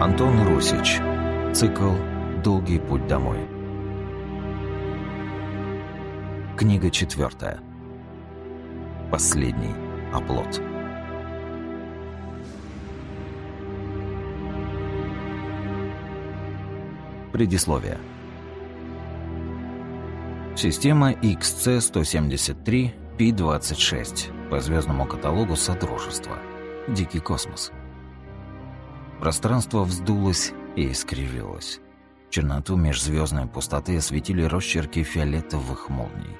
Антон Русич. Цикл «Долгий путь домой». Книга четвертая. Последний оплот. Предисловие. Система XC-173 P-26 по звездному каталогу Содружества. Дикий космос. Пространство вздулось и искривилось. Черноту межзвездной пустоты осветили росчерки фиолетовых молний.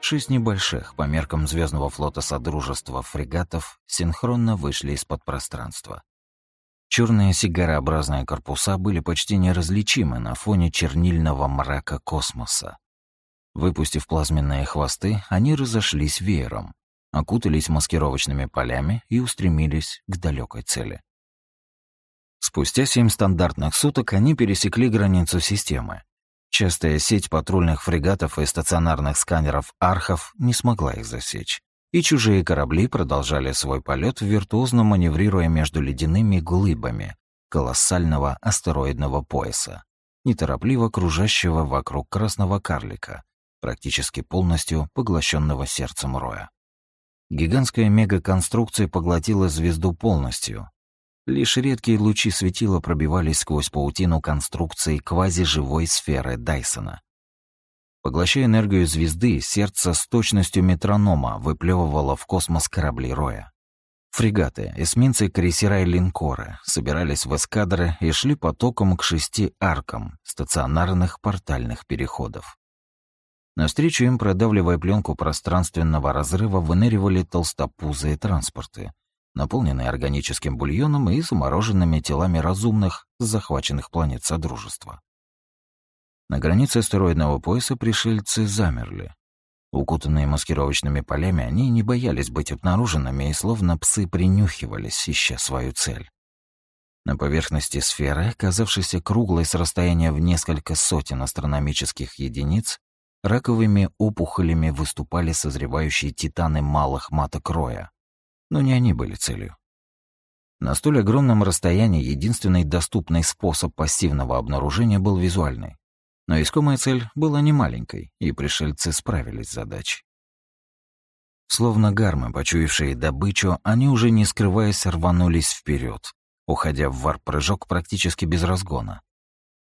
Шесть небольших, по меркам звездного флота Содружества фрегатов, синхронно вышли из-под пространства. Черные сигарообразные корпуса были почти неразличимы на фоне чернильного мрака космоса. Выпустив плазменные хвосты, они разошлись веером, окутались маскировочными полями и устремились к далекой цели. Спустя семь стандартных суток они пересекли границу системы. Частая сеть патрульных фрегатов и стационарных сканеров «Архов» не смогла их засечь. И чужие корабли продолжали свой полет, виртуозно маневрируя между ледяными глыбами колоссального астероидного пояса, неторопливо кружащего вокруг красного карлика, практически полностью поглощенного сердцем Роя. Гигантская мегаконструкция поглотила звезду полностью, Лишь редкие лучи светила пробивались сквозь паутину конструкции квазиживой сферы Дайсона. Поглощая энергию звезды, сердце с точностью метронома выплевывало в космос корабли Роя. Фрегаты, эсминцы, крейсера и линкоры собирались в эскадры и шли потоком к шести аркам стационарных портальных переходов. Навстречу им, продавливая пленку пространственного разрыва, выныривали толстопузые транспорты — наполненные органическим бульоном и замороженными телами разумных, захваченных планет Содружества. На границе астероидного пояса пришельцы замерли. Укутанные маскировочными полями, они не боялись быть обнаруженными и словно псы принюхивались, ища свою цель. На поверхности сферы, оказавшейся круглой с расстояния в несколько сотен астрономических единиц, раковыми опухолями выступали созревающие титаны малых маток Роя но не они были целью. На столь огромном расстоянии единственный доступный способ пассивного обнаружения был визуальный. Но искомая цель была не маленькой, и пришельцы справились с задачей. Словно гармы, почуявшие добычу, они уже не скрываясь рванулись вперед, уходя в варп-прыжок практически без разгона.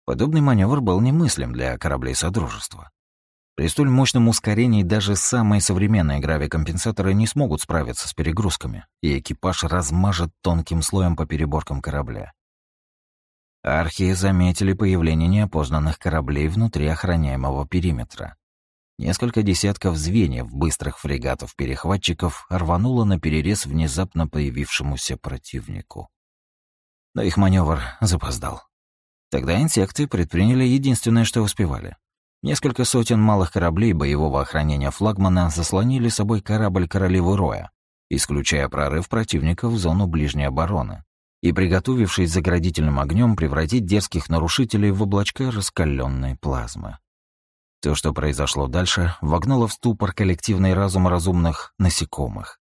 Подобный маневр был немыслим для кораблей Содружества. При столь мощном ускорении даже самые современные гравикомпенсаторы не смогут справиться с перегрузками, и экипаж размажет тонким слоем по переборкам корабля. Архи заметили появление неопознанных кораблей внутри охраняемого периметра. Несколько десятков звеньев быстрых фрегатов-перехватчиков рвануло на перерез внезапно появившемуся противнику. Но их маневр запоздал. Тогда инсекты предприняли единственное, что успевали Несколько сотен малых кораблей боевого охранения флагмана заслонили собой корабль королевы Роя, исключая прорыв противника в зону ближней обороны и приготовившись заградительным огнем превратить дерзких нарушителей в облачка раскаленной плазмы. То, что произошло дальше, вогнало в ступор коллективный разум разумных насекомых.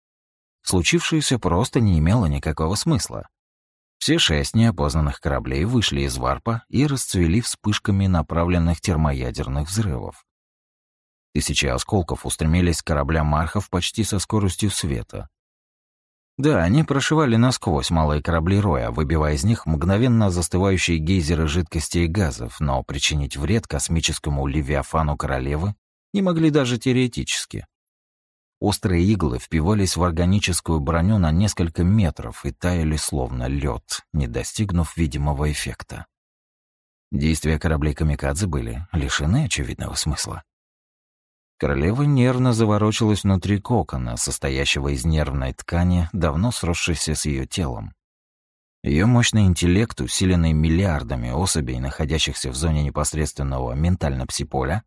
Случившееся просто не имело никакого смысла. Все шесть неопознанных кораблей вышли из варпа и расцвели вспышками направленных термоядерных взрывов. Тысячи осколков устремились к кораблям Мархов почти со скоростью света. Да, они прошивали насквозь малые корабли Роя, выбивая из них мгновенно застывающие гейзеры жидкости и газов, но причинить вред космическому Левиафану Королевы не могли даже теоретически. Острые иглы впивались в органическую броню на несколько метров и таяли словно лед, не достигнув видимого эффекта. Действия кораблей «Камикадзе» были лишены очевидного смысла. Королева нервно заворочилась внутри кокона, состоящего из нервной ткани, давно сросшейся с ее телом. Ее мощный интеллект, усиленный миллиардами особей, находящихся в зоне непосредственного ментально-псиполя,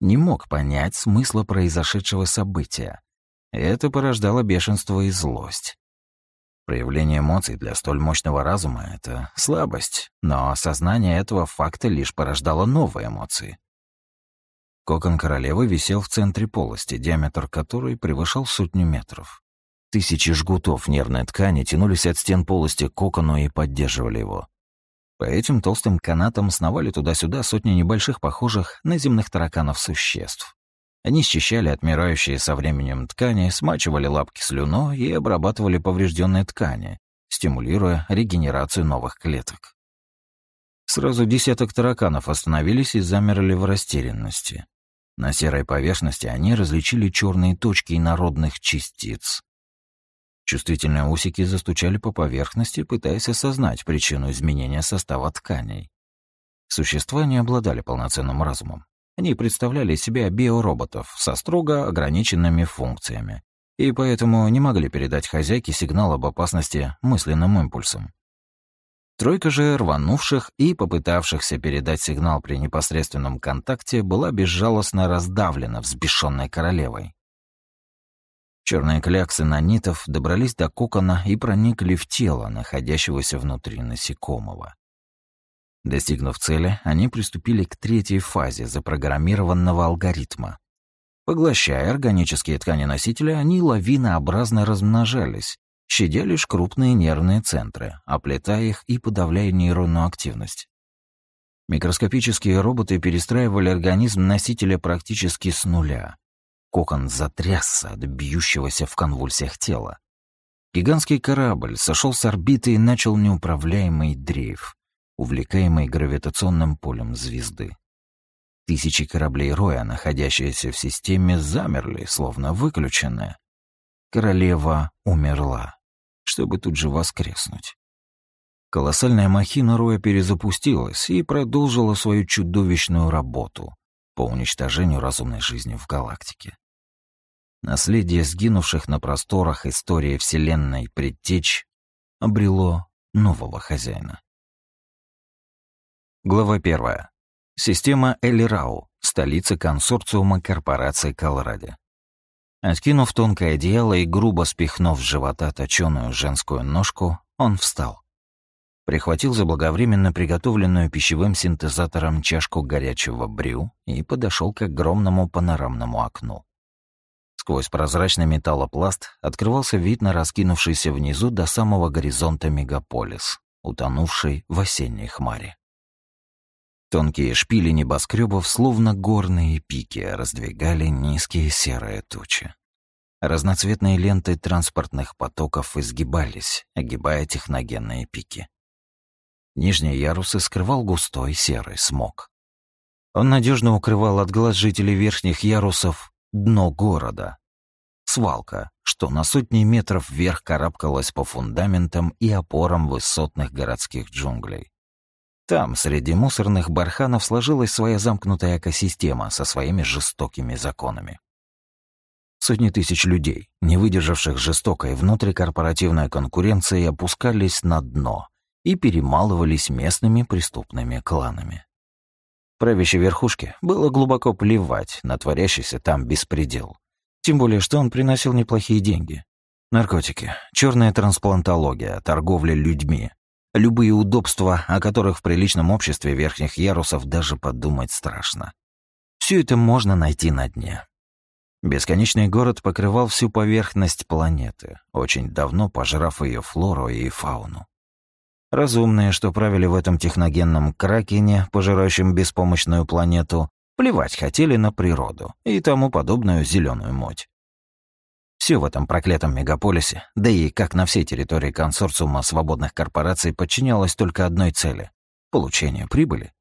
не мог понять смысла произошедшего события, это порождало бешенство и злость. Проявление эмоций для столь мощного разума — это слабость, но осознание этого факта лишь порождало новые эмоции. Кокон королевы висел в центре полости, диаметр которой превышал сотню метров. Тысячи жгутов нервной ткани тянулись от стен полости к кокону и поддерживали его. По этим толстым канатам сновали туда-сюда сотни небольших, похожих на земных тараканов существ. Они счищали отмирающие со временем ткани, смачивали лапки слюной и обрабатывали поврежденные ткани, стимулируя регенерацию новых клеток. Сразу десяток тараканов остановились и замерли в растерянности. На серой поверхности они различили черные точки инородных частиц. Чувствительные усики застучали по поверхности, пытаясь осознать причину изменения состава тканей. Существа не обладали полноценным разумом. Они представляли себя биороботов со строго ограниченными функциями, и поэтому не могли передать хозяйке сигнал об опасности мысленным импульсом. Тройка же рванувших и попытавшихся передать сигнал при непосредственном контакте была безжалостно раздавлена взбешенной королевой. Черные кляксы нанитов добрались до кокона и проникли в тело, находящегося внутри насекомого. Достигнув цели, они приступили к третьей фазе запрограммированного алгоритма. Поглощая органические ткани носителя, они лавинообразно размножались, щадя лишь крупные нервные центры, оплетая их и подавляя нейронную активность. Микроскопические роботы перестраивали организм носителя практически с нуля, Кокон затрясся от бьющегося в конвульсиях тела. Гигантский корабль сошел с орбиты и начал неуправляемый дрейф, увлекаемый гравитационным полем звезды. Тысячи кораблей Роя, находящиеся в системе, замерли, словно выключенные. Королева умерла, чтобы тут же воскреснуть. Колоссальная махина Роя перезапустилась и продолжила свою чудовищную работу по уничтожению разумной жизни в галактике. Наследие сгинувших на просторах истории Вселенной предтеч обрело нового хозяина. Глава первая. Система Элирау, столица консорциума корпорации Колорадо. Откинув тонкое одеяло и грубо спихнув с живота точёную женскую ножку, он встал. Прихватил заблаговременно приготовленную пищевым синтезатором чашку горячего брю и подошел к огромному панорамному окну. Сквозь прозрачный металлопласт открывался вид на раскинувшийся внизу до самого горизонта мегаполис, утонувший в осенней хмаре. Тонкие шпили небоскребов, словно горные пики, раздвигали низкие серые тучи. Разноцветные ленты транспортных потоков изгибались, огибая техногенные пики. Нижние ярусы скрывал густой серый смог. Он надежно укрывал от глаз жителей верхних ярусов дно города. Свалка, что на сотни метров вверх карабкалась по фундаментам и опорам высотных городских джунглей. Там, среди мусорных барханов, сложилась своя замкнутая экосистема со своими жестокими законами. Сотни тысяч людей, не выдержавших жестокой внутрикорпоративной конкуренции, опускались на дно и перемалывались местными преступными кланами. Правящей верхушке было глубоко плевать на творящийся там беспредел. Тем более, что он приносил неплохие деньги. Наркотики, черная трансплантология, торговля людьми. Любые удобства, о которых в приличном обществе верхних ярусов даже подумать страшно. Все это можно найти на дне. Бесконечный город покрывал всю поверхность планеты, очень давно пожрав ее флору и фауну. Разумные, что правили в этом техногенном кракене, пожирающем беспомощную планету, плевать хотели на природу и тому подобную зеленую муть. Все в этом проклятом мегаполисе, да и как на всей территории консорциума свободных корпораций подчинялось только одной цели — получению прибыли.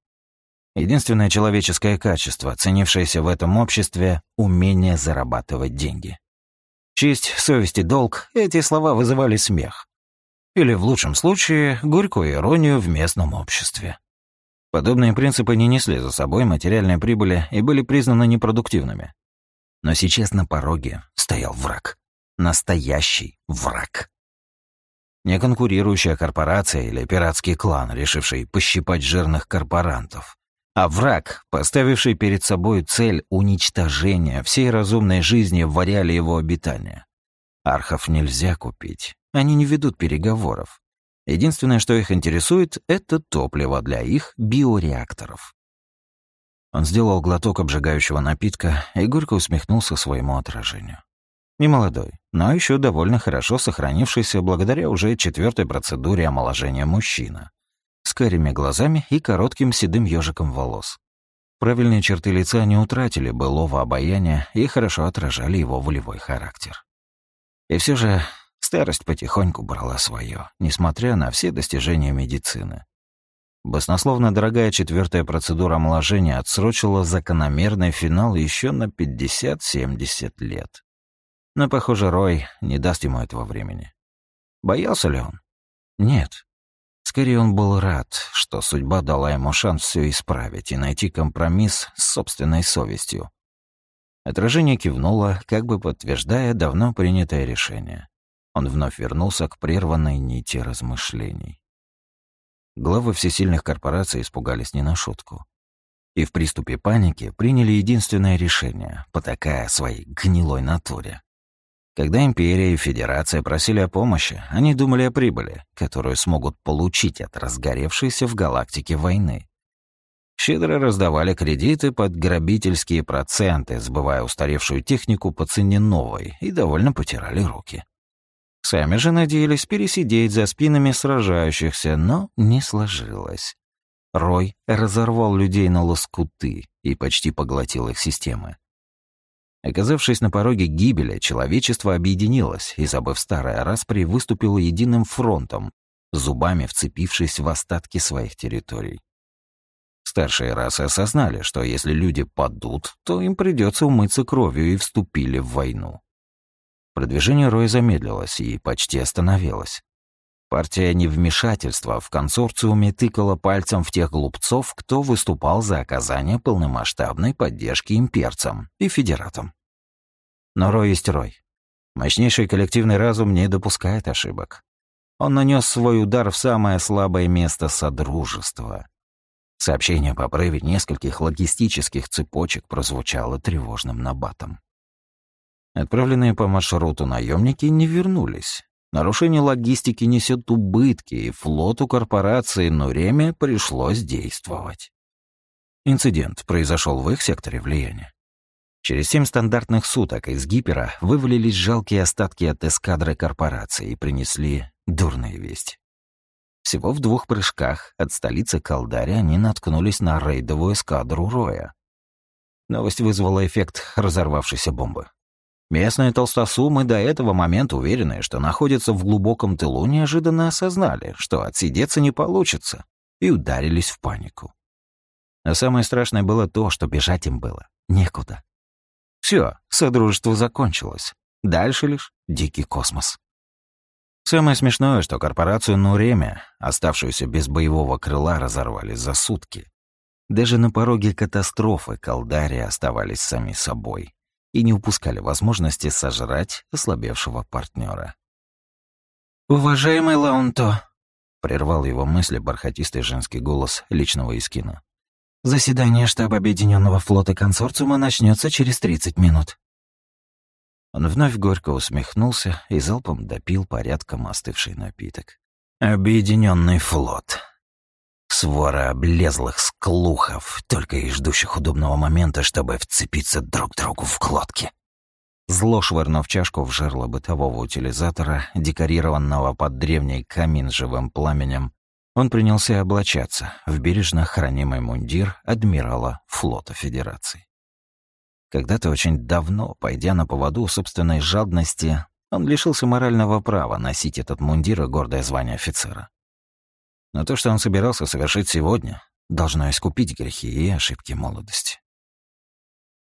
Единственное человеческое качество, ценившееся в этом обществе — умение зарабатывать деньги. Честь, совесть и долг — эти слова вызывали смех. Или, в лучшем случае, горькую иронию в местном обществе. Подобные принципы не несли за собой материальной прибыли и были признаны непродуктивными. Но сейчас на пороге стоял враг. Настоящий враг. Не конкурирующая корпорация или пиратский клан, решивший пощипать жирных корпорантов, а враг, поставивший перед собой цель уничтожения всей разумной жизни в ареале его обитания. Архов нельзя купить, они не ведут переговоров. Единственное, что их интересует, это топливо для их биореакторов. Он сделал глоток обжигающего напитка и горько усмехнулся своему отражению. Немолодой, но еще довольно хорошо сохранившийся благодаря уже четвертой процедуре омоложения мужчина. С карими глазами и коротким седым ежиком волос. Правильные черты лица не утратили былого обаяния и хорошо отражали его волевой характер. И все же старость потихоньку брала свое, несмотря на все достижения медицины. Баснословно дорогая четвертая процедура омоложения отсрочила закономерный финал еще на 50-70 лет. Но, похоже, Рой не даст ему этого времени. Боялся ли он? Нет. Скорее, он был рад, что судьба дала ему шанс все исправить и найти компромисс с собственной совестью. Отражение кивнуло, как бы подтверждая давно принятое решение. Он вновь вернулся к прерванной нити размышлений. Главы всесильных корпораций испугались не на шутку. И в приступе паники приняли единственное решение, потакая своей гнилой натуре. Когда империя и федерация просили о помощи, они думали о прибыли, которую смогут получить от разгоревшейся в галактике войны. Щедро раздавали кредиты под грабительские проценты, сбывая устаревшую технику по цене новой, и довольно потирали руки. Сами же надеялись пересидеть за спинами сражающихся, но не сложилось. Рой разорвал людей на лоскуты и почти поглотил их системы. Оказавшись на пороге гибели, человечество объединилось и, забыв старое распри, выступило единым фронтом, зубами вцепившись в остатки своих территорий. Старшие расы осознали, что если люди падут, то им придется умыться кровью и вступили в войну. Продвижение Роя замедлилось и почти остановилось. Партия невмешательства в консорциуме тыкала пальцем в тех глупцов, кто выступал за оказание полномасштабной поддержки имперцам и федератам. Но Рой есть Рой. Мощнейший коллективный разум не допускает ошибок. Он нанес свой удар в самое слабое место Содружества. Сообщение по прорыве нескольких логистических цепочек прозвучало тревожным набатом. Отправленные по маршруту наемники не вернулись. Нарушение логистики несет убытки, и флоту корпорации Нуреме пришлось действовать. Инцидент произошел в их секторе влияния. Через семь стандартных суток из гипера вывалились жалкие остатки от эскадры корпорации и принесли дурные вести. Всего в двух прыжках от столицы Калдари они наткнулись на рейдовую эскадру Роя. Новость вызвала эффект разорвавшейся бомбы. Местные толстосумы до этого момента уверенные, что находятся в глубоком тылу, неожиданно осознали, что отсидеться не получится, и ударились в панику. А самое страшное было то, что бежать им было некуда. Все, содружество закончилось. Дальше лишь дикий космос. Самое смешное, что корпорацию Нуреме, оставшуюся без боевого крыла, разорвали за сутки. Даже на пороге катастрофы Калдария оставались сами собой и не упускали возможности сожрать ослабевшего партнера. «Уважаемый Лаунто», — прервал его мысли бархатистый женский голос личного Искина. «Заседание штаба Объединенного флота консорциума начнется через 30 минут». Он вновь горько усмехнулся и залпом допил порядком остывший напиток. «Объединенный флот», Свора облезлых склухов, только и ждущих удобного момента, чтобы вцепиться друг другу в глотки. Зло швырнув чашку в жерло бытового утилизатора, декорированного под древний камин живым пламенем, он принялся облачаться в бережно хранимый мундир адмирала флота Федерации. Когда-то очень давно, пойдя на поводу собственной жадности, он лишился морального права носить этот мундир и гордое звание офицера. Но то, что он собирался совершить сегодня, должно искупить грехи и ошибки молодости.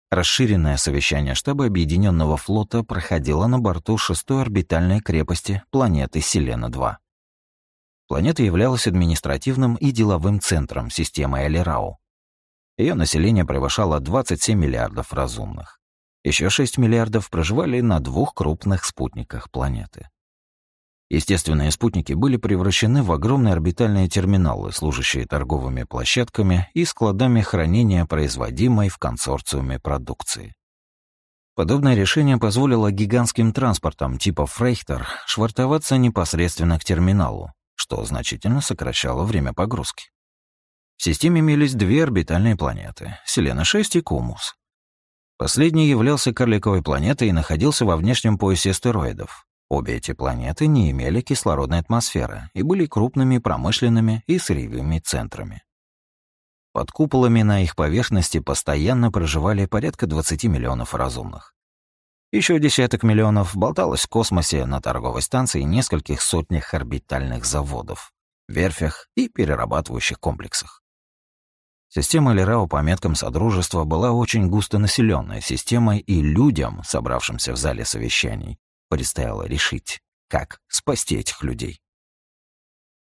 Расширенное совещание штаба Объединенного флота проходило на борту шестой орбитальной крепости планеты Селена-2. Планета являлась административным и деловым центром системы Элирау. Ее население превышало 27 миллиардов разумных. Еще 6 миллиардов проживали на двух крупных спутниках планеты. Естественные спутники были превращены в огромные орбитальные терминалы, служащие торговыми площадками и складами хранения производимой в консорциуме продукции. Подобное решение позволило гигантским транспортам типа «Фрейхтер» швартоваться непосредственно к терминалу, что значительно сокращало время погрузки. В системе имелись две орбитальные планеты — Селена-6 и Кумус. Последний являлся карликовой планетой и находился во внешнем поясе астероидов, Обе эти планеты не имели кислородной атмосферы и были крупными промышленными и сырьевыми центрами. Под куполами на их поверхности постоянно проживали порядка 20 миллионов разумных. Еще десяток миллионов болталось в космосе на торговой станции нескольких сотнях орбитальных заводов, верфях и перерабатывающих комплексах. Система Лерау по меткам Содружества была очень густонаселенной системой, и людям, собравшимся в зале совещаний, предстояло решить, как спасти этих людей.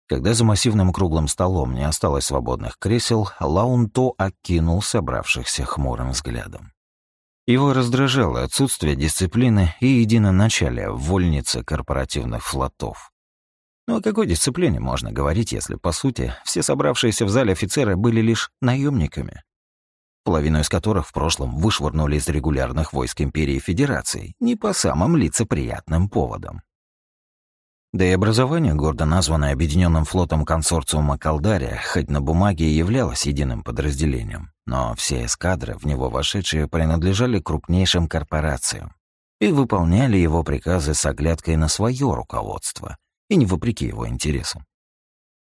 Когда за массивным круглым столом не осталось свободных кресел, Лаунто окинул собравшихся хмурым взглядом. Его раздражало отсутствие дисциплины и единоначалия в вольнице корпоративных флотов. Но о какой дисциплине можно говорить, если, по сути, все собравшиеся в зале офицеры были лишь наемниками, половину из которых в прошлом вышвырнули из регулярных войск Империи Федерации не по самым лицеприятным поводам. Да и образование, гордо названное Объединенным флотом консорциума Калдария, хоть на бумаге и являлось единым подразделением, но все эскадры, в него вошедшие, принадлежали крупнейшим корпорациям и выполняли его приказы с оглядкой на свое руководство и не вопреки его интересам.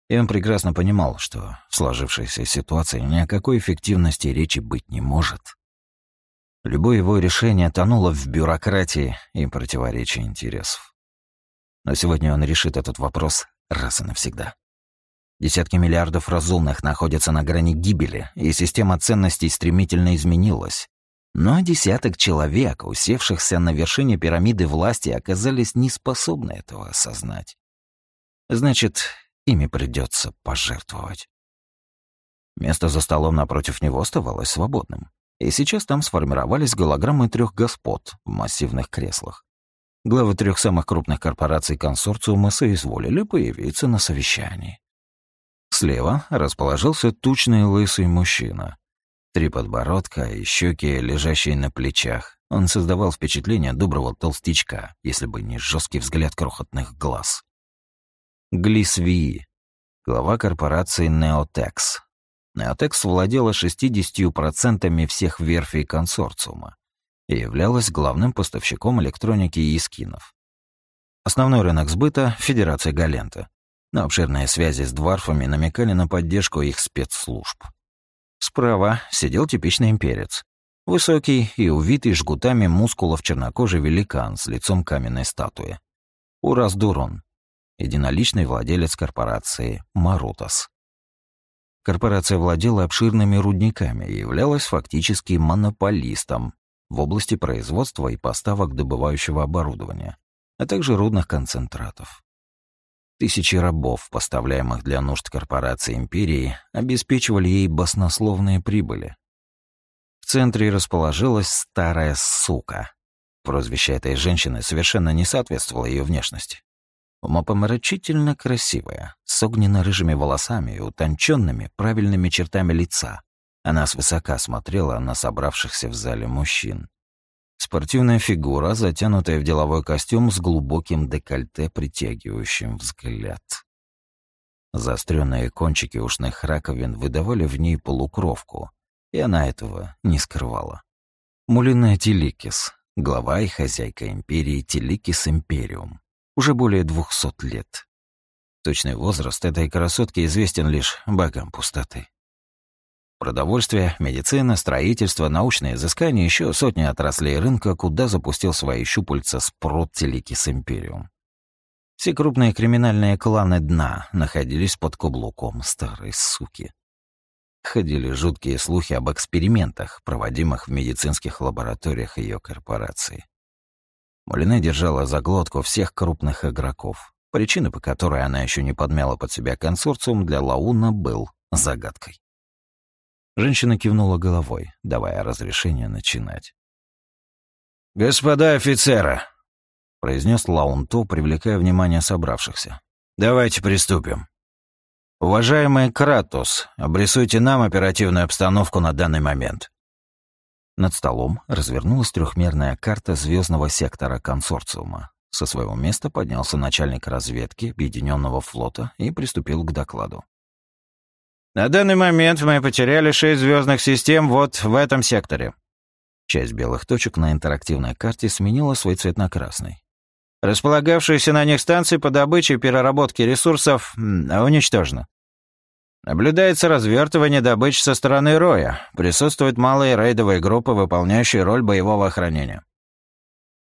И он прекрасно понимал, что в сложившейся ситуации ни о какой эффективности речи быть не может. Любое его решение тонуло в бюрократии и противоречии интересов. Но сегодня он решит этот вопрос раз и навсегда. Десятки миллиардов разумных находятся на грани гибели, и система ценностей стремительно изменилась. Но десяток человек, усевшихся на вершине пирамиды власти, оказались не способны этого осознать. Значит, ими придется пожертвовать. Место за столом напротив него оставалось свободным. И сейчас там сформировались голограммы трех господ в массивных креслах. Главы трех самых крупных корпораций консорциума соизволили появиться на совещании. Слева расположился тучный лысый мужчина. Три подбородка и щеки, лежащие на плечах. Он создавал впечатление доброго толстячка, если бы не жесткий взгляд крохотных глаз. Глис Ви, глава корпорации Neotex. Neotex владела 60% всех верфей консорциума и являлась главным поставщиком электроники и скинов. Основной рынок сбыта — Федерация Галента, но обширные связи с дварфами намекали на поддержку их спецслужб. Справа сидел типичный имперец. Высокий и увитый жгутами мускулов чернокожий великан с лицом каменной статуи. Ураз Дурон, единоличный владелец корпорации «Марутас». Корпорация владела обширными рудниками и являлась фактически монополистом в области производства и поставок добывающего оборудования, а также рудных концентратов. Тысячи рабов, поставляемых для нужд корпорации империи, обеспечивали ей баснословные прибыли. В центре расположилась старая сука. Прозвище этой женщины совершенно не соответствовало ее внешности. Умопомрачительно красивая, с огненно-рыжими волосами и утонченными правильными чертами лица, она свысока смотрела на собравшихся в зале мужчин. Спортивная фигура, затянутая в деловой костюм с глубоким декольте, притягивающим взгляд. Заостренные кончики ушных раковин выдавали в ней полукровку, и она этого не скрывала. Мулина Теликис, глава и хозяйка империи Теликис Империум, уже более двухсот лет. Точный возраст этой красотки известен лишь богам пустоты. Продовольствие, медицина, строительство, научные изыскания, еще сотни отраслей рынка, куда запустил свои щупальца спрут Теликис Империум. Все крупные криминальные кланы дна находились под каблуком старой суки. Ходили жуткие слухи об экспериментах, проводимых в медицинских лабораториях ее корпорации. Мулине держала за глотку всех крупных игроков. Причина, по которой она еще не подмяла под себя консорциум, для Лауна был загадкой. Женщина кивнула головой, давая разрешение начинать. «Господа офицеры!» — произнес Лаунто, привлекая внимание собравшихся. «Давайте приступим. Уважаемый Кратус, обрисуйте нам оперативную обстановку на данный момент». Над столом развернулась трехмерная карта звездного сектора консорциума. Со своего места поднялся начальник разведки Объединенного флота и приступил к докладу. На данный момент мы потеряли шесть звездных систем вот в этом секторе. Часть белых точек на интерактивной карте сменила свой цвет на красный. Располагавшиеся на них станции по добыче и переработке ресурсов уничтожены. Наблюдается развертывание добычи со стороны Роя. Присутствуют малые рейдовые группы, выполняющие роль боевого охранения.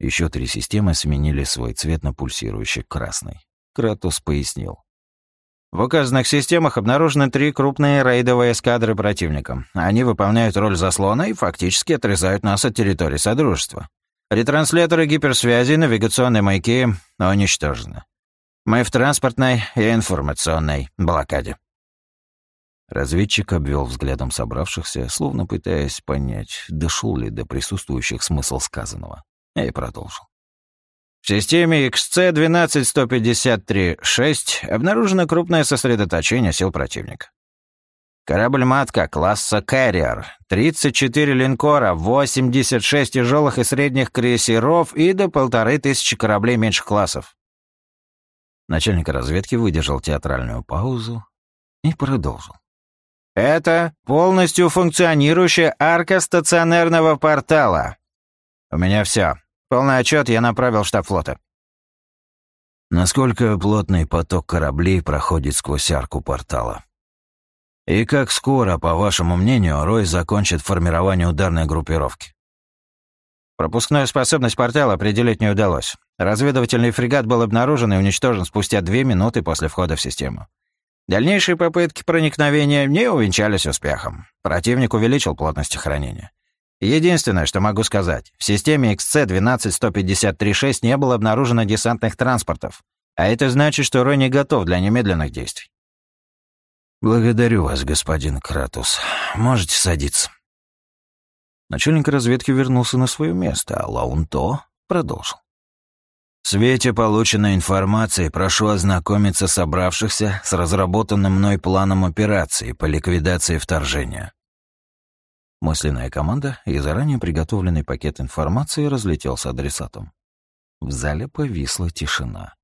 Еще три системы сменили свой цвет на пульсирующий красный. Кратус пояснил. В указанных системах обнаружены три крупные рейдовые эскадры противника. Они выполняют роль заслона и фактически отрезают нас от территории Содружества. Ретрансляторы гиперсвязи и навигационные маяки уничтожены. Мы в транспортной и информационной блокаде. Разведчик обвел взглядом собравшихся, словно пытаясь понять, дошел ли до присутствующих смысл сказанного, и продолжил. В системе XC-12153-6 обнаружено крупное сосредоточение сил противника. Корабль-матка класса «Кэрриер», 34 линкора, 86 тяжелых и средних крейсеров и до полторы тысячи кораблей меньших классов. Начальник разведки выдержал театральную паузу и продолжил. Это полностью функционирующая арка стационарного портала. У меня все. Полный отчет я направил в штаб флота. Насколько плотный поток кораблей проходит сквозь арку портала? И как скоро, по вашему мнению, Рой закончит формирование ударной группировки? Пропускную способность портала определить не удалось. Разведывательный фрегат был обнаружен и уничтожен спустя две минуты после входа в систему. Дальнейшие попытки проникновения не увенчались успехом. Противник увеличил плотность охранения. Единственное, что могу сказать, в системе XC-12153-6 не было обнаружено десантных транспортов, а это значит, что Рой не готов для немедленных действий. «Благодарю вас, господин Кратус. Можете садиться». Начальник разведки вернулся на свое место, а Лаунто продолжил. Свете полученной информации прошу ознакомиться собравшихся с разработанным мной планом операции по ликвидации вторжения. Мысленная команда и заранее приготовленный пакет информации разлетелся адресатом. В зале повисла тишина.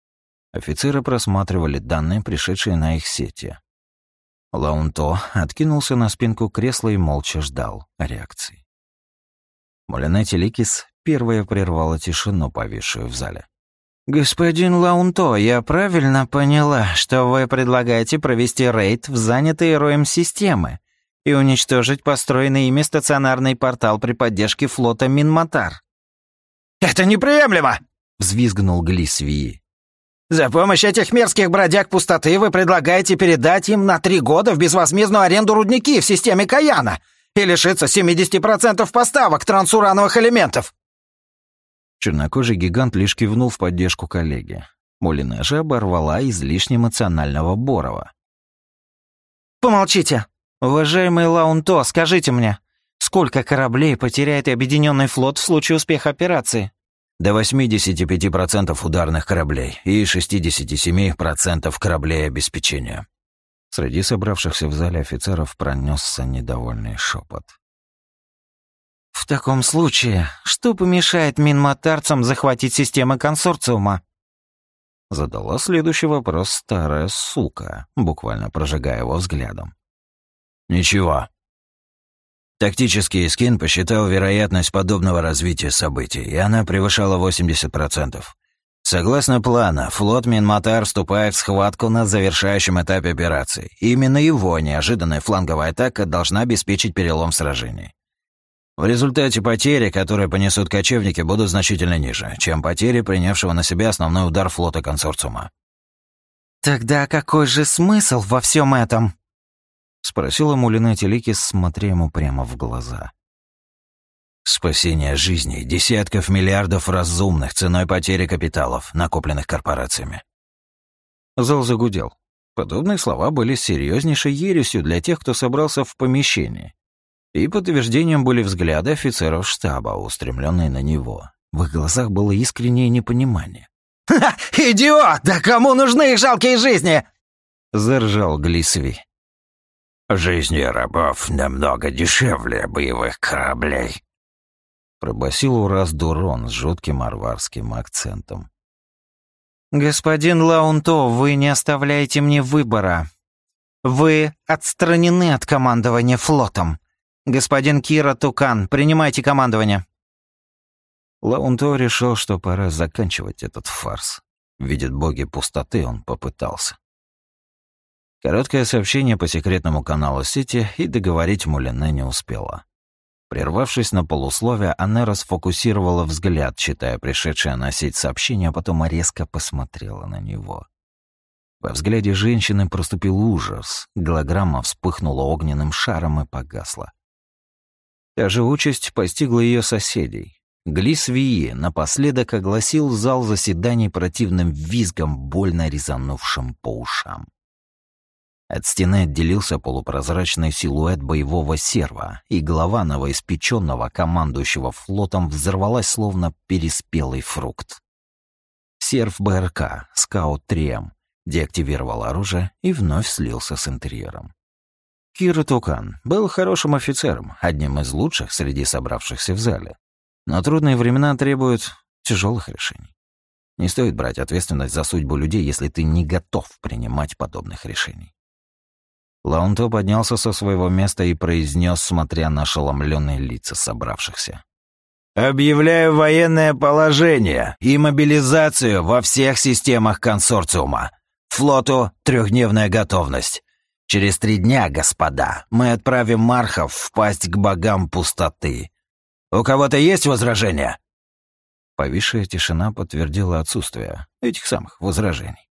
Офицеры просматривали данные, пришедшие на их сети. Лаунто откинулся на спинку кресла и молча ждал реакции. Мулинетти Ликис первая прервала тишину, повисшую в зале. «Господин Лаунто, я правильно поняла, что вы предлагаете провести рейд в занятые роем системы и уничтожить построенный ими стационарный портал при поддержке флота Минматар?» «Это неприемлемо!» — взвизгнул Глисвии. «За помощь этих мерзких бродяг пустоты вы предлагаете передать им на три года в безвозмездную аренду рудники в системе Каяна и лишиться 70% поставок трансурановых элементов!» Чернокожий гигант лишь кивнул в поддержку коллеги. Молина же оборвала излишне эмоционального Борова. «Помолчите! Уважаемый Лаунто, скажите мне, сколько кораблей потеряет Объединенный флот в случае успеха операции?» До 85% ударных кораблей и 67% кораблей обеспечения. Среди собравшихся в зале офицеров пронесся недовольный шепот. В таком случае, что помешает минматарцам захватить системы консорциума? Задала следующий вопрос старая сука, буквально прожигая его взглядом. Ничего. Тактический скин посчитал вероятность подобного развития событий, и она превышала 80%. Согласно плану, флот Минматар вступает в схватку на завершающем этапе операции. Именно его неожиданная фланговая атака должна обеспечить перелом в. В результате потери, которые понесут кочевники, будут значительно ниже, чем потери, принявшего на себя основной удар флота консорциума. «Тогда какой же смысл во всем этом?» — спросила Мулинетти Ликис, смотря ему прямо в глаза. «Спасение жизней десятков миллиардов разумных ценой потери капиталов, накопленных корпорациями». Зал загудел. Подобные слова были серьезнейшей ересью для тех, кто собрался в помещении. И подтверждением были взгляды офицеров штаба, устремленные на него. В их глазах было искреннее непонимание. «Ха! Идиот! Да кому нужны их жалкие жизни?» — заржал Глисви. «Жизни рабов намного дешевле боевых кораблей», — пробасил Ураз Дурон с жутким арварским акцентом. «Господин Лаунто, вы не оставляете мне выбора. Вы отстранены от командования флотом. «Господин Кира Тукан, принимайте командование». Лаунто решил, что пора заканчивать этот фарс. Видит боги пустоты, он попытался. Короткое сообщение по секретному каналу сети и договорить Мулине не успела. Прервавшись на полусловие, она расфокусировала взгляд, читая пришедшее на сеть сообщение, а потом резко посмотрела на него. Во взгляде женщины проступил ужас, голограмма вспыхнула огненным шаром и погасла. Та же участь постигла ее соседей. Глис Вии напоследок огласил зал заседаний противным визгом, больно резанувшим по ушам. От стены отделился полупрозрачный силуэт боевого серва, и голова новоиспеченного командующего флотом взорвалась, словно переспелый фрукт. Серв БРК, скаут 3М, деактивировал оружие и вновь слился с интерьером. Кира Тукан был хорошим офицером, одним из лучших среди собравшихся в зале. Но трудные времена требуют тяжелых решений. Не стоит брать ответственность за судьбу людей, если ты не готов принимать подобных решений. Лаунто поднялся со своего места и произнес, смотря на ошеломленные лица собравшихся. «Объявляю военное положение и мобилизацию во всех системах консорциума. Флоту трехдневная готовность. Через три дня, господа, мы отправим Мархов пасть к богам пустоты. У кого-то есть возражения?» Повисшая тишина подтвердила отсутствие этих самых возражений.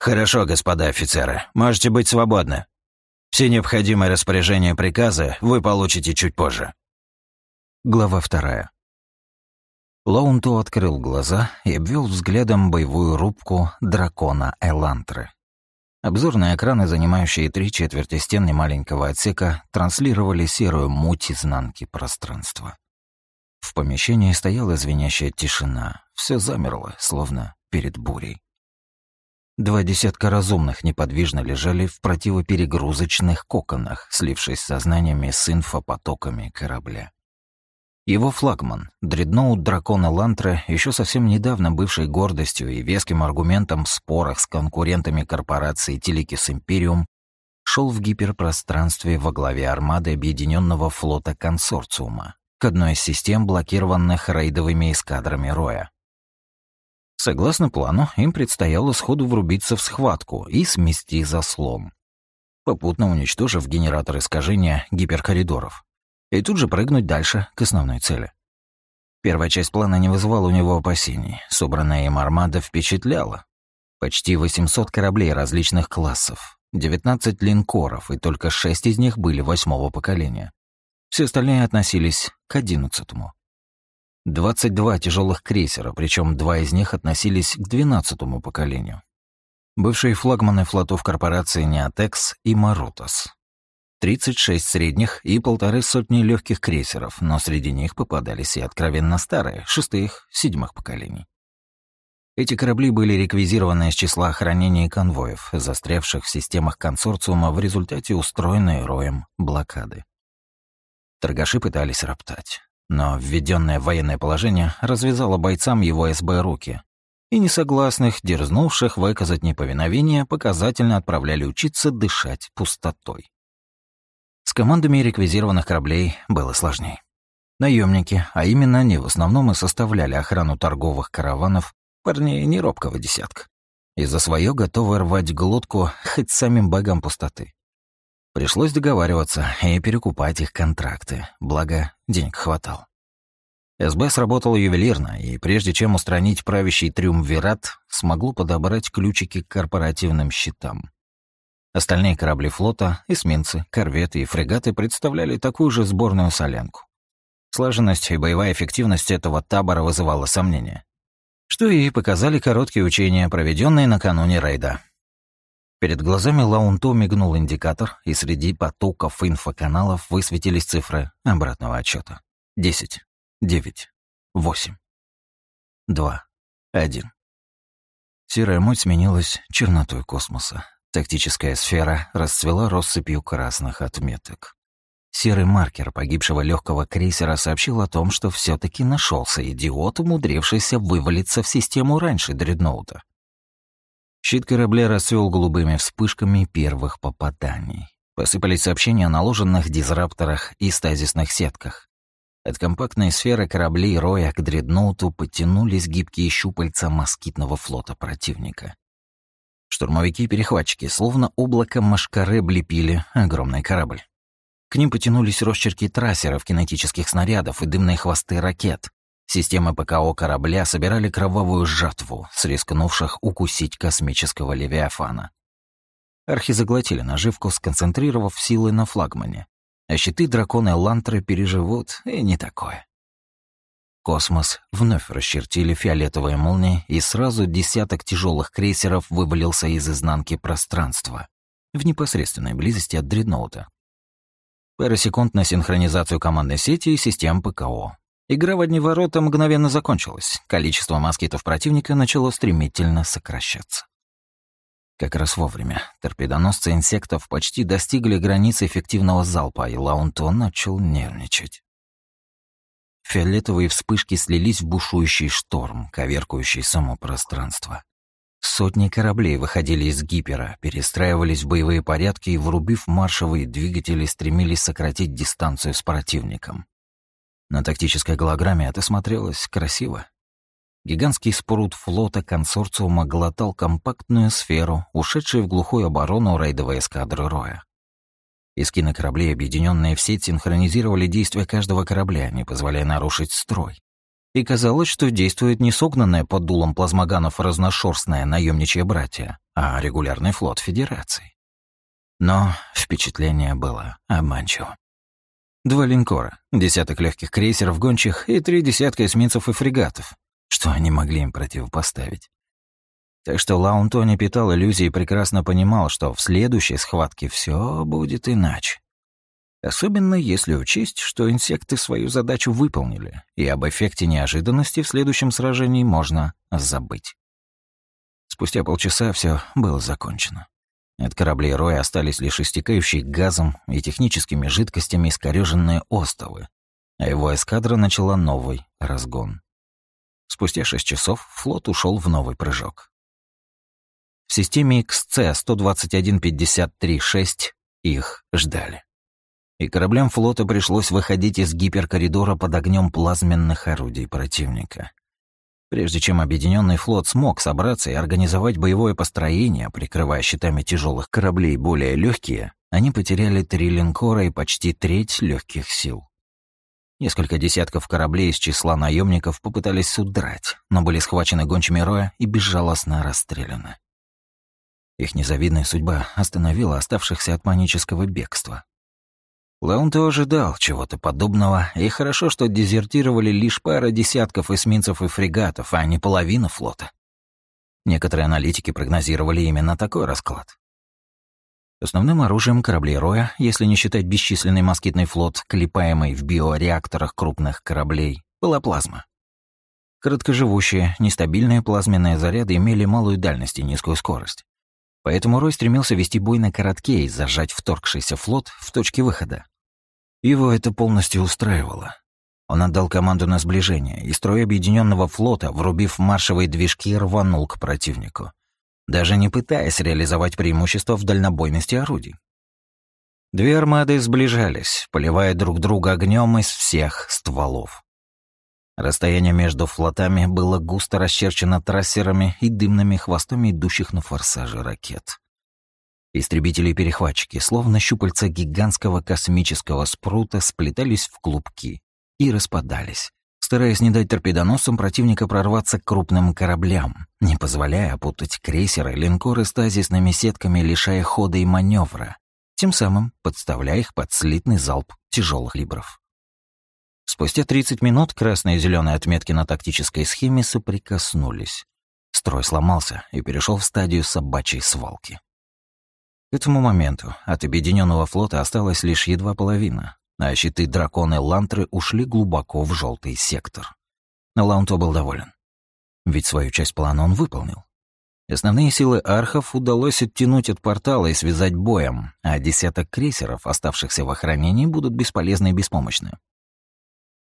«Хорошо, господа офицеры, можете быть свободны. Все необходимые распоряжения и приказы вы получите чуть позже». Глава вторая. Лоунту открыл глаза и обвел взглядом боевую рубку дракона Элантры. Обзорные экраны, занимающие три четверти стен немаленького отсека, транслировали серую муть изнанки пространства. В помещении стояла звенящая тишина. Все замерло, словно перед бурей. Два десятка разумных неподвижно лежали в противоперегрузочных коконах, слившись сознаниями с инфопотоками корабля. Его флагман, дредноут дракона Лантра, еще совсем недавно бывший гордостью и веским аргументом в спорах с конкурентами корпорации Телекис Империум, шел в гиперпространстве во главе армады Объединенного флота консорциума к одной из систем, блокированных рейдовыми эскадрами Роя. Согласно плану, им предстояло сходу врубиться в схватку и смести заслон, попутно уничтожив генератор искажения гиперкоридоров, и тут же прыгнуть дальше, к основной цели. Первая часть плана не вызывала у него опасений. Собранная им армада впечатляла. Почти 800 кораблей различных классов, 19 линкоров, и только 6 из них были восьмого поколения. Все остальные относились к одиннадцатому. 22 тяжелых крейсера, причем два из них относились к 12-му поколению. Бывшие флагманы флотов корпорации Неотекс и Марутас. 36 средних и полторы сотни легких крейсеров, но среди них попадались и откровенно старые, шестых, седьмых поколений. Эти корабли были реквизированы из числа охранения конвоев, застрявших в системах консорциума в результате устроенной роем блокады. Торгаши пытались роптать. Но введенное военное положение развязало бойцам его СБ руки, и несогласных, дерзнувших выказать неповиновение, показательно отправляли учиться дышать пустотой. С командами реквизированных кораблей было сложнее. Наемники, а именно они в основном и составляли охрану торговых караванов, парней неробкого десятка. И за свое готовы рвать глотку хоть самим богам пустоты. Пришлось договариваться и перекупать их контракты, благо денег хватало. СБ сработал ювелирно, и прежде чем устранить правящий триумвират, смогло подобрать ключики к корпоративным счетам. Остальные корабли флота, эсминцы, корветы и фрегаты представляли такую же сборную солянку. Слаженность и боевая эффективность этого табора вызывала сомнения. Что и показали короткие учения, проведенные накануне рейда. Перед глазами Лаунто мигнул индикатор, и среди потоков инфоканалов высветились цифры обратного отчета. Десять, девять, восемь, два, один. Серая муть сменилась чернотой космоса. Тактическая сфера расцвела россыпью красных отметок. Серый маркер погибшего легкого крейсера сообщил о том, что все таки нашелся идиот, умудрившийся вывалиться в систему раньше дредноута. Щит корабля расцвел голубыми вспышками первых попаданий. Посыпались сообщения о наложенных дизрапторах и стазисных сетках. От компактной сферы кораблей Роя к дредноуту потянулись гибкие щупальца москитного флота противника. Штурмовики и перехватчики, словно облако машкары, облепили огромный корабль. К ним потянулись росчерки трассеров, кинетических снарядов и дымные хвосты ракет. Системы ПКО корабля собирали кровавую жатву с рискнувших укусить космического Левиафана. Архи заглотили наживку, сконцентрировав силы на флагмане. А щиты дракона Лантры переживут, и не такое. Космос вновь расчертили фиолетовые молнии, и сразу десяток тяжелых крейсеров вывалился из изнанки пространства, в непосредственной близости от дредноута. Пара секунд на синхронизацию командной сети и систем ПКО. Игра в одни ворота мгновенно закончилась. Количество москитов противника начало стремительно сокращаться. Как раз вовремя. Торпедоносцы инсектов почти достигли границы эффективного залпа, и Лаунто начал нервничать. Фиолетовые вспышки слились в бушующий шторм, коверкующий само пространство. Сотни кораблей выходили из гипера, перестраивались в боевые порядки и, врубив маршевые двигатели, стремились сократить дистанцию с противником. На тактической голограмме это смотрелось красиво. Гигантский спрут флота консорциума глотал компактную сферу, ушедшую в глухую оборону рейдовой эскадры Роя. Эскины кораблей, объединенные в сеть, синхронизировали действия каждого корабля, не позволяя нарушить строй. И казалось, что действует не согнанное под дулом плазмоганов разношерстное наемничье братья, а регулярный флот Федерации. Но впечатление было обманчиво. Два линкора, десяток легких крейсеров гончих и три десятка эсминцев и фрегатов, что они могли им противопоставить? Так что Лаунто не питал иллюзий и прекрасно понимал, что в следующей схватке все будет иначе. Особенно если учесть, что инсекты свою задачу выполнили, и об эффекте неожиданности в следующем сражении можно забыть. Спустя полчаса все было закончено. От кораблей Роя остались лишь истекающие газом и техническими жидкостями искорёженные остовы, а его эскадра начала новый разгон. Спустя шесть часов флот ушел в новый прыжок. В системе XC-121-53-6 их ждали. И кораблям флота пришлось выходить из гиперкоридора под огнем плазменных орудий противника. Прежде чем объединенный флот смог собраться и организовать боевое построение, прикрывая щитами тяжелых кораблей более легкие, они потеряли три линкора и почти треть легких сил. Несколько десятков кораблей из числа наемников попытались удрать, но были схвачены гончими Роя и безжалостно расстреляны. Их незавидная судьба остановила оставшихся от панического бегства. Лаунто ожидал чего-то подобного, и хорошо, что дезертировали лишь пара десятков эсминцев и фрегатов, а не половина флота. Некоторые аналитики прогнозировали именно такой расклад. Основным оружием кораблей Роя, если не считать бесчисленный москитный флот, клепаемый в биореакторах крупных кораблей, была плазма. Короткоживущие, нестабильные плазменные заряды имели малую дальность и низкую скорость. Поэтому Рой стремился вести бой на коротке и зажать вторгшийся флот в точке выхода. Его это полностью устраивало. Он отдал команду на сближение, и строй объединенного флота, врубив маршевые движки, рванул к противнику даже не пытаясь реализовать преимущество в дальнобойности орудий. Две армады сближались, поливая друг друга огнем из всех стволов. Расстояние между флотами было густо расчерчено трассерами и дымными хвостами идущих на форсаже ракет. Истребители и перехватчики, словно щупальца гигантского космического спрута, сплетались в клубки и распадались, стараясь не дать торпедоносцам противника прорваться к крупным кораблям, не позволяя опутать крейсеры, линкоры стазисными сетками, лишая хода и маневра, тем самым подставляя их под слитный залп тяжелых либров. Спустя 30 минут красные и зеленые отметки на тактической схеме соприкоснулись. Строй сломался и перешел в стадию собачьей свалки. К этому моменту от объединенного флота осталась лишь едва половина, а щиты драконы Лантры ушли глубоко в желтый сектор. Но Лаунто был доволен. Ведь свою часть плана он выполнил. Основные силы архов удалось оттянуть от портала и связать боем, а десяток крейсеров, оставшихся в охранении, будут бесполезны и беспомощны.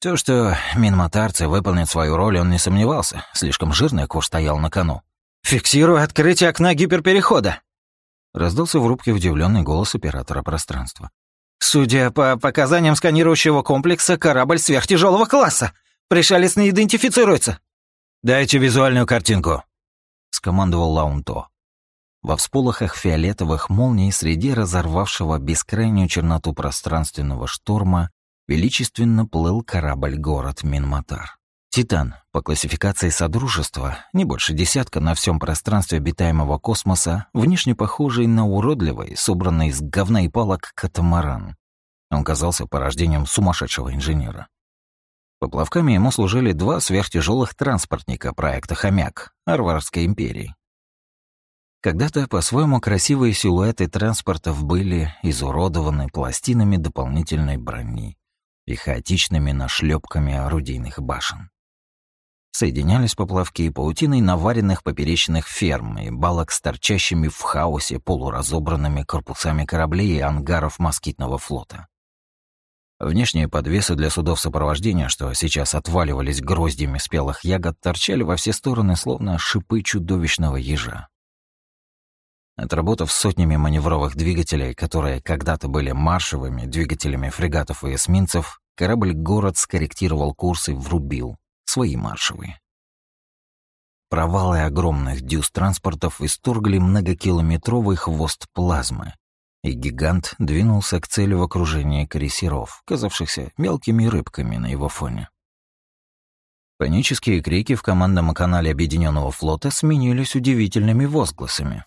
То, что минмотарцы выполнят свою роль, он не сомневался. Слишком жирный куш стоял на кону. «Фиксирую открытие окна гиперперехода!» Раздался в рубке удивленный голос оператора пространства. Судя по показаниям сканирующего комплекса, корабль сверхтяжелого класса. Пришелец не идентифицируется. «Дайте визуальную картинку», — скомандовал Лаунто. Во всполохах фиолетовых молний среди разорвавшего бескрайнюю черноту пространственного шторма величественно плыл корабль-город Минматар. Титан, по классификации Содружества, не больше десятка на всем пространстве обитаемого космоса, внешне похожий на уродливый, собранный из говна и палок катамаран. Он казался порождением сумасшедшего инженера. Поплавками ему служили два сверхтяжелых транспортника проекта «Хомяк» Арварской империи. Когда-то по-своему красивые силуэты транспортов были изуродованы пластинами дополнительной брони и хаотичными нашлепками орудийных башен. Соединялись поплавки и паутиной наваренных поперечных ферм и балок с торчащими в хаосе полуразобранными корпусами кораблей и ангаров москитного флота. Внешние подвесы для судов сопровождения, что сейчас отваливались гроздьями спелых ягод, торчали во все стороны, словно шипы чудовищного ежа. Отработав сотнями маневровых двигателей, которые когда-то были маршевыми двигателями фрегатов и эсминцев, корабль-город скорректировал курс и врубил свои маршевые. Провалы огромных дюз транспортов исторгли многокилометровый хвост плазмы, и гигант двинулся к цели в окружении крейсеров, казавшихся мелкими рыбками на его фоне. Панические крики в командном канале Объединенного флота сменились удивительными возгласами.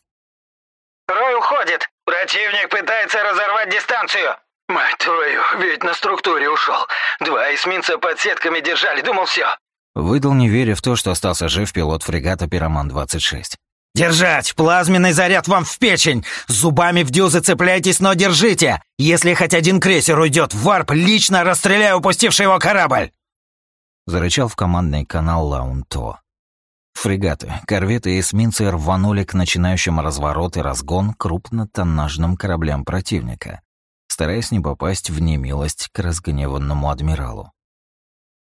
«Рой уходит! Противник пытается разорвать дистанцию!» «Мать твою, ведь на структуре ушел. Два эсминца под сетками держали, думал все. Выдал, не веря в то, что остался жив пилот фрегата «Пироман-26». «Держать! Плазменный заряд вам в печень! Зубами в дюзы цепляйтесь, но держите! Если хоть один крейсер уйдет в варп, лично расстреляю упустивший его корабль!» Зарычал в командный канал Лаунто. Фрегаты, корветы и эсминцы рванули к начинающим разворот и разгон крупнотоннажным кораблям противника, стараясь не попасть в немилость к разгневанному адмиралу.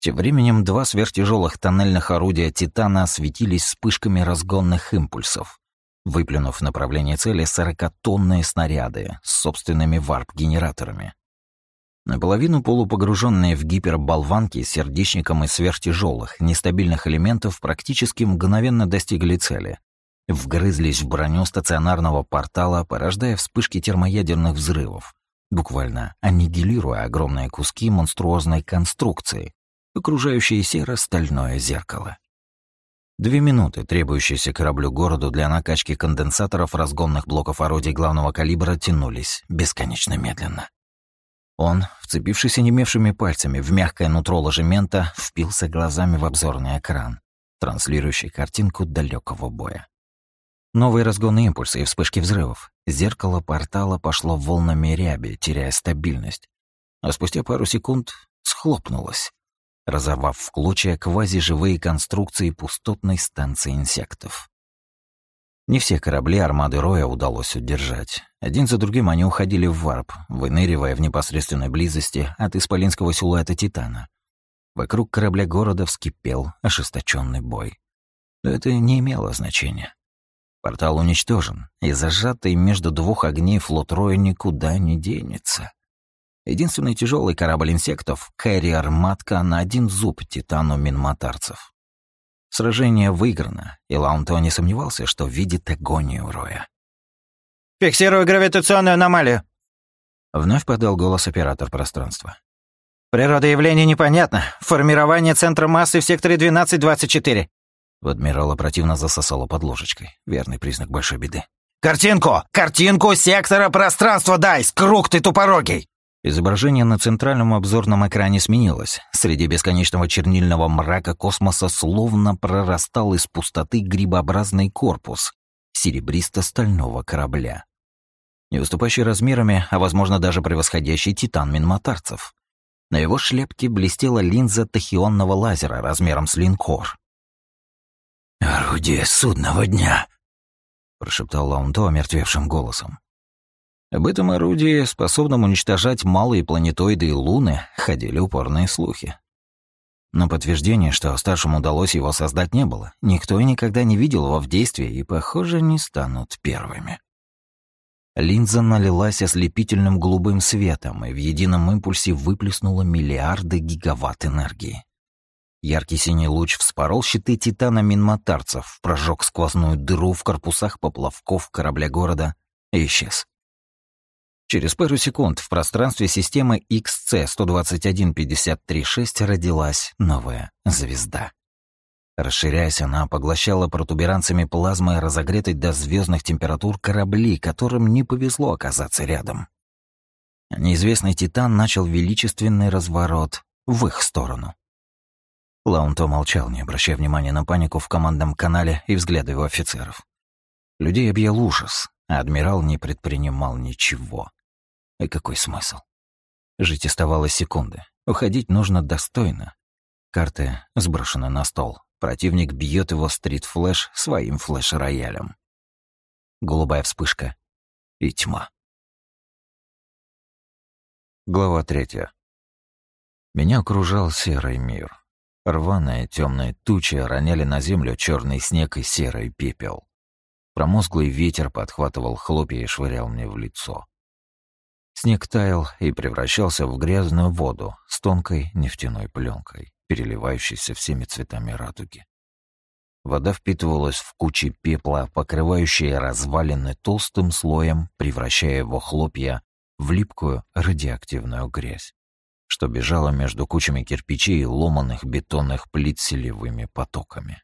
Тем временем два сверхтяжелых тоннельных орудия «Титана» светились вспышками разгонных импульсов, выплюнув в направлении цели сорокатонные снаряды с собственными варп-генераторами. Наполовину полупогруженные в гиперболванки с сердечником из сверхтяжелых, нестабильных элементов практически мгновенно достигли цели. Вгрызлись в броню стационарного портала, порождая вспышки термоядерных взрывов, буквально аннигилируя огромные куски монструозной конструкции, окружающее серо-стальное зеркало. Две минуты, требующиеся кораблю-городу для накачки конденсаторов разгонных блоков орудий главного калибра, тянулись бесконечно медленно. Он, вцепившись онемевшими пальцами в мягкое нутро ложемента, впился глазами в обзорный экран, транслирующий картинку далекого боя. Новые разгонные импульсы и вспышки взрывов. Зеркало портала пошло волнами ряби, теряя стабильность. А спустя пару секунд схлопнулось, разорвав в клочья квазиживые конструкции пустотной станции инсектов. Не все корабли армады Роя удалось удержать. Один за другим они уходили в варп, выныривая в непосредственной близости от исполинского силуэта Титана. Вокруг корабля города вскипел ожесточенный бой. Но это не имело значения. Портал уничтожен, и зажатый между двух огней флот Роя никуда не денется. Единственный тяжелый корабль инсектов — Кэрриер Матка на один зуб титану минматарцев. Сражение выиграно, и Лаунто не сомневался, что видит агонию Роя. «Фиксирую гравитационную аномалию», — вновь подал голос оператор пространства. «Природа явления непонятна. Формирование центра массы в секторе 12-24». В адмирала противно засосало под ложечкой. Верный признак большой беды. «Картинку! Картинку сектора пространства дай! Скрук ты тупорогий!» Изображение на центральном обзорном экране сменилось. Среди бесконечного чернильного мрака космоса словно прорастал из пустоты грибообразный корпус серебристо-стального корабля. Не уступающий размерами, а возможно даже превосходящий титан минматарцев. На его шлепке блестела линза тахионного лазера размером с линкор. «Орудие судного дня», — прошептал Лаунто омертвевшим голосом. Об этом орудии, способном уничтожать малые планетоиды и луны, ходили упорные слухи. Но подтверждения, что старшему удалось его создать, не было. Никто и никогда не видел его в действии и, похоже, не станут первыми. Линза налилась ослепительным голубым светом и в едином импульсе выплеснула миллиарды гигаватт энергии. Яркий синий луч вспорол щиты титана минмотарцев, прожег сквозную дыру в корпусах поплавков корабля города и исчез. Через пару секунд в пространстве системы XC-121-53-6 родилась новая звезда. Расширяясь, она поглощала протуберанцами плазмы разогретой до звездных температур корабли, которым не повезло оказаться рядом. Неизвестный Титан начал величественный разворот в их сторону. Лаунто молчал, не обращая внимания на панику в командном канале и взгляды его офицеров. Людей объял ужас, а адмирал не предпринимал ничего. И какой смысл? Жить оставалось секунды. Уходить нужно достойно. Карты сброшены на стол. Противник бьет его стрит-флэш своим флэш-роялем. Голубая вспышка и тьма. Глава третья. Меня окружал серый мир. Рваные темные тучи роняли на землю черный снег и серый пепел. Промозглый ветер подхватывал хлопья и швырял мне в лицо. Снег таял и превращался в грязную воду с тонкой нефтяной пленкой, переливающейся всеми цветами радуги. Вода впитывалась в кучи пепла, покрывающие развалины толстым слоем, превращая его хлопья в липкую радиоактивную грязь, что бежала между кучами кирпичей и ломаных бетонных плит селевыми потоками.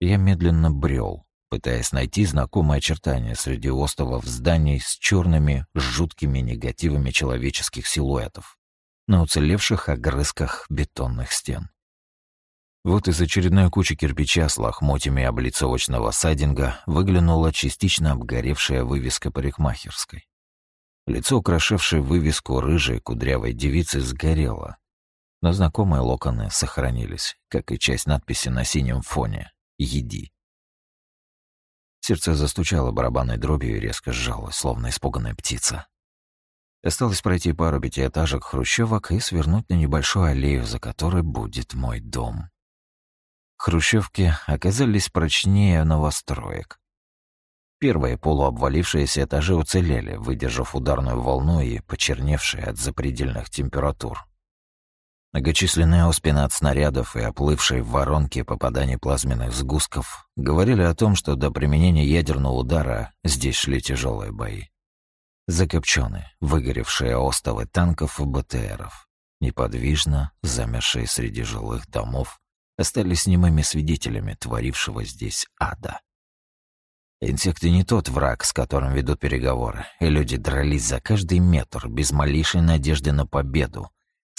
Я медленно брел, пытаясь найти знакомые очертания среди островов зданий с черными, жуткими негативами человеческих силуэтов на уцелевших огрызках бетонных стен. Вот из очередной кучи кирпича с лохмотьями облицовочного сайдинга выглянула частично обгоревшая вывеска парикмахерской. Лицо, украшавшее вывеску рыжей кудрявой девицы, сгорело, но знакомые локоны сохранились, как и часть надписи на синем фоне «Еди». Сердце застучало барабанной дробью и резко сжалось, словно испуганная птица. Осталось пройти пару пятиэтажек хрущевок и свернуть на небольшую аллею, за которой будет мой дом. Хрущевки оказались прочнее новостроек. Первые полуобвалившиеся этажи уцелели, выдержав ударную волну и почерневшие от запредельных температур. Многочисленные оспины от снарядов и оплывшие в воронки попадания плазменных сгустков говорили о том, что до применения ядерного удара здесь шли тяжелые бои. Закопченные, выгоревшие остовы танков и БТРов, неподвижно замершие среди жилых домов, остались немыми свидетелями творившего здесь ада. Инсекты не тот враг, с которым ведут переговоры, и люди дрались за каждый метр без малейшей надежды на победу,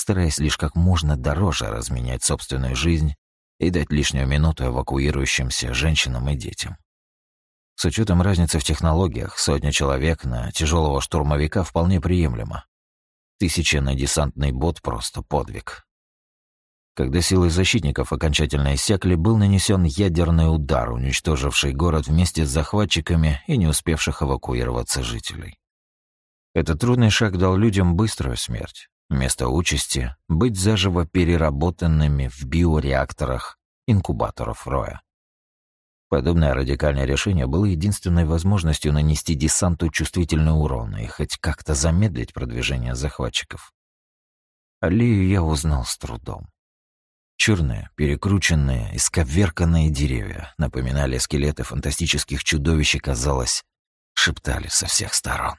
стараясь лишь как можно дороже разменять собственную жизнь и дать лишнюю минуту эвакуирующимся женщинам и детям. С учетом разницы в технологиях, сотня человек на тяжелого штурмовика вполне приемлемо. Тысяча на десантный бот — просто подвиг. Когда силы защитников окончательно иссякли, был нанесен ядерный удар, уничтоживший город вместе с захватчиками и не успевших эвакуироваться жителей. Этот трудный шаг дал людям быструю смерть, Вместо участи — быть заживо переработанными в биореакторах инкубаторов Роя. Подобное радикальное решение было единственной возможностью нанести десанту чувствительный урон и хоть как-то замедлить продвижение захватчиков. Алию я узнал с трудом. Черные, перекрученные, исковерканные деревья напоминали скелеты фантастических чудовищ и, казалось, шептали со всех сторон.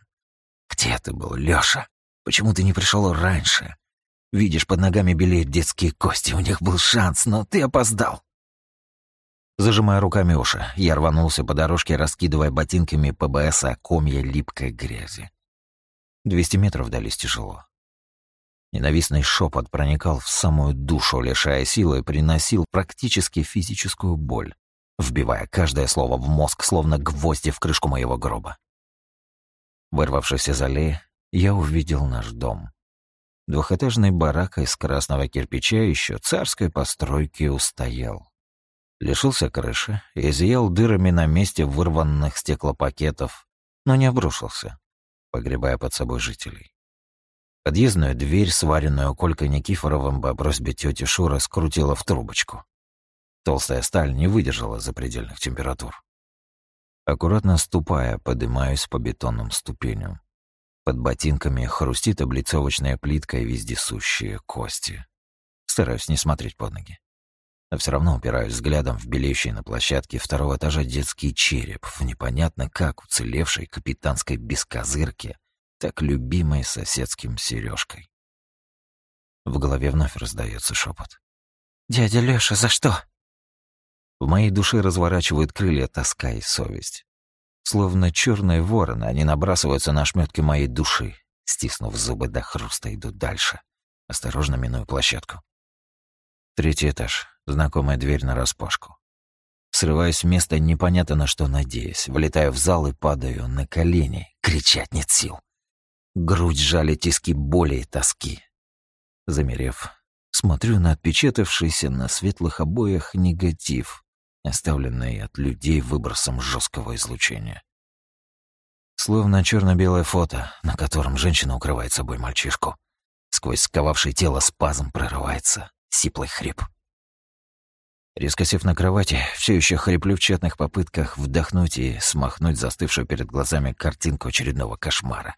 «Где ты был, Лёша? Почему ты не пришел раньше? Видишь, под ногами белеют детские кости, у них был шанс, но ты опоздал. Зажимая руками уши, я рванулся по дорожке, раскидывая ботинками ПБС о комья липкой грязи. Двести метров дались тяжело. Ненавистный шепот проникал в самую душу, лишая силы, и приносил практически физическую боль, вбивая каждое слово в мозг, словно гвозди в крышку моего гроба. Вырвавшись из аллеи, я увидел наш дом. Двухэтажный барак из красного кирпича еще царской постройки устоял. Лишился крыши изъел дырами на месте вырванных стеклопакетов, но не обрушился, погребая под собой жителей. Подъездную дверь, сваренную Колькой Никифоровым по просьбе тети Шуры, скрутила в трубочку. Толстая сталь не выдержала запредельных температур. Аккуратно ступая, поднимаюсь по бетонным ступеням. Под ботинками хрустит облицовочная плитка и вездесущие кости. Стараюсь не смотреть под ноги. Но все равно упираюсь взглядом в белеющий на площадке второго этажа детский череп в непонятно как уцелевшей капитанской бескозырке, так любимой соседским сережкой. В голове вновь раздается шепот. «Дядя Лёша, за что?» В моей душе разворачивают крылья тоска и совесть. Словно черные вороны, они набрасываются на шметки моей души. Стиснув зубы до хруста, идут дальше. Осторожно миную площадку. Третий этаж. Знакомая дверь на распашку. Срываюсь с места, непонятно на что надеясь. Влетаю в зал и падаю на колени. Кричать нет сил. Грудь жали тиски боли и тоски. Замерев, смотрю на отпечатавшийся на светлых обоях негатив оставленный от людей выбросом жесткого излучения. Словно черно белое фото, на котором женщина укрывает собой мальчишку. Сквозь сковавшее тело спазм прорывается сиплый хрип. Резко сев на кровати, все еще хриплю в тщетных попытках вдохнуть и смахнуть застывшую перед глазами картинку очередного кошмара.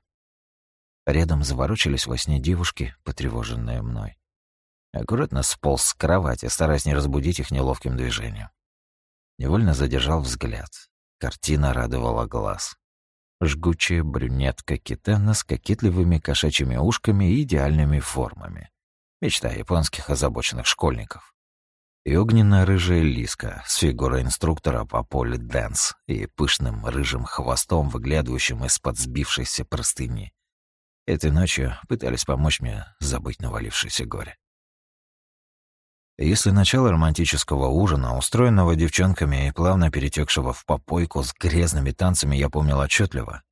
Рядом заворочились во сне девушки, потревоженные мной. Аккуратно сполз с кровати, стараясь не разбудить их неловким движением. Невольно задержал взгляд. Картина радовала глаз. Жгучая брюнетка Китана с кокетливыми кошачьими ушками и идеальными формами. Мечта японских озабоченных школьников. И огненно-рыжая лиска с фигурой инструктора по pole dance и пышным рыжим хвостом, выглядывающим из-под сбившейся простыни. Этой ночью пытались помочь мне забыть навалившееся горе. Если начало романтического ужина, устроенного девчонками и плавно перетекшего в попойку с грязными танцами, я помнил отчетливо,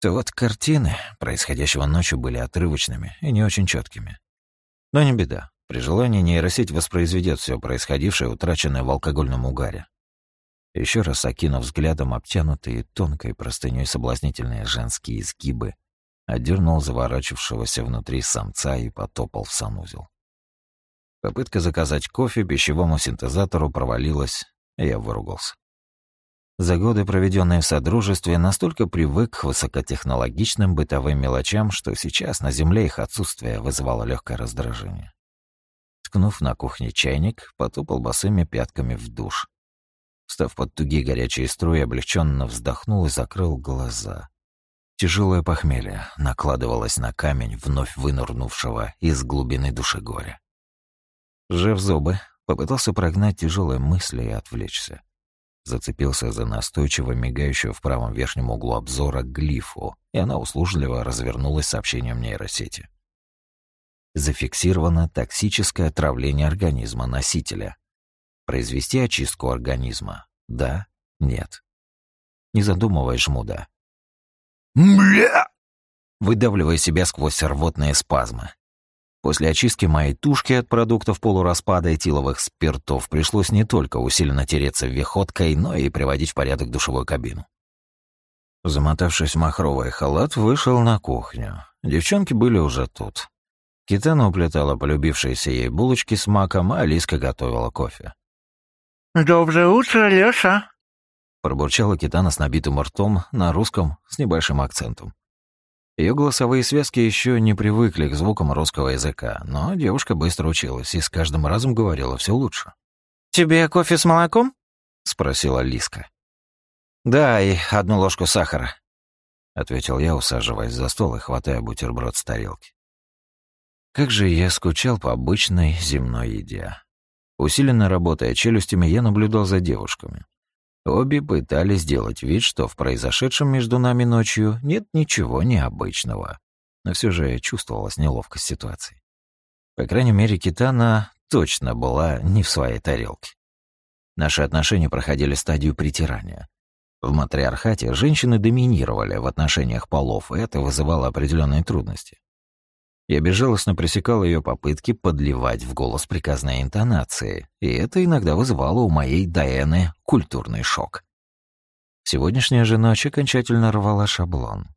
то вот картины происходящего ночью были отрывочными и не очень четкими. Но не беда. При желании нейросеть воспроизведет все происходившее, утраченное в алкогольном угаре. Еще раз окинув взглядом обтянутые тонкой простыней соблазнительные женские изгибы, отдернул заворачившегося внутри самца и потопал в санузел. Попытка заказать кофе пищевому синтезатору провалилась, и я выругался. За годы, проведенные в Содружестве, настолько привык к высокотехнологичным бытовым мелочам, что сейчас на Земле их отсутствие вызывало легкое раздражение. Ткнув на кухне чайник, потопал босыми пятками в душ. Став под тугие горячие струи, облегченно вздохнул и закрыл глаза. Тяжелое похмелье накладывалось на камень вновь вынырнувшего из глубины души горя. Сжав зубы, попытался прогнать тяжелые мысли и отвлечься. Зацепился за настойчиво мигающую в правом верхнем углу обзора глифу, и она услужливо развернулась сообщением нейросети. Зафиксировано токсическое отравление организма носителя. Произвести очистку организма? Да? Нет? Не задумываясь, жму «да». «Мля!» Выдавливая себя сквозь рвотные спазмы. После очистки моей тушки от продуктов полураспада и этиловых спиртов пришлось не только усиленно тереться вехоткой, но и приводить в порядок душевую кабину. Замотавшись в махровый халат, вышел на кухню. Девчонки были уже тут. Китана уплетала полюбившиеся ей булочки с маком, а Алиска готовила кофе. «Доброе утро, Лёша!» Пробурчала Китана с набитым ртом на русском с небольшим акцентом. Ее голосовые связки еще не привыкли к звукам русского языка, но девушка быстро училась и с каждым разом говорила все лучше. «Тебе кофе с молоком?» — спросила Лиска. «Да, и одну ложку сахара», — ответил я, усаживаясь за стол и хватая бутерброд с тарелки. Как же я скучал по обычной земной еде. Усиленно работая челюстями, я наблюдал за девушками. Обе пытались сделать вид, что в произошедшем между нами ночью нет ничего необычного. Но все же чувствовалась неловкость ситуации. По крайней мере, Китана точно была не в своей тарелке. Наши отношения проходили стадию притирания. В матриархате женщины доминировали в отношениях полов, и это вызывало определенные трудности. Я безжалостно пресекал ее попытки подливать в голос приказные интонации, и это иногда вызывало у моей Дайены культурный шок. Сегодняшняя же ночь окончательно рвала шаблон.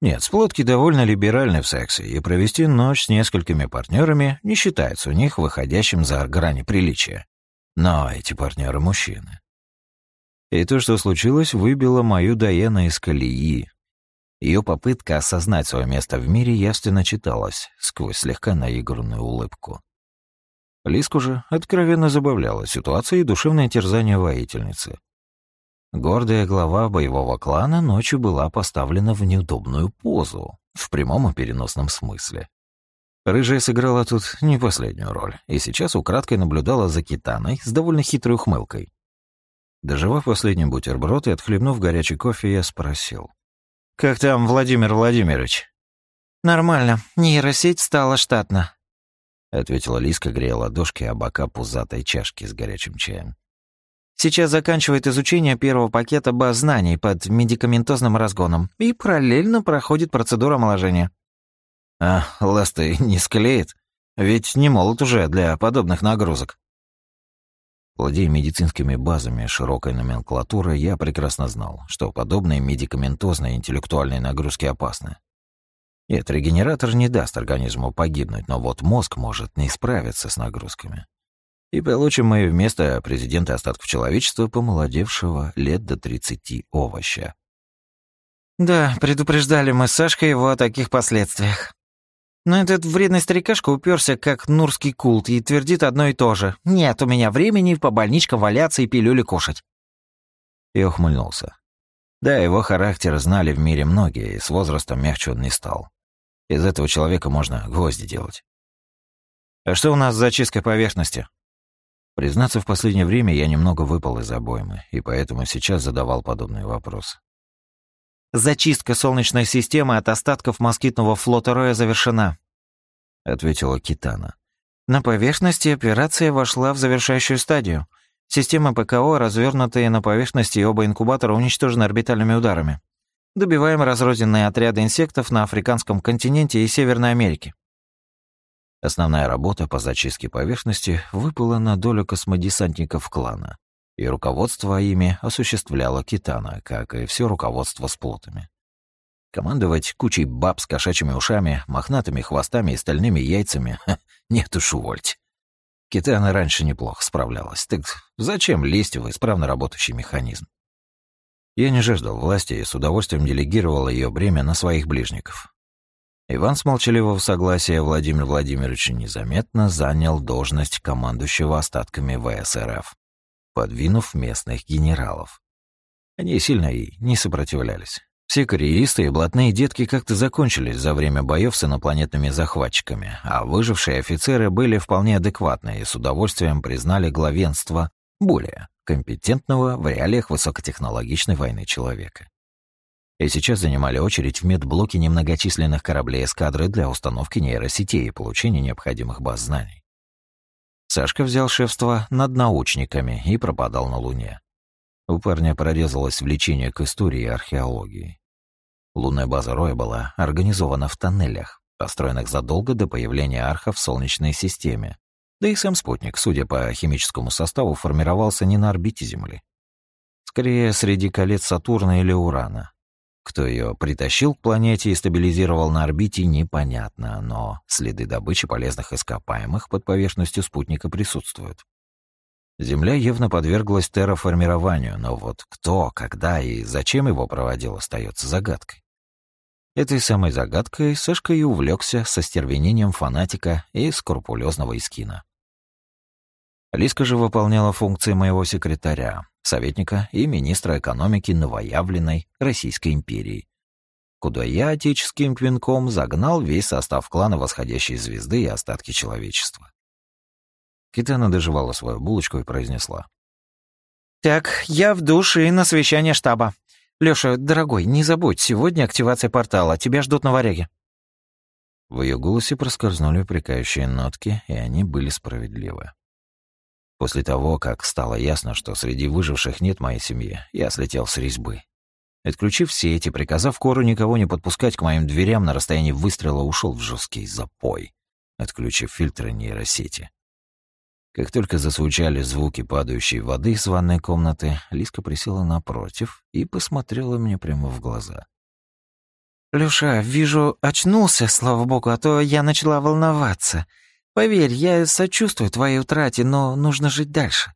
Нет, сплотки довольно либеральны в сексе, и провести ночь с несколькими партнерами не считается у них выходящим за грани приличия. Но эти партнеры мужчины. И то, что случилось, выбило мою Даяна из колеи. Ее попытка осознать свое место в мире явственно читалась сквозь слегка наигранную улыбку. Лиску же откровенно забавляла ситуация и душевное терзание воительницы. Гордая глава боевого клана ночью была поставлена в неудобную позу, в прямом и переносном смысле. Рыжая сыграла тут не последнюю роль, и сейчас украдкой наблюдала за Китаной с довольно хитрой ухмылкой. Доживав последний бутерброд и отхлебнув горячий кофе, я спросил. «Как там Владимир Владимирович?» «Нормально. Нейросеть стала штатно», — ответила Лиска, грея ладошки о бока пузатой чашки с горячим чаем. «Сейчас заканчивает изучение первого пакета баз знаний под медикаментозным разгоном и параллельно проходит процедура омоложения». «А ласты не склеит? Ведь не молод уже для подобных нагрузок». Владея медицинскими базами широкой номенклатуры, я прекрасно знал, что подобные медикаментозные интеллектуальные нагрузки опасны. Нет, регенератор не даст организму погибнуть, но вот мозг может не справиться с нагрузками. И получим мы вместо президента остатков человечества помолодевшего лет до 30 овоща. Да, предупреждали мы с Сашкой его о таких последствиях. Но этот вредный старикашка уперся, как нурский культ, и твердит одно и то же. «Нет у меня времени по больничкам валяться и пилюли кушать». И ухмыльнулся. Да, его характер знали в мире многие, и с возрастом мягче он не стал. Из этого человека можно гвозди делать. «А что у нас с зачисткой поверхности?» Признаться, в последнее время я немного выпал из обоймы, и поэтому сейчас задавал подобные вопросы. Зачистка Солнечной системы от остатков москитного флота Роя завершена», — ответила Китана. «На поверхности операция вошла в завершающую стадию. Системы ПКО, развернутые на поверхности, и оба инкубатора уничтожены орбитальными ударами. Добиваем разрозненные отряды инсектов на африканском континенте и Северной Америке». Основная работа по зачистке поверхности выпала на долю космодесантников клана и руководство ими осуществляла Китана, как и все руководство с плотами. Командовать кучей баб с кошачьими ушами, мохнатыми хвостами и стальными яйцами — нет уж увольте. Китана раньше неплохо справлялась, так зачем лезть в исправно работающий механизм? Я не жаждал власти и с удовольствием делегировал ее бремя на своих ближников. Иван с молчаливого согласия Владимир Владимирович незаметно занял должность командующего остатками ВСРФ подвинув местных генералов. Они сильно и не сопротивлялись. Все карьеристы и блатные детки как-то закончились за время боев с инопланетными захватчиками, а выжившие офицеры были вполне адекватны и с удовольствием признали главенство более компетентного в реалиях высокотехнологичной войны человека. И сейчас занимали очередь в медблоке немногочисленных кораблей эскадры для установки нейросетей и получения необходимых баз знаний. Сашка взял шефство над научниками и пропадал на Луне. У парня прорезалось влечение к истории и археологии. Лунная база Роя была организована в тоннелях, построенных задолго до появления арха в Солнечной системе. Да и сам спутник, судя по химическому составу, формировался не на орбите Земли. Скорее, среди колец Сатурна или Урана. Кто ее притащил к планете и стабилизировал на орбите, непонятно, но следы добычи полезных ископаемых под поверхностью спутника присутствуют. Земля явно подверглась терраформированию, но вот кто, когда и зачем его проводил, остается загадкой. Этой самой загадкой Сашка и увлекся со стервенением фанатика и скрупулезного искина. Лиска же выполняла функции моего секретаря, советника и министра экономики новоявленной Российской империи, куда я отеческим пинком загнал весь состав клана восходящей звезды и остатки человечества. Китана доживала свою булочку и произнесла. «Так, я в душе и на совещание штаба. Лёша, дорогой, не забудь, сегодня активация портала, тебя ждут на варяге». В ее голосе проскользнули упрекающие нотки, и они были справедливы. После того, как стало ясно, что среди выживших нет моей семьи, я слетел с резьбы. Отключив все эти, приказав Кору никого не подпускать к моим дверям на расстоянии выстрела, ушел в жесткий запой, отключив фильтры нейросети. Как только засвучали звуки падающей воды из ванной комнаты, Лиска присела напротив и посмотрела мне прямо в глаза. «Люша, вижу, очнулся, слава богу, а то я начала волноваться. Поверь, я сочувствую твоей утрате, но нужно жить дальше.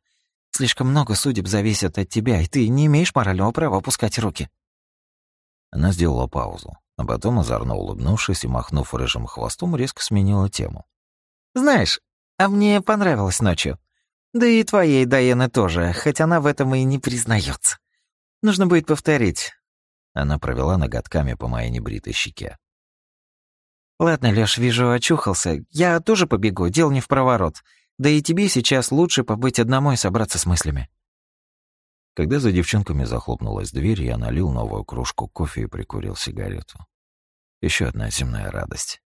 Слишком много судеб зависит от тебя, и ты не имеешь морального права опускать руки». Она сделала паузу, а потом, озорно улыбнувшись и махнув рыжим хвостом, резко сменила тему. «Знаешь, а мне понравилось ночью. Да и твоей Дайены тоже, хоть она в этом и не признается. Нужно будет повторить». Она провела ноготками по моей небритой щеке. «Ладно, Лёш, вижу, очухался. Я тоже побегу, дел не в проворот. Да и тебе сейчас лучше побыть одному и собраться с мыслями». Когда за девчонками захлопнулась дверь, я налил новую кружку кофе и прикурил сигарету. Еще одна земная радость.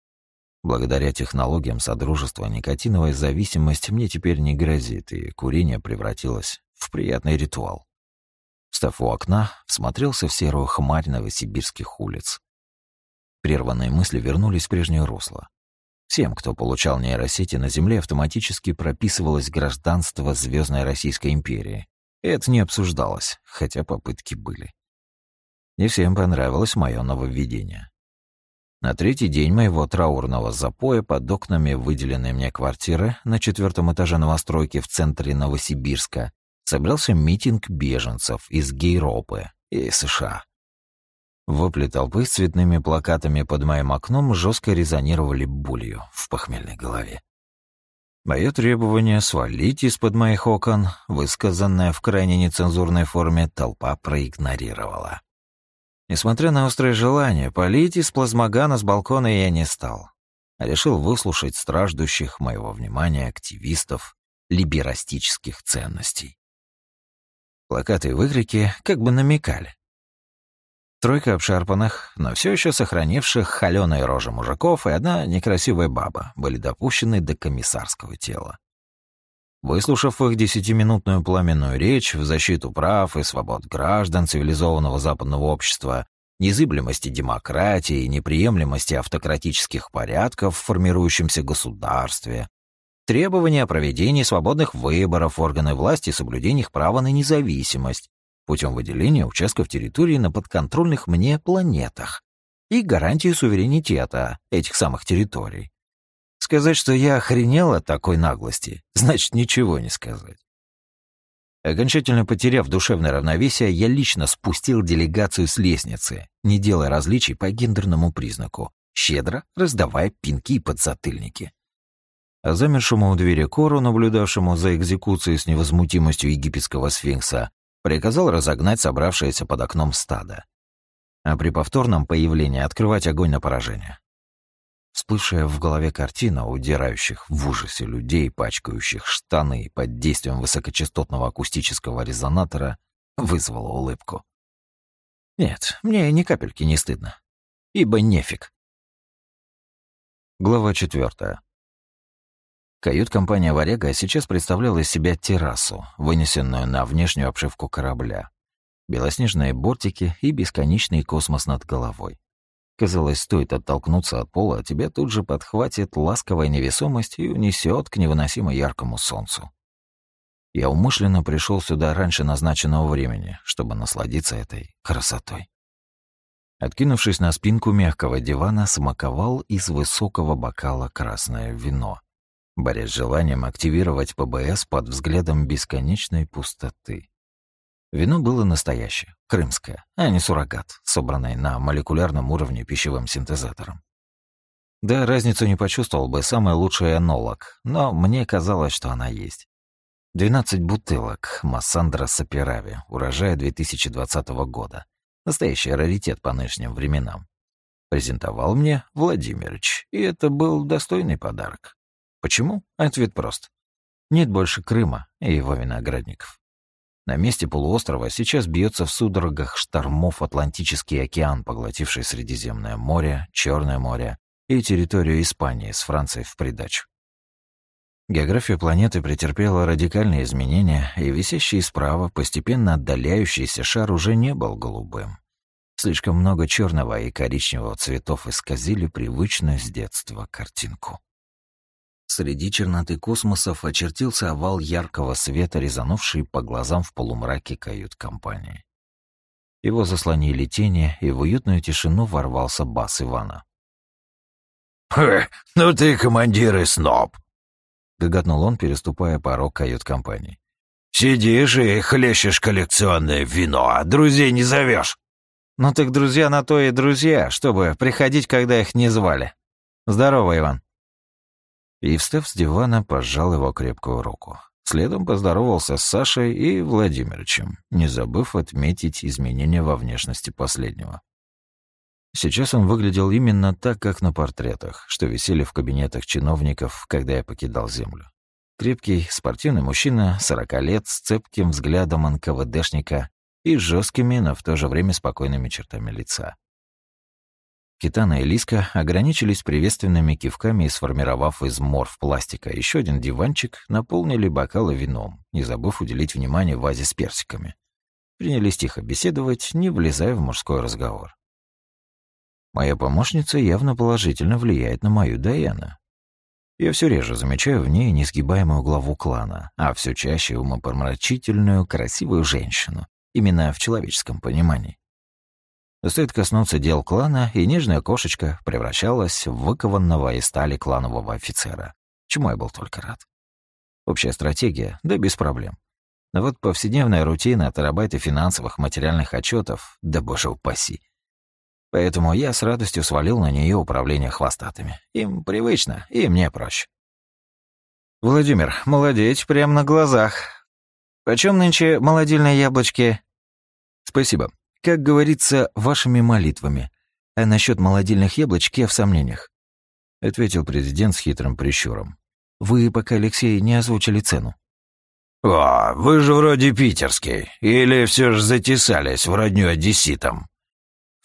Благодаря технологиям Содружества никотиновая зависимость мне теперь не грозит, и курение превратилось в приятный ритуал. Став у окна, всмотрелся в серую хмарь новосибирских улиц. Прерванные мысли вернулись в прежнее русло. Всем, кто получал нейросети на Земле, автоматически прописывалось гражданство Звездной Российской империи. Это не обсуждалось, хотя попытки были. Не всем понравилось мое нововведение. На третий день моего траурного запоя под окнами выделенной мне квартиры на четвертом этаже новостройки в центре Новосибирска собрался митинг беженцев из Гейропы и США. Вопли толпы с цветными плакатами под моим окном жестко резонировали болью в похмельной голове. Мое требование свалить из-под моих окон, высказанное в крайне нецензурной форме, толпа проигнорировала. Несмотря на острое желание, полить из плазмогана с балкона я не стал. А решил выслушать страждущих моего внимания активистов либерастических ценностей. Плакаты и выкрики как бы намекали. Тройка обшарпанных, но все еще сохранивших холёные рожи мужиков и одна некрасивая баба были допущены до комиссарского тела. Выслушав их десятиминутную пламенную речь в защиту прав и свобод граждан цивилизованного западного общества, незыблемости демократии и неприемлемости автократических порядков в формирующемся государстве, требования о проведении свободных выборов органы власти и соблюдении их права на независимость, путем выделения участков территории на подконтрольных мне планетах и гарантии суверенитета этих самых территорий. Сказать, что я охренел от такой наглости, значит ничего не сказать. Окончательно потеряв душевное равновесие, я лично спустил делегацию с лестницы, не делая различий по гендерному признаку, щедро раздавая пинки и подзатыльники. А замершему у двери Кору, наблюдавшему за экзекуцией с невозмутимостью египетского сфинкса, приказал разогнать собравшееся под окном стадо. А при повторном появлении открывать огонь на поражение. Всплывшая в голове картина удирающих в ужасе людей, пачкающих штаны под действием высокочастотного акустического резонатора, вызвала улыбку. Нет, мне ни капельки не стыдно. Ибо нефиг. Глава четвертая. Кают-компания «Варяга» сейчас представляла из себя террасу, вынесенную на внешнюю обшивку корабля. Белоснежные бортики и бесконечный космос над головой. Казалось, стоит оттолкнуться от пола, а тебя тут же подхватит ласковая невесомость и унесет к невыносимо яркому солнцу. Я умышленно пришел сюда раньше назначенного времени, чтобы насладиться этой красотой. Откинувшись на спинку мягкого дивана, смаковал из высокого бокала красное вино борясь с желанием активировать ПБС под взглядом бесконечной пустоты. Вино было настоящее, крымское, а не суррогат, собранный на молекулярном уровне пищевым синтезатором. Да, разницу не почувствовал бы самый лучший энолог, но мне казалось, что она есть. 12 бутылок Массандра Сапирави, урожая 2020 года. Настоящий раритет по нынешним временам. Презентовал мне Владимирович, и это был достойный подарок. Почему? Ответ прост. Нет больше Крыма и его виноградников. На месте полуострова сейчас бьется в судорогах штормов Атлантический океан, поглотивший Средиземное море, Черное море и территорию Испании с Францией в придачу. География планеты претерпела радикальные изменения, и висящий справа, постепенно отдаляющийся шар уже не был голубым. Слишком много черного и коричневого цветов исказили привычную с детства картинку. Среди черноты космосов очертился овал яркого света, резанувший по глазам в полумраке кают-компании. Его заслонили тени, и в уютную тишину ворвался бас Ивана. «Хе, ну ты командир и сноб!» — гоготнул он, переступая порог кают-компании. Сидишь и хлещешь коллекционное вино, а друзей не зовешь. Ну так друзья на то и друзья, чтобы приходить, когда их не звали. Здорово, Иван. И, встав с дивана, пожал его крепкую руку. Следом поздоровался с Сашей и Владимировичем, не забыв отметить изменения во внешности последнего. Сейчас он выглядел именно так, как на портретах, что висели в кабинетах чиновников, когда я покидал землю. Крепкий, спортивный мужчина, 40 лет, с цепким взглядом НКВДшника и жесткими, но в то же время спокойными чертами лица. Китана и Лиска ограничились приветственными кивками и, сформировав из морф пластика еще один диванчик, наполнили бокалы вином, не забыв уделить внимание вазе с персиками. Принялись тихо беседовать, не влезая в мужской разговор. Моя помощница явно положительно влияет на мою Даяна. Я все реже замечаю в ней несгибаемую главу клана, а все чаще умопомрачительную, красивую женщину, именно в человеческом понимании. Стоит коснуться дел клана, и нежная кошечка превращалась в выкованного из стали кланового офицера, чему я был только рад. Общая стратегия, да без проблем. Но вот повседневная рутина, терабайты финансовых, материальных отчетов, да боже упаси. Поэтому я с радостью свалил на нее управление хвостатыми. Им привычно, и мне проще. «Владимир, молодеть прямо на глазах. Почем нынче молодильные яблочки?» «Спасибо. Как говорится, вашими молитвами. А насчет молодильных яблочек я в сомнениях», — ответил президент с хитрым прищуром. «Вы пока, Алексей, не озвучили цену». «О, вы же вроде питерский. Или все же затесались в родню одесситам?»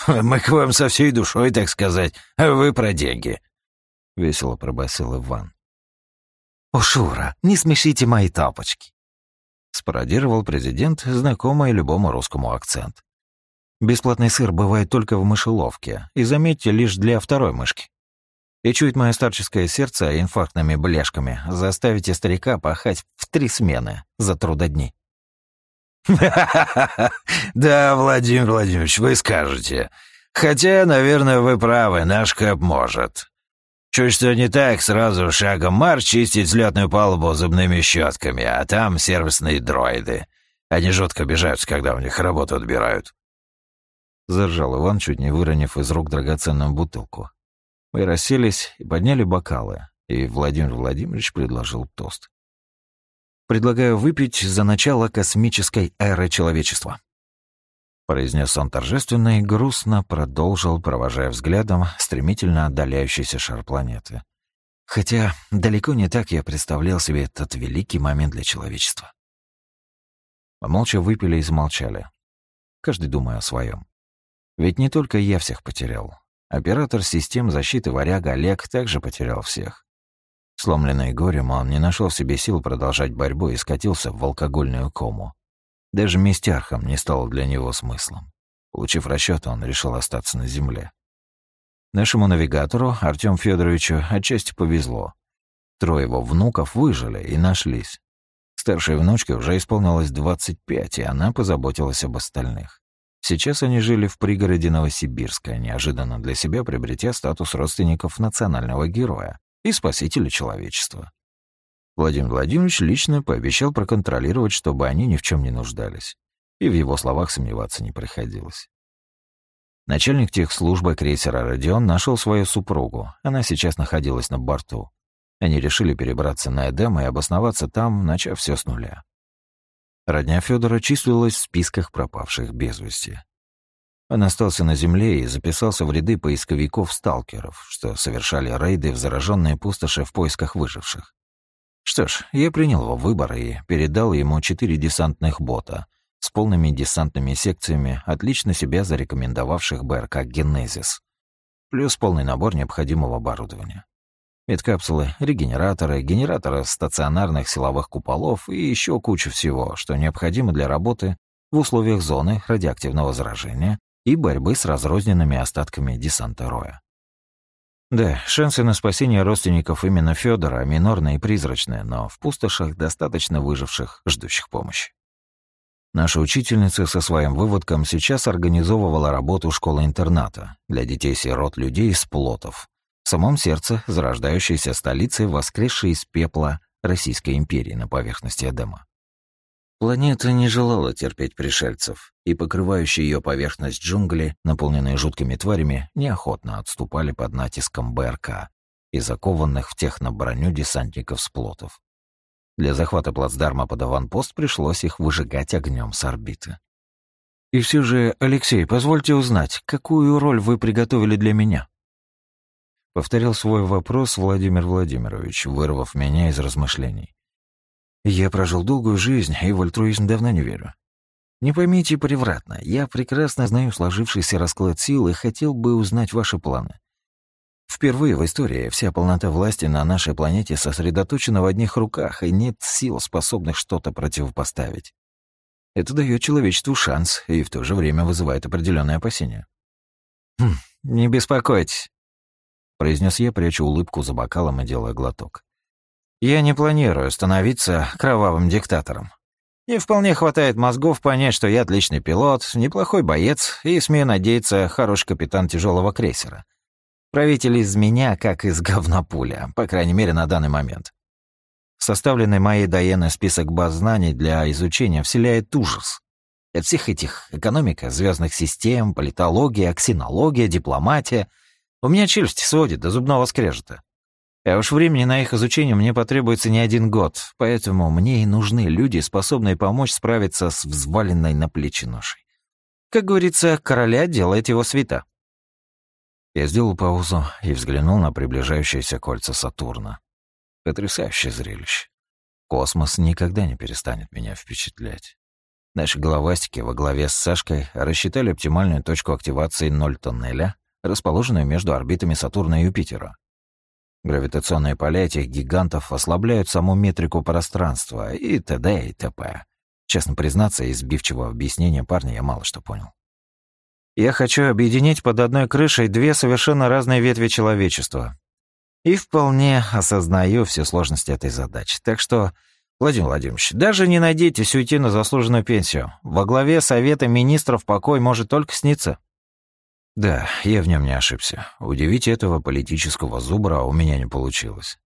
Мы к вам со всей душой, так сказать, а вы про деньги», — весело пробасил Иван. «О, Шура, не смешите мои тапочки», — спародировал президент, знакомый любому русскому акцент. «Бесплатный сыр бывает только в мышеловке, и, заметьте, лишь для второй мышки. И чует мое старческое сердце инфарктными бляшками, заставите старика пахать в три смены за трудодни». Да, Владимир Владимирович, вы скажете. Хотя, наверное, вы правы, наш Кэп может. Чуть что не так, сразу шагом марш чистить взлетную палубу зубными щетками, а там сервисные дроиды. Они жутко обижаются, когда у них работу отбирают. Заржал Иван, чуть не выронив из рук драгоценную бутылку. Мы расселись и подняли бокалы, и Владимир Владимирович предложил тост. Предлагаю выпить за начало космической эры человечества. Произнес он торжественно и грустно продолжил, провожая взглядом стремительно отдаляющийся шар планеты. Хотя далеко не так я представлял себе этот великий момент для человечества. Молча выпили и замолчали. Каждый думая о своем. Ведь не только я всех потерял. Оператор систем защиты варяга Олег также потерял всех. Сломленный горем, он не нашел себе сил продолжать борьбу и скатился в алкогольную кому. Даже месть архам не стало для него смыслом. Получив расчет, он решил остаться на земле. Нашему навигатору, Артём Федоровичу, отчасти повезло. Трое его внуков выжили и нашлись. Старшей внучке уже исполнилось 25, и она позаботилась об остальных. Сейчас они жили в пригороде Новосибирска, неожиданно для себя приобретя статус родственников национального героя и спасителя человечества. Владимир Владимирович лично пообещал проконтролировать, чтобы они ни в чем не нуждались, и в его словах сомневаться не приходилось. Начальник техслужбы крейсера «Родион» нашел свою супругу. Она сейчас находилась на борту. Они решили перебраться на Эдем и обосноваться там, начав все с нуля. Родня Федора числилась в списках пропавших без вести. Он остался на земле и записался в ряды поисковиков-сталкеров, что совершали рейды в зараженные пустоши в поисках выживших. Что ж, я принял его выбор и передал ему четыре десантных бота с полными десантными секциями, отлично себя зарекомендовавших БРК «Генезис», плюс полный набор необходимого оборудования. Медкапсулы, регенераторы, генераторы стационарных силовых куполов и еще куча всего, что необходимо для работы в условиях зоны радиоактивного заражения и борьбы с разрозненными остатками десанта Роя. Да, шансы на спасение родственников именно Федора минорные и призрачные, но в пустошах достаточно выживших, ждущих помощи. Наша учительница со своим выводком сейчас организовывала работу школы-интерната для детей-сирот людей из плотов, самом сердце зарождающейся столицы, воскресшей из пепла Российской империи на поверхности Эдема. Планета не желала терпеть пришельцев, и покрывающие ее поверхность джунгли, наполненные жуткими тварями, неохотно отступали под натиском БРК и закованных в техноброню десантников с плотов. Для захвата плацдарма под аванпост пришлось их выжигать огнем с орбиты. «И все же, Алексей, позвольте узнать, какую роль вы приготовили для меня?» Повторил свой вопрос Владимир Владимирович, вырвав меня из размышлений. Я прожил долгую жизнь и в альтруизм давно не верю. Не поймите превратно, я прекрасно знаю сложившийся расклад сил и хотел бы узнать ваши планы. Впервые в истории вся полнота власти на нашей планете сосредоточена в одних руках, и нет сил, способных что-то противопоставить. Это дает человечеству шанс и в то же время вызывает определенные опасения. «Хм, не беспокойтесь», — произнес я, пряча улыбку за бокалом и делая глоток. Я не планирую становиться кровавым диктатором. Мне вполне хватает мозгов понять, что я отличный пилот, неплохой боец и, смею надеяться, хороший капитан тяжелого крейсера. Правитель из меня как из говнопуля, по крайней мере, на данный момент. Составленный моей Даеной список баз знаний для изучения вселяет ужас. От всех этих экономика, звездных систем, политология, аксинология, дипломатия. У меня челюсть сводит до зубного скрежета. А уж времени на их изучение мне потребуется не один год, поэтому мне и нужны люди, способные помочь справиться с взваленной на плечи ношей. Как говорится, короля делает его свита. Я сделал паузу и взглянул на приближающиеся кольца Сатурна. Потрясающее зрелище. Космос никогда не перестанет меня впечатлять. Наши головастики во главе с Сашкой рассчитали оптимальную точку активации ноль тоннеля, расположенную между орбитами Сатурна и Юпитера. Гравитационные поля этих гигантов ослабляют саму метрику пространства и т.д. и т.п. Честно признаться, из сбивчивого объяснения парня я мало что понял. Я хочу объединить под одной крышей две совершенно разные ветви человечества. И вполне осознаю все сложности этой задачи. Так что, Владимир Владимирович, даже не надейтесь уйти на заслуженную пенсию. Во главе Совета Министров покой может только сниться. Да, я в нем не ошибся. Удивить этого политического зубра у меня не получилось.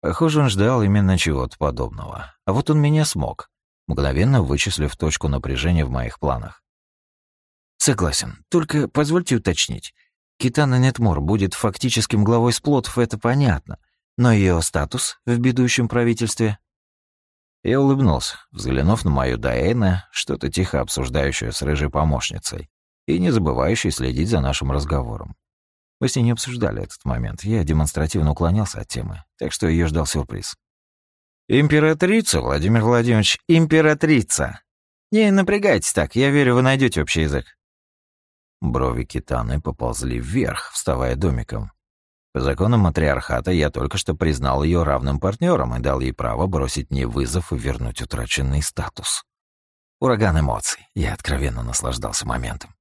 Похоже, он ждал именно чего-то подобного. А вот он меня смог, мгновенно вычислив точку напряжения в моих планах. Согласен, только позвольте уточнить. Китана Нетмор будет фактическим главой сплотов, это понятно. Но ее статус в бедующем правительстве? Я улыбнулся, взглянув на мою Даэна, что-то тихо обсуждающее с рыжей помощницей и не забывающий следить за нашим разговором. Мы с ней не обсуждали этот момент, я демонстративно уклонялся от темы, так что ее ждал сюрприз. «Императрица, Владимир Владимирович, императрица! Не напрягайтесь так, я верю, вы найдете общий язык». Брови Китаны поползли вверх, вставая домиком. По законам матриархата я только что признал ее равным партнером и дал ей право бросить мне вызов и вернуть утраченный статус. Ураган эмоций. Я откровенно наслаждался моментом.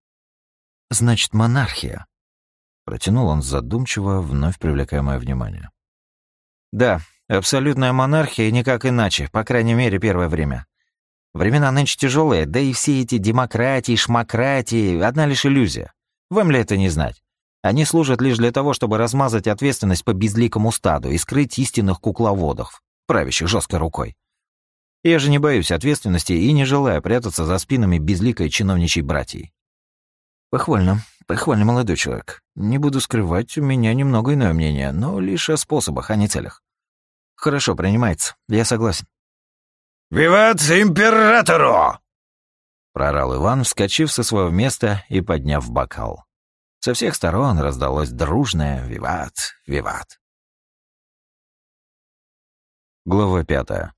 Значит, монархия. Протянул он задумчиво, вновь привлекая мое внимание. Да, абсолютная монархия и никак иначе, по крайней мере, первое время. Времена нынче тяжелые, да и все эти демократии, шмократии — одна лишь иллюзия. Вам ли это не знать? Они служат лишь для того, чтобы размазать ответственность по безликому стаду и скрыть истинных кукловодов, правящих жесткой рукой. Я же не боюсь ответственности и не желаю прятаться за спинами безликой чиновничьей братьей. Похвально, похвально, молодой человек. Не буду скрывать, у меня немного иное мнение, но лишь о способах, а не целях. Хорошо, принимается. Я согласен. «Виват императору!» Прорал Иван, вскочив со своего места и подняв бокал. Со всех сторон раздалось дружное «Виват! Виват!». Глава пятая.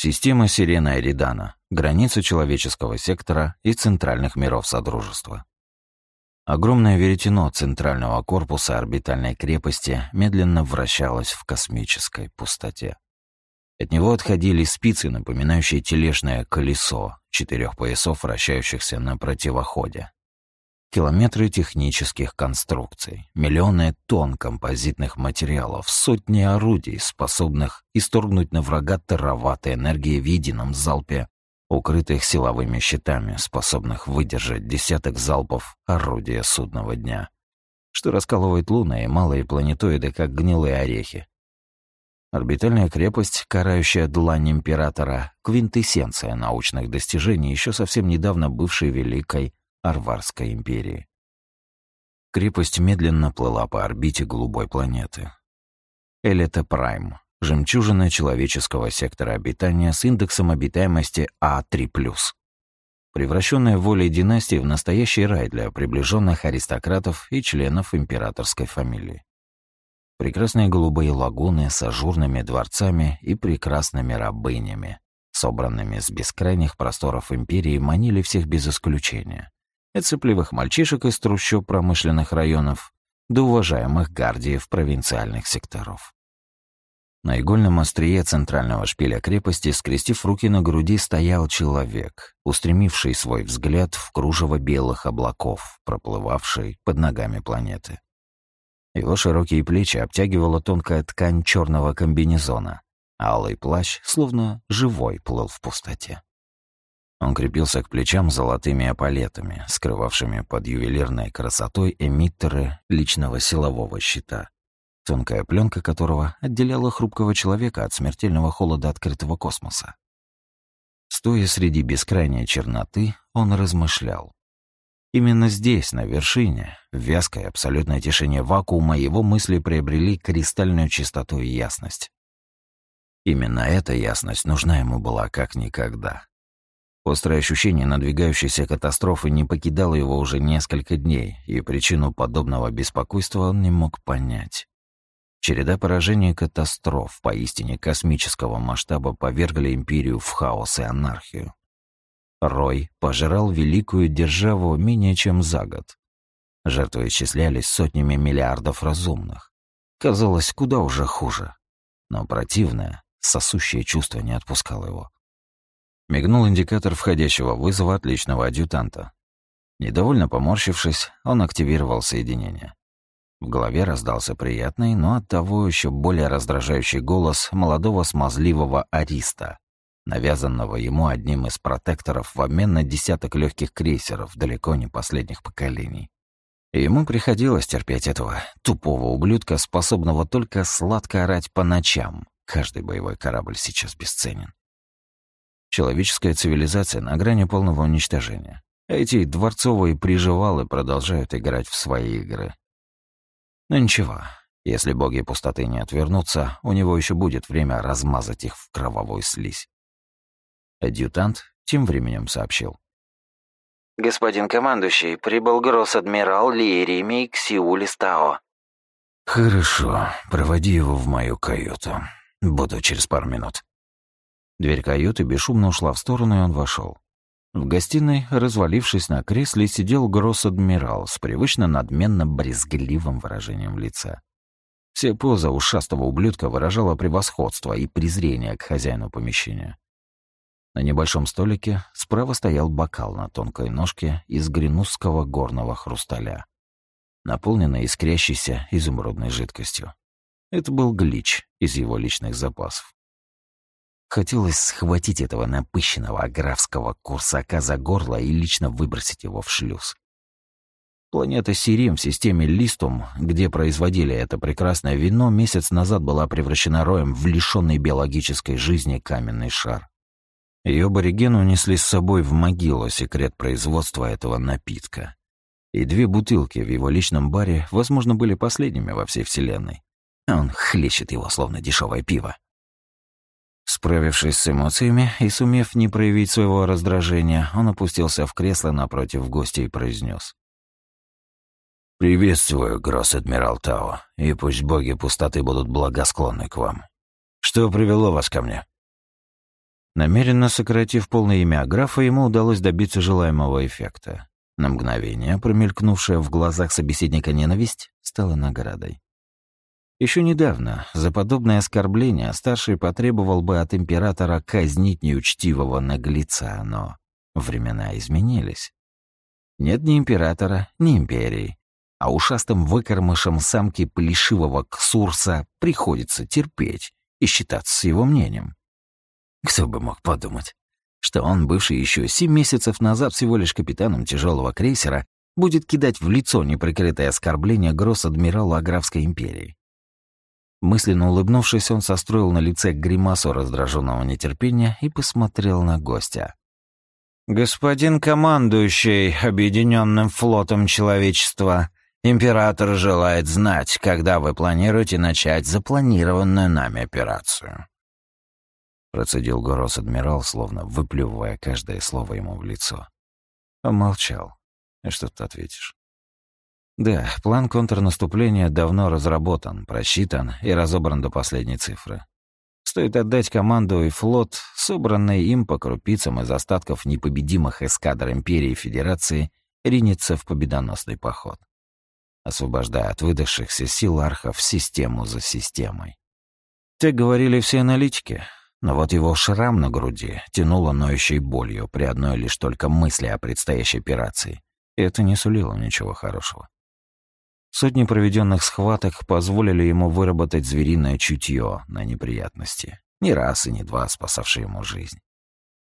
Система Сирена Эридана границы человеческого сектора и центральных миров Содружества. Огромное веретено центрального корпуса орбитальной крепости медленно вращалось в космической пустоте. От него отходили спицы, напоминающие тележное колесо четырех поясов, вращающихся на противоходе. Километры технических конструкций, миллионы тонн композитных материалов, сотни орудий, способных исторгнуть на врага тароватой энергии в едином залпе укрытых силовыми щитами, способных выдержать десяток залпов орудия судного дня, что раскалывает луны и малые планетоиды, как гнилые орехи. Орбитальная крепость, карающая длань императора, квинтэссенция научных достижений еще совсем недавно бывшей великой Арварской империи. Крепость медленно плыла по орбите голубой планеты. Элета Прайм — жемчужина человеческого сектора обитания с индексом обитаемости А3+. Превращенная волей династии в настоящий рай для приближенных аристократов и членов императорской фамилии. Прекрасные голубые лагуны с ажурными дворцами и прекрасными рабынями, собранными с бескрайних просторов империи, манили всех без исключения. От цепливых мальчишек из трущоб промышленных районов до уважаемых гардиев провинциальных секторов. На игольном острие центрального шпиля крепости, скрестив руки на груди, стоял человек, устремивший свой взгляд в кружево белых облаков, проплывавший под ногами планеты. Его широкие плечи обтягивала тонкая ткань черного комбинезона, а алый плащ, словно живой, плыл в пустоте. Он крепился к плечам золотыми эполетами, скрывавшими под ювелирной красотой эмиттеры личного силового щита, тонкая пленка которого отделяла хрупкого человека от смертельного холода открытого космоса. Стоя среди бескрайней черноты, он размышлял. Именно здесь, на вершине, в вязкой абсолютной тишине вакуума, его мысли приобрели кристальную чистоту и ясность. Именно эта ясность нужна ему была как никогда. Острое ощущение надвигающейся катастрофы не покидало его уже несколько дней, и причину подобного беспокойства он не мог понять. Череда поражений и катастроф поистине космического масштаба повергли империю в хаос и анархию. Рой пожирал великую державу менее чем за год. Жертвы исчислялись сотнями миллиардов разумных. Казалось, куда уже хуже. Но противное, сосущее чувство не отпускало его. Мигнул индикатор входящего вызова от личного адъютанта. Недовольно поморщившись, он активировал соединение. В голове раздался приятный, но оттого еще более раздражающий голос молодого смазливого ариста, навязанного ему одним из протекторов в обмен на десяток легких крейсеров далеко не последних поколений. И ему приходилось терпеть этого тупого ублюдка, способного только сладко орать по ночам. Каждый боевой корабль сейчас бесценен. Человеческая цивилизация на грани полного уничтожения. Эти дворцовые приживалы продолжают играть в свои игры. Но ничего, если боги пустоты не отвернутся, у него еще будет время размазать их в кровавую слизь. Адъютант тем временем сообщил. «Господин командующий, прибыл гросс-адмирал Лиеремий Ксиулистао». «Хорошо, проводи его в мою каюту. Буду через пару минут». Дверь каюты бесшумно ушла в сторону, и он вошел. В гостиной, развалившись на кресле, сидел гросс-адмирал с привычно надменно брезгливым выражением лица. Вся поза ушастого ублюдка выражала превосходство и презрение к хозяину помещения. На небольшом столике справа стоял бокал на тонкой ножке из гренузского горного хрусталя, наполненный искрящейся изумрудной жидкостью. Это был глич из его личных запасов. Хотелось схватить этого напыщенного аграфского курсака за горло и лично выбросить его в шлюз. Планета Сирим в системе Листум, где производили это прекрасное вино, месяц назад была превращена роем в лишенный биологической жизни каменный шар. Ее аборигены унесли с собой в могилу секрет производства этого напитка. И две бутылки в его личном баре, возможно, были последними во всей Вселенной. Он хлещет его, словно дешевое пиво. Справившись с эмоциями и сумев не проявить своего раздражения, он опустился в кресло напротив гостя и произнес: «Приветствую, гросс-адмирал Тао, и пусть боги пустоты будут благосклонны к вам. Что привело вас ко мне?» Намеренно сократив полное имя графа, ему удалось добиться желаемого эффекта. На мгновение промелькнувшая в глазах собеседника ненависть стала наградой. Еще недавно за подобное оскорбление старший потребовал бы от императора казнить неучтивого наглеца, но времена изменились. Нет ни императора, ни империи, а ушастым выкормышам самки плешивого ксурса приходится терпеть и считаться с его мнением. Кто бы мог подумать, что он, бывший еще семь месяцев назад всего лишь капитаном тяжелого крейсера, будет кидать в лицо неприкрытое оскорбление гросс-адмиралу Аграфской империи. Мысленно улыбнувшись, он состроил на лице гримасу раздраженного нетерпения и посмотрел на гостя. «Господин командующий Объединенным флотом человечества, император желает знать, когда вы планируете начать запланированную нами операцию». Процедил Горос-адмирал, словно выплевывая каждое слово ему в лицо. Он молчал. И что ты ответишь? Да, план контрнаступления давно разработан, просчитан и разобран до последней цифры. Стоит отдать команду и флот, собранный им по крупицам из остатков непобедимых эскадр Империи и Федерации, ринется в победоносный поход, освобождая от выдохшихся сил архов систему за системой. Так говорили все аналитики, но вот его шрам на груди тянуло ноющей болью при одной лишь только мысли о предстоящей операции, и это не сулило ничего хорошего. Сотни проведенных схваток позволили ему выработать звериное чутье на неприятности, не раз и не два спасавшие ему жизнь.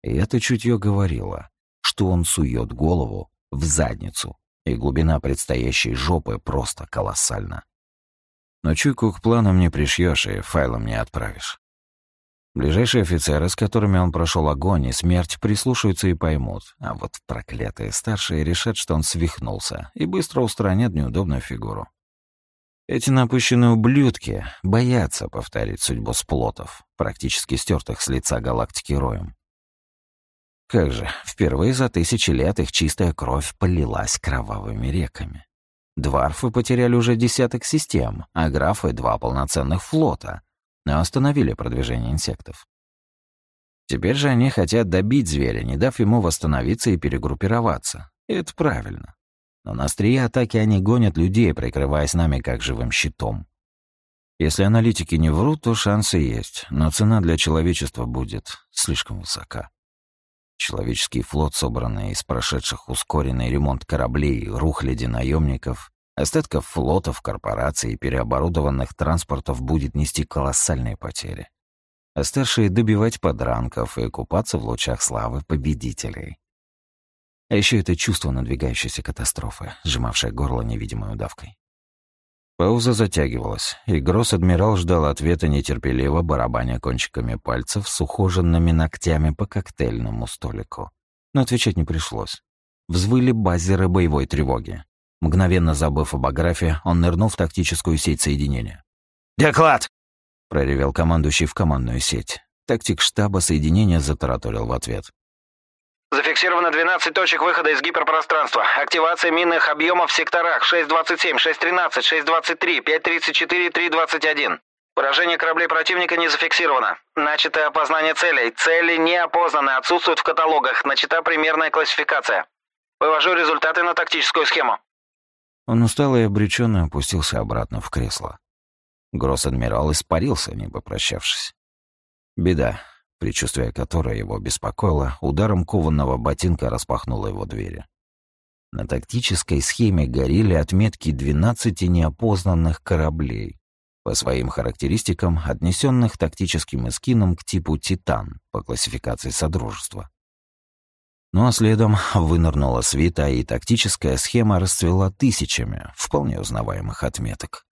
И это чутье говорило, что он сует голову в задницу, и глубина предстоящей жопы просто колоссальна. Но чуйку к планам не пришьешь и файлом не отправишь. Ближайшие офицеры, с которыми он прошел огонь и смерть, прислушаются и поймут, а вот проклятые старшие решат, что он свихнулся, и быстро устранят неудобную фигуру. Эти напыщенные ублюдки боятся повторить судьбу сплотов, практически стертых с лица галактики роем. Как же, впервые за тысячи лет их чистая кровь полилась кровавыми реками. Дварфы потеряли уже десяток систем, а графы — два полноценных флота — но остановили продвижение инсектов. Теперь же они хотят добить зверя, не дав ему восстановиться и перегруппироваться. И это правильно. Но на острие атаки они гонят людей, прикрываясь нами как живым щитом. Если аналитики не врут, то шансы есть, но цена для человечества будет слишком высока. Человеческий флот, собранный из прошедших ускоренный ремонт кораблей, рухляди наемников, Остатков флотов, корпораций и переоборудованных транспортов будет нести колоссальные потери. А старшие добивать подранков и купаться в лучах славы победителей. А еще это чувство надвигающейся катастрофы, сжимавшее горло невидимой удавкой. Пауза затягивалась, и Гросс-адмирал ждал ответа нетерпеливо, барабаня кончиками пальцев с ухоженными ногтями по коктейльному столику. Но отвечать не пришлось. Взвыли базеры боевой тревоги. Мгновенно забыв об аграфе, он нырнул в тактическую сеть соединения. «Доклад!» — проревел командующий в командную сеть. Тактик штаба соединения затараторил в ответ. Зафиксировано 12 точек выхода из гиперпространства. Активация минных объемов в секторах 6.27, 6.13, 6.23, 5.34 3.21. Поражение кораблей противника не зафиксировано. Начато опознание целей. Цели не опознаны, отсутствуют в каталогах. Начата примерная классификация. Вывожу результаты на тактическую схему. Он устал и обреченно опустился обратно в кресло. Гросс-адмирал испарился, не попрощавшись. Беда, предчувствие которой его беспокоило, ударом кованного ботинка распахнуло его двери. На тактической схеме горели отметки 12 неопознанных кораблей, по своим характеристикам отнесенных тактическим эскином к типу «Титан» по классификации Содружества. Ну а следом вынырнула свита, и тактическая схема расцвела тысячами вполне узнаваемых отметок.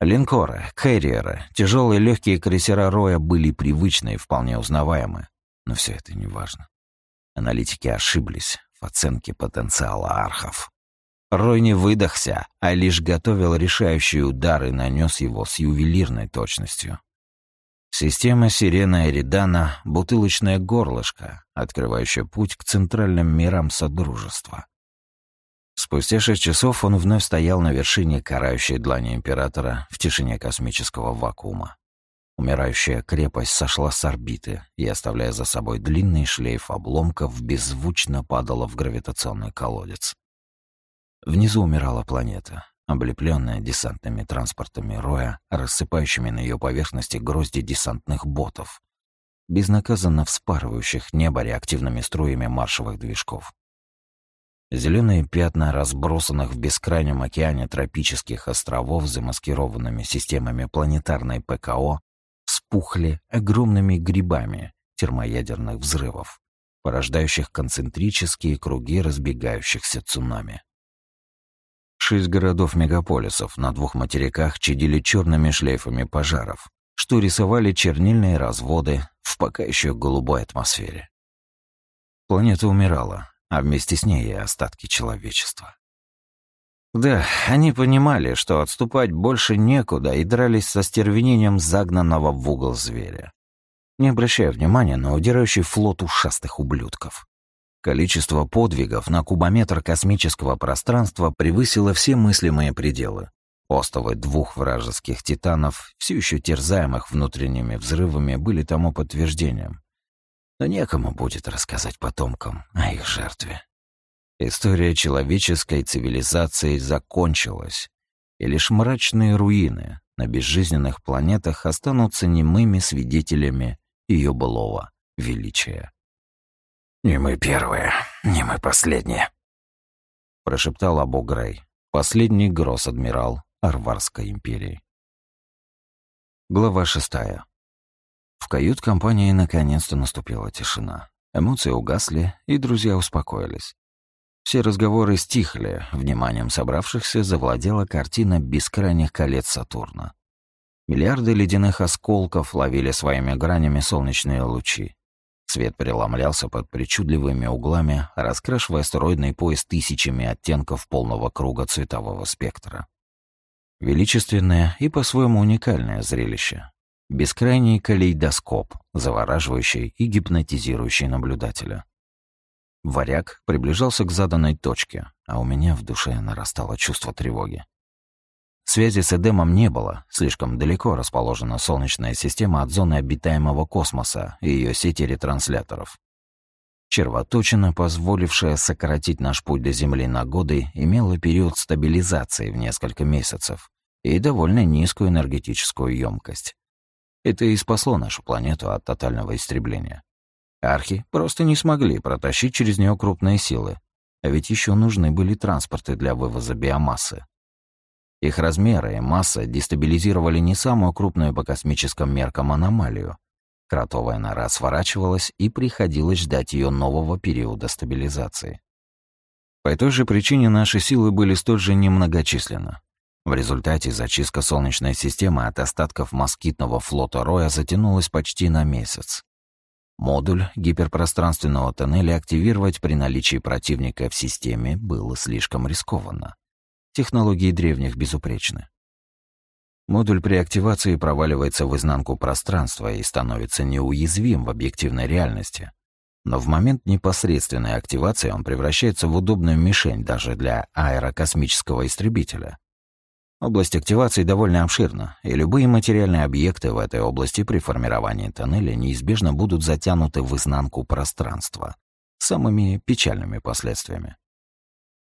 Линкоры, кэрриеры, тяжелые легкие крейсера Роя были привычны и вполне узнаваемы. Но все это не важно. Аналитики ошиблись в оценке потенциала архов. Рой не выдохся, а лишь готовил решающий удар и нанес его с ювелирной точностью. Система Сирена Эридана — бутылочное горлышко, открывающее путь к центральным мирам Содружества. Спустя шесть часов он вновь стоял на вершине карающей длани Императора в тишине космического вакуума. Умирающая крепость сошла с орбиты и, оставляя за собой длинный шлейф обломков, беззвучно падала в гравитационный колодец. Внизу умирала планета, облепленная десантными транспортами Роя, рассыпающими на ее поверхности грозди десантных ботов, безнаказанно вспарывающих небо реактивными струями маршевых движков. Зеленые пятна разбросанных в бескрайнем океане тропических островов замаскированными системами планетарной ПКО спухли огромными грибами термоядерных взрывов, порождающих концентрические круги разбегающихся цунами. Шесть городов-мегаполисов на двух материках чадили черными шлейфами пожаров, что рисовали чернильные разводы в пока еще голубой атмосфере. Планета умирала, а вместе с ней и остатки человечества. Да, они понимали, что отступать больше некуда, и дрались со стервенением загнанного в угол зверя, не обращая внимания на удирающий флот ушастых ублюдков. Количество подвигов на кубометр космического пространства превысило все мыслимые пределы. Остовы двух вражеских титанов, все еще терзаемых внутренними взрывами, были тому подтверждением. Но некому будет рассказать потомкам о их жертве. История человеческой цивилизации закончилась, и лишь мрачные руины на безжизненных планетах останутся немыми свидетелями ее былого величия. «Не мы первые, не мы последние», — прошептал Абу Грей, последний гросс-адмирал Арварской империи. Глава шестая. В кают-компании наконец-то наступила тишина. Эмоции угасли, и друзья успокоились. Все разговоры стихли, вниманием собравшихся завладела картина бескрайних колец Сатурна. Миллиарды ледяных осколков ловили своими гранями солнечные лучи. Свет преломлялся под причудливыми углами, раскрашивая астероидный пояс тысячами оттенков полного круга цветового спектра. Величественное и по-своему уникальное зрелище. Бескрайний калейдоскоп, завораживающий и гипнотизирующий наблюдателя. Варяг приближался к заданной точке, а у меня в душе нарастало чувство тревоги. Связи с Эдемом не было, слишком далеко расположена Солнечная система от зоны обитаемого космоса и ее сети ретрансляторов. Червоточина, позволившая сократить наш путь до Земли на годы, имела период стабилизации в несколько месяцев и довольно низкую энергетическую емкость. Это и спасло нашу планету от тотального истребления. Архи просто не смогли протащить через нее крупные силы, а ведь еще нужны были транспорты для вывоза биомассы. Их размеры и масса дестабилизировали не самую крупную по космическим меркам аномалию. Кротовая нора сворачивалась, и приходилось ждать ее нового периода стабилизации. По той же причине наши силы были столь же немногочисленны. В результате зачистка Солнечной системы от остатков москитного флота Роя затянулась почти на месяц. Модуль гиперпространственного тоннеля активировать при наличии противника в системе было слишком рискованно. Технологии древних безупречны. Модуль при активации проваливается в изнанку пространства и становится неуязвим в объективной реальности. Но в момент непосредственной активации он превращается в удобную мишень даже для аэрокосмического истребителя. Область активации довольно обширна, и любые материальные объекты в этой области при формировании тоннеля неизбежно будут затянуты в изнанку пространства самыми печальными последствиями.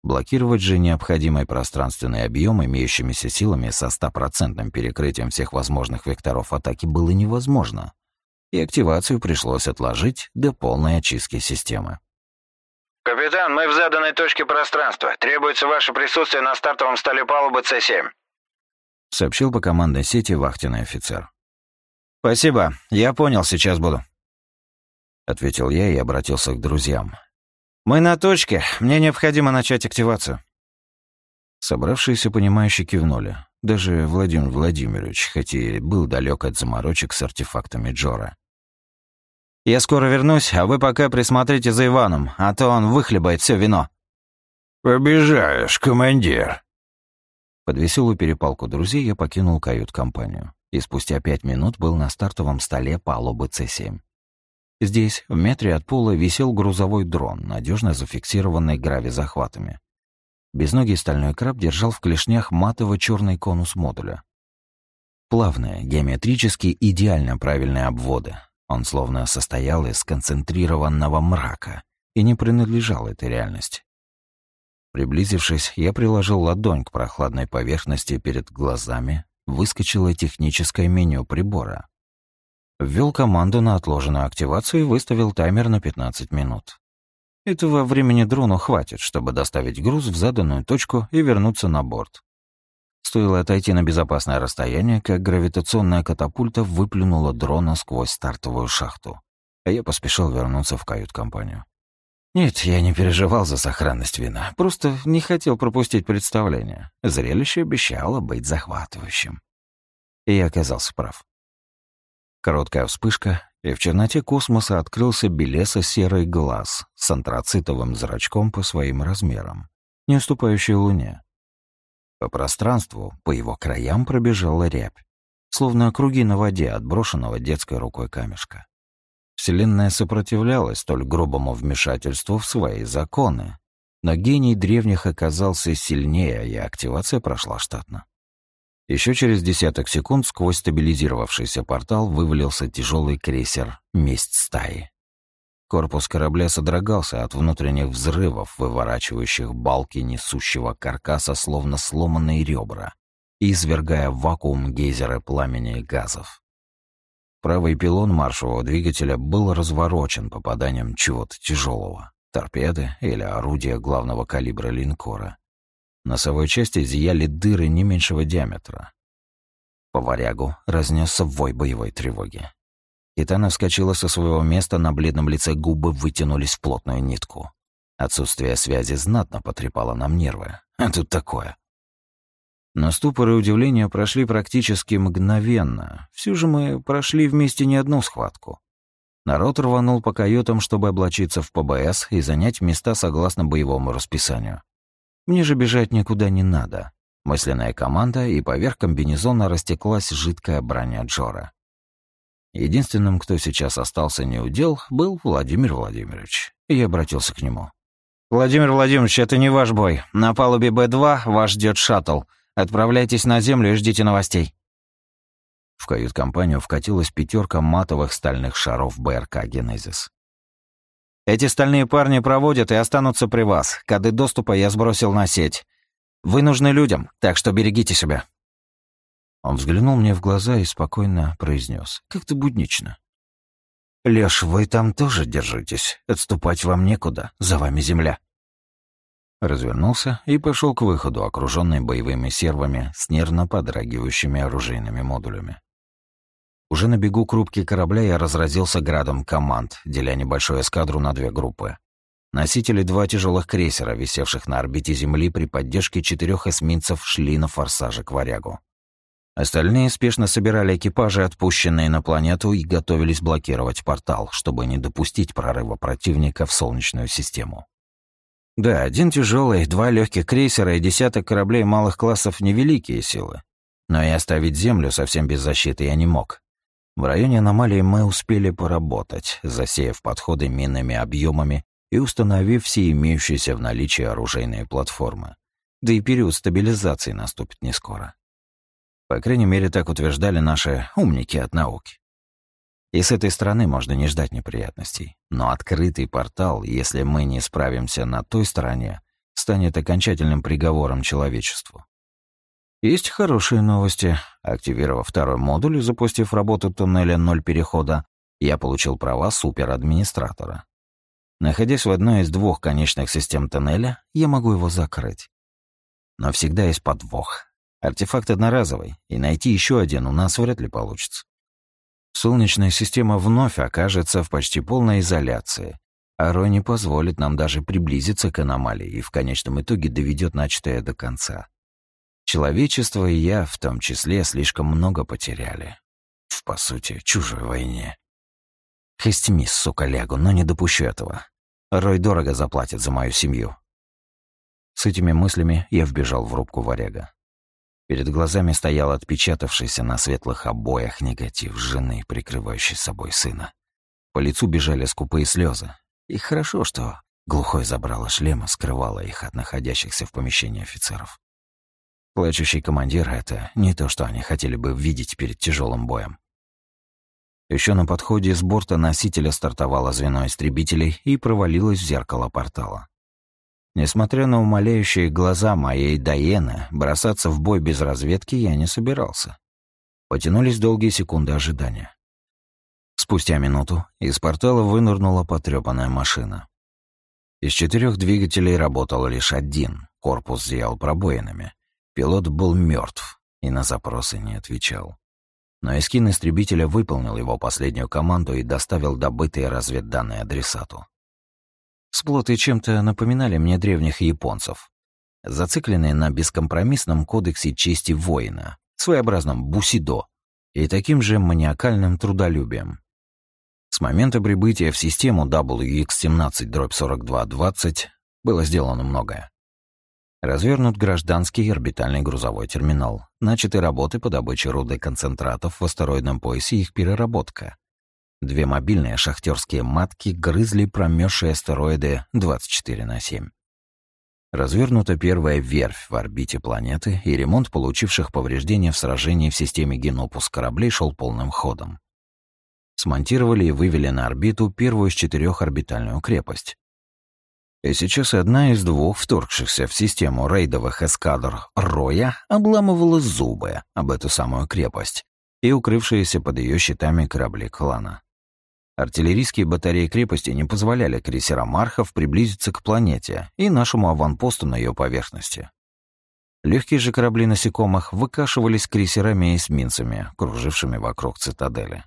Блокировать же необходимый пространственный объем имеющимися силами со стопроцентным перекрытием всех возможных векторов атаки было невозможно, и активацию пришлось отложить до полной очистки системы. «Капитан, мы в заданной точке пространства. Требуется ваше присутствие на стартовом столе палубы С-7», — сообщил по командной сети вахтенный офицер. «Спасибо, я понял, сейчас буду», — ответил я и обратился к друзьям. «Мы на точке, мне необходимо начать активацию». Собравшиеся понимающие кивнули. Даже Владимир Владимирович, хоть и был далек от заморочек с артефактами Джора. Я скоро вернусь, а вы пока присмотрите за Иваном, а то он выхлебает все вино». «Побежаешь, командир». Под веселую перепалку друзей я покинул кают-компанию и спустя пять минут был на стартовом столе палубы С-7. Здесь, в метре от пола, висел грузовой дрон, надежно зафиксированный грави-захватами. Безногий стальной краб держал в клешнях матово черный конус модуля. Плавные, геометрически идеально правильные обводы, он словно состоял из концентрированного мрака и не принадлежал этой реальности. Приблизившись, я приложил ладонь к прохладной поверхности перед глазами, выскочило техническое меню прибора. Ввел команду на отложенную активацию и выставил таймер на 15 минут. Этого времени дрону хватит, чтобы доставить груз в заданную точку и вернуться на борт. Стоило отойти на безопасное расстояние, как гравитационная катапульта выплюнула дрона сквозь стартовую шахту, а я поспешил вернуться в кают-компанию. Нет, я не переживал за сохранность вина, просто не хотел пропустить представление. Зрелище обещало быть захватывающим. И я оказался прав. Короткая вспышка, и в черноте космоса открылся белесо-серый глаз с антрацитовым зрачком по своим размерам, не уступающий Луне. По пространству, по его краям пробежала рябь, словно круги на воде отброшенного детской рукой камешка. Вселенная сопротивлялась столь грубому вмешательству в свои законы, но гений древних оказался сильнее, и активация прошла штатно. Еще через десяток секунд сквозь стабилизировавшийся портал вывалился тяжелый крейсер «Месть стаи». Корпус корабля содрогался от внутренних взрывов, выворачивающих балки несущего каркаса, словно сломанные ребра, и извергая вакуум гейзеры пламени и газов. Правый пилон маршевого двигателя был разворочен попаданием чего-то тяжелого, торпеды или орудия главного калибра линкора. Носовой части зияли дыры не меньшего диаметра. По варягу разнесся вой боевой тревоги. Итана вскочила со своего места, на бледном лице губы вытянулись в плотную нитку. Отсутствие связи знатно потрепало нам нервы. А тут такое. Но ступор и удивление прошли практически мгновенно. Все же мы прошли вместе не одну схватку. Народ рванул по каютам, чтобы облачиться в ПБС и занять места согласно боевому расписанию. Мне же бежать никуда не надо. Мысленная команда, и поверх комбинезона растеклась жидкая броня Джора. Единственным, кто сейчас остался неудел, был Владимир Владимирович. Я обратился к нему. «Владимир Владимирович, это не ваш бой. На палубе Б-2 вас ждет шаттл. Отправляйтесь на землю и ждите новостей». В кают-компанию вкатилась пятерка матовых стальных шаров БРК «Генезис». Эти стальные парни проводят и останутся при вас. Коды доступа я сбросил на сеть. Вы нужны людям, так что берегите себя». Он взглянул мне в глаза и спокойно произнес, как-то буднично. «Лёш, вы там тоже держитесь. Отступать вам некуда. За вами земля». Развернулся и пошел к выходу, окруженный боевыми сервами с нервно подрагивающими оружейными модулями. Уже на бегу к рубке корабля я разразился градом команд, деля небольшую эскадру на две группы. Носители два тяжелых крейсера, висевших на орбите Земли при поддержке четырех эсминцев, шли на форсаже к варягу. Остальные спешно собирали экипажи, отпущенные на планету, и готовились блокировать портал, чтобы не допустить прорыва противника в Солнечную систему. Да, один тяжелый, два легких крейсера и десяток кораблей малых классов — невеликие силы. Но и оставить Землю совсем без защиты я не мог. В районе аномалии мы успели поработать, засеяв подходы минными объемами и установив все имеющиеся в наличии оружейные платформы. Да и период стабилизации наступит не скоро. По крайней мере, так утверждали наши умники от науки. И с этой стороны можно не ждать неприятностей. Но открытый портал, если мы не справимся на той стороне, станет окончательным приговором человечеству. Есть хорошие новости. Активировав второй модуль и запустив работу туннеля «Ноль перехода», я получил права суперадминистратора. Находясь в одной из двух конечных систем тоннеля, я могу его закрыть. Но всегда есть подвох. Артефакт одноразовый, и найти еще один у нас вряд ли получится. Солнечная система вновь окажется в почти полной изоляции, а Рой не позволит нам даже приблизиться к аномалии и в конечном итоге доведет начатое до конца. Человечество и я, в том числе, слишком много потеряли. В, по сути, чужой войне. Хестими, сука, лягу, но не допущу этого. Рой дорого заплатит за мою семью. С этими мыслями я вбежал в рубку варяга. Перед глазами стоял отпечатавшийся на светлых обоях негатив жены, прикрывающей собой сына. По лицу бежали скупые слезы. И хорошо, что глухой забрала шлема, скрывала их от находящихся в помещении офицеров. Плачущий командир — это не то, что они хотели бы видеть перед тяжелым боем. Еще на подходе с борта носителя стартовало звено истребителей и провалилось в зеркало портала. Несмотря на умоляющие глаза моей Даены, бросаться в бой без разведки я не собирался. Потянулись долгие секунды ожидания. Спустя минуту из портала вынырнула потрёпанная машина. Из четырех двигателей работал лишь один, корпус зиял пробоинами. Пилот был мертв и на запросы не отвечал. Но эскин истребителя выполнил его последнюю команду и доставил добытые разведданные адресату. Сплоты чем-то напоминали мне древних японцев, зацикленные на бескомпромиссном кодексе чести воина, своеобразном бусидо, и таким же маниакальным трудолюбием. С момента прибытия в систему WX-17-4220 было сделано многое. Развернут гражданский орбитальный грузовой терминал, начаты работы по добыче руды концентратов в астероидном поясе и их переработка. Две мобильные шахтерские матки грызли промерзшие астероиды 24 на 7. Развернута первая верфь в орбите планеты, и ремонт получивших повреждения в сражении в системе Генопус кораблей шел полным ходом. Смонтировали и вывели на орбиту первую из четырех орбитальную крепость. И сейчас одна из двух вторгшихся в систему рейдовых эскадр Роя обламывала зубы об эту самую крепость и укрывшиеся под ее щитами корабли клана. Артиллерийские батареи крепости не позволяли крейсерам Мархов приблизиться к планете и нашему аванпосту на ее поверхности. Легкие же корабли насекомых выкашивались крейсерами и эсминцами, кружившими вокруг цитадели.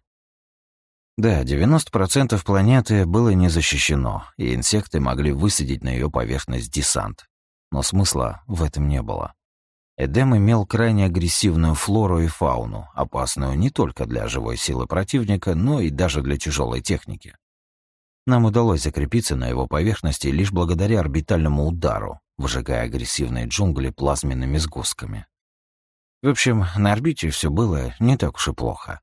Да, 90% планеты было не защищено, и инсекты могли высадить на ее поверхность десант. Но смысла в этом не было. Эдем имел крайне агрессивную флору и фауну, опасную не только для живой силы противника, но и даже для тяжелой техники. Нам удалось закрепиться на его поверхности лишь благодаря орбитальному удару, выжигая агрессивные джунгли плазменными сгустками. В общем, на орбите все было не так уж и плохо.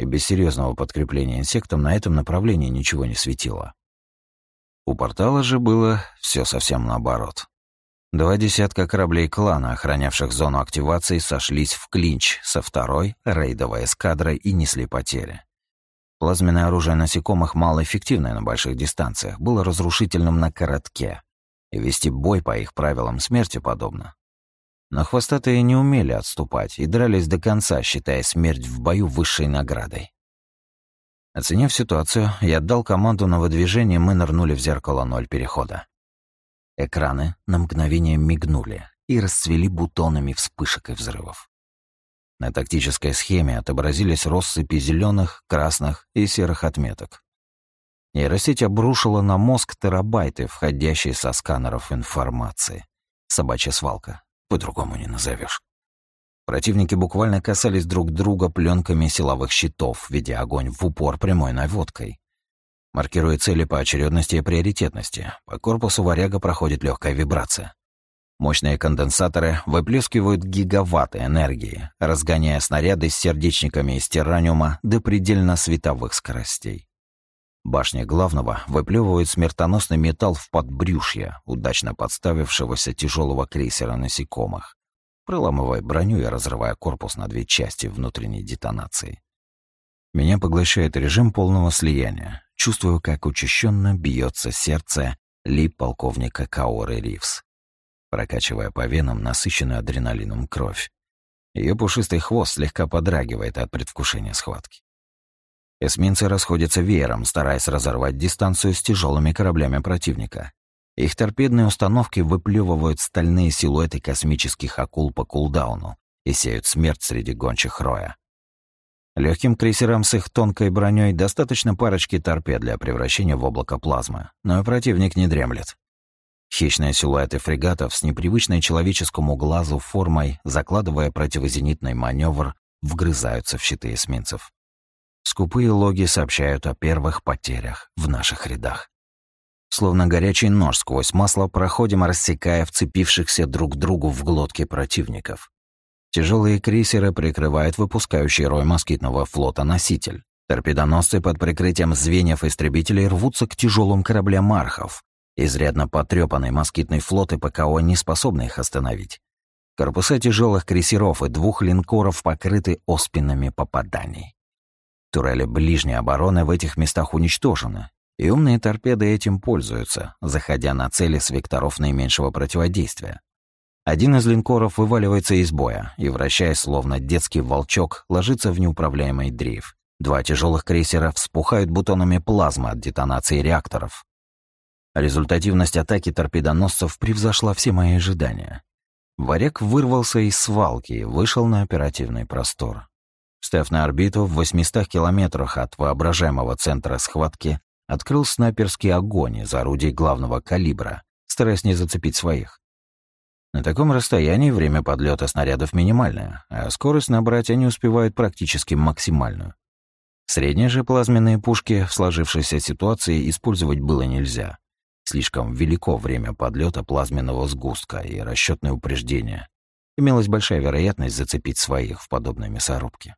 И без серьезного подкрепления инсектам на этом направлении ничего не светило. У портала же было все совсем наоборот. Два десятка кораблей клана, охранявших зону активации, сошлись в клинч со второй рейдовой эскадрой и несли потери. Плазменное оружие насекомых, малоэффективное на больших дистанциях, было разрушительным на коротке, и вести бой по их правилам смерти подобно. Но хвостатые не умели отступать и дрались до конца, считая смерть в бою высшей наградой. Оценив ситуацию, я отдал команду на выдвижение, мы нырнули в зеркало ноль перехода. Экраны на мгновение мигнули и расцвели бутонами вспышек и взрывов. На тактической схеме отобразились россыпи зеленых, красных и серых отметок. Нейросеть обрушила на мозг терабайты, входящие со сканеров информации. Собачья свалка, по-другому не назовешь. Противники буквально касались друг друга пленками силовых щитов, ведя огонь в упор прямой наводкой. Маркируя цели по очередности и приоритетности, по корпусу варяга проходит легкая вибрация. Мощные конденсаторы выплескивают гигаватты энергии, разгоняя снаряды с сердечниками из тираниума до предельно световых скоростей. Башня главного выплевывает смертоносный металл в подбрюшье, удачно подставившегося тяжелого крейсера насекомых, проламывая броню и разрывая корпус на две части внутренней детонации. Меня поглощает режим полного слияния, чувствую, как учащенно бьется сердце лип полковника Каоры Ривс, прокачивая по венам насыщенную адреналином кровь. Ее пушистый хвост слегка подрагивает от предвкушения схватки. Эсминцы расходятся веером, стараясь разорвать дистанцию с тяжелыми кораблями противника. Их торпедные установки выплевывают стальные силуэты космических акул по кулдауну и сеют смерть среди гончих роя. Легким крейсерам с их тонкой броней достаточно парочки торпед для превращения в облако плазмы, но и противник не дремлет. Хищные силуэты фрегатов с непривычной человеческому глазу формой, закладывая противозенитный маневр, вгрызаются в щиты эсминцев. Скупые логи сообщают о первых потерях в наших рядах. Словно горячий нож сквозь масло проходим, рассекая вцепившихся друг другу в глотки противников. Тяжелые крейсеры прикрывают выпускающий рой москитного флота носитель. Торпедоносцы под прикрытием звеньев истребителей рвутся к тяжелым кораблям мархов. Изрядно потрепанный москитный флот и ПКО не способны их остановить. Корпуса тяжелых крейсеров и двух линкоров покрыты оспинами попаданий. Турели ближней обороны в этих местах уничтожены, и умные торпеды этим пользуются, заходя на цели с векторов наименьшего противодействия. Один из линкоров вываливается из боя и, вращаясь словно детский волчок, ложится в неуправляемый дрейф. Два тяжелых крейсера вспухают бутонами плазмы от детонации реакторов. Результативность атаки торпедоносцев превзошла все мои ожидания. Варяг вырвался из свалки и вышел на оперативный простор. Встав на орбиту в 800 километрах от воображаемого центра схватки, открыл снайперский огонь из орудий главного калибра, стараясь не зацепить своих. На таком расстоянии время подлета снарядов минимальное, а скорость набрать они успевают практически максимальную. Средние же плазменные пушки в сложившейся ситуации использовать было нельзя. Слишком велико время подлета плазменного сгустка и расчетное упреждение. Имелась большая вероятность зацепить своих в подобной мясорубке.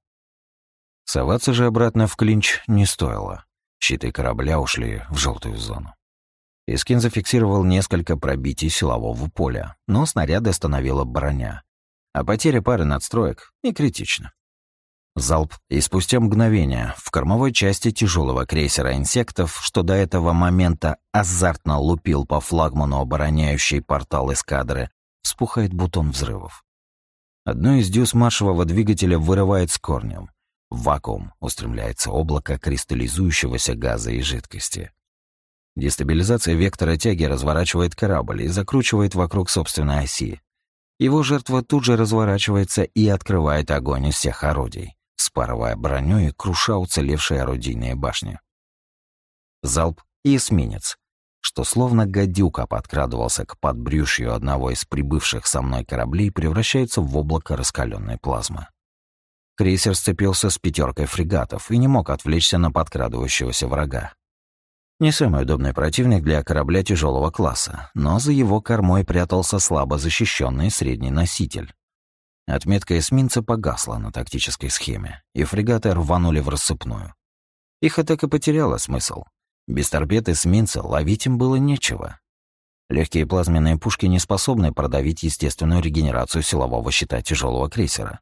Соваться же обратно в клинч не стоило. Щиты корабля ушли в желтую зону. Искин зафиксировал несколько пробитий силового поля, но снаряды остановила броня. А потеря пары надстроек не критична. Залп, и спустя мгновение в кормовой части тяжелого крейсера «Инсектов», что до этого момента азартно лупил по флагману обороняющий портал эскадры, вспухает бутон взрывов. Одно из дюз маршевого двигателя вырывает с корнем. В вакуум устремляется облако кристаллизующегося газа и жидкости. Дестабилизация вектора тяги разворачивает корабль и закручивает вокруг собственной оси. Его жертва тут же разворачивается и открывает огонь из всех орудий спарывая броню и круша уцелевшие орудийные башни. Залп и эсминец, что словно гадюка подкрадывался к подбрюшью одного из прибывших со мной кораблей, превращается в облако раскаленной плазмы. Крейсер сцепился с пятеркой фрегатов и не мог отвлечься на подкрадывающегося врага. Не самый удобный противник для корабля тяжелого класса, но за его кормой прятался слабо защищенный средний носитель. Отметка эсминца погасла на тактической схеме, и фрегаты рванули в рассыпную. Их атака потеряла смысл. Без торпед эсминца ловить им было нечего. Легкие плазменные пушки не способны продавить естественную регенерацию силового щита тяжелого крейсера.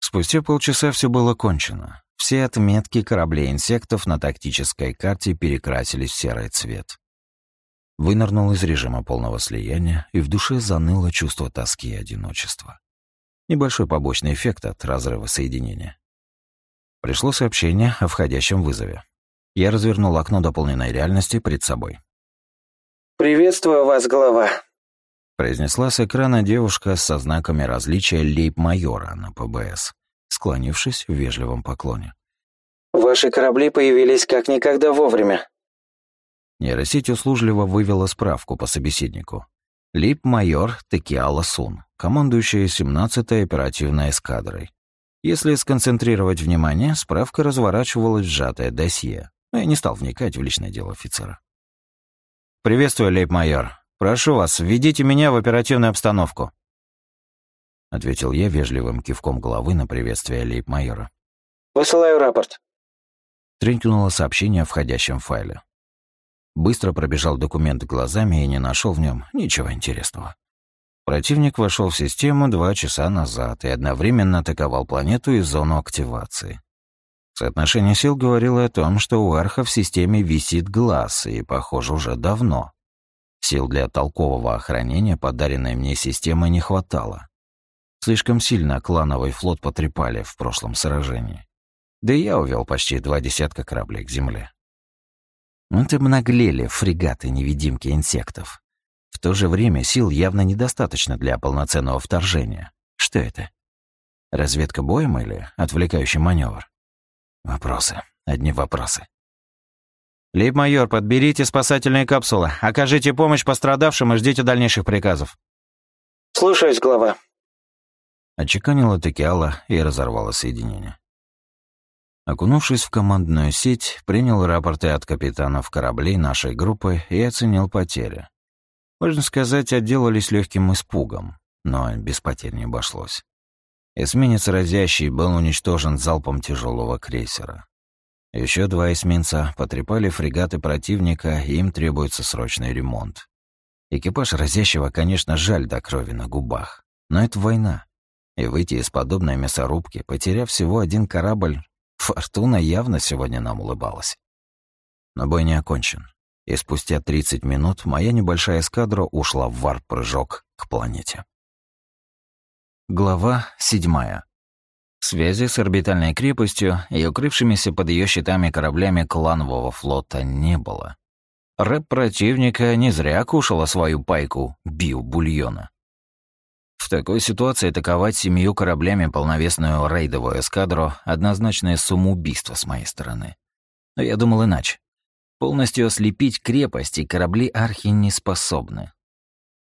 Спустя полчаса все было кончено. Все отметки кораблей инсектов на тактической карте перекрасились в серый цвет. Вынырнул из режима полного слияния, и в душе заныло чувство тоски и одиночества. Небольшой побочный эффект от разрыва соединения. Пришло сообщение о входящем вызове. Я развернул окно дополненной реальности перед собой. «Приветствую вас, глава», — произнесла с экрана девушка со знаками различия лейб-майора на ПБС, склонившись в вежливом поклоне. «Ваши корабли появились как никогда вовремя. Нейросеть услужливо вывела справку по собеседнику. Лип-майор Текиала Сун, командующая 17-й оперативной эскадрой. Если сконцентрировать внимание, справка разворачивалась в сжатое досье, но я не стал вникать в личное дело офицера. «Приветствую, лейб-майор. Прошу вас, введите меня в оперативную обстановку», — ответил я вежливым кивком головы на приветствие лейб-майора. «Высылаю рапорт», — тренькнуло сообщение в входящем файле. Быстро пробежал документ глазами и не нашел в нем ничего интересного. Противник вошел в систему два часа назад и одновременно атаковал планету и зону активации. Соотношение сил говорило о том, что у Арха в системе висит глаз, и, похоже, уже давно. Сил для толкового охранения подаренной мне системы не хватало. Слишком сильно клановый флот потрепали в прошлом сражении. Да и я увел почти два десятка кораблей к земле. Вот и наглели фрегаты-невидимки инсектов. В то же время сил явно недостаточно для полноценного вторжения. Что это? Разведка боем или отвлекающий маневр? Вопросы. Одни вопросы. «Лейб-майор, подберите спасательные капсулы, окажите помощь пострадавшим и ждите дальнейших приказов». «Слушаюсь, глава». Отчеканила Текиала и разорвала соединение. Окунувшись в командную сеть, принял рапорты от капитанов кораблей нашей группы и оценил потери. Можно сказать, отделались легким испугом, но без потерь не обошлось. Эсминец «Разящий» был уничтожен залпом тяжелого крейсера. Еще два эсминца потрепали фрегаты противника, и им требуется срочный ремонт. Экипаж «Разящего», конечно, жаль до крови на губах, но это война. И выйти из подобной мясорубки, потеряв всего один корабль, Фортуна явно сегодня нам улыбалась. Но бой не окончен, и спустя 30 минут моя небольшая эскадра ушла в варп-прыжок к планете. Глава седьмая. Связи с орбитальной крепостью и укрывшимися под ее щитами кораблями кланового флота не было. Рэп противника не зря кушала свою пайку био-бульона. В такой ситуации атаковать семью кораблями полновесную рейдовую эскадру — однозначное самоубийство с моей стороны. Но я думал иначе. Полностью ослепить крепости корабли Архи не способны.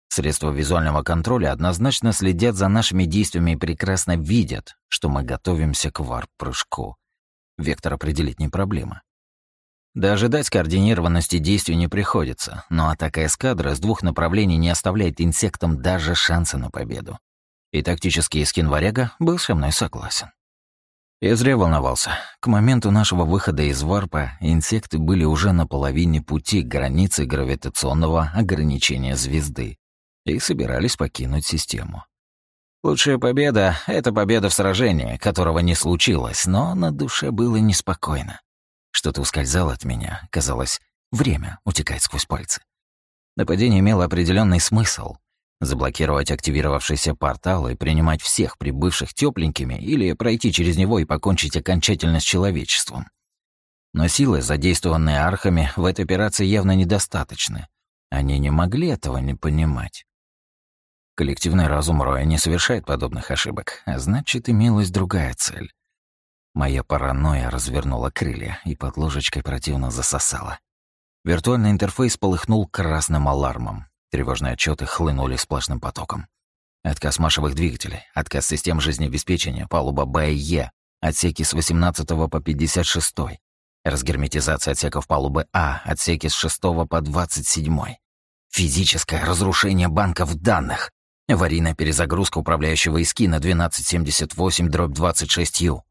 Средства визуального контроля однозначно следят за нашими действиями и прекрасно видят, что мы готовимся к варп-прыжку. Вектор определить не проблема. Да ожидать скоординированности действий не приходится, но атака эскадры с двух направлений не оставляет инсектам даже шанса на победу. И тактический скин варяга был со мной согласен. Я зря волновался. К моменту нашего выхода из варпа инсекты были уже на половине пути к границе гравитационного ограничения звезды и собирались покинуть систему. Лучшая победа — это победа в сражении, которого не случилось, но на душе было неспокойно. Что-то ускользало от меня, казалось, время утекает сквозь пальцы. Нападение имело определенный смысл. Заблокировать активировавшийся портал и принимать всех прибывших тепленькими или пройти через него и покончить окончательно с человечеством. Но силы, задействованные архами, в этой операции явно недостаточны. Они не могли этого не понимать. Коллективный разум Роя не совершает подобных ошибок, а значит, имелась другая цель. Моя паранойя развернула крылья и под ложечкой противно засосала. Виртуальный интерфейс полыхнул красным алармом. Тревожные отчеты хлынули сплошным потоком. Отказ машевых двигателей, отказ систем жизнеобеспечения, палуба Б и Е, отсеки с 18 по 56, разгерметизация отсеков палубы А, отсеки с 6 по 27, физическое разрушение банков данных, Аварийная перезагрузка управляющего эскина 1278-26U.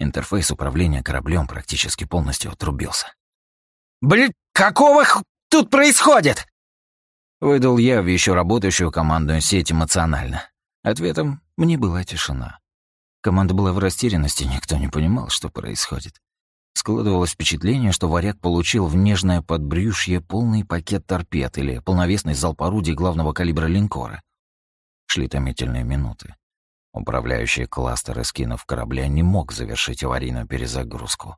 Интерфейс управления кораблем практически полностью отрубился. «Блин, какого х... тут происходит?» Выдал я в еще работающую командную сеть эмоционально. Ответом мне была тишина. Команда была в растерянности, никто не понимал, что происходит. Складывалось впечатление, что варяг получил в нежное подбрюшье полный пакет торпед или полновесный залп орудий главного калибра линкора. Шли томительные минуты. Управляющий кластер эскинов корабля не мог завершить аварийную перезагрузку.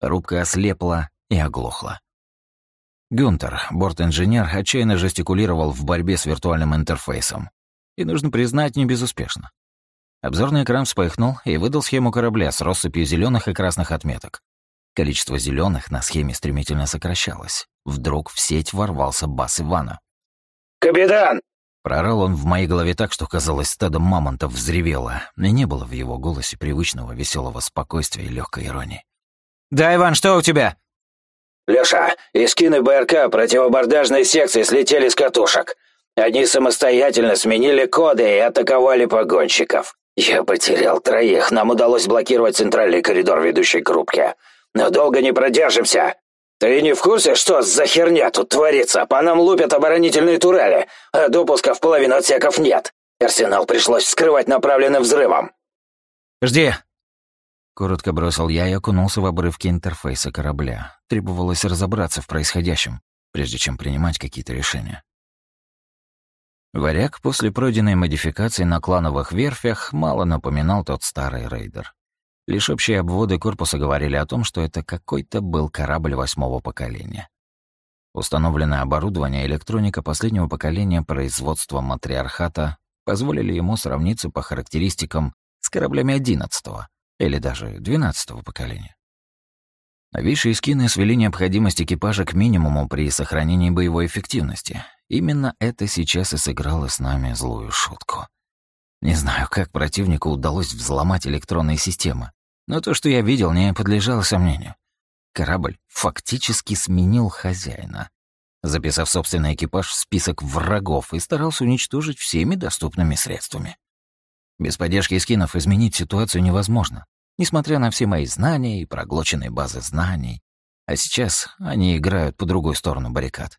Рубка ослепла и оглохла. Гюнтер, борт-инженер, отчаянно жестикулировал в борьбе с виртуальным интерфейсом. И, нужно признать, не безуспешно. Обзорный экран вспыхнул и выдал схему корабля с россыпью зеленых и красных отметок. Количество зеленых на схеме стремительно сокращалось. Вдруг в сеть ворвался бас Ивана. «Капитан, Проорал он в моей голове так, что, казалось, стадо мамонтов взревело, и не было в его голосе привычного веселого спокойствия и легкой иронии. «Да, Иван, что у тебя?» «Леша, эскины БРК противобордажной секции слетели с катушек. Они самостоятельно сменили коды и атаковали погонщиков. Я потерял троих, нам удалось блокировать центральный коридор ведущей к рубке. Но долго не продержимся. «Ты не в курсе, что за херня тут творится? По нам лупят оборонительные турели, а допуска в половину отсеков нет. Арсенал пришлось вскрывать направленным взрывом». «Жди!» Коротко бросил я и окунулся в обрывки интерфейса корабля. Требовалось разобраться в происходящем, прежде чем принимать какие-то решения. Варяг после пройденной модификации на клановых верфях мало напоминал тот старый рейдер. Лишь общие обводы корпуса говорили о том, что это какой-то был корабль восьмого поколения. Установленное оборудование и электроника последнего поколения производства матриархата позволили ему сравниться по характеристикам с кораблями одиннадцатого или даже двенадцатого поколения. Новейшие скины свели необходимость экипажа к минимуму при сохранении боевой эффективности. Именно это сейчас и сыграло с нами злую шутку. Не знаю, как противнику удалось взломать электронные системы, но то, что я видел, не подлежало сомнению. Корабль фактически сменил хозяина, записав собственный экипаж в список врагов и старался уничтожить всеми доступными средствами. Без поддержки скинов изменить ситуацию невозможно, несмотря на все мои знания и проглоченные базы знаний. А сейчас они играют по другой сторону баррикад.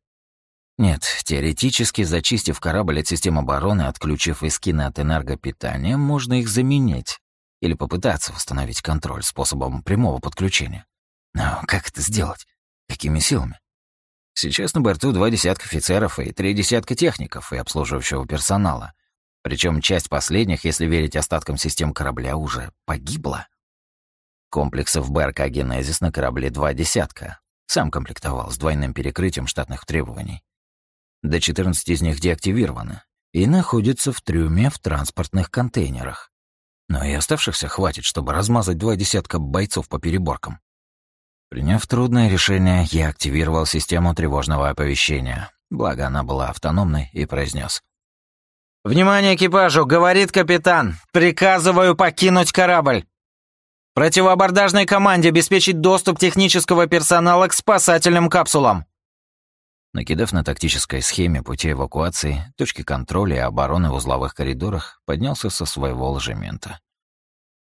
Нет, теоретически, зачистив корабль от систем обороны, отключив эскины от энергопитания, можно их заменить, или попытаться восстановить контроль способом прямого подключения. Но как это сделать? Какими силами? Сейчас на борту два десятка офицеров и три десятка техников и обслуживающего персонала. Причем часть последних, если верить остаткам систем корабля, уже погибла. Комплексов БРК «Генезис» на корабле два десятка. Сам комплектовал с двойным перекрытием штатных требований. До 14 из них деактивированы и находятся в трюме в транспортных контейнерах. Но и оставшихся хватит, чтобы размазать два десятка бойцов по переборкам. Приняв трудное решение, я активировал систему тревожного оповещения. Благо, она была автономной, и произнес: «Внимание экипажу! Говорит капитан! Приказываю покинуть корабль! Противоабордажной команде обеспечить доступ технического персонала к спасательным капсулам!» Накидав на тактической схеме пути эвакуации, точки контроля и обороны в узловых коридорах, поднялся со своего ложемента.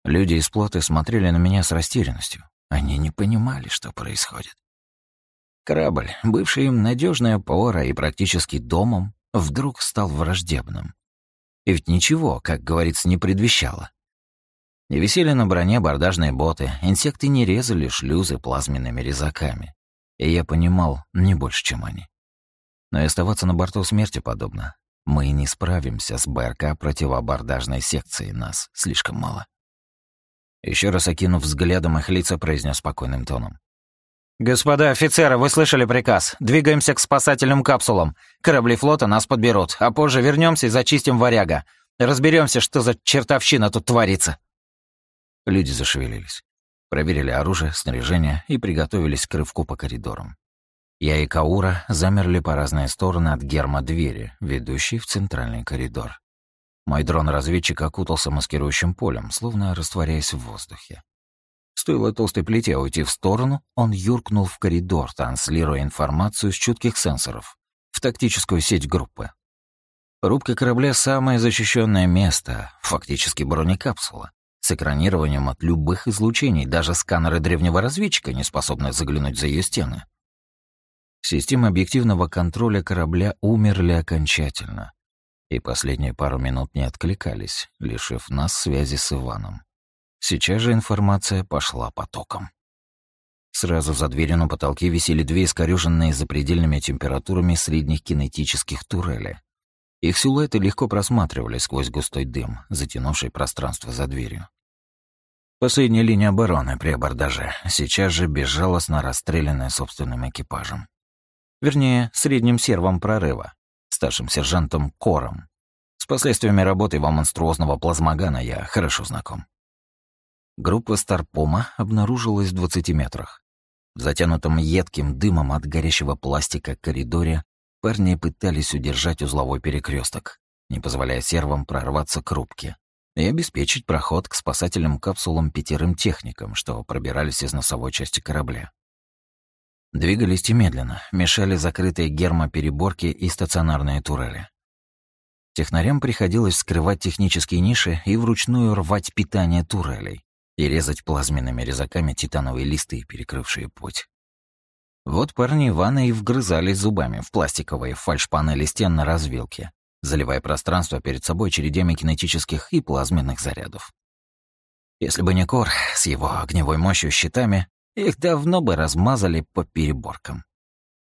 Люди из плоты смотрели на меня с растерянностью. Они не понимали, что происходит. Корабль, бывший им надежной опорой и практически домом, вдруг стал враждебным. И ведь ничего, как говорится, не предвещало. Не висели на броне бордажные боты, инсекты не резали шлюзы плазменными резаками. И я понимал не больше, чем они. Но и оставаться на борту смерти подобно. Мы не справимся с БРК противоабордажной секцией, нас слишком мало. Еще раз окинув взглядом их лица, произнес спокойным тоном. «Господа офицеры, вы слышали приказ. Двигаемся к спасательным капсулам. Корабли флота нас подберут, а позже вернемся и зачистим варяга. Разберемся, что за чертовщина тут творится». Люди зашевелились. Проверили оружие, снаряжение и приготовились к рывку по коридорам. Я и Каура замерли по разные стороны от герма двери, ведущей в центральный коридор. Мой дрон-разведчик окутался маскирующим полем, словно растворяясь в воздухе. Стоило толстой плите уйти в сторону, он юркнул в коридор, транслируя информацию с чутких сенсоров в тактическую сеть группы. Рубка корабля — самое защищенное место, фактически бронекапсула, с экранированием от любых излучений, даже сканеры древнего разведчика не способны заглянуть за ее стены. Системы объективного контроля корабля умерли окончательно, и последние пару минут не откликались, лишив нас связи с Иваном. Сейчас же информация пошла потоком. Сразу за дверью на потолке висели две искорёженные запредельными температурами средних кинетических турели. Их силуэты легко просматривались сквозь густой дым, затянувший пространство за дверью. Последняя линия обороны при абордаже, сейчас же безжалостно расстрелянная собственным экипажем. Вернее, средним сервом прорыва, старшим сержантом Кором. С последствиями работы его монструозного плазмогана я хорошо знаком. Группа Старпома обнаружилась в 20 метрах. В затянутом едким дымом от горящего пластика коридоре парни пытались удержать узловой перекресток, не позволяя сервам прорваться к рубке и обеспечить проход к спасательным капсулам пятерым техникам, что пробирались из носовой части корабля. Двигались те медленно, мешали закрытые гермопереборки и стационарные турели. Технарям приходилось скрывать технические ниши и вручную рвать питание турелей, и резать плазменными резаками титановые листы, перекрывшие путь. Вот парни Ивана и вгрызались зубами в пластиковые фальшпанели стен на развилке, заливая пространство перед собой чередями кинетических и плазменных зарядов. Если бы не Кор с его огневой мощью щитами, их давно бы размазали по переборкам.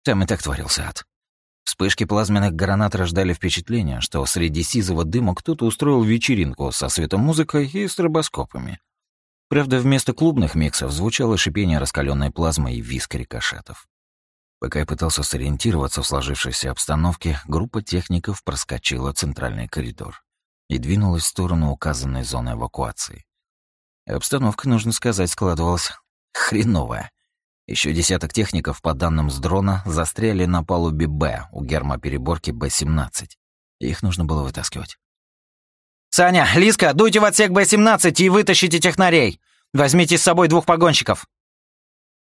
Там и так творился ад. Вспышки плазменных гранат рождали впечатление, что среди сизого дыма кто-то устроил вечеринку со светомузыкой и стробоскопами, Правда, вместо клубных миксов звучало шипение раскаленной плазмы и виск рикошетов. Пока я пытался сориентироваться в сложившейся обстановке, группа техников проскочила центральный коридор и двинулась в сторону указанной зоны эвакуации. Обстановка, нужно сказать, складывалась хреновая. Еще десяток техников, по данным с дрона, застряли на палубе «Б» у гермопереборки Б-17. Их нужно было вытаскивать. «Саня, Лиска, дуйте в отсек Б-17 и вытащите технарей! Возьмите с собой двух погонщиков!»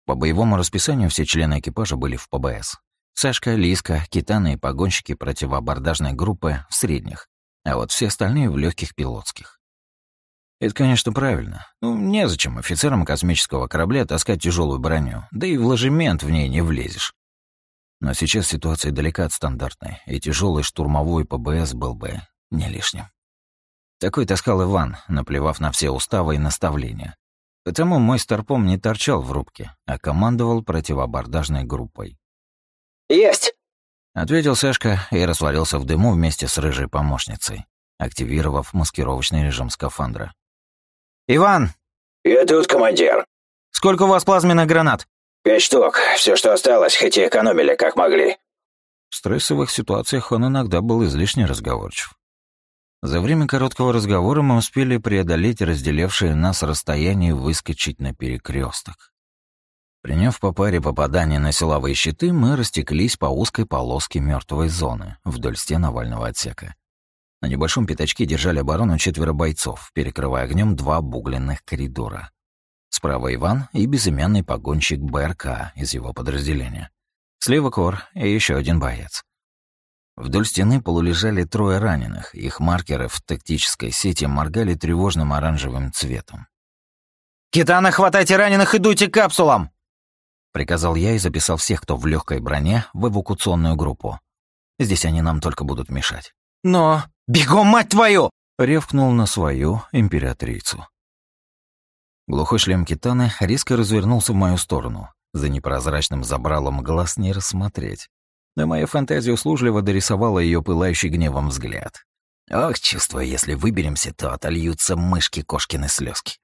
По боевому расписанию все члены экипажа были в ПБС. Сашка, Лиска, Китана и погонщики противоабордажной группы в средних, а вот все остальные в легких пилотских. Это, конечно, правильно. Ну, незачем офицерам космического корабля таскать тяжелую броню, да и в ложемент в ней не влезешь. Но сейчас ситуация далека от стандартной, и тяжелый штурмовой ПБС был бы не лишним. Такой таскал Иван, наплевав на все уставы и наставления. Потому мой старпом не торчал в рубке, а командовал противобордажной группой. «Есть!» — ответил Сашка и растворился в дыму вместе с рыжей помощницей, активировав маскировочный режим скафандра. «Иван!» «Я тут, командир». «Сколько у вас плазменных гранат?» «Пять штук. Все, что осталось, хоть и экономили, как могли». В стрессовых ситуациях он иногда был излишне разговорчив. За время короткого разговора мы успели преодолеть разделявшее нас расстояние и выскочить на перекресток. Приняв по паре попаданий на силовые щиты, мы растеклись по узкой полоске мертвой зоны вдоль стен овального отсека. На небольшом пятачке держали оборону четверо бойцов, перекрывая огнем два обугленных коридора. Справа Иван и безымянный погонщик БРК из его подразделения. Слева Кор и еще один боец. Вдоль стены полулежали трое раненых, их маркеры в тактической сети моргали тревожным оранжевым цветом. «Китана, хватайте раненых и дуйте к капсулам!» Приказал я и записал всех, кто в легкой броне, в эвакуационную группу. Здесь они нам только будут мешать. «Но... Бегом, мать твою!» Ревкнул на свою императрицу. Глухой шлем Китаны резко развернулся в мою сторону. За непрозрачным забралом глаз не рассмотреть. Но моя фантазия услужливо дорисовала ее пылающий гневом взгляд. Ох, чувствую, если выберемся, то отольются мышки кошкины слезки.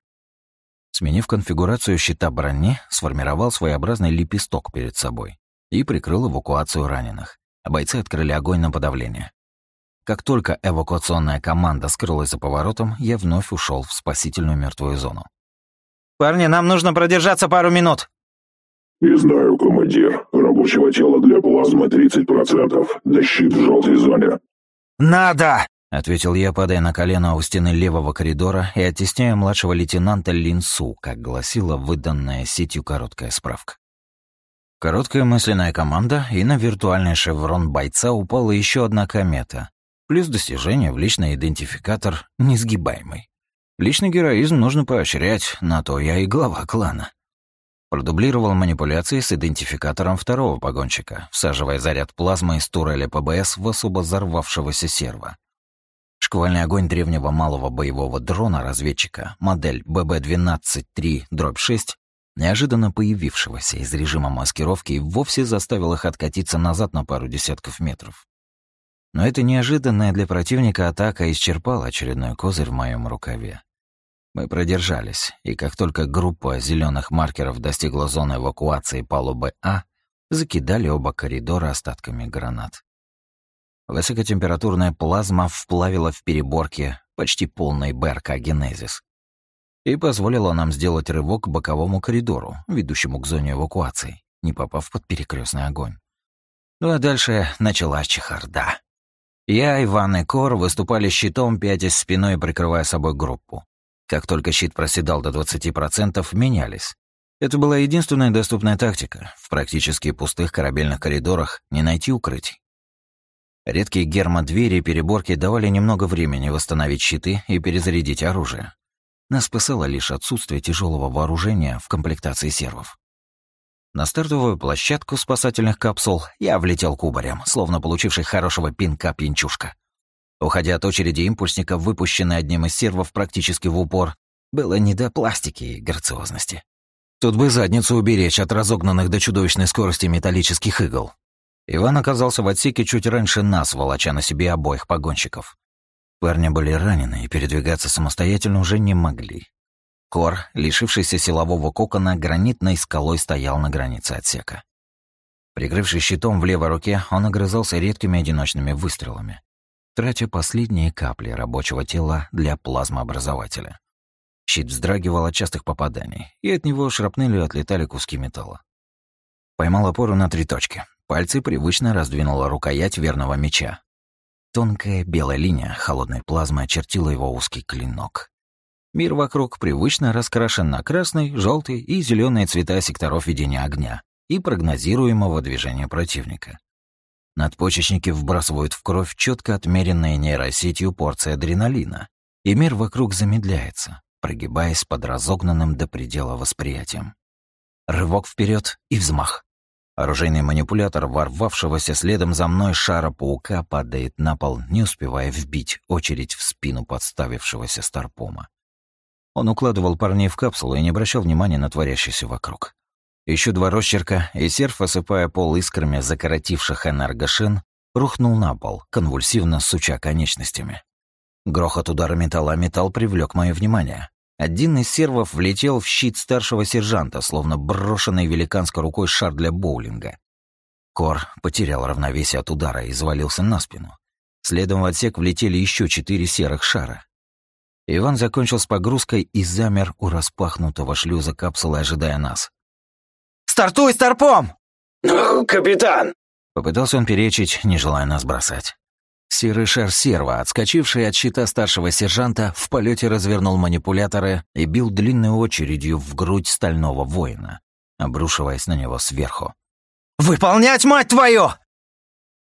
Сменив конфигурацию щита брони, сформировал своеобразный лепесток перед собой и прикрыл эвакуацию раненых. А бойцы открыли огонь на подавление. Как только эвакуационная команда скрылась за поворотом, я вновь ушел в спасительную мертвую зону. «Парни, нам нужно продержаться пару минут!» «Не знаю, командир. Рабочего тела для плазмы 30%. Да щит в желтой зоне». «Надо!» — ответил я, падая на колено у стены левого коридора и оттесняя младшего лейтенанта Линсу, как гласила выданная сетью короткая справка. Короткая мысленная команда, и на виртуальный шеврон бойца упала еще одна комета, плюс достижение в личный идентификатор несгибаемый. Личный героизм нужно поощрять, на то я и глава клана. Продублировал манипуляции с идентификатором второго погонщика, всаживая заряд плазмы из турели ПБС в особо взорвавшегося серва. Шквальный огонь древнего малого боевого дрона-разведчика, модель ББ-12-3-6, неожиданно появившегося из режима маскировки, вовсе заставил их откатиться назад на пару десятков метров. Но эта неожиданная для противника атака исчерпала очередной козырь в моем рукаве. Мы продержались, и как только группа зеленых маркеров достигла зоны эвакуации палубы А, закидали оба коридора остатками гранат. Высокотемпературная плазма вплавила в переборке почти полный БРК «Генезис» и позволила нам сделать рывок к боковому коридору, ведущему к зоне эвакуации, не попав под перекрестный огонь. Ну а дальше началась чехарда. Я, Иван и Кор выступали щитом, пятясь спиной, прикрывая собой группу. Как только щит проседал до 20%, менялись. Это была единственная доступная тактика. В практически пустых корабельных коридорах не найти укрытий. Редкие гермодвери и переборки давали немного времени восстановить щиты и перезарядить оружие. Нас спасало лишь отсутствие тяжелого вооружения в комплектации сервов. На стартовую площадку спасательных капсул я влетел кубарем, словно получивший хорошего пинка пьянчушка. Уходя от очереди импульсника, выпущенный одним из сервов практически в упор, было не до пластики и грациозности. Тут бы задницу уберечь от разогнанных до чудовищной скорости металлических игл. Иван оказался в отсеке чуть раньше нас, волоча на себе обоих погонщиков. Парни были ранены и передвигаться самостоятельно уже не могли. Кор, лишившийся силового кокона, гранитной скалой стоял на границе отсека. Прикрывшись щитом в левой руке, он огрызался редкими одиночными выстрелами, тратя последние капли рабочего тела для плазмообразователя. Щит вздрагивал от частых попаданий, и от него шрапнелью отлетали куски металла. Поймал опору на три точки. Пальцы привычно раздвинула рукоять верного меча. Тонкая белая линия холодной плазмы очертила его узкий клинок. Мир вокруг привычно раскрашен на красный, желтый и зеленые цвета секторов ведения огня и прогнозируемого движения противника. Надпочечники вбрасывают в кровь четко отмеренные нейросетью порции адреналина, и мир вокруг замедляется, прогибаясь под разогнанным до предела восприятием. Рывок вперед и взмах. Оружейный манипулятор, ворвавшегося следом за мной шара паука, падает на пол, не успевая вбить очередь в спину подставившегося старпома. Он укладывал парней в капсулу и не обращал внимания на творящееся вокруг. Еще два росчерка, и серф, осыпая пол искрами закоротивших энергошин, рухнул на пол, конвульсивно суча конечностями. Грохот удара металла металл привлек мое внимание. Один из сервов влетел в щит старшего сержанта, словно брошенный великанской рукой шар для боулинга. Кор потерял равновесие от удара и завалился на спину. Следом в отсек влетели еще четыре серых шара. Иван закончил с погрузкой и замер у распахнутого шлюза капсулы, ожидая нас. Стартуй с торпом!» «Ну, капитан!» Попытался он перечить, не желая нас бросать. Серый шар серва, отскочивший от щита старшего сержанта, в полете развернул манипуляторы и бил длинной очередью в грудь стального воина, обрушиваясь на него сверху. «Выполнять, мать твою!»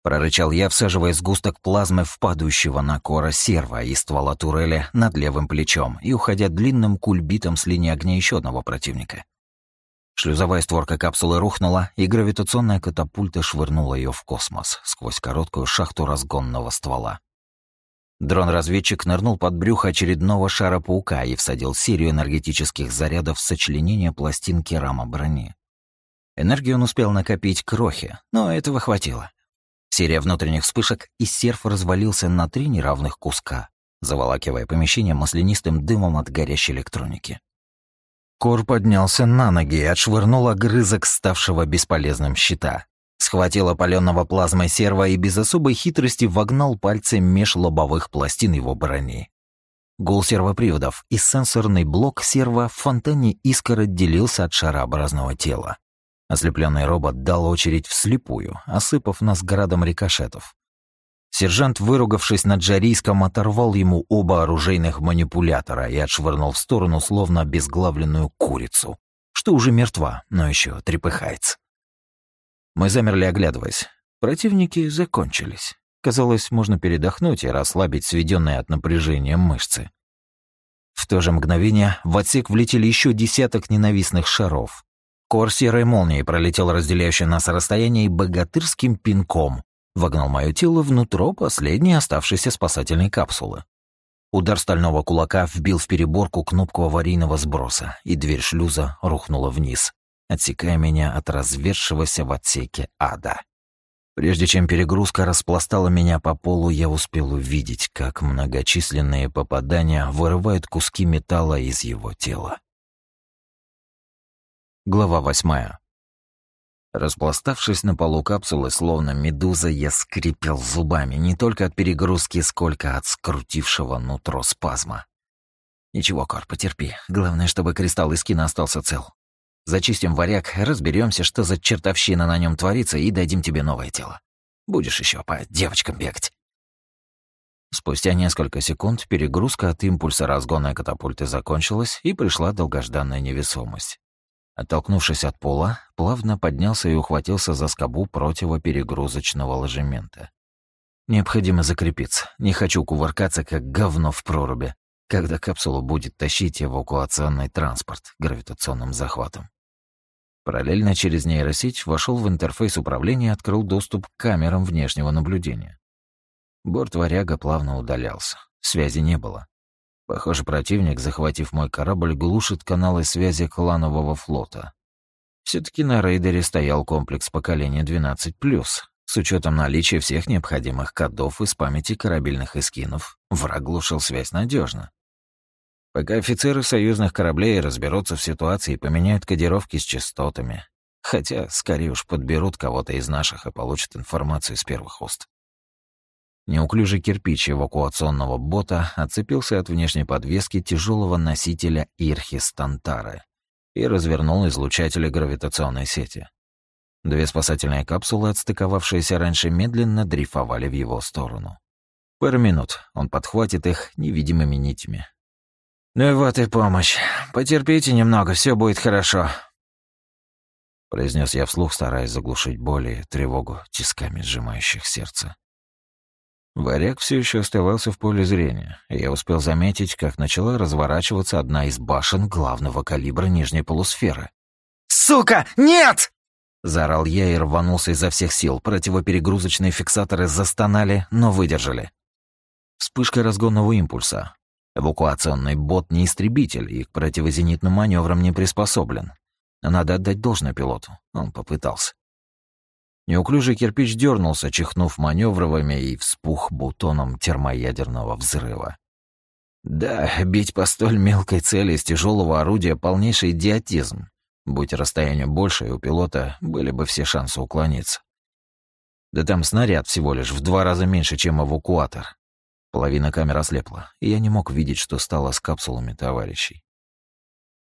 Прорычал я, всаживая сгусток плазмы в падающего на кора серва из ствола турели над левым плечом и уходя длинным кульбитом с линии огня еще одного противника. Шлюзовая створка капсулы рухнула, и гравитационная катапульта швырнула ее в космос сквозь короткую шахту разгонного ствола. Дрон-разведчик нырнул под брюхо очередного шара паука и всадил серию энергетических зарядов в сочленение пластинки рама брони. Энергию он успел накопить крохи, но этого хватило. Серия внутренних вспышек, и серф развалился на три неравных куска, заволакивая помещение маслянистым дымом от горящей электроники. Кор поднялся на ноги и отшвырнул огрызок ставшего бесполезным щита. Схватил опаленного плазмой серва и без особой хитрости вогнал пальцы меж лобовых пластин его брони. Гул сервоприводов и сенсорный блок серва в фонтане искр отделился от шарообразного тела. Ослепленный робот дал очередь вслепую, осыпав нас градом рикошетов. Сержант, выругавшись над Джарийском, оторвал ему оба оружейных манипулятора и отшвырнул в сторону словно обезглавленную курицу, что уже мертва, но еще трепыхается. Мы замерли, оглядываясь. Противники закончились. Казалось, можно передохнуть и расслабить сведенные от напряжения мышцы. В то же мгновение в отсек влетели еще десяток ненавистных шаров. Кор серой молнии пролетел разделяющее нас расстояние и богатырским пинком вогнал мое тело внутрь последней оставшейся спасательной капсулы. Удар стального кулака вбил в переборку кнопку аварийного сброса, и дверь шлюза рухнула вниз, отсекая меня от развершегося в отсеке ада. Прежде чем перегрузка распластала меня по полу, я успел увидеть, как многочисленные попадания вырывают куски металла из его тела. Глава восьмая. Распластавшись на полу капсулы, словно медуза, я скрипел зубами не только от перегрузки, сколько от скрутившего нутро спазма. Ничего, Кор, потерпи. Главное, чтобы кристалл из кино остался цел. Зачистим варяг, разберемся, что за чертовщина на нем творится, и дадим тебе новое тело. Будешь еще по девочкам бегать. Спустя несколько секунд перегрузка от импульса разгонной катапульты закончилась, и пришла долгожданная невесомость. Оттолкнувшись от пола, плавно поднялся и ухватился за скобу противоперегрузочного ложемента. Необходимо закрепиться. Не хочу кувыркаться, как говно в проруби, когда капсулу будет тащить эвакуационный транспорт гравитационным захватом. Параллельно через нейросеть вошел в интерфейс управления и открыл доступ к камерам внешнего наблюдения. Борт «Варяга» плавно удалялся. Связи не было. Похоже, противник, захватив мой корабль, глушит каналы связи кланового флота. все таки на рейдере стоял комплекс поколения 12+, с учетом наличия всех необходимых кодов из памяти корабельных эскинов, враг глушил связь надежно. Пока офицеры союзных кораблей разберутся в ситуации и поменяют кодировки с частотами. Хотя, скорее уж, подберут кого-то из наших и получат информацию с первых уст. Неуклюжий кирпич эвакуационного бота отцепился от внешней подвески тяжелого носителя Ирхи Стантары и развернул излучатели гравитационной сети. Две спасательные капсулы, отстыковавшиеся раньше, медленно дрейфовали в его сторону. Пару минут он подхватит их невидимыми нитями. «Ну и вот и помощь. Потерпите немного, все будет хорошо», — произнес я вслух, стараясь заглушить боль и тревогу тисками сжимающих сердце. Варяг все еще оставался в поле зрения, и я успел заметить, как начала разворачиваться одна из башен главного калибра нижней полусферы. «Сука, нет!» Заорал я и рванулся изо всех сил. Противоперегрузочные фиксаторы застонали, но выдержали. Вспышка разгонного импульса. Эвакуационный бот не истребитель и к противозенитным маневрам не приспособлен. Надо отдать должное пилоту. Он попытался. Неуклюжий кирпич дернулся, чихнув маневровыми и вспух бутоном термоядерного взрыва. Да, бить по столь мелкой цели из тяжелого орудия полнейший идиотизм. Будь расстояние больше, у пилота были бы все шансы уклониться. Да там снаряд всего лишь в два раза меньше, чем эвакуатор. Половина камеры ослепла, и я не мог видеть, что стало с капсулами товарищей.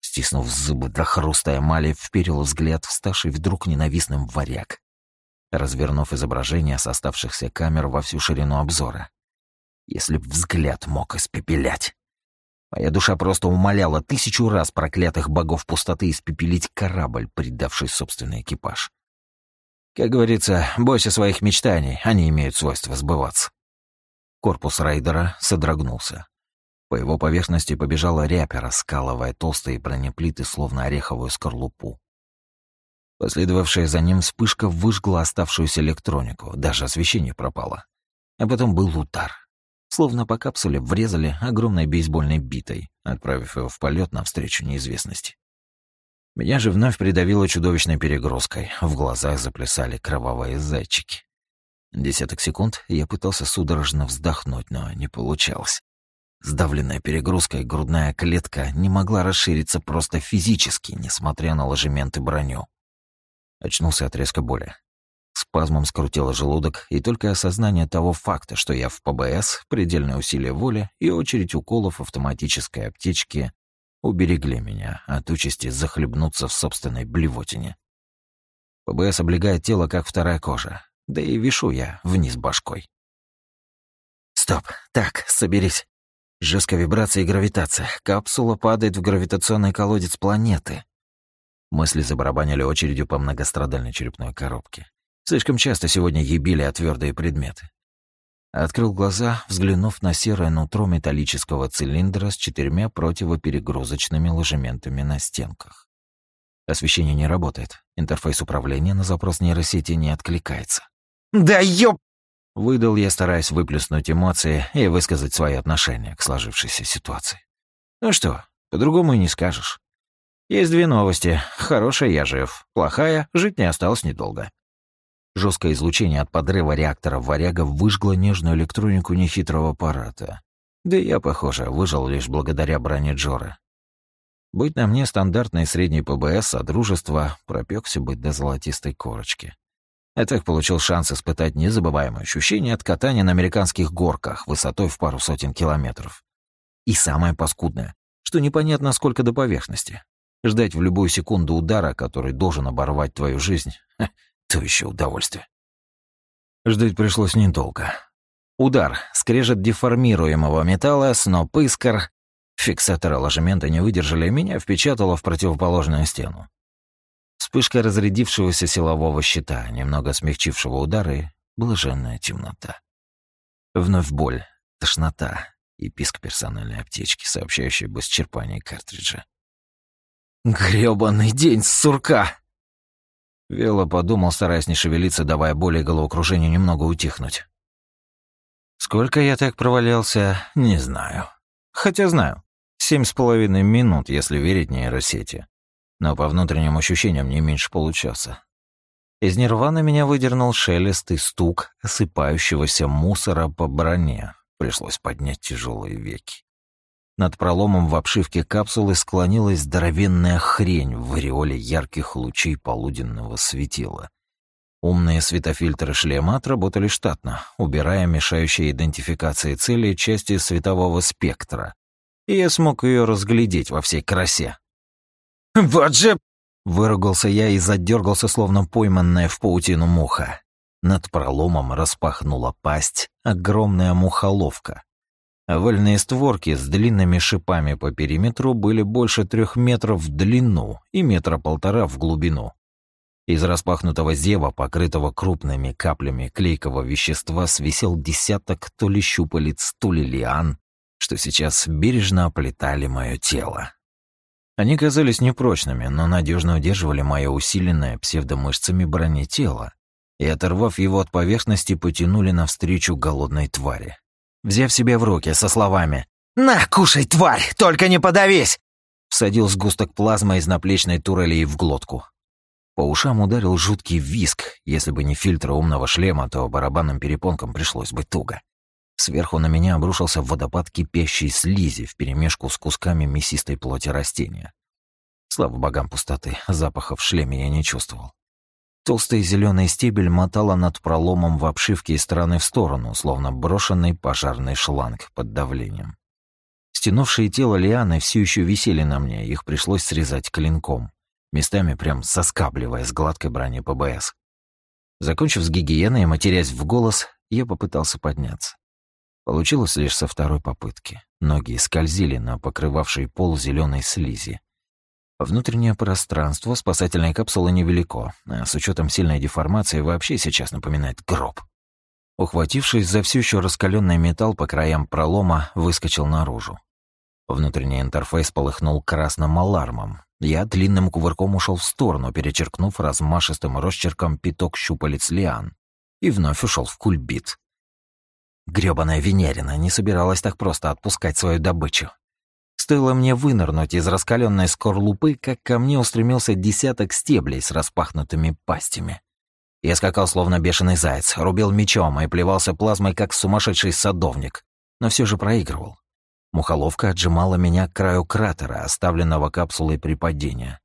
Стиснув зубы до хруста эмали, вперил взгляд в ставший вдруг ненавистным варяг. Развернув изображение оставшихся камер во всю ширину обзора. Если б взгляд мог испепелять. Моя душа просто умоляла тысячу раз проклятых богов пустоты испепелить корабль, предавший собственный экипаж. Как говорится, бойся своих мечтаний, они имеют свойство сбываться. Корпус рейдера содрогнулся. По его поверхности побежала рябь, раскалывая толстые бронеплиты, словно ореховую скорлупу. Последовавшая за ним вспышка выжгла оставшуюся электронику, даже освещение пропало. А потом был удар. Словно по капсуле врезали огромной бейсбольной битой, отправив его в полет навстречу неизвестности. Меня же вновь придавило чудовищной перегрузкой. В глазах заплясали кровавые зайчики. Десяток секунд я пытался судорожно вздохнуть, но не получалось. Сдавленная перегрузкой грудная клетка не могла расшириться просто физически, несмотря на ложемент и броню. Очнулся от резкой боли. Спазмом скрутило желудок, и только осознание того факта, что я в ПБС, предельное усилие воли и очередь уколов автоматической аптечки уберегли меня от участи захлебнуться в собственной блевотине. ПБС облегает тело, как вторая кожа, да и вишу я вниз башкой. Стоп, так, соберись. Жесткая вибрация и гравитация. Капсула падает в гравитационный колодец планеты. Мысли забарабанили очередью по многострадальной черепной коробке. Слишком часто сегодня ебили о твердые предметы. Открыл глаза, взглянув на серое нутро металлического цилиндра с четырьмя противоперегрузочными ложементами на стенках. Освещение не работает. Интерфейс управления на запрос нейросети не откликается. «Да ёп!» Выдал я, стараясь выплеснуть эмоции и высказать свои отношения к сложившейся ситуации. Ну что, по-другому и не скажешь. Есть две новости. Хорошая — я жив. Плохая — жить не осталось недолго. Жесткое излучение от подрыва реактора «Варяга» выжгло нежную электронику нехитрого аппарата. Да я, похоже, выжил лишь благодаря броне Джора. Быть на мне стандартной средней ПБС Содружества пропекся быть до золотистой корочки. Я так получил шанс испытать незабываемое ощущение от катания на американских горках высотой в пару сотен километров. И самое паскудное, что непонятно сколько до поверхности. Ждать в любую секунду удара, который должен оборвать твою жизнь, то еще удовольствие. Ждать пришлось недолго. Удар, скрежет деформируемого металла, сноп искр. Фиксаторы ложемента не выдержали, меня впечатало в противоположную стену. Вспышка разрядившегося силового щита, немного смягчившего удары, блаженная темнота. Вновь боль, тошнота и писк персональной аптечки, сообщающей об исчерпании картриджа. «Грёбаный день, сурка!» Вело подумал, стараясь не шевелиться, давая боли и головокружению немного утихнуть. Сколько я так провалялся, не знаю. Хотя знаю. Семь с половиной минут, если верить нейросети. Но по внутренним ощущениям не меньше получаса. Из нирваны меня выдернул шелест и стук осыпающегося мусора по броне. Пришлось поднять тяжелые веки. Над проломом в обшивке капсулы склонилась здоровенная хрень в ореоле ярких лучей полуденного светила. Умные светофильтры шлема отработали штатно, убирая мешающие идентификации цели части светового спектра. И я смог ее разглядеть во всей красе. «Вот же!» — выругался я и задергался, словно пойманная в паутину муха. Над проломом распахнула пасть огромная мухоловка, Овальные створки с длинными шипами по периметру были больше трех метров в длину и метра полтора в глубину. Из распахнутого зева, покрытого крупными каплями клейкого вещества, свисел десяток то ли щупалец, то ли лиан, что сейчас бережно оплетали мое тело. Они казались непрочными, но надежно удерживали мое усиленное псевдомышцами бронетело и, оторвав его от поверхности, потянули навстречу голодной твари взяв себя в руки со словами «На, кушай, тварь, только не подавись!» всадил сгусток плазмы из наплечной турели в глотку. По ушам ударил жуткий виск. Если бы не фильтр умного шлема, то барабанным перепонкам пришлось бы туго. Сверху на меня обрушился водопад кипящей слизи вперемешку с кусками мясистой плоти растения. Слава богам пустоты, запаха в шлеме я не чувствовал. Толстый зеленый стебель мотала над проломом в обшивке из стороны в сторону, словно брошенный пожарный шланг под давлением. Стянувшие тело лианы все еще висели на мне, их пришлось срезать клинком, местами прям соскабливая с гладкой брони ПБС. Закончив с гигиеной и матерясь в голос, я попытался подняться. Получилось лишь со второй попытки. Ноги скользили на покрывавший пол зеленой слизи. Внутреннее пространство спасательной капсулы невелико, а с учетом сильной деформации вообще сейчас напоминает гроб. Ухватившись за все еще раскаленный металл по краям пролома, выскочил наружу. Внутренний интерфейс полыхнул красным алармом. Я длинным кувырком ушел в сторону, перечеркнув размашистым росчерком пяток щупалец лиан, и вновь ушел в кульбит. Грёбаная Венерина не собиралась так просто отпускать свою добычу. Стоило мне вынырнуть из раскаленной скорлупы, как ко мне устремился десяток стеблей с распахнутыми пастями. Я скакал словно бешеный заяц, рубил мечом и плевался плазмой, как сумасшедший садовник, но все же проигрывал. Мухоловка отжимала меня к краю кратера, оставленного капсулой при падении.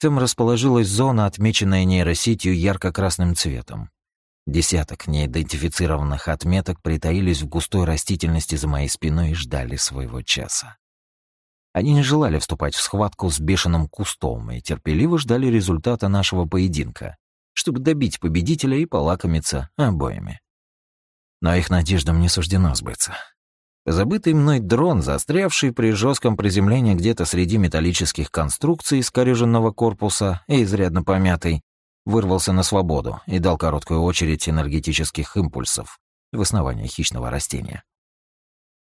Там расположилась зона, отмеченная нейросетью ярко-красным цветом. Десяток неидентифицированных отметок притаились в густой растительности за моей спиной и ждали своего часа. Они не желали вступать в схватку с бешеным кустом и терпеливо ждали результата нашего поединка, чтобы добить победителя и полакомиться обоими. Но их надеждам не суждено сбыться. Забытый мной дрон, застрявший при жестком приземлении где-то среди металлических конструкций искореженного корпуса и изрядно помятый, вырвался на свободу и дал короткую очередь энергетических импульсов в основание хищного растения.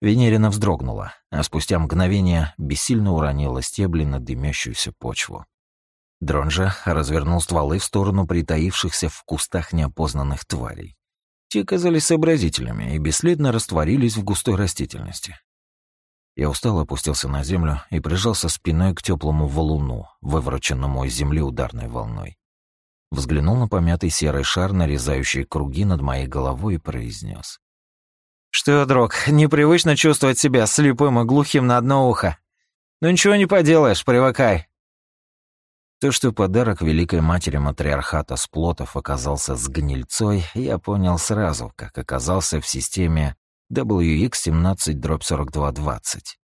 Венерина вздрогнула, а спустя мгновение бессильно уронила стебли на дымящуюся почву. Дрон же развернул стволы в сторону притаившихся в кустах неопознанных тварей. Те казались сообразительными и бесследно растворились в густой растительности. Я устало опустился на землю и прижался спиной к теплому валуну, вывороченному из земли ударной волной взглянул на помятый серый шар, нарезающий круги над моей головой, и произнес: «Что, друг, непривычно чувствовать себя слепым и глухим на одно ухо. Ну ничего не поделаешь, привыкай». То, что подарок Великой Матери Матриархата Сплотов оказался с гнильцой, я понял сразу, как оказался в системе WX-17-4220.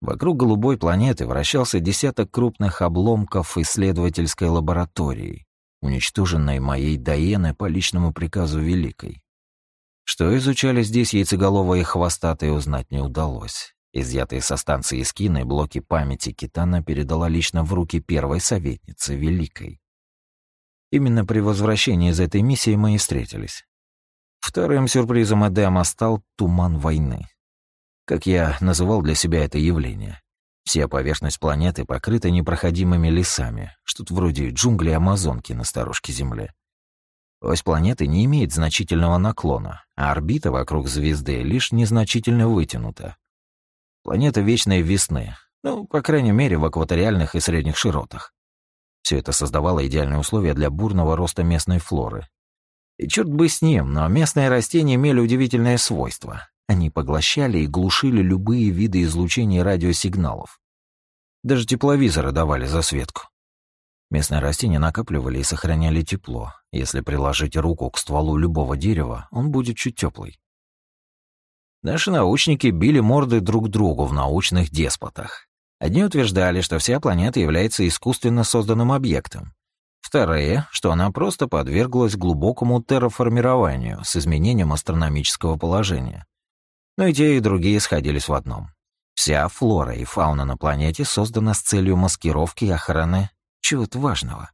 Вокруг голубой планеты вращался десяток крупных обломков исследовательской лаборатории, уничтоженной моей Даены по личному приказу Великой. Что изучали здесь яйцеголовые хвостатые, узнать не удалось. Изъятые со станции Скины блоки памяти Китана передала лично в руки первой советницы Великой. Именно при возвращении из этой миссии мы и встретились. Вторым сюрпризом Эдема стал туман войны. Как я называл для себя это явление. Вся поверхность планеты покрыта непроходимыми лесами, что-то вроде джунглей Амазонки на старушке Земле. Ось планеты не имеет значительного наклона, а орбита вокруг звезды лишь незначительно вытянута. Планета вечной весны, ну, по крайней мере, в экваториальных и средних широтах. Все это создавало идеальные условия для бурного роста местной флоры. И черт бы с ним, но местные растения имели удивительное свойство. Они поглощали и глушили любые виды излучения радиосигналов. Даже тепловизоры давали засветку. Местные растения накапливали и сохраняли тепло. Если приложить руку к стволу любого дерева, он будет чуть теплый. Наши научники били морды друг другу в научных деспотах. Одни утверждали, что вся планета является искусственно созданным объектом. Вторые, что она просто подверглась глубокому терраформированию с изменением астрономического положения. Но и те, и другие сходились в одном. Вся флора и фауна на планете создана с целью маскировки и охраны чего-то важного.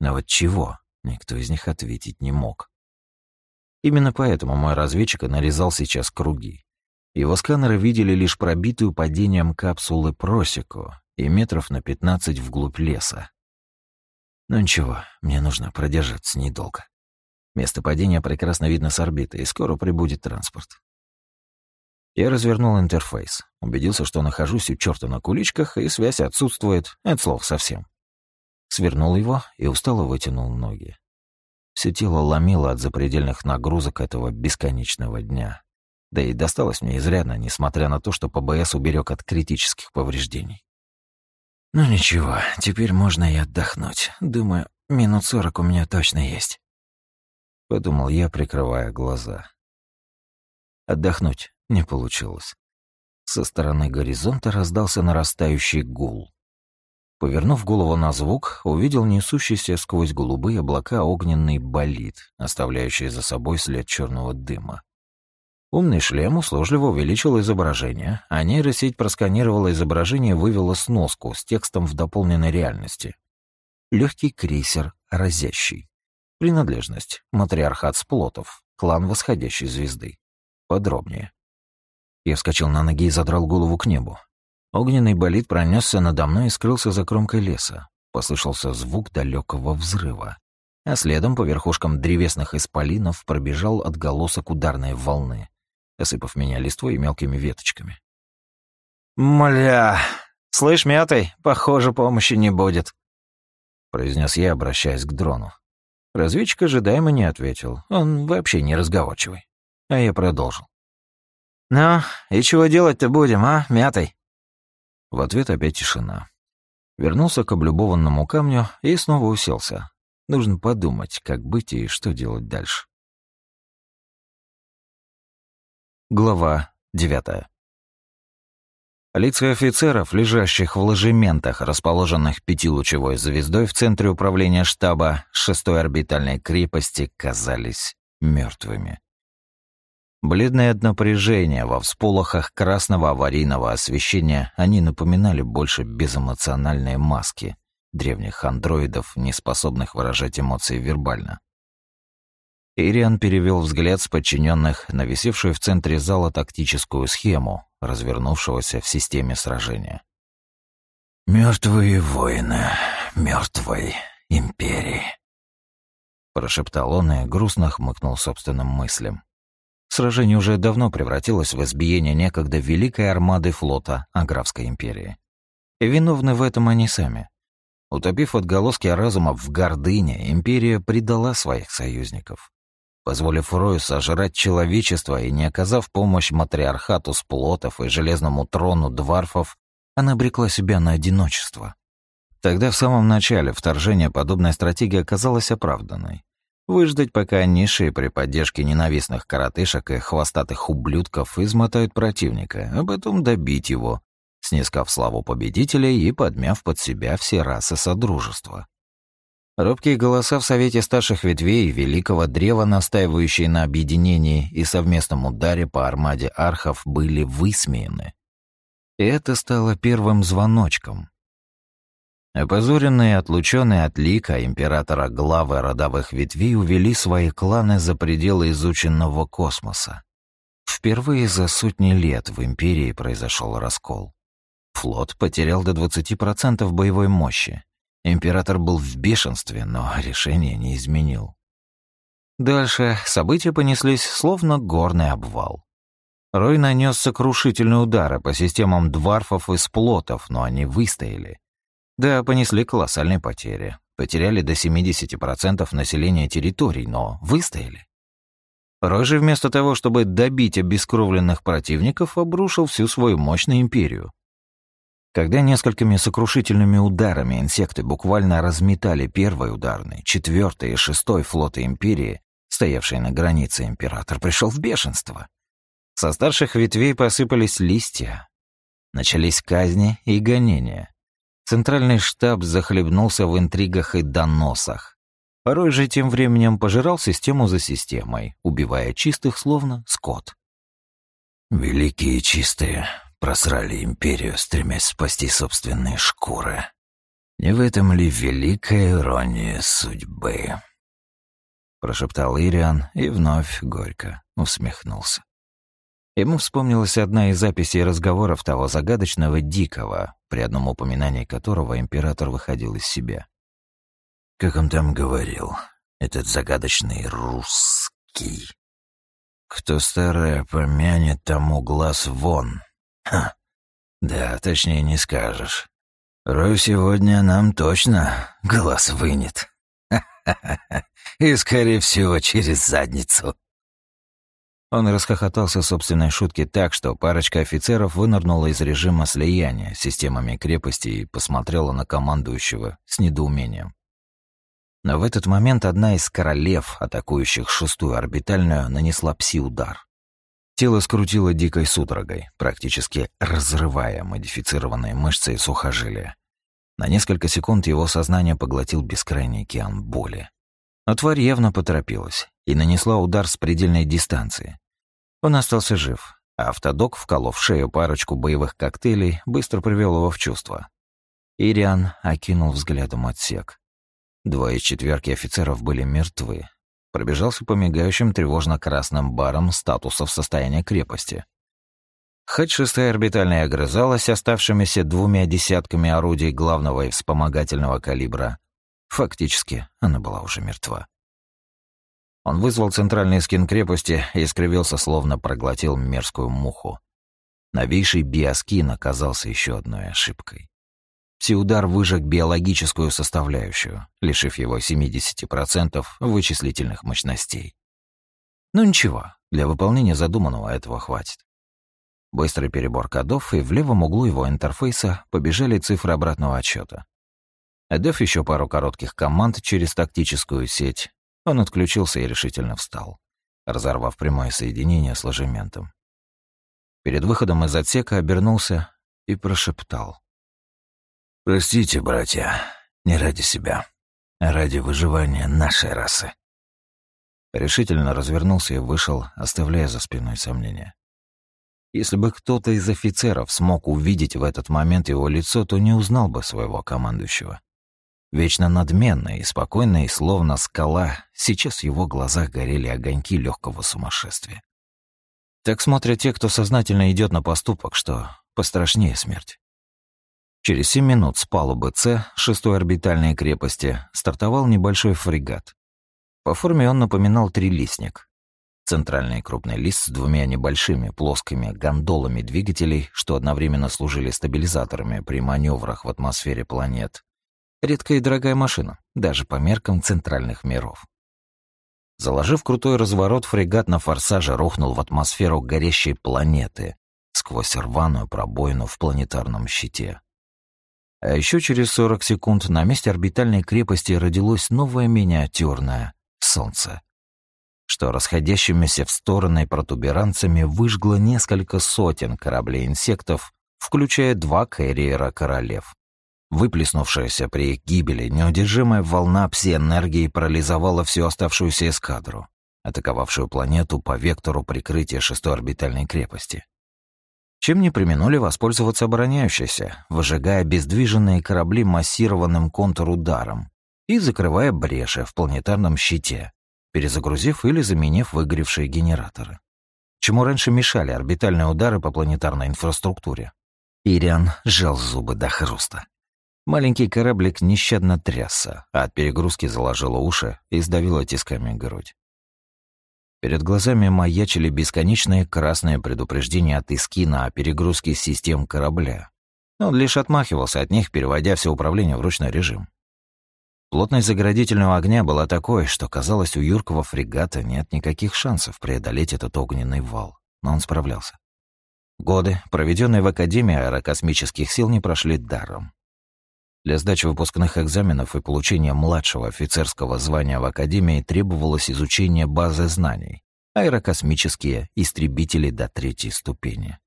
Но вот чего, никто из них ответить не мог. Именно поэтому мой разведчик нарезал сейчас круги. Его сканеры видели лишь пробитую падением капсулы просеку и метров на 15 вглубь леса. Но ничего, мне нужно продержаться недолго. Место падения прекрасно видно с орбиты, и скоро прибудет транспорт. Я развернул интерфейс, убедился, что нахожусь у черта на куличках, и связь отсутствует, от слов совсем. Свернул его и устало вытянул ноги. Все тело ломило от запредельных нагрузок этого бесконечного дня. Да и досталось мне изрядно, несмотря на то, что ПБС уберег от критических повреждений. Ну ничего, теперь можно и отдохнуть. Думаю, минут сорок у меня точно есть. Подумал я, прикрывая глаза. Отдохнуть не получилось. Со стороны горизонта раздался нарастающий гул. Повернув голову на звук, увидел несущийся сквозь голубые облака огненный болид, оставляющий за собой след черного дыма. Умный шлем услужливо увеличил изображение, а нейросеть просканировала изображение и вывела сноску с текстом в дополненной реальности. Легкий крейсер «Разящий». Принадлежность. Матриархат Сплотов. Клан восходящей звезды. Подробнее. Я вскочил на ноги и задрал голову к небу. Огненный болид пронесся надо мной и скрылся за кромкой леса. Послышался звук далекого взрыва. А следом по верхушкам древесных исполинов пробежал отголосок ударной волны, осыпав меня листвой и мелкими веточками. «Мля! Слышь, мятый, похоже, помощи не будет», — произнес я, обращаясь к дрону. Разведчик ожидаемо не ответил. Он вообще не разговорчивый. А я продолжил. «Ну, и чего делать-то будем, а, мятый?» В ответ опять тишина. Вернулся к облюбованному камню и снова уселся. Нужно подумать, как быть и что делать дальше. Глава девятая. Лица офицеров, лежащих в ложементах, расположенных пятилучевой звездой в центре управления штаба шестой орбитальной крепости, казались мертвыми. Бледное от напряжения во всполохах красного аварийного освещения они напоминали больше безэмоциональные маски древних андроидов, не способных выражать эмоции вербально. Ириан перевел взгляд с подчиненных на висевшую в центре зала тактическую схему, развернувшегося в системе сражения. Мертвые воины мертвой империи», — прошептал он и грустно хмыкнул собственным мыслям. Сражение уже давно превратилось в избиение некогда великой армады флота Аграфской империи. И виновны в этом они сами. Утопив отголоски разума в гордыне, империя предала своих союзников позволив Рою сожрать человечество и не оказав помощь матриархату сплотов и железному трону дварфов, она обрекла себя на одиночество. Тогда в самом начале вторжения подобная стратегия оказалась оправданной. Выждать, пока низшие при поддержке ненавистных коротышек и хвостатых ублюдков измотают противника, а потом добить его, снискав славу победителей и подмяв под себя все расы Содружества. Робкие голоса в Совете Старших Ветвей Великого Древа, настаивающие на объединении и совместном ударе по армаде архов, были высмеяны. Это стало первым звоночком. Опозоренные и отлученные от лика императора главы родовых ветвей увели свои кланы за пределы изученного космоса. Впервые за сотни лет в Империи произошел раскол. Флот потерял до 20% боевой мощи, Император был в бешенстве, но решение не изменил. Дальше события понеслись словно горный обвал. Рой нанес сокрушительные удары по системам дварфов и сплотов, но они выстояли. Да, понесли колоссальные потери. Потеряли до 70% населения территорий, но выстояли. Рой же вместо того, чтобы добить обескровленных противников, обрушил всю свою мощь на империю. Когда несколькими сокрушительными ударами инсекты буквально разметали первый ударный, четвертый и шестой флоты Империи, стоявшие на границе, император пришел в бешенство. Со старших ветвей посыпались листья. Начались казни и гонения. Центральный штаб захлебнулся в интригах и доносах. Порой же тем временем пожирал систему за системой, убивая чистых словно скот. «Великие чистые, просрали империю, стремясь спасти собственные шкуры. Не в этом ли великая ирония судьбы? Прошептал Ириан и вновь горько усмехнулся. Ему вспомнилась одна из записей разговоров того загадочного Дикого, при одном упоминании которого император выходил из себя. Как он там говорил, этот загадочный русский. Кто старое помянет, тому глаз вон. Ха, да, точнее не скажешь. Рой сегодня нам точно глаз вынет. И, скорее всего, через задницу. Он расхохотался собственной шутки так, что парочка офицеров вынырнула из режима слияния системами крепости и посмотрела на командующего с недоумением. Но в этот момент одна из королев, атакующих шестую орбитальную, нанесла пси-удар. Тело скрутило дикой судорогой, практически разрывая модифицированные мышцы и сухожилия. На несколько секунд его сознание поглотил бескрайний океан боли. Но тварь явно поторопилась и нанесла удар с предельной дистанции. Он остался жив, а автодок, вколов в шею парочку боевых коктейлей, быстро привел его в чувство. Ириан окинул взглядом отсек. Двое из четверки офицеров были мертвы. Пробежался по мигающим тревожно-красным барам статусов состояния крепости. Хоть шестая орбитальная огрызалась оставшимися двумя десятками орудий главного и вспомогательного калибра, фактически она была уже мертва. Он вызвал центральный скин крепости и скривился, словно проглотил мерзкую муху. Новейший биоскин оказался еще одной ошибкой. Псиудар выжег биологическую составляющую, лишив его 70% вычислительных мощностей. Ну ничего, для выполнения задуманного этого хватит. Быстрый перебор кодов, и в левом углу его интерфейса побежали цифры обратного отсчета. Отдав еще пару коротких команд через тактическую сеть, он отключился и решительно встал, разорвав прямое соединение с ложементом. Перед выходом из отсека обернулся и прошептал. «Простите, братья, не ради себя, а ради выживания нашей расы». Решительно развернулся и вышел, оставляя за спиной сомнения. Если бы кто-то из офицеров смог увидеть в этот момент его лицо, то не узнал бы своего командующего. Вечно надменный и спокойный, словно скала, сейчас в его глазах горели огоньки легкого сумасшествия. Так смотрят те, кто сознательно идет на поступок, что пострашнее смерть. Через семь минут с палубы С, шестой орбитальной крепости, стартовал небольшой фрегат. По форме он напоминал трилистник. Центральный крупный лист с двумя небольшими плоскими гондолами двигателей, что одновременно служили стабилизаторами при маневрах в атмосфере планет, Редкая и дорогая машина, даже по меркам центральных миров. Заложив крутой разворот, фрегат на форсаже рухнул в атмосферу горящей планеты сквозь рваную пробоину в планетарном щите. А еще через 40 секунд на месте орбитальной крепости родилось новое миниатюрное Солнце, что расходящимися в стороны протуберанцами выжгло несколько сотен кораблей-инсектов, включая два карьера королев. Выплеснувшаяся при их гибели неудержимая волна пси-энергии парализовала всю оставшуюся эскадру, атаковавшую планету по вектору прикрытия шестой орбитальной крепости. Чем не применули воспользоваться обороняющиеся, выжигая обездвиженные корабли массированным контрударом и закрывая бреши в планетарном щите, перезагрузив или заменив выгоревшие генераторы. Чему раньше мешали орбитальные удары по планетарной инфраструктуре. Ириан сжал зубы до хруста. Маленький кораблик нещадно трясся, а от перегрузки заложило уши и сдавило тисками грудь. Перед глазами маячили бесконечные красные предупреждения от Искина о перегрузке систем корабля. Он лишь отмахивался от них, переводя все управление в ручной режим. Плотность заградительного огня была такой, что казалось, у юркого фрегата нет никаких шансов преодолеть этот огненный вал, но он справлялся. Годы, проведенные в Академии аэрокосмических сил, не прошли даром. Для сдачи выпускных экзаменов и получения младшего офицерского звания в Академии требовалось изучение базы знаний, аэрокосмические истребители до третьей ступени.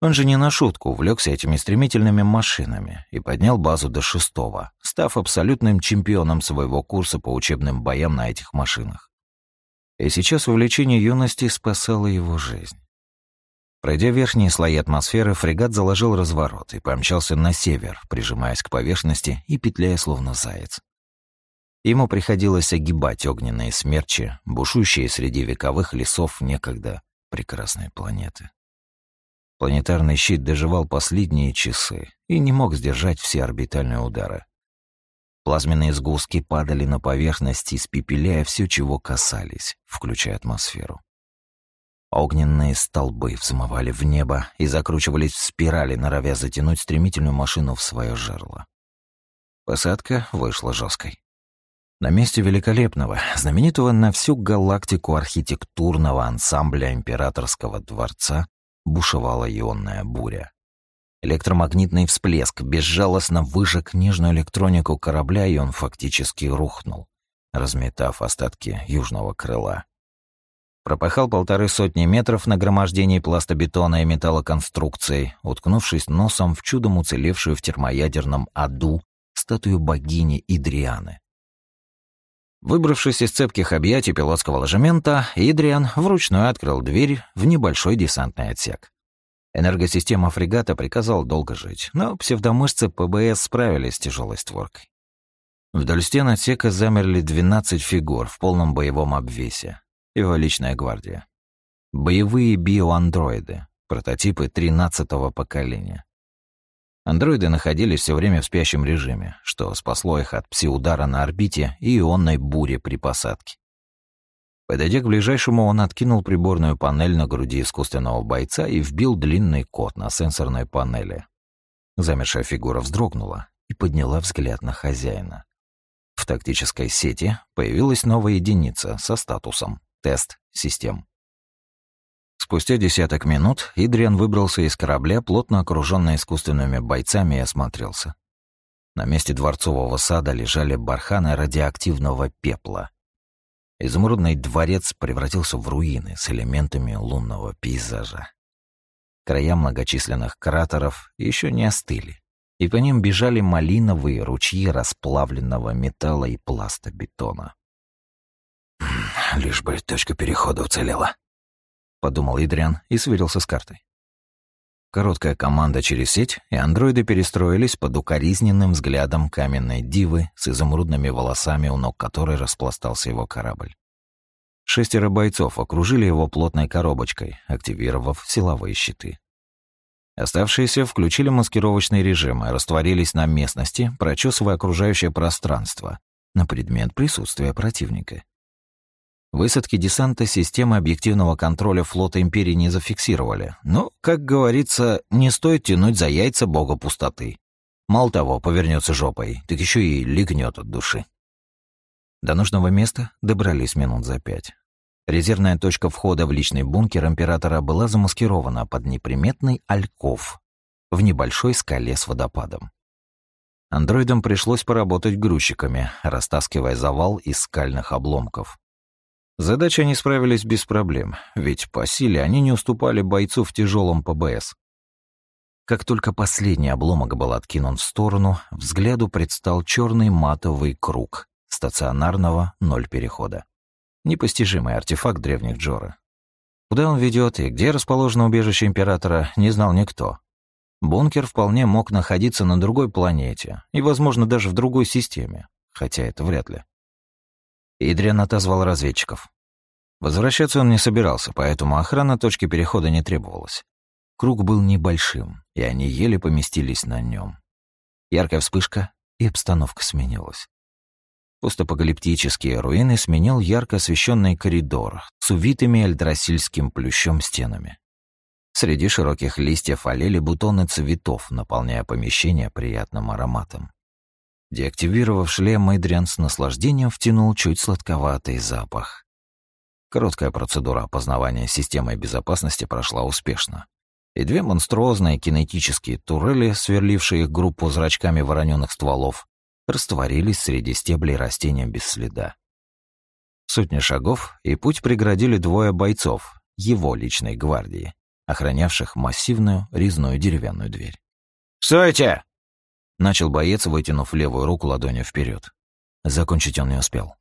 Он же не на шутку увлекся этими стремительными машинами и поднял базу до шестого, став абсолютным чемпионом своего курса по учебным боям на этих машинах. И сейчас увлечение юности спасало его жизнь. Пройдя верхние слои атмосферы, фрегат заложил разворот и помчался на север, прижимаясь к поверхности и петляя словно заяц. Ему приходилось огибать огненные смерчи, бушующие среди вековых лесов некогда прекрасной планеты. Планетарный щит доживал последние часы и не мог сдержать все орбитальные удары. Плазменные сгустки падали на поверхность, испепеляя все, чего касались, включая атмосферу. Огненные столбы взмывали в небо и закручивались в спирали, норовя затянуть стремительную машину в свое жерло. Посадка вышла жесткой. На месте великолепного, знаменитого на всю галактику архитектурного ансамбля императорского дворца бушевала ионная буря. Электромагнитный всплеск безжалостно выжег нежную электронику корабля, и он фактически рухнул, разметав остатки южного крыла. Пропахал полторы сотни метров нагромождений пластобетона и металлоконструкций, уткнувшись носом в чудом уцелевшую в термоядерном аду статую богини Идрианы. Выбравшись из цепких объятий пилотского ложемента, Идриан вручную открыл дверь в небольшой десантный отсек. Энергосистема фрегата приказала долго жить, но псевдомышцы ПБС справились с тяжелой створкой. Вдоль стен отсека замерли 12 фигур в полном боевом обвесе. Его личная гвардия. Боевые биоандроиды, прототипы 13-го поколения. Андроиды находились все время в спящем режиме, что спасло их от пси-удара на орбите и ионной бури при посадке. Подойдя к ближайшему, он откинул приборную панель на груди искусственного бойца и вбил длинный код на сенсорной панели. Замершая фигура вздрогнула и подняла взгляд на хозяина. В тактической сети появилась новая единица со статусом «Тест систем». Спустя десяток минут Идриан выбрался из корабля, плотно окружённый искусственными бойцами, и осмотрелся. На месте дворцового сада лежали барханы радиоактивного пепла, Изумрудный дворец превратился в руины с элементами лунного пейзажа. Края многочисленных кратеров еще не остыли, и по ним бежали малиновые ручьи расплавленного металла и пласта бетона. «Лишь бы точка перехода уцелела», — подумал Идриан и сверился с картой. Короткая команда через сеть, и андроиды перестроились под укоризненным взглядом каменной дивы с изумрудными волосами, у ног которой распластался его корабль. Шестеро бойцов окружили его плотной коробочкой, активировав силовые щиты. Оставшиеся включили маскировочный режим и растворились на местности, прочесывая окружающее пространство на предмет присутствия противника. Высадки десанта системы объективного контроля флота Империи не зафиксировали. Но, как говорится, не стоит тянуть за яйца бога пустоты. Мало того, повернется жопой, так еще и легнет от души. До нужного места добрались минут за пять. Резервная точка входа в личный бункер императора была замаскирована под неприметный альков в небольшой скале с водопадом. Андроидам пришлось поработать грузчиками, растаскивая завал из скальных обломков. Задачи они справились без проблем, ведь по силе они не уступали бойцу в тяжелом ПБС. Как только последний обломок был откинут в сторону, взгляду предстал черный матовый круг стационарного ноль перехода. Непостижимый артефакт древних Джора. Куда он ведет и где расположено убежище императора, не знал никто. Бункер вполне мог находиться на другой планете и, возможно, даже в другой системе, хотя это вряд ли. Идриан отозвал разведчиков. Возвращаться он не собирался, поэтому охрана точки перехода не требовалась. Круг был небольшим, и они еле поместились на нем. Яркая вспышка, и обстановка сменилась. Постапокалиптические руины сменил ярко освещенный коридор с увитыми альдрасильским плющом стенами. Среди широких листьев олели бутоны цветов, наполняя помещение приятным ароматом. Деактивировав шлем, Эдриан с наслаждением втянул чуть сладковатый запах. Короткая процедура опознавания системой безопасности прошла успешно. И две монструозные кинетические турели, сверлившие их группу зрачками вороненных стволов, растворились среди стеблей растения без следа. Сотни шагов, и путь преградили двое бойцов, его личной гвардии, охранявших массивную резную деревянную дверь. «Стойте!» Начал боец, вытянув левую руку ладонью вперед. Закончить он не успел.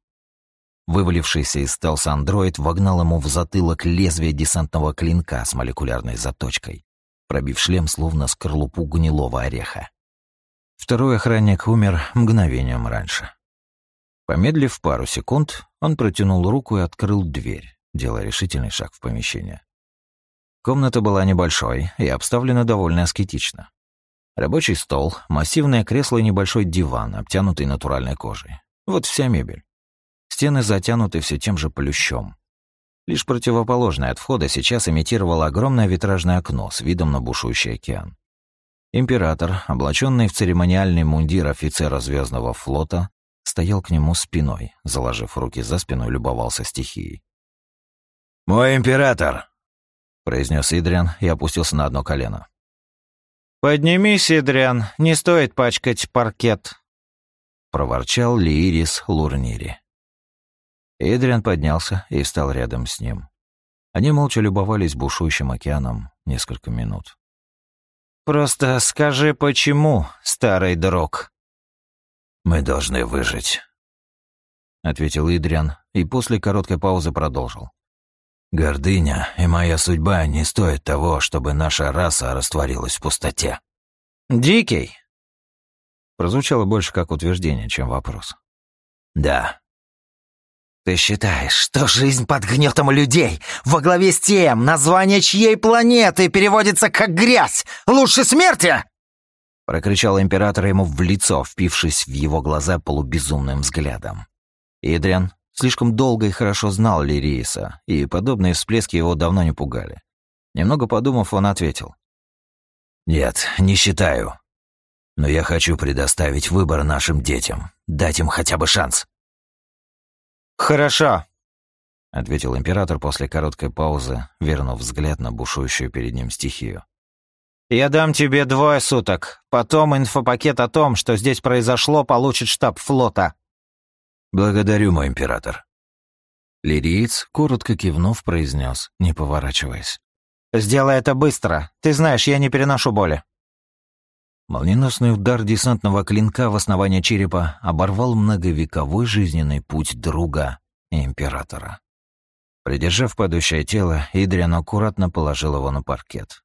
Вывалившийся из стелса андроид вогнал ему в затылок лезвие десантного клинка с молекулярной заточкой, пробив шлем словно скорлупу гнилого ореха. Второй охранник умер мгновением раньше. Помедлив пару секунд, он протянул руку и открыл дверь, делая решительный шаг в помещение. Комната была небольшой и обставлена довольно аскетично. Рабочий стол, массивное кресло и небольшой диван, обтянутый натуральной кожей. Вот вся мебель. Стены затянуты все тем же плющом. Лишь противоположное от входа сейчас имитировало огромное витражное окно с видом на бушующий океан. Император, облаченный в церемониальный мундир офицера Звездного флота, стоял к нему спиной, заложив руки за спину, любовался стихией. «Мой император!» — произнес Идриан и опустился на одно колено. «Поднимись, Идриан, не стоит пачкать паркет», — проворчал Лиирис Лурнири. Эдриан поднялся и встал рядом с ним. Они молча любовались бушующим океаном несколько минут. «Просто скажи, почему, старый друг?» «Мы должны выжить», — ответил Идриан и после короткой паузы продолжил. «Гордыня и моя судьба не стоят того, чтобы наша раса растворилась в пустоте». «Дикий?» Прозвучало больше как утверждение, чем вопрос. «Да», «Ты считаешь, что жизнь под гнетом людей, во главе с тем, название чьей планеты переводится как грязь, лучше смерти?» Прокричал император ему в лицо, впившись в его глаза полубезумным взглядом. Идриан слишком долго и хорошо знал Лирииса, и подобные всплески его давно не пугали. Немного подумав, он ответил. «Нет, не считаю. Но я хочу предоставить выбор нашим детям, дать им хотя бы шанс». «Хорошо», — ответил император после короткой паузы, вернув взгляд на бушующую перед ним стихию. «Я дам тебе двое суток. Потом инфопакет о том, что здесь произошло, получит штаб флота». «Благодарю, мой император». Лириец, коротко кивнув, произнес, не поворачиваясь. «Сделай это быстро. Ты знаешь, я не переношу боли». Молниеносный удар десантного клинка в основание черепа оборвал многовековой жизненный путь друга и императора. Придержав падающее тело, Идриан аккуратно положил его на паркет.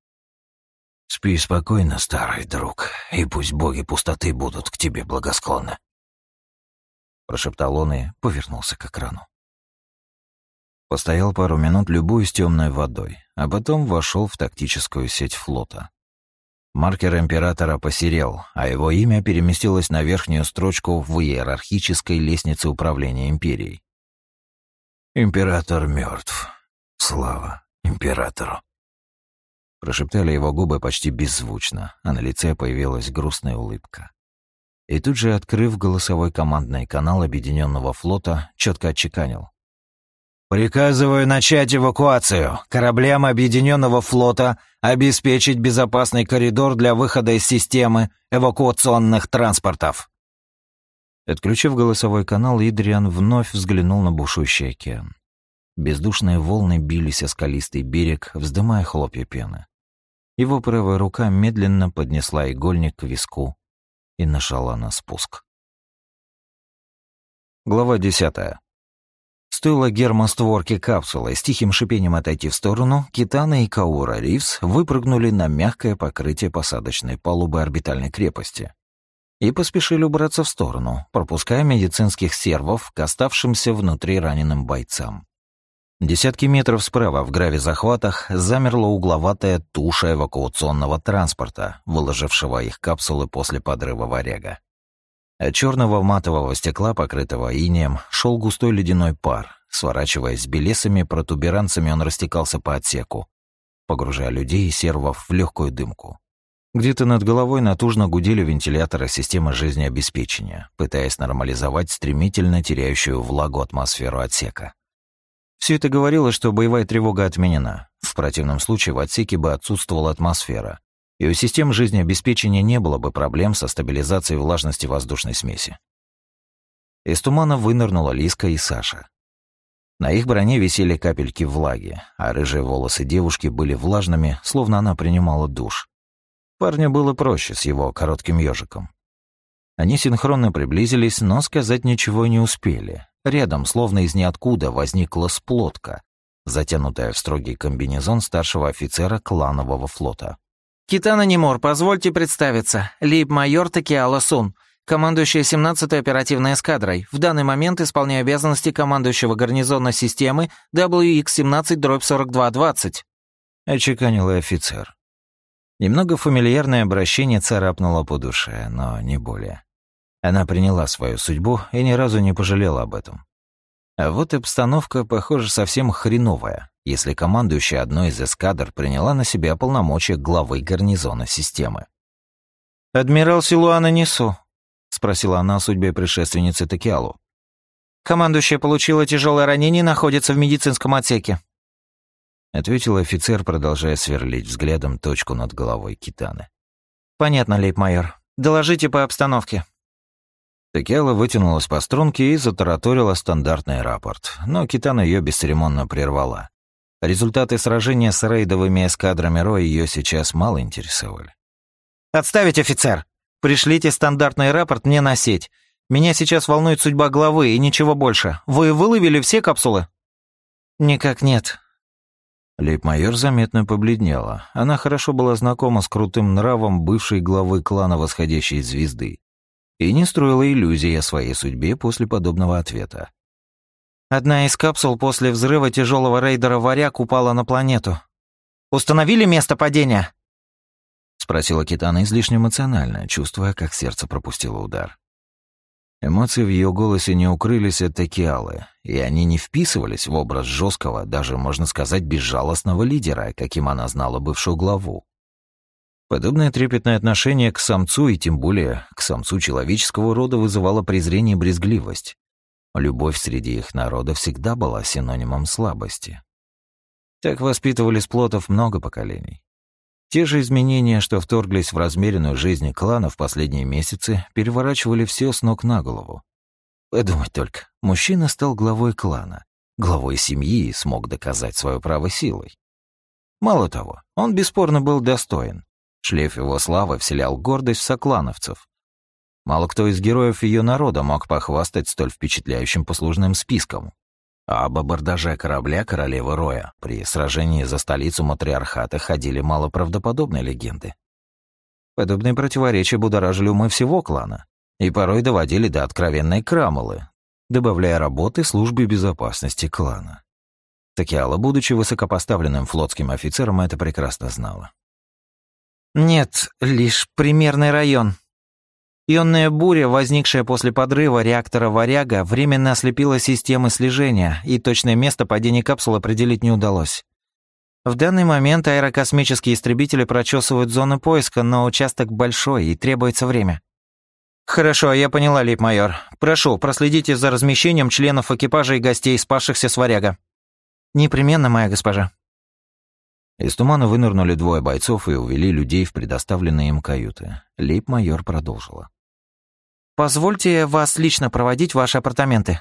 «Спи спокойно, старый друг, и пусть боги пустоты будут к тебе благосклонны», прошептал он и повернулся к экрану. Постоял пару минут, любуясь темной водой, а потом вошел в тактическую сеть флота. Маркер императора посерел, а его имя переместилось на верхнюю строчку в иерархической лестнице управления империей. «Император мертв. Слава императору!» Прошептали его губы почти беззвучно, а на лице появилась грустная улыбка. И тут же, открыв голосовой командный канал Объединенного флота, четко отчеканил. Приказываю начать эвакуацию. Кораблям Объединенного флота обеспечить безопасный коридор для выхода из системы эвакуационных транспортов. Отключив голосовой канал, Идриан вновь взглянул на бушующий океан. Бездушные волны бились о скалистый берег, вздымая хлопья пены. Его правая рука медленно поднесла игольник к виску и нажала на спуск. Глава десятая. Стоило гермостворке капсулы с тихим шипением отойти в сторону, Китана и Каура Ривз выпрыгнули на мягкое покрытие посадочной палубы орбитальной крепости и поспешили убраться в сторону, пропуская медицинских сервов к оставшимся внутри раненым бойцам. Десятки метров справа в гравизахватах замерла угловатая туша эвакуационного транспорта, выложившего их капсулы после подрыва варяга. От черного матового стекла, покрытого инеем, шел густой ледяной пар. Сворачиваясь белесами протуберанцами, он растекался по отсеку, погружая людей и сервов в легкую дымку. Где-то над головой натужно гудели вентиляторы системы жизнеобеспечения, пытаясь нормализовать стремительно теряющую влагу атмосферу отсека. Все это говорило, что боевая тревога отменена. В противном случае в отсеке бы отсутствовала атмосфера, и у систем жизнеобеспечения не было бы проблем со стабилизацией влажности воздушной смеси. Из тумана вынырнула Лиска и Саша. На их броне висели капельки влаги, а рыжие волосы девушки были влажными, словно она принимала душ. Парню было проще с его коротким ежиком. Они синхронно приблизились, но сказать ничего не успели. Рядом, словно из ниоткуда, возникла сплотка, затянутая в строгий комбинезон старшего офицера кланового флота. «Китана Немор, позвольте представиться. Лейб-майор Такиала Сун, командующий 17-й оперативной эскадрой. В данный момент исполняю обязанности командующего гарнизона системы WX-17-4220», — очеканил офицер. Немного фамильярное обращение царапнуло по душе, но не более. Она приняла свою судьбу и ни разу не пожалела об этом. А вот обстановка, похоже, совсем хреновая если командующая одной из эскадр приняла на себя полномочия главы гарнизона системы. «Адмирал Силуана Несу», — спросила она о судьбе предшественницы Токиалу. «Командующая получила тяжелое ранение и находится в медицинском отсеке», — ответил офицер, продолжая сверлить взглядом точку над головой Китаны. «Понятно, лейб-майор. Доложите по обстановке». Текела вытянулась по струнке и затараторила стандартный рапорт, но Китана ее бесцеремонно прервала. Результаты сражения с рейдовыми эскадрами Роя ее сейчас мало интересовали. «Отставить, офицер! Пришлите стандартный рапорт мне на сеть. Меня сейчас волнует судьба главы и ничего больше. Вы выловили все капсулы?» «Никак нет». Лейб-майор заметно побледнела. Она хорошо была знакома с крутым нравом бывшей главы клана Восходящей Звезды и не строила иллюзий о своей судьбе после подобного ответа. Одна из капсул после взрыва тяжелого рейдера «Варяг» упала на планету. «Установили место падения?» Спросила Китана излишне эмоционально, чувствуя, как сердце пропустило удар. Эмоции в ее голосе не укрылись от Текиалы, и они не вписывались в образ жесткого, даже, можно сказать, безжалостного лидера, каким она знала бывшую главу. Подобное трепетное отношение к самцу и тем более к самцу человеческого рода вызывало презрение и брезгливость. Любовь среди их народа всегда была синонимом слабости. Так воспитывали сплотов много поколений. Те же изменения, что вторглись в размеренную жизнь клана в последние месяцы, переворачивали все с ног на голову. Подумать только, мужчина стал главой клана, главой семьи и смог доказать свое право силой. Мало того, он бесспорно был достоин. Шлейф его славы вселял гордость в соклановцев, Мало кто из героев ее народа мог похвастать столь впечатляющим послужным списком. А об абордаже корабля королевы Роя при сражении за столицу матриархата ходили малоправдоподобные легенды. Подобные противоречия будоражили умы всего клана и порой доводили до откровенной крамолы, добавляя работы службе безопасности клана. Такиала, будучи высокопоставленным флотским офицером, это прекрасно знала. «Нет, лишь примерный район», Ионная буря, возникшая после подрыва реактора «Варяга», временно ослепила системы слежения, и точное место падения капсулы определить не удалось. В данный момент аэрокосмические истребители прочесывают зону поиска, но участок большой и требуется время. «Хорошо, я поняла, лейб-майор. Прошу, проследите за размещением членов экипажа и гостей, спасшихся с «Варяга». «Непременно, моя госпожа». Из тумана вынырнули двое бойцов и увели людей в предоставленные им каюты. Лейб-майор продолжила. «Позвольте вас лично проводить ваши апартаменты?»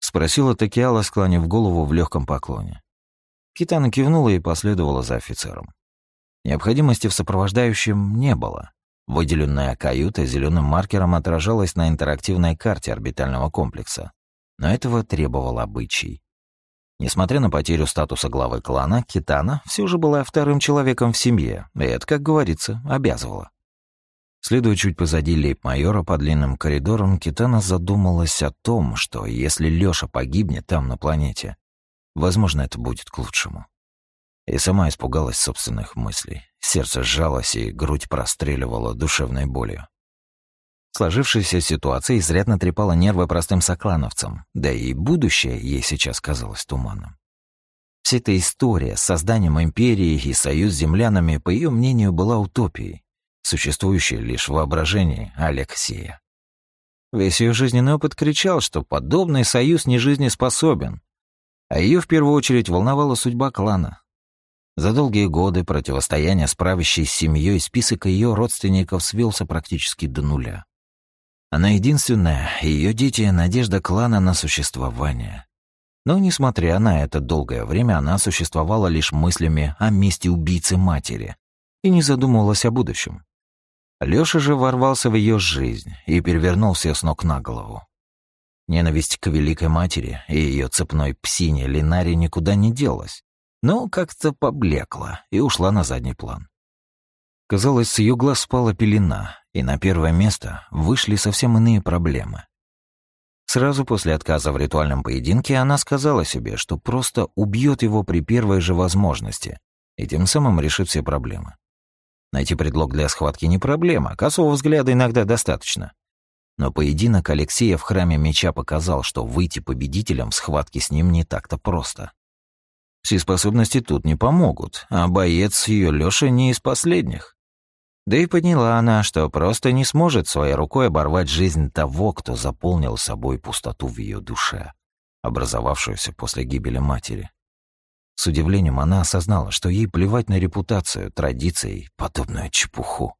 Спросила Такиала, склонив голову в легком поклоне. Китана кивнула и последовала за офицером. Необходимости в сопровождающем не было. Выделенная каюта зеленым маркером отражалась на интерактивной карте орбитального комплекса. Но этого требовал обычай. Несмотря на потерю статуса главы клана, Китана все же была вторым человеком в семье, и это, как говорится, обязывало. Следуя чуть позади лейб-майора по длинным коридорам, Китана задумалась о том, что если Лёша погибнет там, на планете, возможно, это будет к лучшему. И сама испугалась собственных мыслей. Сердце сжалось, и грудь простреливала душевной болью. Сложившаяся ситуация изрядно трепала нервы простым соклановцам, да и будущее ей сейчас казалось туманным. Вся эта история с созданием империи и союз с землянами, по ее мнению, была утопией существующее лишь в воображении Алексея. Весь ее жизненный опыт кричал, что подобный союз не жизнеспособен, а ее в первую очередь волновала судьба клана. За долгие годы противостояния с правящей семьей список ее родственников свелся практически до нуля. Она единственная, ее дети — надежда клана на существование. Но, несмотря на это долгое время, она существовала лишь мыслями о месте убийцы матери и не задумывалась о будущем. Лёша же ворвался в её жизнь и перевернул всё с ног на голову. Ненависть к Великой Матери и её цепной псине Линаре никуда не делась, но как-то поблекла и ушла на задний план. Казалось, с её глаз спала пелена, и на первое место вышли совсем иные проблемы. Сразу после отказа в ритуальном поединке она сказала себе, что просто убьёт его при первой же возможности и тем самым решит все проблемы. Найти предлог для схватки не проблема, косого взгляда иногда достаточно. Но поединок Алексея в храме меча показал, что выйти победителем в схватке с ним не так-то просто. Все способности тут не помогут, а боец ее Лёша не из последних. Да и поняла она, что просто не сможет своей рукой оборвать жизнь того, кто заполнил собой пустоту в ее душе, образовавшуюся после гибели матери. С удивлением она осознала, что ей плевать на репутацию, традиции, подобную чепуху.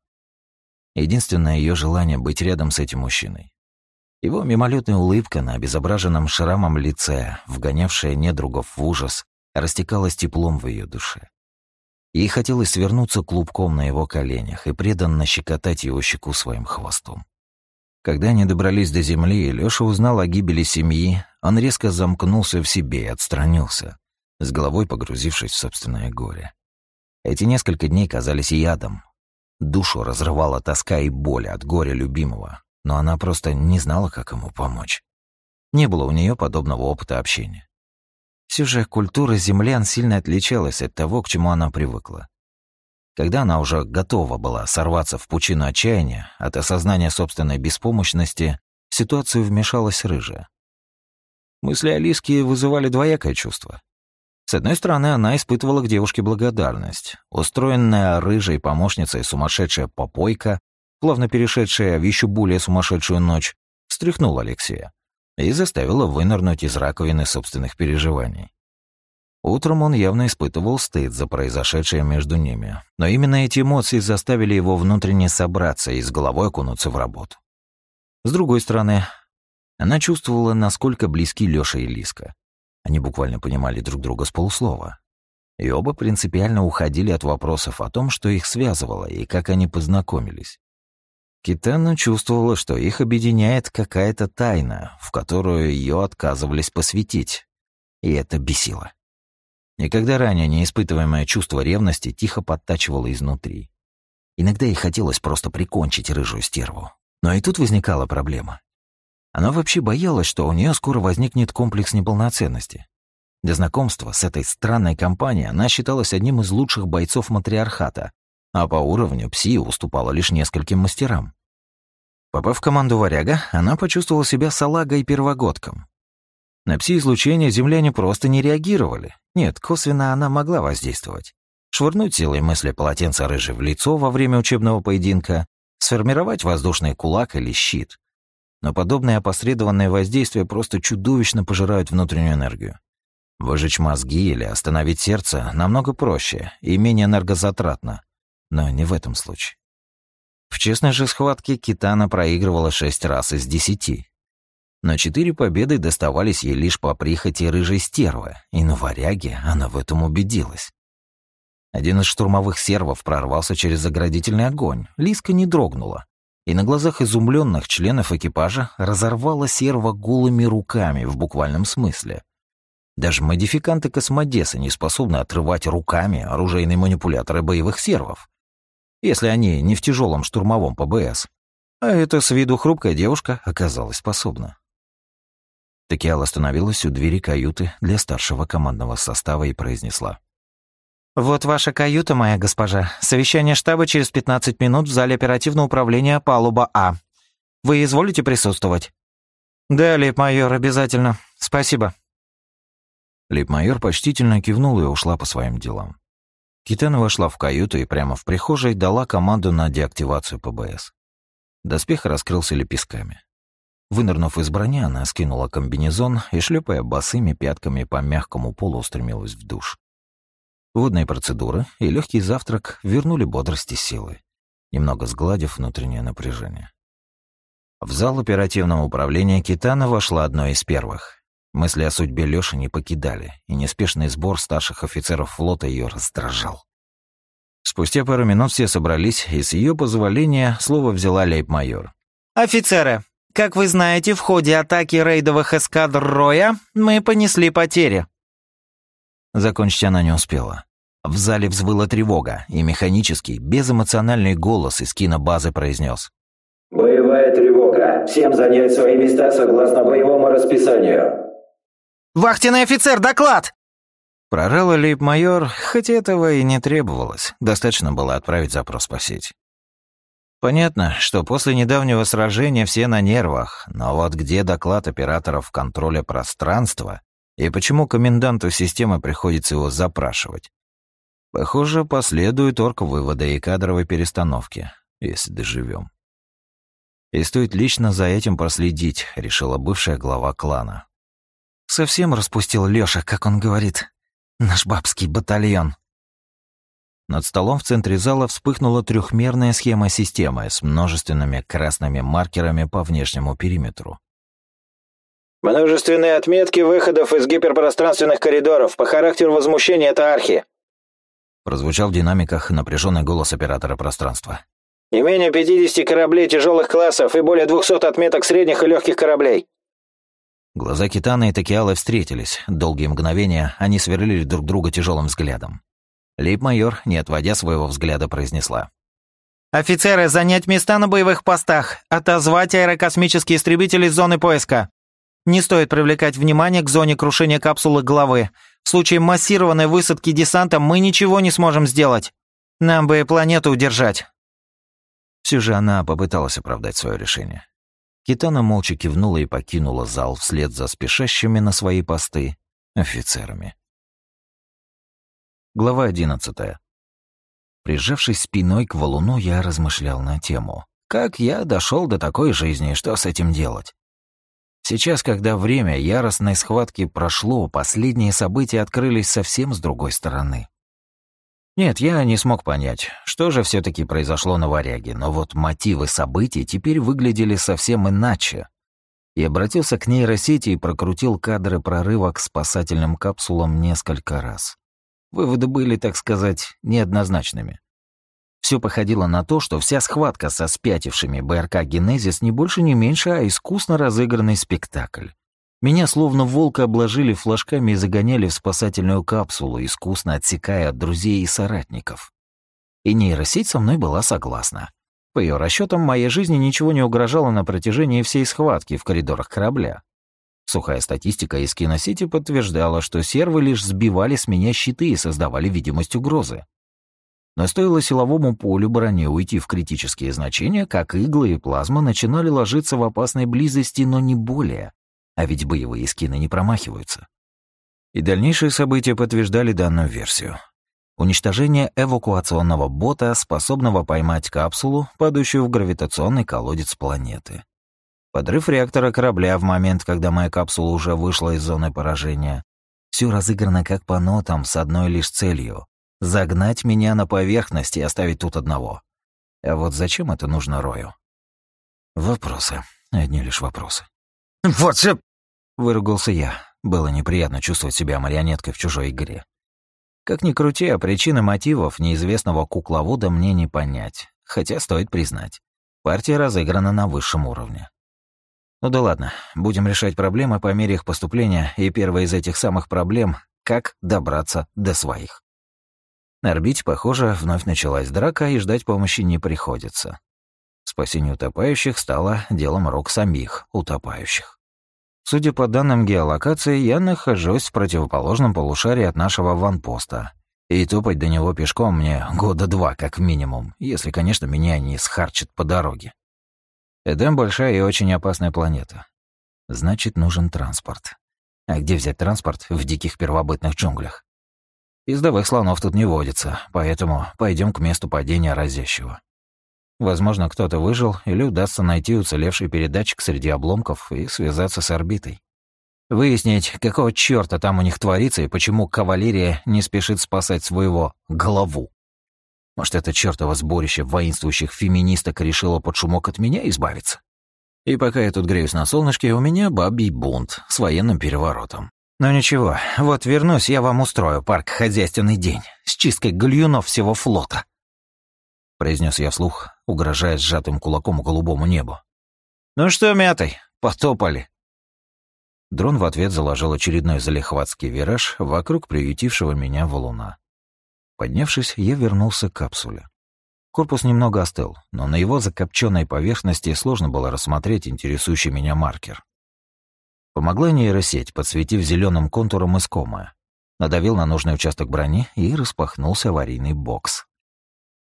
Единственное ее желание — быть рядом с этим мужчиной. Его мимолетная улыбка на обезображенном шрамом лице, вгонявшая недругов в ужас, растекалось теплом в ее душе. Ей хотелось свернуться клубком на его коленях и преданно щекотать его щеку своим хвостом. Когда они добрались до земли, и Лёша узнал о гибели семьи, он резко замкнулся в себе и отстранился, с головой погрузившись в собственное горе. Эти несколько дней казались ядом. Душу разрывала тоска и боль от горя любимого, но она просто не знала, как ему помочь. Не было у нее подобного опыта общения. Все же культура землян сильно отличалась от того, к чему она привыкла. Когда она уже готова была сорваться в пучину отчаяния от осознания собственной беспомощности, в ситуацию вмешалась рыжая. Мысли Алиски вызывали двоякое чувство. С одной стороны, она испытывала к девушке благодарность. Устроенная рыжей помощницей сумасшедшая попойка, плавно перешедшая в еще более сумасшедшую ночь, встряхнула Алексея и заставила вынырнуть из раковины собственных переживаний. Утром он явно испытывал стыд за произошедшее между ними, но именно эти эмоции заставили его внутренне собраться и с головой окунуться в работу. С другой стороны, она чувствовала, насколько близки Лёша и Лиска. Они буквально понимали друг друга с полуслова. И оба принципиально уходили от вопросов о том, что их связывало и как они познакомились. Китана чувствовала, что их объединяет какая-то тайна, в которую ее отказывались посвятить. И это бесило. Никогда ранее не испытываемое чувство ревности тихо подтачивало изнутри. Иногда ей хотелось просто прикончить рыжую стерву. Но и тут возникала проблема. Она вообще боялась, что у нее скоро возникнет комплекс неполноценности. Для знакомства с этой странной компанией она считалась одним из лучших бойцов матриархата, а по уровню пси уступала лишь нескольким мастерам. Попав в команду «Варяга», она почувствовала себя салагой первогодком. На пси-излучение земляне просто не реагировали. Нет, косвенно она могла воздействовать. Швырнуть силой мысли полотенца рыжий в лицо во время учебного поединка, сформировать воздушный кулак или щит но подобные опосредованные воздействия просто чудовищно пожирают внутреннюю энергию. Выжечь мозги или остановить сердце намного проще и менее энергозатратно, но не в этом случае. В честной же схватке Китана проигрывала шесть раз из десяти. Но четыре победы доставались ей лишь по прихоти рыжей стервы, и на варяге она в этом убедилась. Один из штурмовых сервов прорвался через заградительный огонь. Лиска не дрогнула и на глазах изумленных членов экипажа разорвала серва голыми руками в буквальном смысле. Даже модификанты космодеса не способны отрывать руками оружейные манипуляторы боевых сервов, если они не в тяжелом штурмовом ПБС. А эта с виду хрупкая девушка оказалась способна. Такиал остановилась у двери каюты для старшего командного состава и произнесла. «Вот ваша каюта, моя госпожа. Совещание штаба через 15 минут в зале оперативного управления палуба А. Вы изволите присутствовать?» «Да, лейб-майор, обязательно. Спасибо». Лейб-майор почтительно кивнула и ушла по своим делам. Китана вошла в каюту и прямо в прихожей дала команду на деактивацию ПБС. Доспех раскрылся лепестками. Вынырнув из брони, она скинула комбинезон и, шлепая босыми пятками по мягкому полу, устремилась в душ. Водные процедуры и легкий завтрак вернули бодрости силы, немного сгладив внутреннее напряжение. В зал оперативного управления Китана вошла одной из первых. Мысли о судьбе Лёши не покидали, и неспешный сбор старших офицеров флота ее раздражал. Спустя пару минут все собрались, и с ее позволения слово взяла лейб-майор. «Офицеры, как вы знаете, в ходе атаки рейдовых эскадр Роя мы понесли потери». Закончить она не успела. В зале взвыла тревога, и механический, безэмоциональный голос из кинобазы произнес. «Боевая тревога. Всем занять свои места согласно боевому расписанию». «Вахтенный офицер, доклад!» Прорала лейб-майор, хоть этого и не требовалось. Достаточно было отправить запрос по сети. Понятно, что после недавнего сражения все на нервах, но вот где доклад операторов контроля пространства и почему коменданту системы приходится его запрашивать? Похоже, последует орг-вывода и кадровой перестановки, если доживем. И стоит лично за этим проследить, решила бывшая глава клана. Совсем распустил Лёша, как он говорит. Наш бабский батальон. Над столом в центре зала вспыхнула трехмерная схема системы с множественными красными маркерами по внешнему периметру. Множественные отметки выходов из гиперпространственных коридоров. По характеру возмущения это архи. Прозвучал в динамиках напряженный голос оператора пространства. Не менее 50 кораблей тяжелых классов и более 200 отметок средних и легких кораблей. Глаза Китана и Токиалы встретились. Долгие мгновения они сверлили друг друга тяжелым взглядом. Лейб-майор, не отводя своего взгляда, произнесла. «Офицеры, занять места на боевых постах! Отозвать аэрокосмические истребители из зоны поиска! Не стоит привлекать внимание к зоне крушения капсулы головы. В случае массированной высадки десанта мы ничего не сможем сделать. Нам бы планету удержать». Все же она попыталась оправдать свое решение. Китана молча кивнула и покинула зал вслед за спешащими на свои посты офицерами. Глава одиннадцатая. Прижавшись спиной к валуну, я размышлял на тему. Как я дошел до такой жизни, что с этим делать? Сейчас, когда время яростной схватки прошло, последние события открылись совсем с другой стороны. Нет, я не смог понять, что же все таки произошло на Варяге, но вот мотивы событий теперь выглядели совсем иначе. И обратился к нейросети и прокрутил кадры прорыва к спасательным капсулам несколько раз. Выводы были, так сказать, неоднозначными. Все походило на то, что вся схватка со спятившими БРК «Генезис» не больше, не меньше, а искусно разыгранный спектакль. Меня словно волка обложили флажками и загоняли в спасательную капсулу, искусно отсекая от друзей и соратников. И нейросеть со мной была согласна. По ее расчетам, моей жизни ничего не угрожало на протяжении всей схватки в коридорах корабля. Сухая статистика из киносети подтверждала, что сервы лишь сбивали с меня щиты и создавали видимость угрозы. Но стоило силовому полю брони уйти в критические значения, как иглы и плазма начинали ложиться в опасной близости, но не более. А ведь боевые скины не промахиваются. И дальнейшие события подтверждали данную версию. Уничтожение эвакуационного бота, способного поймать капсулу, падающую в гравитационный колодец планеты. Подрыв реактора корабля в момент, когда моя капсула уже вышла из зоны поражения. Все разыграно как по нотам с одной лишь целью Загнать меня на поверхность и оставить тут одного. А вот зачем это нужно Рою? Вопросы. Одни лишь вопросы. «Вот же...» — выругался я. Было неприятно чувствовать себя марионеткой в чужой игре. Как ни крути, а причины мотивов неизвестного кукловода мне не понять. Хотя стоит признать, партия разыграна на высшем уровне. Ну да ладно, будем решать проблемы по мере их поступления, и первая из этих самых проблем — как добраться до своих. На орбите, похоже, вновь началась драка, и ждать помощи не приходится. Спасение утопающих стало делом рук самих утопающих. Судя по данным геолокации, я нахожусь в противоположном полушарии от нашего ванпоста. И топать до него пешком мне года два как минимум, если, конечно, меня не схарчат по дороге. Эдем — большая и очень опасная планета. Значит, нужен транспорт. А где взять транспорт в диких первобытных джунглях? Ездовых слонов тут не водится, поэтому пойдем к месту падения разящего. Возможно, кто-то выжил или удастся найти уцелевший передатчик среди обломков и связаться с орбитой. Выяснить, какого чёрта там у них творится и почему кавалерия не спешит спасать своего голову. Может, это чёртово сборище воинствующих феминисток решило под шумок от меня избавиться? И пока я тут греюсь на солнышке, у меня бабий бунт с военным переворотом. «Ну ничего, вот вернусь, я вам устрою парк «Хозяйственный день» с чисткой гальюнов всего флота», — произнес я вслух, угрожая сжатым кулаком голубому небу. «Ну что, мятый, потопали?» Дрон в ответ заложил очередной залихватский вираж вокруг приютившего меня валуна. Поднявшись, я вернулся к капсуле. Корпус немного остыл, но на его закопченной поверхности сложно было рассмотреть интересующий меня маркер. Помогла нейросеть, подсветив зеленым контуром искомое. Надавил на нужный участок брони и распахнулся аварийный бокс.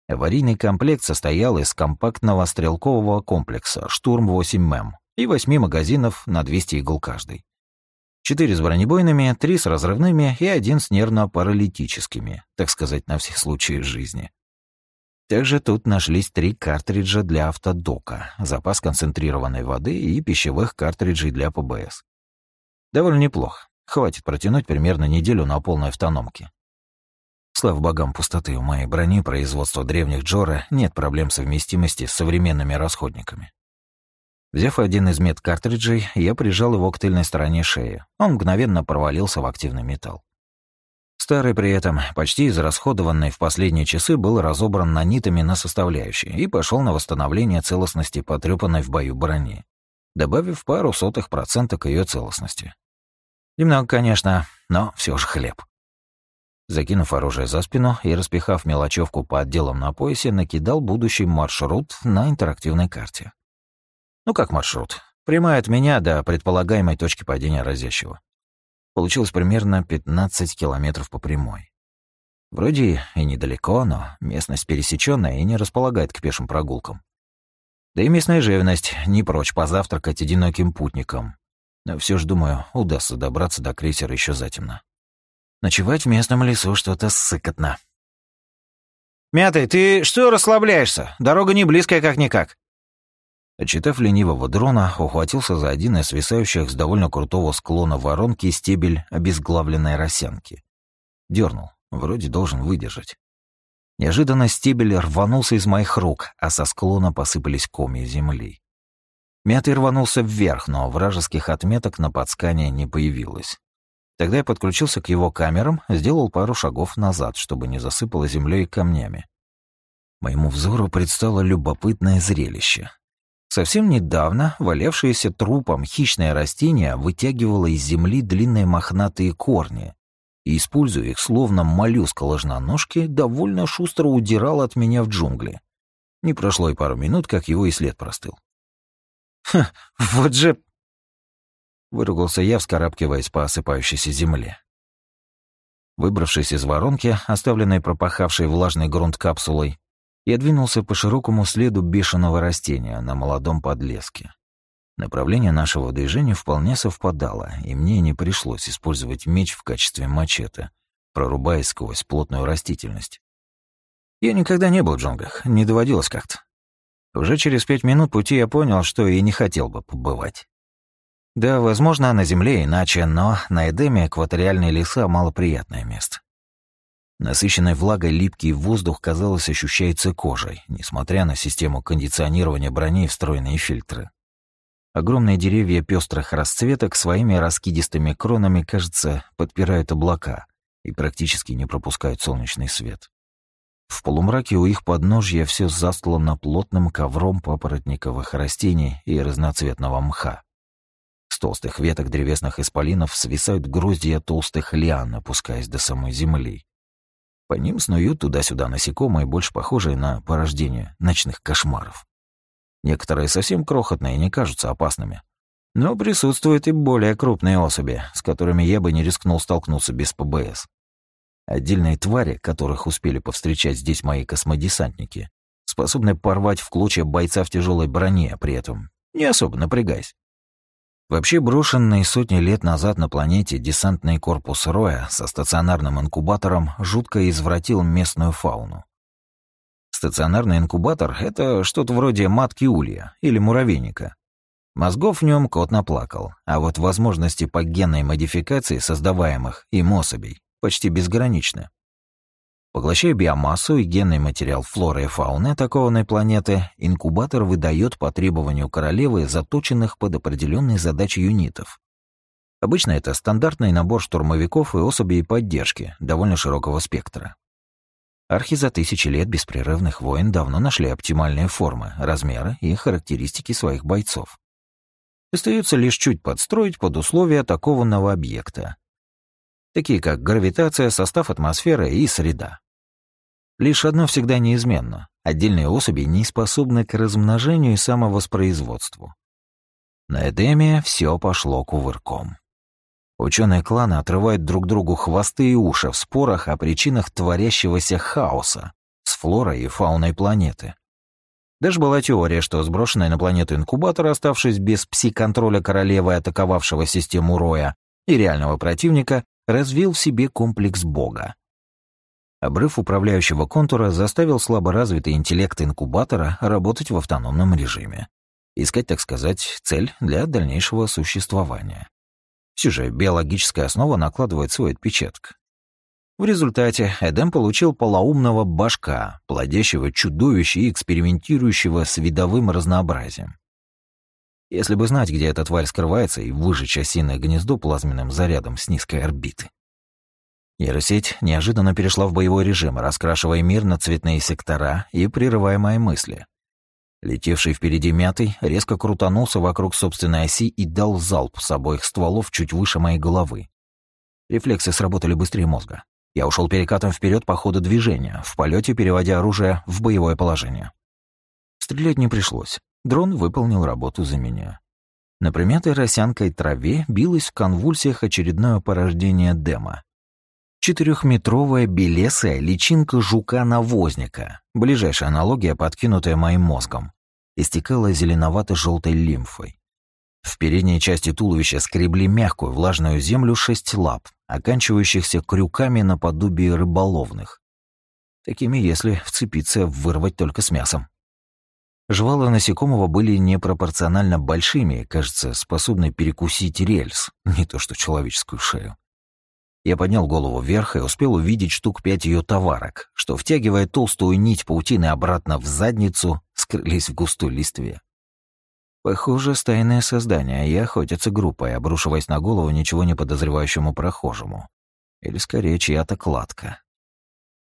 Аварийный комплект состоял из компактного стрелкового комплекса «Штурм-8М» и восьми магазинов на 200 игл каждый. Четыре с бронебойными, три с разрывными и один с нервно-паралитическими, так сказать, на все случаи жизни. Также тут нашлись три картриджа для автодока, запас концентрированной воды и пищевых картриджей для ПБС. Довольно неплохо. Хватит протянуть примерно неделю на полной автономке. Слава богам пустоты, у моей брони производства древних Джора нет проблем совместимости с современными расходниками. Взяв один из медкартриджей, я прижал его к тыльной стороне шеи. Он мгновенно провалился в активный металл. Старый при этом, почти израсходованный в последние часы, был разобран нанитами на составляющие и пошел на восстановление целостности потрепанной в бою брони, добавив пару сотых процента к ее целостности. Немного, конечно, но все же хлеб. Закинув оружие за спину и распихав мелочевку по отделам на поясе, накидал будущий маршрут на интерактивной карте. Ну как маршрут? Прямая от меня до предполагаемой точки падения разящего. Получилось примерно 15 километров по прямой. Вроде и недалеко, но местность пересеченная и не располагает к пешим прогулкам. Да и местная живность не прочь позавтракать одиноким путником. Но все же, думаю, удастся добраться до крейсера еще затемно. Ночевать в местном лесу что-то сыкотно. «Мятый, ты что расслабляешься? Дорога не близкая как-никак». Отчитав ленивого дрона, ухватился за один из свисающих с довольно крутого склона воронки стебель обезглавленной росянки. Дернул, вроде должен выдержать. Неожиданно стебель рванулся из моих рук, а со склона посыпались комья земли. Мятый рванулся вверх, но вражеских отметок на подскане не появилось. Тогда я подключился к его камерам, сделал пару шагов назад, чтобы не засыпало землей и камнями. Моему взору предстало любопытное зрелище. Совсем недавно валявшееся трупом хищное растение вытягивало из земли длинные мохнатые корни и, используя их словно моллюска-ложноножки, довольно шустро удирал от меня в джунгли. Не прошло и пару минут, как его и след простыл. «Ха, вот же...» Выругался я, вскарабкиваясь по осыпающейся земле. Выбравшись из воронки, оставленной пропахавшей влажный грунт капсулой, я двинулся по широкому следу бешеного растения на молодом подлеске. Направление нашего движения вполне совпадало, и мне не пришлось использовать меч в качестве мачете, прорубаясь сквозь плотную растительность. Я никогда не был в джунглях, не доводилось как-то. Уже через пять минут пути я понял, что и не хотел бы побывать. Да, возможно, на Земле иначе, но на Эдеме экваториальные леса — малоприятное место. Насыщенной влагой липкий воздух, казалось, ощущается кожей, несмотря на систему кондиционирования брони и встроенные фильтры. Огромные деревья пестрых расцветок своими раскидистыми кронами, кажется, подпирают облака и практически не пропускают солнечный свет. В полумраке у их подножья все застлано плотным ковром папоротниковых растений и разноцветного мха. С толстых веток древесных исполинов свисают гроздья толстых лиан, опускаясь до самой земли. По ним снуют туда-сюда насекомые, больше похожие на порождение ночных кошмаров. Некоторые совсем крохотные не кажутся опасными. Но присутствуют и более крупные особи, с которыми я бы не рискнул столкнуться без ПБС. Отдельные твари, которых успели повстречать здесь мои космодесантники, способны порвать в клочья бойца в тяжелой броне, при этом не особо напрягаясь. Вообще брошенный сотни лет назад на планете десантный корпус Роя со стационарным инкубатором жутко извратил местную фауну. Стационарный инкубатор — это что-то вроде матки улья или муравейника. Мозгов в нем кот наплакал, а вот возможности по генной модификации создаваемых им особей почти безграничны. Поглощая биомассу и генный материал флоры и фауны атакованной планеты, инкубатор выдает по требованию королевы заточенных под определенные задачи юнитов. Обычно это стандартный набор штурмовиков и особей поддержки довольно широкого спектра. Архи за тысячи лет беспрерывных войн давно нашли оптимальные формы, размеры и характеристики своих бойцов. Остается лишь чуть подстроить под условия атакованного объекта, такие как гравитация, состав атмосферы и среда. Лишь одно всегда неизменно — отдельные особи не способны к размножению и самовоспроизводству. На Эдеме все пошло кувырком. Ученые клана отрывают друг другу хвосты и уши в спорах о причинах творящегося хаоса с флорой и фауной планеты. Даже была теория, что сброшенный на планету инкубатор, оставшись без пси-контроля королевы, атаковавшего систему Роя, и реального противника, развил в себе комплекс Бога. Обрыв управляющего контура заставил слаборазвитый интеллект инкубатора работать в автономном режиме. Искать, так сказать, цель для дальнейшего существования. Все же биологическая основа накладывает свой отпечаток. В результате Эдем получил полоумного башка, плодящего чудовище и экспериментирующего с видовым разнообразием. Если бы знать, где эта тварь скрывается, и выжечь осиное гнездо плазменным зарядом с низкой орбиты. Нейросеть неожиданно перешла в боевой режим, раскрашивая мир на цветные сектора и прерывая мои мысли. Летевший впереди мятый резко крутанулся вокруг собственной оси и дал залп с обоих стволов чуть выше моей головы. Рефлексы сработали быстрее мозга. Я ушел перекатом вперед по ходу движения, в полете переводя оружие в боевое положение. Стрелять не пришлось. Дрон выполнил работу за меня. На примятой росянкой траве билось в конвульсиях очередное порождение дема. Четырехметровая белесая личинка жука-навозника, ближайшая аналогия, подкинутая моим мозгом, истекала зеленовато-желтой лимфой. В передней части туловища скребли мягкую влажную землю шесть лап, оканчивающихся крюками наподобие рыболовных. Такими, если вцепиться, вырвать только с мясом. Жвала насекомого были непропорционально большими, кажется, способны перекусить рельс, не то что человеческую шею. Я поднял голову вверх и успел увидеть штук пять ее товарок, что, втягивая толстую нить паутины обратно в задницу, скрылись в густой листве. Похоже, стайное создание, и охотятся группой, обрушиваясь на голову ничего не подозревающему прохожему. Или скорее чья-то кладка.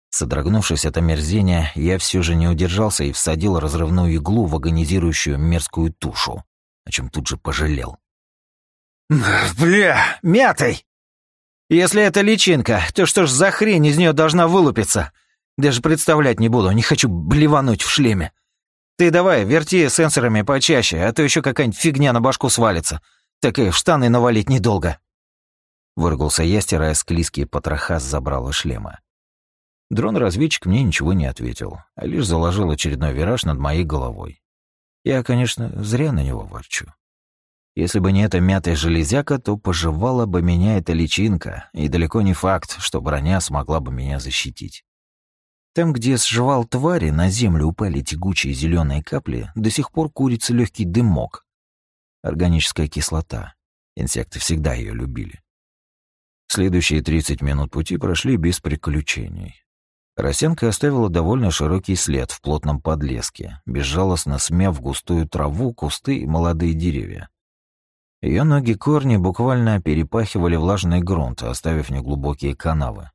Содрогнувшись от омерзения, я все же не удержался и всадил разрывную иглу в агонизирующую мерзкую тушу, о чем тут же пожалел. «Бля, мятый! Если это личинка, то что ж за хрень из нее должна вылупиться? Даже представлять не буду, не хочу блевануть в шлеме. Ты давай, верти сенсорами почаще, а то еще какая-нибудь фигня на башку свалится. Так и в штаны навалить недолго. Выргался я, стирая склизкие потроха с забрала шлема. Дрон-разведчик мне ничего не ответил, а лишь заложил очередной вираж над моей головой. Я, конечно, зря на него ворчу. Если бы не эта мятая железяка, то пожевала бы меня эта личинка, и далеко не факт, что броня смогла бы меня защитить. Там, где сживал твари, на землю упали тягучие зеленые капли, до сих пор курится легкий дымок. Органическая кислота. Инсекты всегда ее любили. Следующие 30 минут пути прошли без приключений. Росенка оставила довольно широкий след в плотном подлеске, безжалостно смяв густую траву, кусты и молодые деревья. Ее ноги корни буквально перепахивали влажный грунт, оставив неглубокие канавы.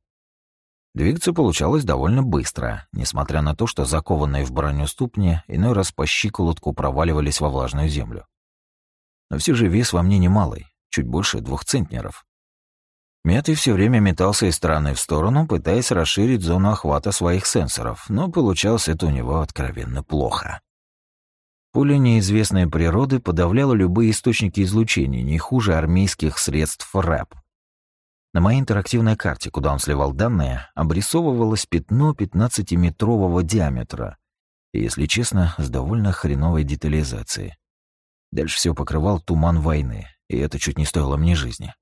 Двигаться получалось довольно быстро, несмотря на то, что закованные в броню ступни иной раз по щиколотку проваливались во влажную землю. Но все же вес во мне немалый, чуть больше двух центнеров. Мятый все время метался из стороны в сторону, пытаясь расширить зону охвата своих сенсоров, но получалось это у него откровенно плохо. Пуля неизвестной природы подавляла любые источники излучения не хуже армейских средств РЭП. На моей интерактивной карте, куда он сливал данные, обрисовывалось пятно 15-метрового диаметра, и, если честно, с довольно хреновой детализацией. Дальше все покрывал туман войны, и это чуть не стоило мне жизни.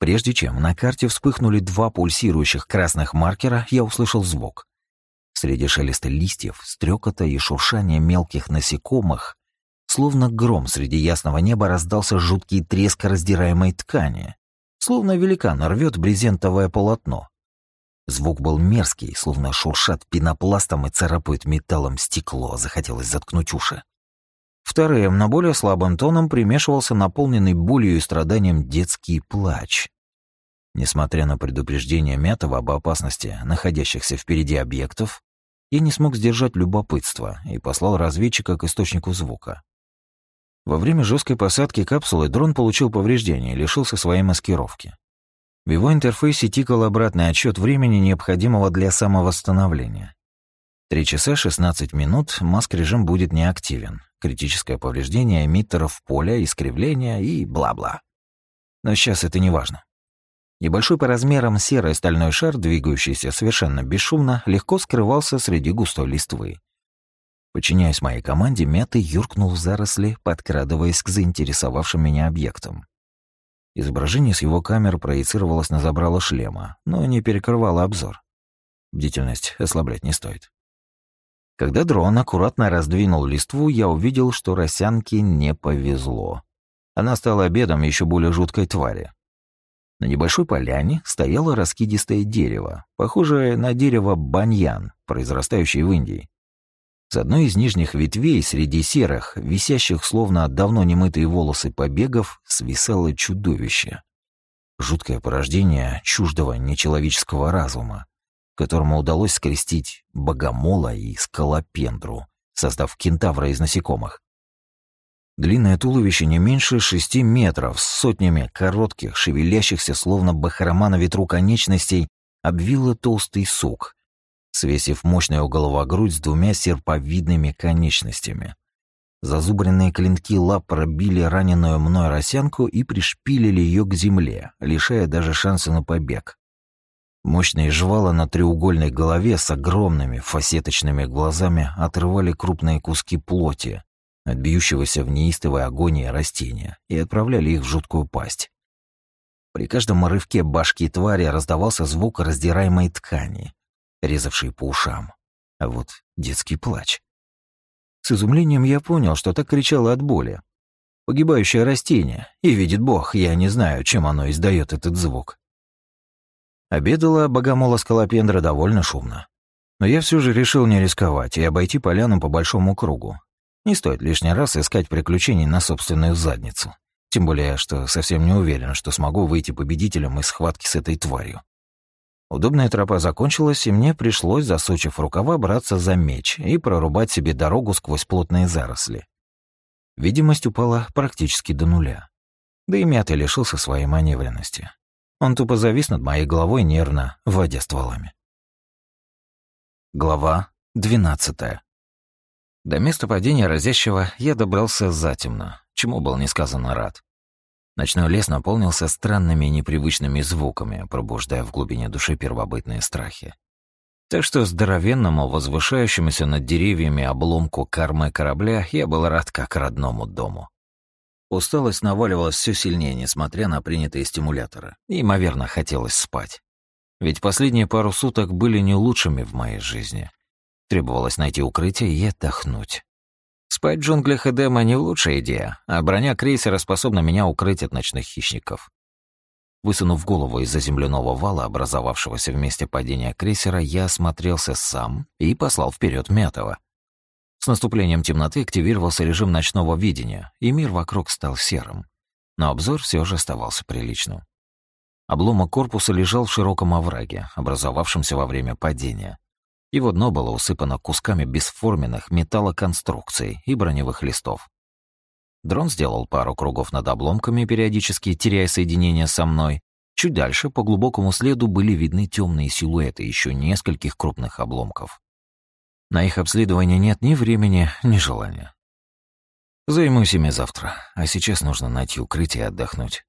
Прежде чем на карте вспыхнули два пульсирующих красных маркера, я услышал звук. Среди шелеста листьев, стрекота и шуршания мелких насекомых, словно гром среди ясного неба раздался жуткий треск раздираемой ткани, словно великан рвет брезентовое полотно. Звук был мерзкий, словно шуршат пенопластом и царапают металлом стекло, захотелось заткнуть уши. Вторым, на более слабым тоном, примешивался наполненный болью и страданием детский плач. Несмотря на предупреждение Мятова об опасности находящихся впереди объектов, я не смог сдержать любопытство и послал разведчика к источнику звука. Во время жесткой посадки капсулы дрон получил повреждения и лишился своей маскировки. В его интерфейсе тикал обратный отчет времени, необходимого для самовосстановления. Три часа 16 минут маск-режим будет неактивен. Критическое повреждение эмиттеров поля, искривление и бла-бла. Но сейчас это не важно. Небольшой по размерам серый стальной шар, двигающийся совершенно бесшумно, легко скрывался среди густой листвы. Подчиняясь моей команде, Мятый юркнул в заросли, подкрадываясь к заинтересовавшим меня объектам. Изображение с его камер проецировалось на забрало шлема, но не перекрывало обзор. Бдительность ослаблять не стоит. Когда дрон аккуратно раздвинул листву, я увидел, что росянке не повезло. Она стала обедом еще более жуткой твари. На небольшой поляне стояло раскидистое дерево, похожее на дерево баньян, произрастающее в Индии. С одной из нижних ветвей среди серых, висящих словно давно немытые волосы побегов, свисало чудовище. Жуткое порождение чуждого нечеловеческого разума, которому удалось скрестить богомола и скалопендру, создав кентавра из насекомых. Длинное туловище не меньше шести метров, с сотнями коротких, шевелящихся, словно бахрома на ветру конечностей, обвило толстый сук, свесив мощную головогрудь с двумя серповидными конечностями. Зазубренные клинки лап пробили раненую мной росянку и пришпилили ее к земле, лишая даже шанса на побег. Мощные жвала на треугольной голове с огромными фасеточными глазами отрывали крупные куски плоти от бьющегося в неистовой агонии растения и отправляли их в жуткую пасть. При каждом рывке башки твари раздавался звук раздираемой ткани, резавший по ушам. А вот детский плач. С изумлением я понял, что так кричало от боли. Погибающее растение, и видит Бог, я не знаю, чем оно издает этот звук. Обедала богомола скалопендра довольно шумно. Но я все же решил не рисковать и обойти поляну по большому кругу. Не стоит лишний раз искать приключений на собственную задницу. Тем более, что совсем не уверен, что смогу выйти победителем из схватки с этой тварью. Удобная тропа закончилась, и мне пришлось, засучив рукава, браться за меч и прорубать себе дорогу сквозь плотные заросли. Видимость упала практически до нуля. Да и мятый лишился своей маневренности. Он тупо завис над моей головой нервно, вводя стволами. Глава двенадцатая. До места падения разящего я добрался затемно, чему был несказанно рад. Ночной лес наполнился странными и непривычными звуками, пробуждая в глубине души первобытные страхи. Так что здоровенному, возвышающемуся над деревьями обломку кормы корабля я был рад как родному дому. Усталость наваливалась все сильнее, несмотря на принятые стимуляторы. Неимоверно хотелось спать. Ведь последние пару суток были не лучшими в моей жизни. Требовалось найти укрытие и отдохнуть. Спать в джунглях Эдема не лучшая идея, а броня крейсера способна меня укрыть от ночных хищников. Высунув голову из-за вала, образовавшегося в месте падения крейсера, я осмотрелся сам и послал вперед Мятова. С наступлением темноты активировался режим ночного видения, и мир вокруг стал серым. Но обзор все же оставался приличным. Обломок корпуса лежал в широком овраге, образовавшемся во время падения. Его дно было усыпано кусками бесформенных металлоконструкций и броневых листов. Дрон сделал пару кругов над обломками, периодически теряя соединение со мной. Чуть дальше по глубокому следу были видны темные силуэты еще нескольких крупных обломков. На их обследование нет ни времени, ни желания. Займусь ими завтра, а сейчас нужно найти укрытие и отдохнуть.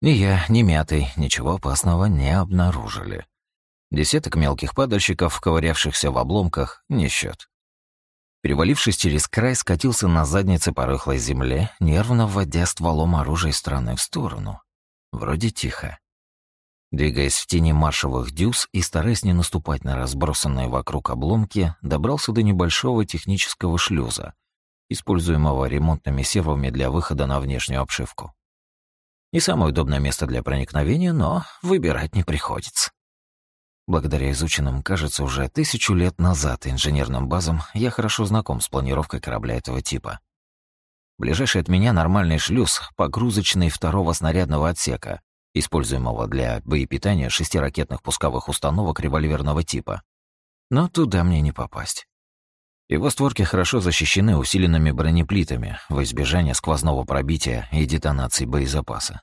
Ни я, ни Мятый ничего опасного не обнаружили. Десяток мелких падальщиков, ковырявшихся в обломках, не счет. Перевалившись через край, скатился на заднице по рыхлой земле, нервно вводя стволом оружия из в сторону. Вроде тихо. Двигаясь в тени маршевых дюз и стараясь не наступать на разбросанные вокруг обломки, добрался до небольшого технического шлюза, используемого ремонтными сервами для выхода на внешнюю обшивку. Не самое удобное место для проникновения, но выбирать не приходится. Благодаря изученным, кажется, уже тысячу лет назад инженерным базам, я хорошо знаком с планировкой корабля этого типа. Ближайший от меня нормальный шлюз, погрузочный второго снарядного отсека, используемого для боепитания шести ракетных пусковых установок револьверного типа. Но туда мне не попасть. Его створки хорошо защищены усиленными бронеплитами во избежание сквозного пробития и детонации боезапаса.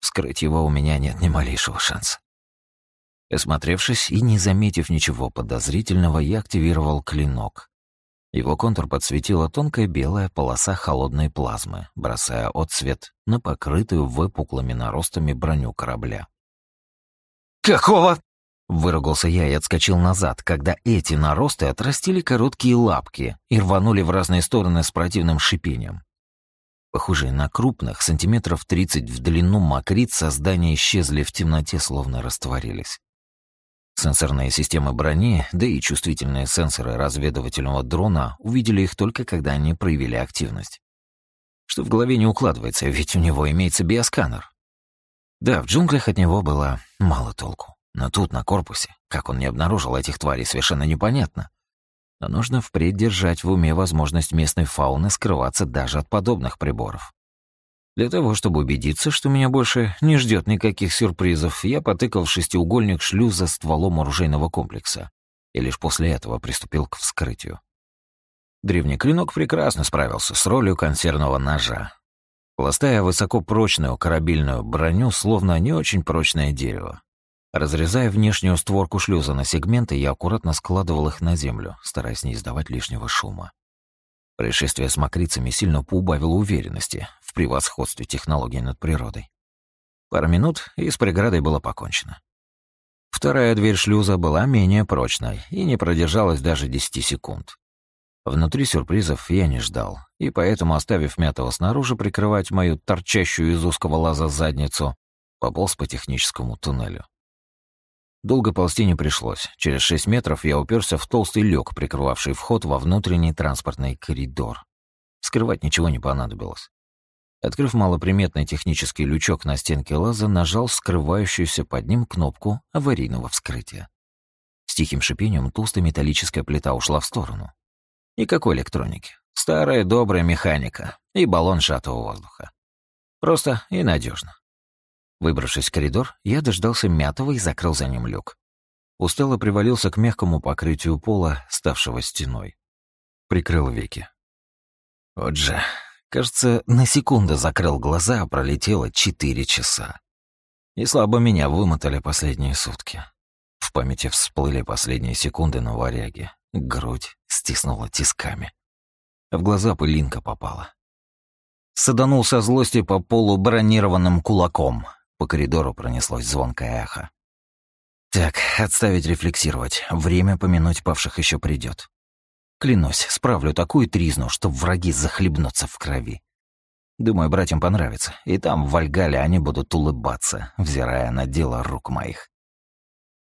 Вскрыть его у меня нет ни малейшего шанса. Осмотревшись и не заметив ничего подозрительного, я активировал клинок. Его контур подсветила тонкая белая полоса холодной плазмы, бросая отсвет на покрытую выпуклыми наростами броню корабля. «Какого?» — выругался я и отскочил назад, когда эти наросты отрастили короткие лапки и рванули в разные стороны с противным шипением. Похожие на крупных, сантиметров тридцать в длину мокриц, создания исчезли в темноте, словно растворились. Сенсорные системы брони, да и чувствительные сенсоры разведывательного дрона увидели их только когда они проявили активность. Что в голове не укладывается, ведь у него имеется биосканер. Да, в джунглях от него было мало толку. Но тут, на корпусе, как он не обнаружил этих тварей, совершенно непонятно. Но нужно впредь держать в уме возможность местной фауны скрываться даже от подобных приборов. Для того, чтобы убедиться, что меня больше не ждет никаких сюрпризов, я потыкал в шестиугольник шлюза стволом оружейного комплекса и лишь после этого приступил к вскрытию. Древний клинок прекрасно справился с ролью консервного ножа. Пластая высокопрочную корабельную броню, словно не очень прочное дерево. Разрезая внешнюю створку шлюза на сегменты, я аккуратно складывал их на землю, стараясь не издавать лишнего шума. Происшествие с мокрицами сильно поубавило уверенности в превосходстве технологий над природой. Пара минут, и с преградой было покончено. Вторая дверь шлюза была менее прочной и не продержалась даже 10 секунд. Внутри сюрпризов я не ждал, и поэтому, оставив Мятого снаружи прикрывать мою торчащую из узкого лаза задницу, пополз по техническому туннелю. Долго ползти не пришлось. Через шесть метров я уперся в толстый люк, прикрывавший вход во внутренний транспортный коридор. Скрывать ничего не понадобилось. Открыв малоприметный технический лючок на стенке лаза, нажал скрывающуюся под ним кнопку аварийного вскрытия. С тихим шипением толстая металлическая плита ушла в сторону. Никакой электроники. Старая добрая механика и баллон сжатого воздуха. Просто и надежно. Выбравшись в коридор, я дождался Мятого и закрыл за ним люк. Устало привалился к мягкому покрытию пола, ставшего стеной. Прикрыл веки. Вот же, кажется, на секунду закрыл глаза, а пролетело четыре часа. И слабо меня вымотали последние сутки. В памяти всплыли последние секунды на варяге. Грудь стиснула тисками. В глаза пылинка попала. Саданул со злости по полу бронированным кулаком — по коридору пронеслось звонкое эхо. Так, отставить рефлексировать. Время помянуть павших еще придет. Клянусь, справлю такую тризну, что враги захлебнутся в крови. Думаю, братьям понравится, и там, в Вальгале, они будут улыбаться, взирая на дело рук моих.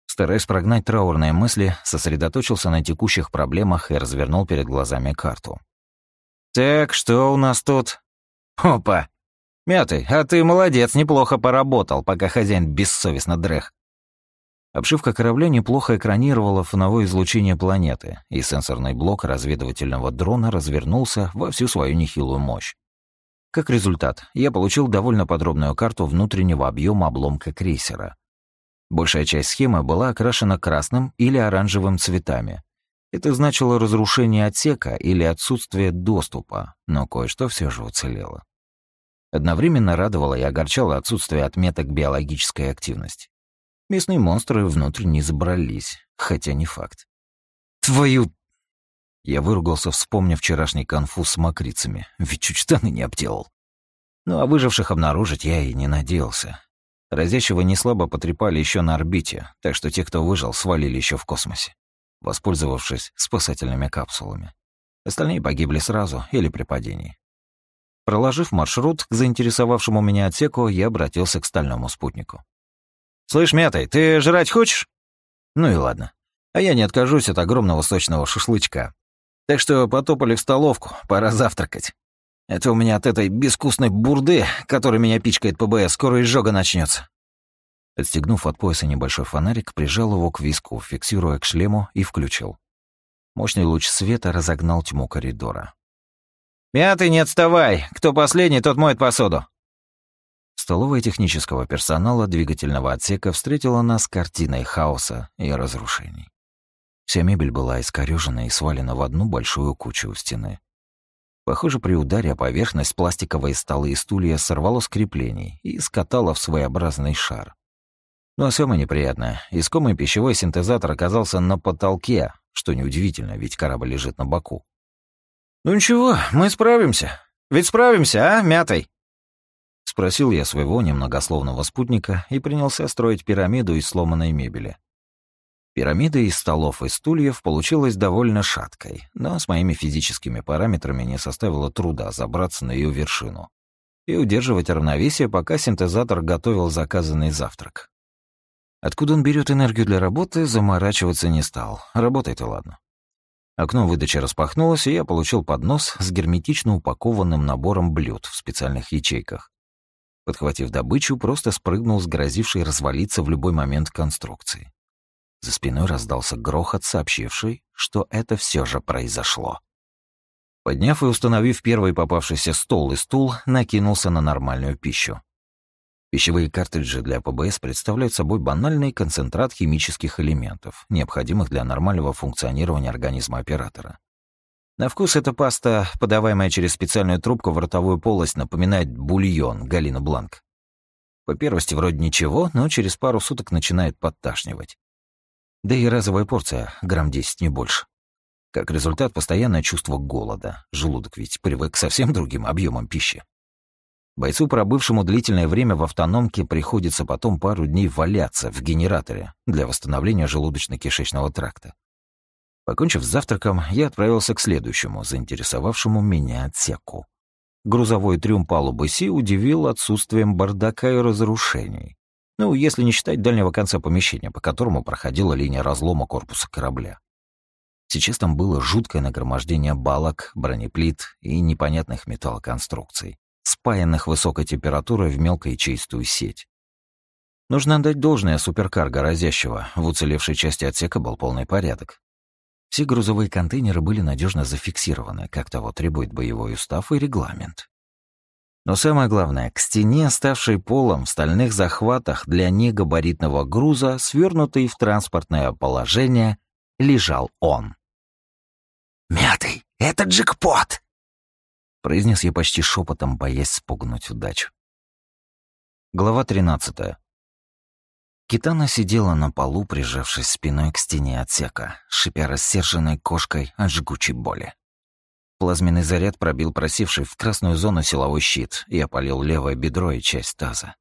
Стараясь прогнать траурные мысли, сосредоточился на текущих проблемах и развернул перед глазами карту. «Так, что у нас тут?» «Опа! «Мятый, а ты молодец, неплохо поработал, пока хозяин бессовестно дрых». Обшивка корабля неплохо экранировала фоновое излучение планеты, и сенсорный блок разведывательного дрона развернулся во всю свою нехилую мощь. Как результат, я получил довольно подробную карту внутреннего объема обломка крейсера. Большая часть схемы была окрашена красным или оранжевым цветами. Это значило разрушение отсека или отсутствие доступа, но кое-что все же уцелело. Одновременно радовало и огорчало отсутствие отметок биологической активности. Местные монстры внутрь не забрались, хотя не факт. «Твою...» Я выругался, вспомнив вчерашний конфуз с мокрицами, ведь чуть штаны не обделал. Ну а выживших обнаружить я и не надеялся. Разящего неслабо потрепали еще на орбите, так что те, кто выжил, свалили еще в космосе, воспользовавшись спасательными капсулами. Остальные погибли сразу или при падении. Проложив маршрут к заинтересовавшему меня отсеку, я обратился к стальному спутнику. «Слышь, Мятай, ты жрать хочешь?» «Ну и ладно. А я не откажусь от огромного сочного шашлычка. Так что потопали в столовку, пора завтракать. Это у меня от этой безвкусной бурды, которая меня пичкает ПБС, скоро изжога начнется. Отстегнув от пояса небольшой фонарик, прижал его к виску, фиксируя к шлему и включил. Мощный луч света разогнал тьму коридора. «Мятый, не отставай! Кто последний, тот моет посуду!» Столовая технического персонала двигательного отсека встретила нас картиной хаоса и разрушений. Вся мебель была искорёжена и свалена в одну большую кучу у стены. Похоже, при ударе о поверхность пластиковые столы и стулья сорвало с креплений и скатало в своеобразный шар. Но самое неприятное, искомый пищевой синтезатор оказался на потолке, что неудивительно, ведь корабль лежит на боку. «Ну ничего, мы справимся. Ведь справимся, а, мятой?» Спросил я своего немногословного спутника и принялся строить пирамиду из сломанной мебели. Пирамида из столов и стульев получилась довольно шаткой, но с моими физическими параметрами не составило труда забраться на ее вершину и удерживать равновесие, пока синтезатор готовил заказанный завтрак. Откуда он берет энергию для работы, заморачиваться не стал. Работает и ладно. Окно выдачи распахнулось, и я получил поднос с герметично упакованным набором блюд в специальных ячейках. Подхватив добычу, просто спрыгнул с грозившей развалиться в любой момент конструкции. За спиной раздался грохот, сообщивший, что это все же произошло. Подняв и установив первый попавшийся стол и стул, накинулся на нормальную пищу. Пищевые картриджи для ПБС представляют собой банальный концентрат химических элементов, необходимых для нормального функционирования организма оператора. На вкус эта паста, подаваемая через специальную трубку в ротовую полость, напоминает бульон Галина Бланк. По первости вроде ничего, но через пару суток начинает подташнивать. Да и разовая порция, грамм 10, не больше. Как результат, постоянное чувство голода. Желудок ведь привык к совсем другим объемам пищи. Бойцу, пробывшему длительное время в автономке, приходится потом пару дней валяться в генераторе для восстановления желудочно-кишечного тракта. Покончив с завтраком, я отправился к следующему, заинтересовавшему меня отсеку. Грузовой трюм палубы Си удивил отсутствием бардака и разрушений. Ну, если не считать дальнего конца помещения, по которому проходила линия разлома корпуса корабля. Сейчас там было жуткое нагромождение балок, бронеплит и непонятных металлоконструкций, спаянных высокой температурой в мелкоячеистую сеть. Нужно отдать должное суперкарго разящего. В уцелевшей части отсека был полный порядок. Все грузовые контейнеры были надежно зафиксированы, как того требует боевой устав и регламент. Но самое главное, к стене, ставшей полом в стальных захватах для негабаритного груза, свернутый в транспортное положение, лежал он. «Мятый, это джекпот!» Произнес я почти шепотом, боясь спугнуть удачу. Глава тринадцатая. Китана сидела на полу, прижавшись спиной к стене отсека, шипя рассерженной кошкой от жгучей боли. Плазменный заряд пробил просивший в красную зону силовой щит и опалил левое бедро и часть таза.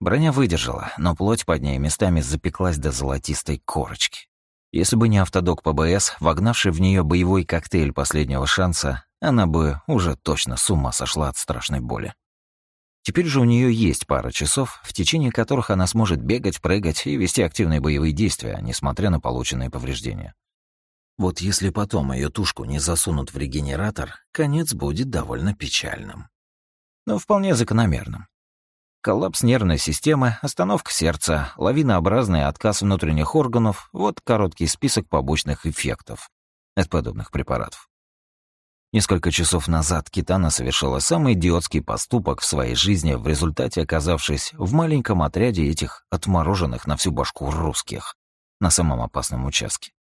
Броня выдержала, но плоть под ней местами запеклась до золотистой корочки. Если бы не автодок ПБС, вогнавший в нее боевой коктейль последнего шанса, она бы уже точно с ума сошла от страшной боли. Теперь же у нее есть пара часов, в течение которых она сможет бегать, прыгать и вести активные боевые действия, несмотря на полученные повреждения. Вот если потом ее тушку не засунут в регенератор, конец будет довольно печальным. Но вполне закономерным. Коллапс нервной системы, остановка сердца, лавинообразный отказ внутренних органов — вот короткий список побочных эффектов от подобных препаратов. Несколько часов назад Китана совершила самый идиотский поступок в своей жизни, в результате оказавшись в маленьком отряде этих отмороженных на всю башку русских на самом опасном участке.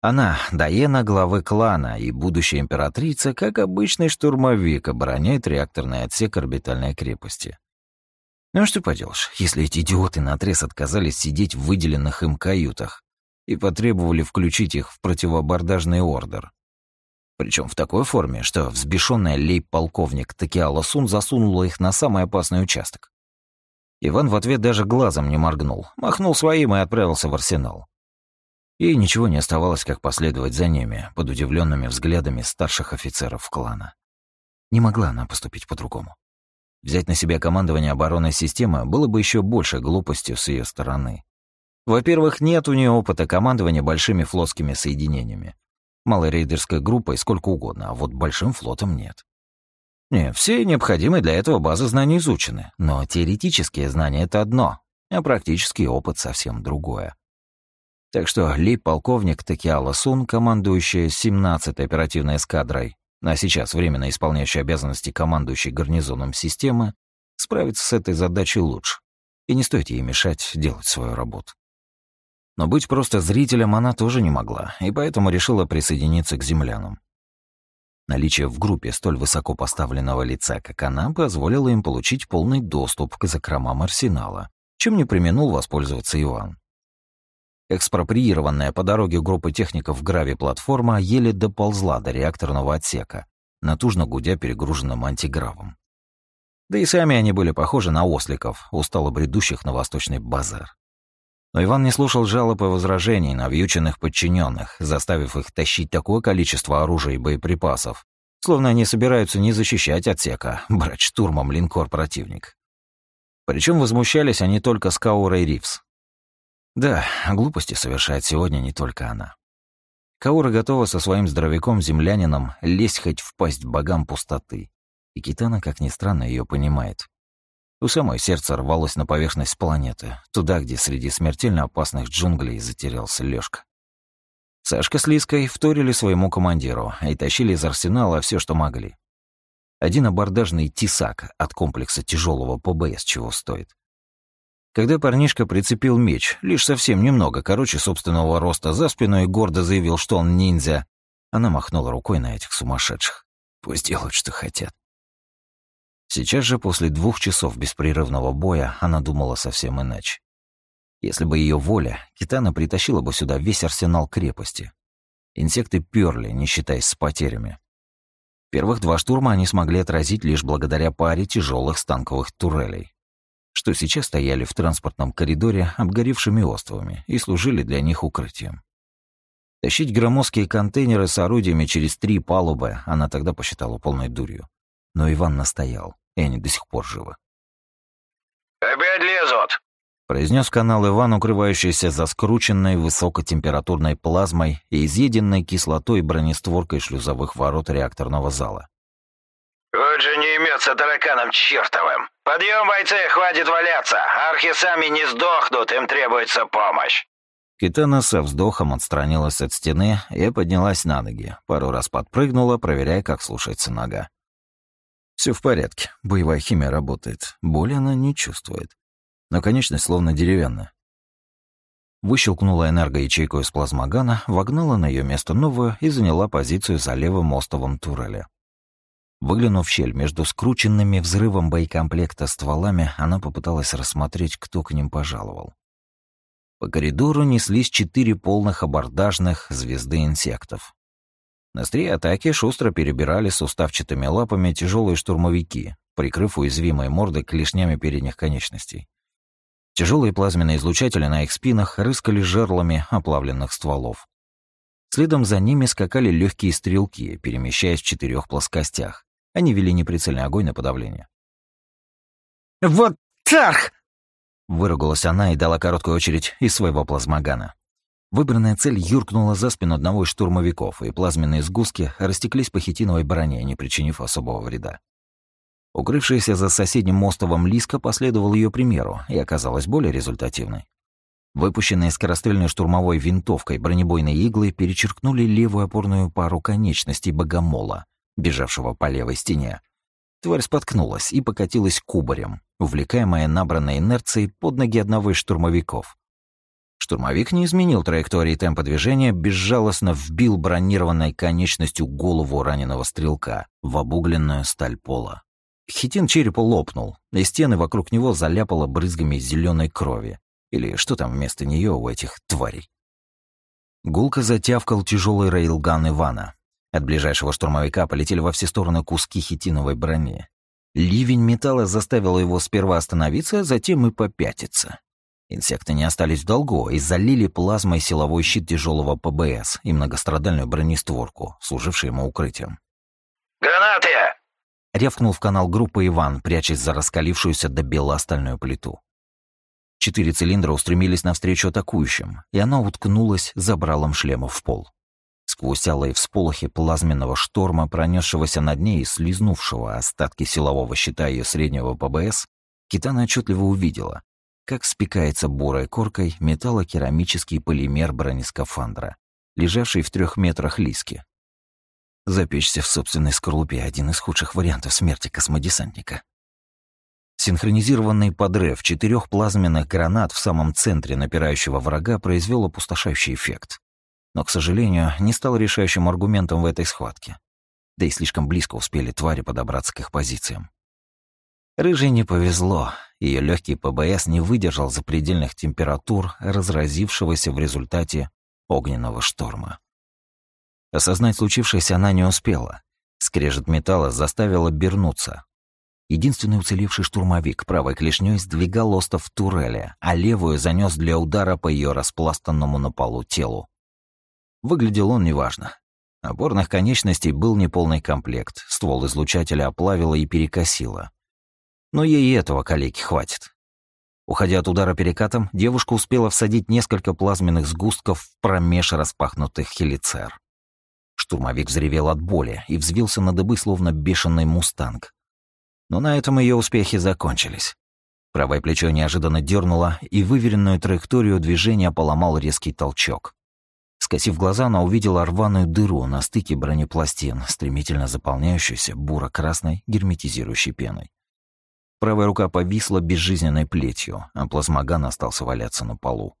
Она, Даена, главы клана и будущая императрица, как обычный штурмовик, обороняет реакторный отсек орбитальной крепости. Ну что поделаешь, если эти идиоты наотрез отказались сидеть в выделенных им каютах и потребовали включить их в противобордажный ордер, причем в такой форме, что взбешенная лейб-полковник Такиала Сун засунула их на самый опасный участок. Иван в ответ даже глазом не моргнул, махнул своим и отправился в арсенал. Ей ничего не оставалось, как последовать за ними, под удивленными взглядами старших офицеров клана. Не могла она поступить по-другому. Взять на себя командование оборонной системы было бы еще больше глупостью с ее стороны. Во-первых, нет у нее опыта командования большими флотскими соединениями малой рейдерской группой сколько угодно, а вот большим флотом нет. Не, все необходимые для этого базы знаний изучены, но теоретические знания — это одно, а практический опыт совсем другое. Так что лейб-полковник Такиала Сун, командующая 17-й оперативной эскадрой, а сейчас временно исполняющий обязанности командующей гарнизоном системы, справится с этой задачей лучше. И не стоит ей мешать делать свою работу. Но быть просто зрителем она тоже не могла, и поэтому решила присоединиться к землянам. Наличие в группе столь высоко поставленного лица, как она, позволило им получить полный доступ к закромам арсенала, чем не применул воспользоваться Иван. Экспроприированная по дороге группы техников грави-платформа еле доползла до реакторного отсека, натужно гудя перегруженным антигравом. Да и сами они были похожи на осликов, устало бредущих на восточный базар. Но Иван не слушал жалоб и возражений навьюченных подчиненных, заставив их тащить такое количество оружия и боеприпасов, словно они собираются не защищать отсека, брать штурмом линкор противник. Причем возмущались они только с Каурой Ривз. Да, глупости совершает сегодня не только она. Каура готова со своим здоровяком-землянином лезть хоть в пасть богам пустоты. И Китана, как ни странно, ее понимает. У самой сердце рвалось на поверхность планеты, туда, где среди смертельно опасных джунглей затерялся Лёшка. Сашка с Лиской вторили своему командиру и тащили из арсенала все, что могли. Один абордажный тесак от комплекса тяжелого ПБС чего стоит. Когда парнишка прицепил меч, лишь совсем немного, короче, собственного роста за спину и гордо заявил, что он ниндзя, она махнула рукой на этих сумасшедших. Пусть делают, что хотят. Сейчас же, после двух часов беспрерывного боя, она думала совсем иначе. Если бы ее воля, Китана притащила бы сюда весь арсенал крепости. Инсекты перли, не считаясь с потерями. Первых два штурма они смогли отразить лишь благодаря паре тяжелых станковых турелей, что сейчас стояли в транспортном коридоре обгоревшими островами и служили для них укрытием. Тащить громоздкие контейнеры с орудиями через три палубы она тогда посчитала полной дурью. Но Иван настоял, и они до сих пор живы. «Опять лезут!» произнес канал Иван, укрывающийся за скрученной высокотемпературной плазмой и изъеденной кислотой бронестворкой шлюзовых ворот реакторного зала. «Вот же не имется тараканом чертовым! Подъем, бойцы, хватит валяться! Архи сами не сдохнут, им требуется помощь!» Китана со вздохом отстранилась от стены и поднялась на ноги, пару раз подпрыгнула, проверяя, как слушается нога. Все в порядке, боевая химия работает, боли она не чувствует но конечность словно деревянная. Выщелкнула энергоячейку из плазмогана, вогнала на ее место новую и заняла позицию за левым мостовым турели. Выглянув в щель между скрученными взрывом боекомплекта стволами, она попыталась рассмотреть, кто к ним пожаловал. По коридору неслись четыре полных абордажных звезды инсектов. На острие атаки шустро перебирали суставчатыми лапами тяжелые штурмовики, прикрыв уязвимые морды клешнями передних конечностей. Тяжелые плазменные излучатели на их спинах рыскали жерлами оплавленных стволов. Следом за ними скакали легкие стрелки, перемещаясь в четырех плоскостях. Они вели неприцельный огонь на подавление. «Вот так!» Выругалась она и дала короткую очередь из своего плазмогана. Выбранная цель юркнула за спину одного из штурмовиков, и плазменные сгустки растеклись по хитиновой броне, не причинив особого вреда. Укрывшаяся за соседним мостовым Лиска последовал ее примеру и оказалась более результативной. Выпущенные скорострельной штурмовой винтовкой бронебойные иглы перечеркнули левую опорную пару конечностей богомола, бежавшего по левой стене. Тварь споткнулась и покатилась кубарем, увлекаемая набранной инерцией под ноги одного из штурмовиков. Штурмовик не изменил траектории темпа движения, безжалостно вбил бронированной конечностью голову раненого стрелка в обугленную сталь пола. Хитин черепа лопнул, и стены вокруг него заляпало брызгами зеленой крови. Или что там вместо нее у этих тварей. Гулко затявкал тяжелый рейлган Ивана. От ближайшего штурмовика полетели во все стороны куски хитиновой брони. Ливень металла заставил его сперва остановиться, а затем и попятиться. Инсекты не остались в долгу и залили плазмой силовой щит тяжелого ПБС и многострадальную бронестворку, служившую ему укрытием. «Гранаты!» Ревкнул в канал группы Иван, прячась за раскалившуюся до бела стальную плиту. Четыре цилиндра устремились навстречу атакующим, и она уткнулась забралом шлема в пол. Сквозь алые всполохи плазменного шторма, пронесшегося над ней и слизнувшего остатки силового щита ее среднего ПБС, Китана отчетливо увидела, как спекается бурой коркой металлокерамический полимер бронескафандра, лежавший в трех метрах лиски, Запечься в собственной скорлупе — один из худших вариантов смерти космодесантника. Синхронизированный подрыв четырех плазменных гранат в самом центре напирающего врага произвел опустошающий эффект. Но, к сожалению, не стал решающим аргументом в этой схватке. Да и слишком близко успели твари подобраться к их позициям. Рыжей не повезло. Ее легкий ПБС не выдержал запредельных температур, разразившегося в результате огненного шторма. Осознать случившееся она не успела. Скрежет металла заставил обернуться. Единственный уцелевший штурмовик правой клешней сдвигал остов в турели, а левую занес для удара по ее распластанному на полу телу. Выглядел он неважно. Опорных конечностей был неполный комплект, ствол излучателя оплавило и перекосило. Но ей и этого калеки хватит. Уходя от удара перекатом, девушка успела всадить несколько плазменных сгустков в промеж распахнутых хелицер. Штурмовик взревел от боли и взвился на дыбы, словно бешеный мустанг. Но на этом ее успехи закончились. Правое плечо неожиданно дернуло, и выверенную траекторию движения поломал резкий толчок. Скосив глаза, она увидела рваную дыру на стыке бронепластин, стремительно заполняющуюся буро-красной герметизирующей пеной. Правая рука повисла безжизненной плетью, а плазмоган остался валяться на полу.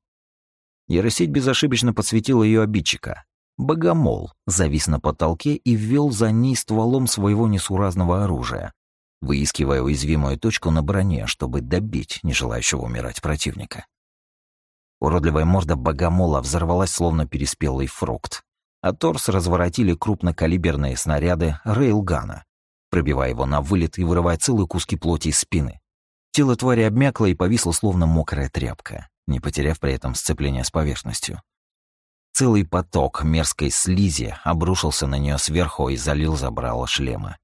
Яросеть безошибочно подсветила ее обидчика. Богомол завис на потолке и ввел за ней стволом своего несуразного оружия, выискивая уязвимую точку на броне, чтобы добить нежелающего умирать противника. Уродливая морда богомола взорвалась, словно переспелый фрукт, а торс разворотили крупнокалиберные снаряды рейлгана, пробивая его на вылет и вырывая целые куски плоти из спины. Тело твари обмякло и повисло, словно мокрая тряпка, не потеряв при этом сцепление с поверхностью. Целый поток мерзкой слизи обрушился на нее сверху и залил забрало шлема.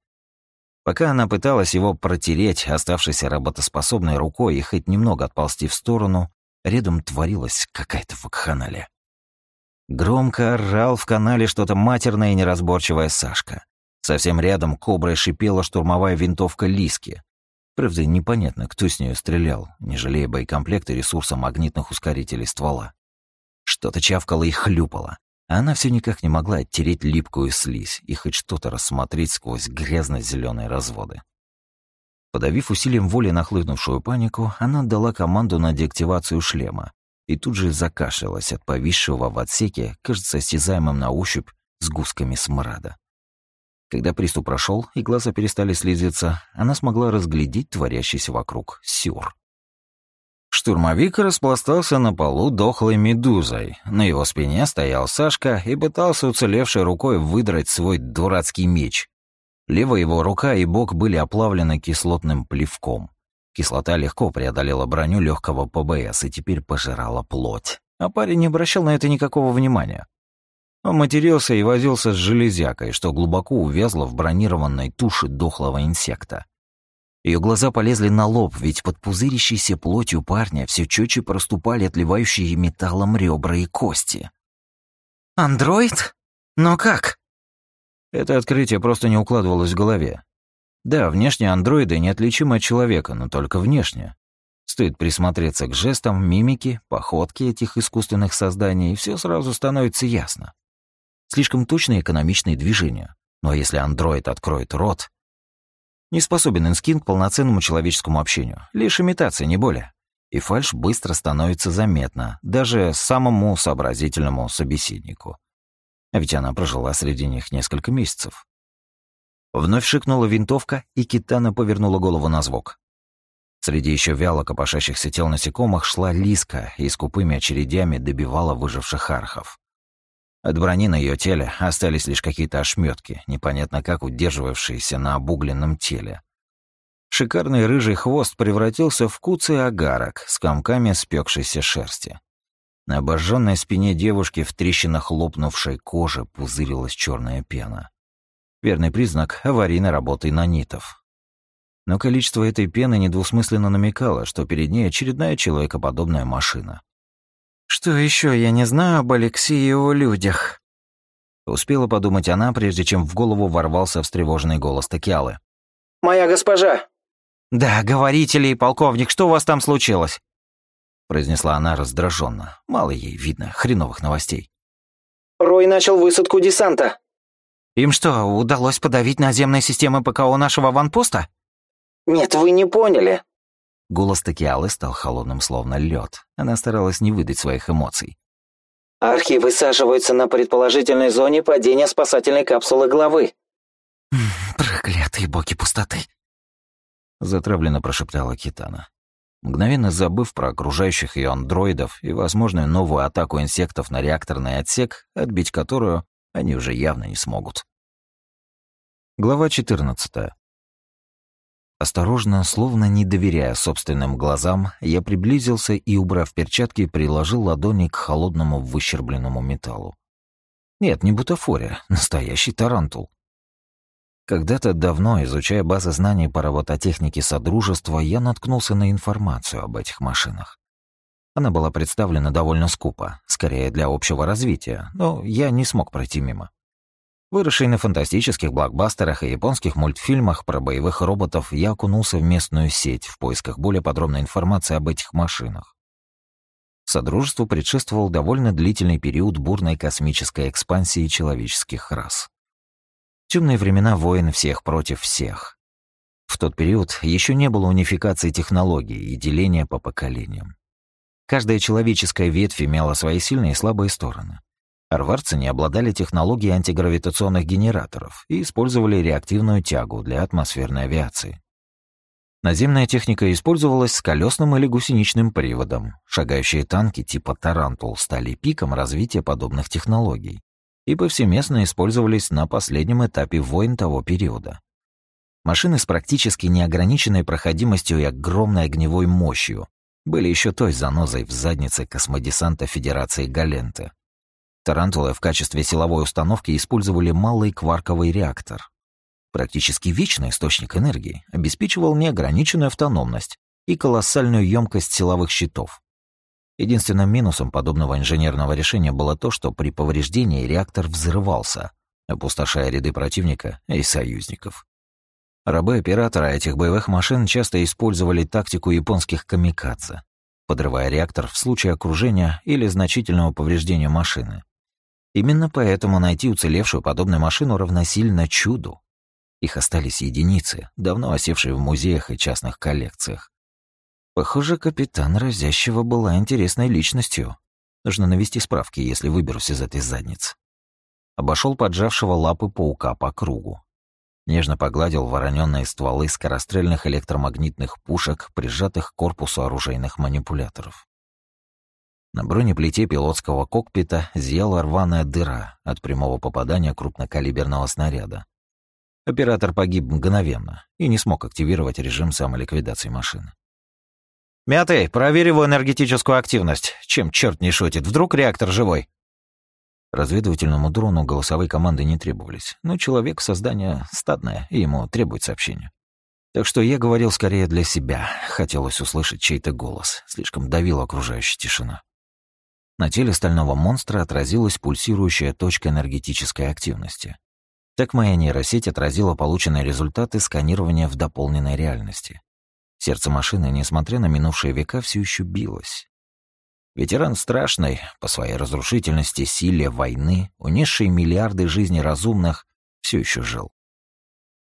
Пока она пыталась его протереть оставшейся работоспособной рукой и хоть немного отползти в сторону, рядом творилась какая-то вакханалия. Громко орал в канале что-то матерное и неразборчивое Сашка. Совсем рядом коброй шипела штурмовая винтовка Лиски. Правда, непонятно, кто с нее стрелял, не жалея боекомплекта и ресурса магнитных ускорителей ствола. Что-то чавкало и хлюпало, а она все никак не могла оттереть липкую слизь и хоть что-то рассмотреть сквозь грязно зеленые разводы. Подавив усилием воли нахлынувшую панику, она отдала команду на деактивацию шлема и тут же закашлялась от повисшего в отсеке, кажется, осязаемым на ощупь, с гусками смрада. Когда приступ прошел и глаза перестали слезиться, она смогла разглядеть творящийся вокруг сюр. Штурмовик распластался на полу дохлой медузой. На его спине стоял Сашка и пытался уцелевшей рукой выдрать свой дурацкий меч. Левая его рука и бок были оплавлены кислотным плевком. Кислота легко преодолела броню легкого ПБС и теперь пожирала плоть. А парень не обращал на это никакого внимания. Он матерился и возился с железякой, что глубоко увязло в бронированной туше дохлого инсекта. Ее глаза полезли на лоб, ведь под пузырящейся плотью парня все четче проступали отливающие металлом ребра и кости. «Андроид? Но как?» Это открытие просто не укладывалось в голове. Да, внешне андроиды неотличимы от человека, но только внешне. Стоит присмотреться к жестам, мимике, походке этих искусственных созданий, и все сразу становится ясно. Слишком точные экономичные движения. Но если андроид откроет рот... Не способен инскинкт к полноценному человеческому общению. Лишь имитация, не более. И фальш быстро становится заметна, даже самому сообразительному собеседнику. А ведь она прожила среди них несколько месяцев. Вновь шикнула винтовка, и Китана повернула голову на звук. Среди еще вяло копошащихся тел насекомых шла Лиска и с купыми очередями добивала выживших архов. От брони на ее теле остались лишь какие-то ошметки, непонятно как удерживавшиеся на обугленном теле. Шикарный рыжий хвост превратился в куцый агарок с комками спекшейся шерсти. На обожженной спине девушки в трещинах лопнувшей кожи пузырилась черная пена. Верный признак аварийной работы нанитов. Но количество этой пены недвусмысленно намекало, что перед ней очередная человекоподобная машина. «Что еще я не знаю об Алексее и его людях?» Успела подумать она, прежде чем в голову ворвался встревоженный голос Такиалы. «Моя госпожа!» «Да, говорите ли, полковник, что у вас там случилось?» произнесла она раздраженно. Мало ей видно хреновых новостей. «Рой начал высадку десанта». «Им что, удалось подавить наземные системы ПКО нашего ванпоста?» «Нет, вы не поняли. Голос Такиалы стал холодным, словно лед. Она старалась не выдать своих эмоций. «Архи высаживаются на предположительной зоне падения спасательной капсулы главы». «Проклятые боги пустоты!» Затравленно прошептала Китана. Мгновенно забыв про окружающих ее андроидов и возможную новую атаку инсектов на реакторный отсек, отбить которую они уже явно не смогут. Глава 14. Осторожно, словно не доверяя собственным глазам, я приблизился и, убрав перчатки, приложил ладони к холодному выщербленному металлу. Нет, не бутафория, настоящий тарантул. Когда-то давно, изучая базы знаний по робототехнике Содружества, я наткнулся на информацию об этих машинах. Она была представлена довольно скупо, скорее для общего развития, но я не смог пройти мимо. Выросший на фантастических блокбастерах и японских мультфильмах про боевых роботов, я окунулся в местную сеть в поисках более подробной информации об этих машинах. Содружеству предшествовал довольно длительный период бурной космической экспансии человеческих рас. Темные времена войн всех против всех. В тот период еще не было унификации технологий и деления по поколениям. Каждая человеческая ветвь имела свои сильные и слабые стороны. Арварцы не обладали технологией антигравитационных генераторов и использовали реактивную тягу для атмосферной авиации. Наземная техника использовалась с колесным или гусеничным приводом. Шагающие танки типа «Тарантул» стали пиком развития подобных технологий и повсеместно использовались на последнем этапе войн того периода. Машины с практически неограниченной проходимостью и огромной огневой мощью были еще той занозой в заднице космодесанта Федерации Галенты. Тарантулы в качестве силовой установки использовали малый кварковый реактор. Практически вечный источник энергии обеспечивал неограниченную автономность и колоссальную емкость силовых щитов. Единственным минусом подобного инженерного решения было то, что при повреждении реактор взрывался, опустошая ряды противника и союзников. Рабы оператора этих боевых машин часто использовали тактику японских камикадзе, подрывая реактор в случае окружения или значительного повреждения машины. Именно поэтому найти уцелевшую подобную машину равносильно чуду. Их остались единицы, давно осевшие в музеях и частных коллекциях. Похоже, капитан Разящего была интересной личностью. Нужно навести справки, если выберусь из этой задницы. Обошел поджавшего лапы паука по кругу. Нежно погладил вороненные стволы скорострельных электромагнитных пушек, прижатых к корпусу оружейных манипуляторов. На бронеплите пилотского кокпита зияла рваная дыра от прямого попадания крупнокалиберного снаряда. Оператор погиб мгновенно и не смог активировать режим самоликвидации машины. «Мятый, проверь его энергетическую активность. Чем черт не шутит? Вдруг реактор живой?» Разведывательному дрону голосовые команды не требовались, но человек — создание стадное, и ему требует сообщения. Так что я говорил скорее для себя. Хотелось услышать чей-то голос. Слишком давила окружающая тишина. На теле стального монстра отразилась пульсирующая точка энергетической активности. Так моя нейросеть отразила полученные результаты сканирования в дополненной реальности. Сердце машины, несмотря на минувшие века, все еще билось. Ветеран страшной, по своей разрушительности, силе войны, унесший миллиарды жизней разумных, все еще жил.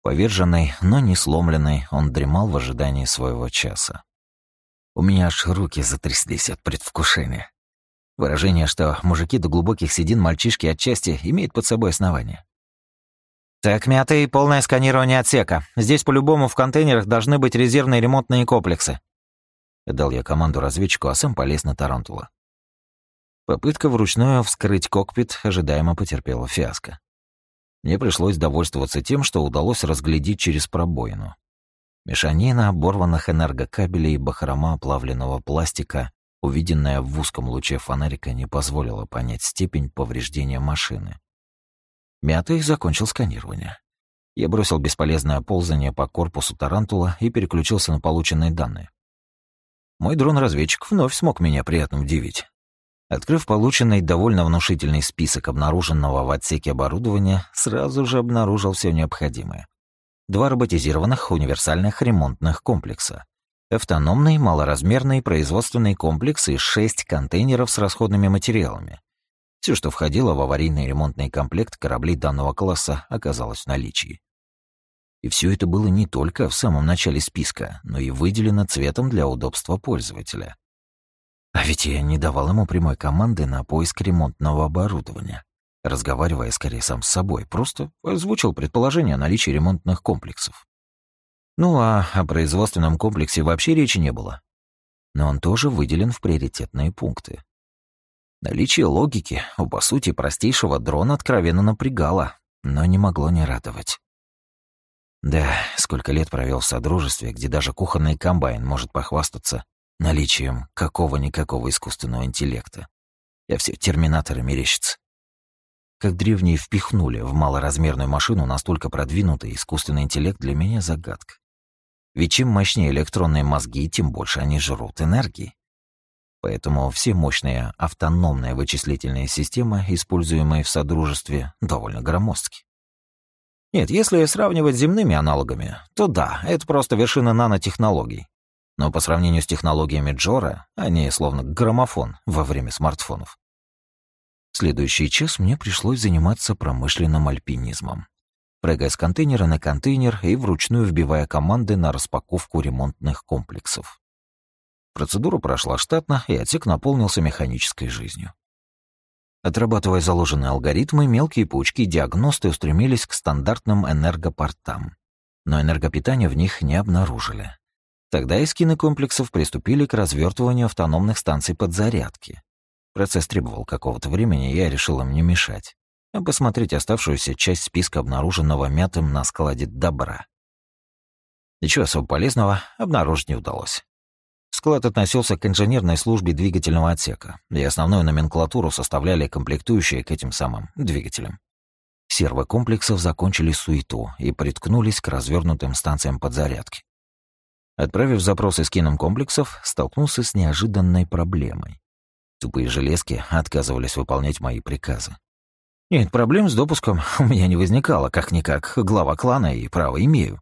Поверженный, но не сломленный, он дремал в ожидании своего часа. У меня аж руки затряслись от предвкушения. Выражение, что мужики до глубоких седин мальчишки отчасти имеет под собой основание. «Так, мятый, полное сканирование отсека. Здесь по-любому в контейнерах должны быть резервные ремонтные комплексы». Дал я команду разведчику, а сам полез на Тарантула. Попытка вручную вскрыть кокпит ожидаемо потерпела фиаско. Мне пришлось довольствоваться тем, что удалось разглядеть через пробоину. Мешанина оборванных энергокабелей и бахрома оплавленного пластика Увиденное в узком луче фонарика не позволило понять степень повреждения машины. Мятый закончил сканирование. Я бросил бесполезное ползание по корпусу тарантула и переключился на полученные данные. Мой дрон-разведчик вновь смог меня приятно удивить. Открыв полученный довольно внушительный список обнаруженного в отсеке оборудования, сразу же обнаружил все необходимое. Два роботизированных универсальных ремонтных комплекса, автономный малоразмерный производственный комплекс и шесть контейнеров с расходными материалами. Все, что входило в аварийный ремонтный комплект кораблей данного класса, оказалось в наличии. И все это было не только в самом начале списка, но и выделено цветом для удобства пользователя. А ведь я не давал ему прямой команды на поиск ремонтного оборудования. Разговаривая скорее сам с собой, просто озвучил предположение о наличии ремонтных комплексов. Ну а о производственном комплексе вообще речи не было. Но он тоже выделен в приоритетные пункты. Наличие логики у, по сути, простейшего дрона откровенно напрягало, но не могло не радовать. Да, сколько лет провел в Содружестве, где даже кухонный комбайн может похвастаться наличием какого-никакого искусственного интеллекта. Я все терминаторы мерещится. Как древние впихнули в малоразмерную машину настолько продвинутый искусственный интеллект для меня загадка. Ведь чем мощнее электронные мозги, тем больше они жрут энергии. Поэтому все мощные автономные вычислительные системы, используемые в Содружестве, довольно громоздки. Нет, если сравнивать с земными аналогами, то да, это просто вершина нанотехнологий. Но по сравнению с технологиями Джора, они словно граммофон во время смартфонов. Следующий час мне пришлось заниматься промышленным альпинизмом. Прыгая с контейнера на контейнер и вручную вбивая команды на распаковку ремонтных комплексов. Процедура прошла штатно, и отсек наполнился механической жизнью. Отрабатывая заложенные алгоритмы, мелкие паучки-диагносты устремились к стандартным энергопортам. Но энергопитания в них не обнаружили. Тогда эскины комплексов приступили к развертыванию автономных станций подзарядки. Процесс требовал какого-то времени, и я решил им не мешать, а посмотреть оставшуюся часть списка обнаруженного мятым на складе добра. Ничего особо полезного обнаружить не удалось. Склад относился к инженерной службе двигательного отсека, и основную номенклатуру составляли комплектующие к этим самым двигателям. Сервы комплексов закончили суету и приткнулись к развернутым станциям подзарядки. Отправив запросы скином комплексов, столкнулся с неожиданной проблемой. Тупые железки отказывались выполнять мои приказы. Нет, проблем с допуском у меня не возникало, как-никак, глава клана и право имею.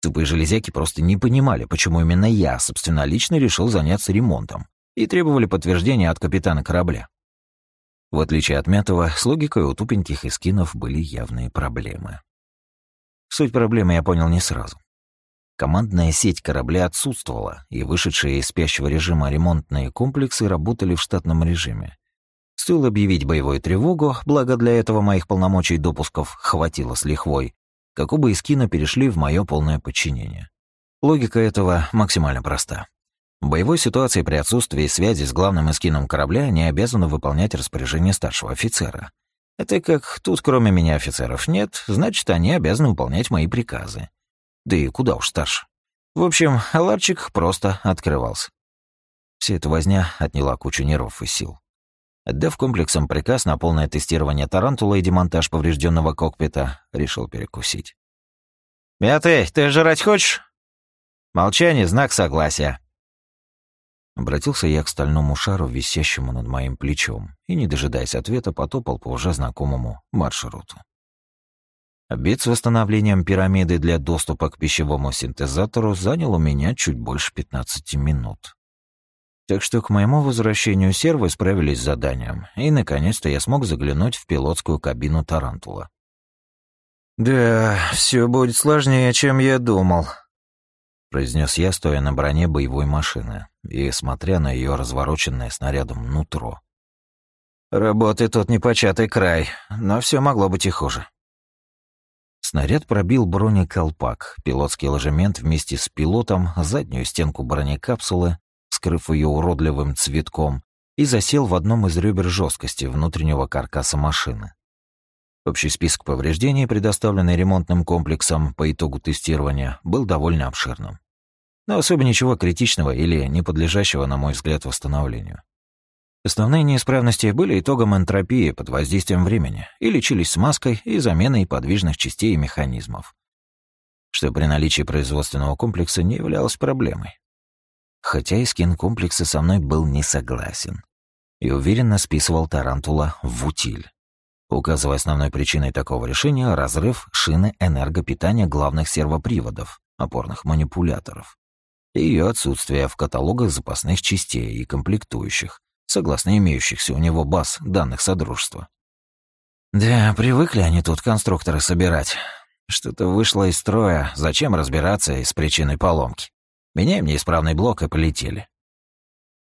Тупые железяки просто не понимали, почему именно я, собственно, лично решил заняться ремонтом, и требовали подтверждения от капитана корабля. В отличие от Мятого, с логикой у тупеньких эскинов были явные проблемы. Суть проблемы я понял не сразу. Командная сеть корабля отсутствовала, и вышедшие из спящего режима ремонтные комплексы работали в штатном режиме. Стоило объявить боевую тревогу, благо для этого моих полномочий допусков хватило с лихвой, как оба эскина перешли в мое полное подчинение. Логика этого максимально проста. В боевой ситуации при отсутствии связи с главным эскином корабля они обязаны выполнять распоряжение старшего офицера. Это как тут кроме меня офицеров нет, значит, они обязаны выполнять мои приказы. Да и куда уж старше. В общем, ларчик просто открывался. Вся эта возня отняла кучу нервов и сил. Отдав комплексам приказ на полное тестирование тарантула и демонтаж поврежденного кокпита, решил перекусить. «Мятый, ты жрать хочешь?» «Молчание — знак согласия». Обратился я к стальному шару, висящему над моим плечом, и, не дожидаясь ответа, потопал по уже знакомому маршруту. Обед с восстановлением пирамиды для доступа к пищевому синтезатору занял у меня чуть больше 15 минут. Так что к моему возвращению сервы справились с заданием, и наконец-то я смог заглянуть в пилотскую кабину Тарантула. «Да, все будет сложнее, чем я думал», — произнес я, стоя на броне боевой машины и смотря на ее развороченное снарядом нутро. «Работы тут непочатый край, но все могло быть и хуже». Снаряд пробил бронеколпак, пилотский ложемент вместе с пилотом, заднюю стенку бронекапсулы, скрыв ее уродливым цветком, и засел в одном из ребер жесткости внутреннего каркаса машины. Общий список повреждений, предоставленный ремонтным комплексом по итогу тестирования, был довольно обширным. Но особо ничего критичного или не подлежащего, на мой взгляд, восстановлению. Основные неисправности были итогом энтропии под воздействием времени и лечились смазкой и заменой подвижных частей и механизмов, что при наличии производственного комплекса не являлось проблемой хотя и скин комплекса со мной был не согласен и уверенно списывал Тарантула в утиль, указывая основной причиной такого решения разрыв шины энергопитания главных сервоприводов, опорных манипуляторов, и ее отсутствие в каталогах запасных частей и комплектующих, согласно имеющихся у него баз данных Содружества. Да, привыкли они тут конструкторы собирать. Что-то вышло из строя, зачем разбираться с причиной поломки? Меняем неисправный блок и полетели.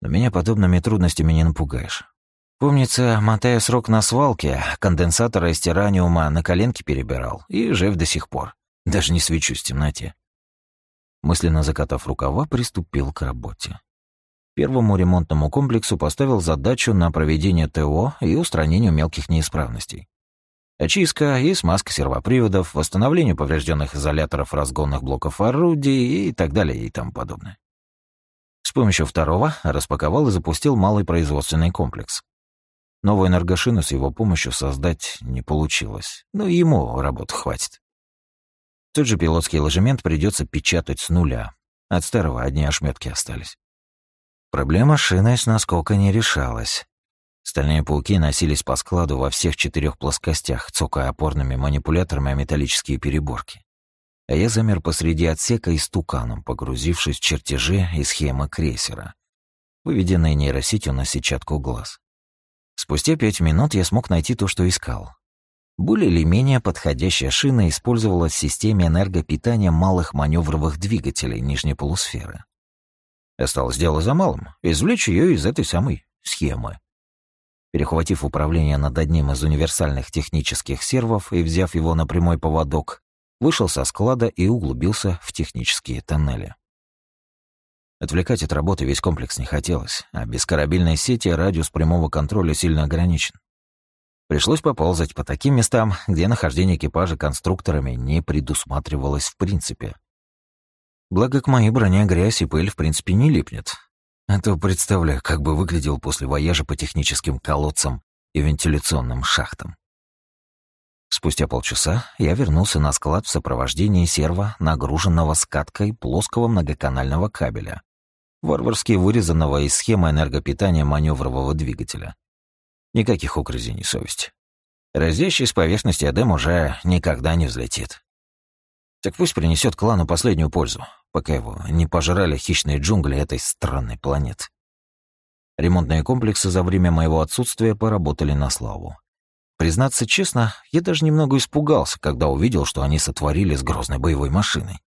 Но меня подобными трудностями не напугаешь. Помнится, мотая срок на свалке, конденсатора из тираниума на коленке перебирал, и жив до сих пор. Даже не свечусь в темноте. Мысленно закатав рукава, приступил к работе. Первому ремонтному комплексу поставил задачу на проведение ТО и устранение мелких неисправностей. Очистка и смазка сервоприводов, восстановление поврежденных изоляторов разгонных блоков орудий и так далее и тому подобное. С помощью второго распаковал и запустил малый производственный комплекс. Новую энергошину с его помощью создать не получилось, но ему работы хватит. Тот же пилотский ложемент придется печатать с нуля. От старого одни ошметки остались. Проблема шиной с наскока не решалась. Стальные пауки носились по складу во всех четырех плоскостях, цокая опорными манипуляторами о металлические переборки. А я замер посреди отсека и стуканом, погрузившись в чертежи и схемы крейсера, выведенные нейросетью на сетчатку глаз. Спустя пять минут я смог найти то, что искал. Более или менее подходящая шина использовалась в системе энергопитания малых маневровых двигателей нижней полусферы. Осталось дело за малым — извлечь ее из этой самой схемы. Перехватив управление над одним из универсальных технических сервов и взяв его на прямой поводок, вышел со склада и углубился в технические тоннели. Отвлекать от работы весь комплекс не хотелось, а без корабельной сети радиус прямого контроля сильно ограничен. Пришлось поползать по таким местам, где нахождение экипажа конструкторами не предусматривалось в принципе. Благо к моей броне грязь и пыль в принципе не липнет. А то представляю, как бы выглядел после вояжа по техническим колодцам и вентиляционным шахтам. Спустя полчаса я вернулся на склад в сопровождении серва, нагруженного скаткой плоского многоканального кабеля, варварски вырезанного из схемы энергопитания маневрового двигателя. Никаких угрызений совести. Разящий с поверхности Адем уже никогда не взлетит. Так пусть принесет клану последнюю пользу, пока его не пожрали хищные джунгли этой странной планеты. Ремонтные комплексы за время моего отсутствия поработали на славу. Признаться честно, я даже немного испугался, когда увидел, что они сотворили с грозной боевой машиной.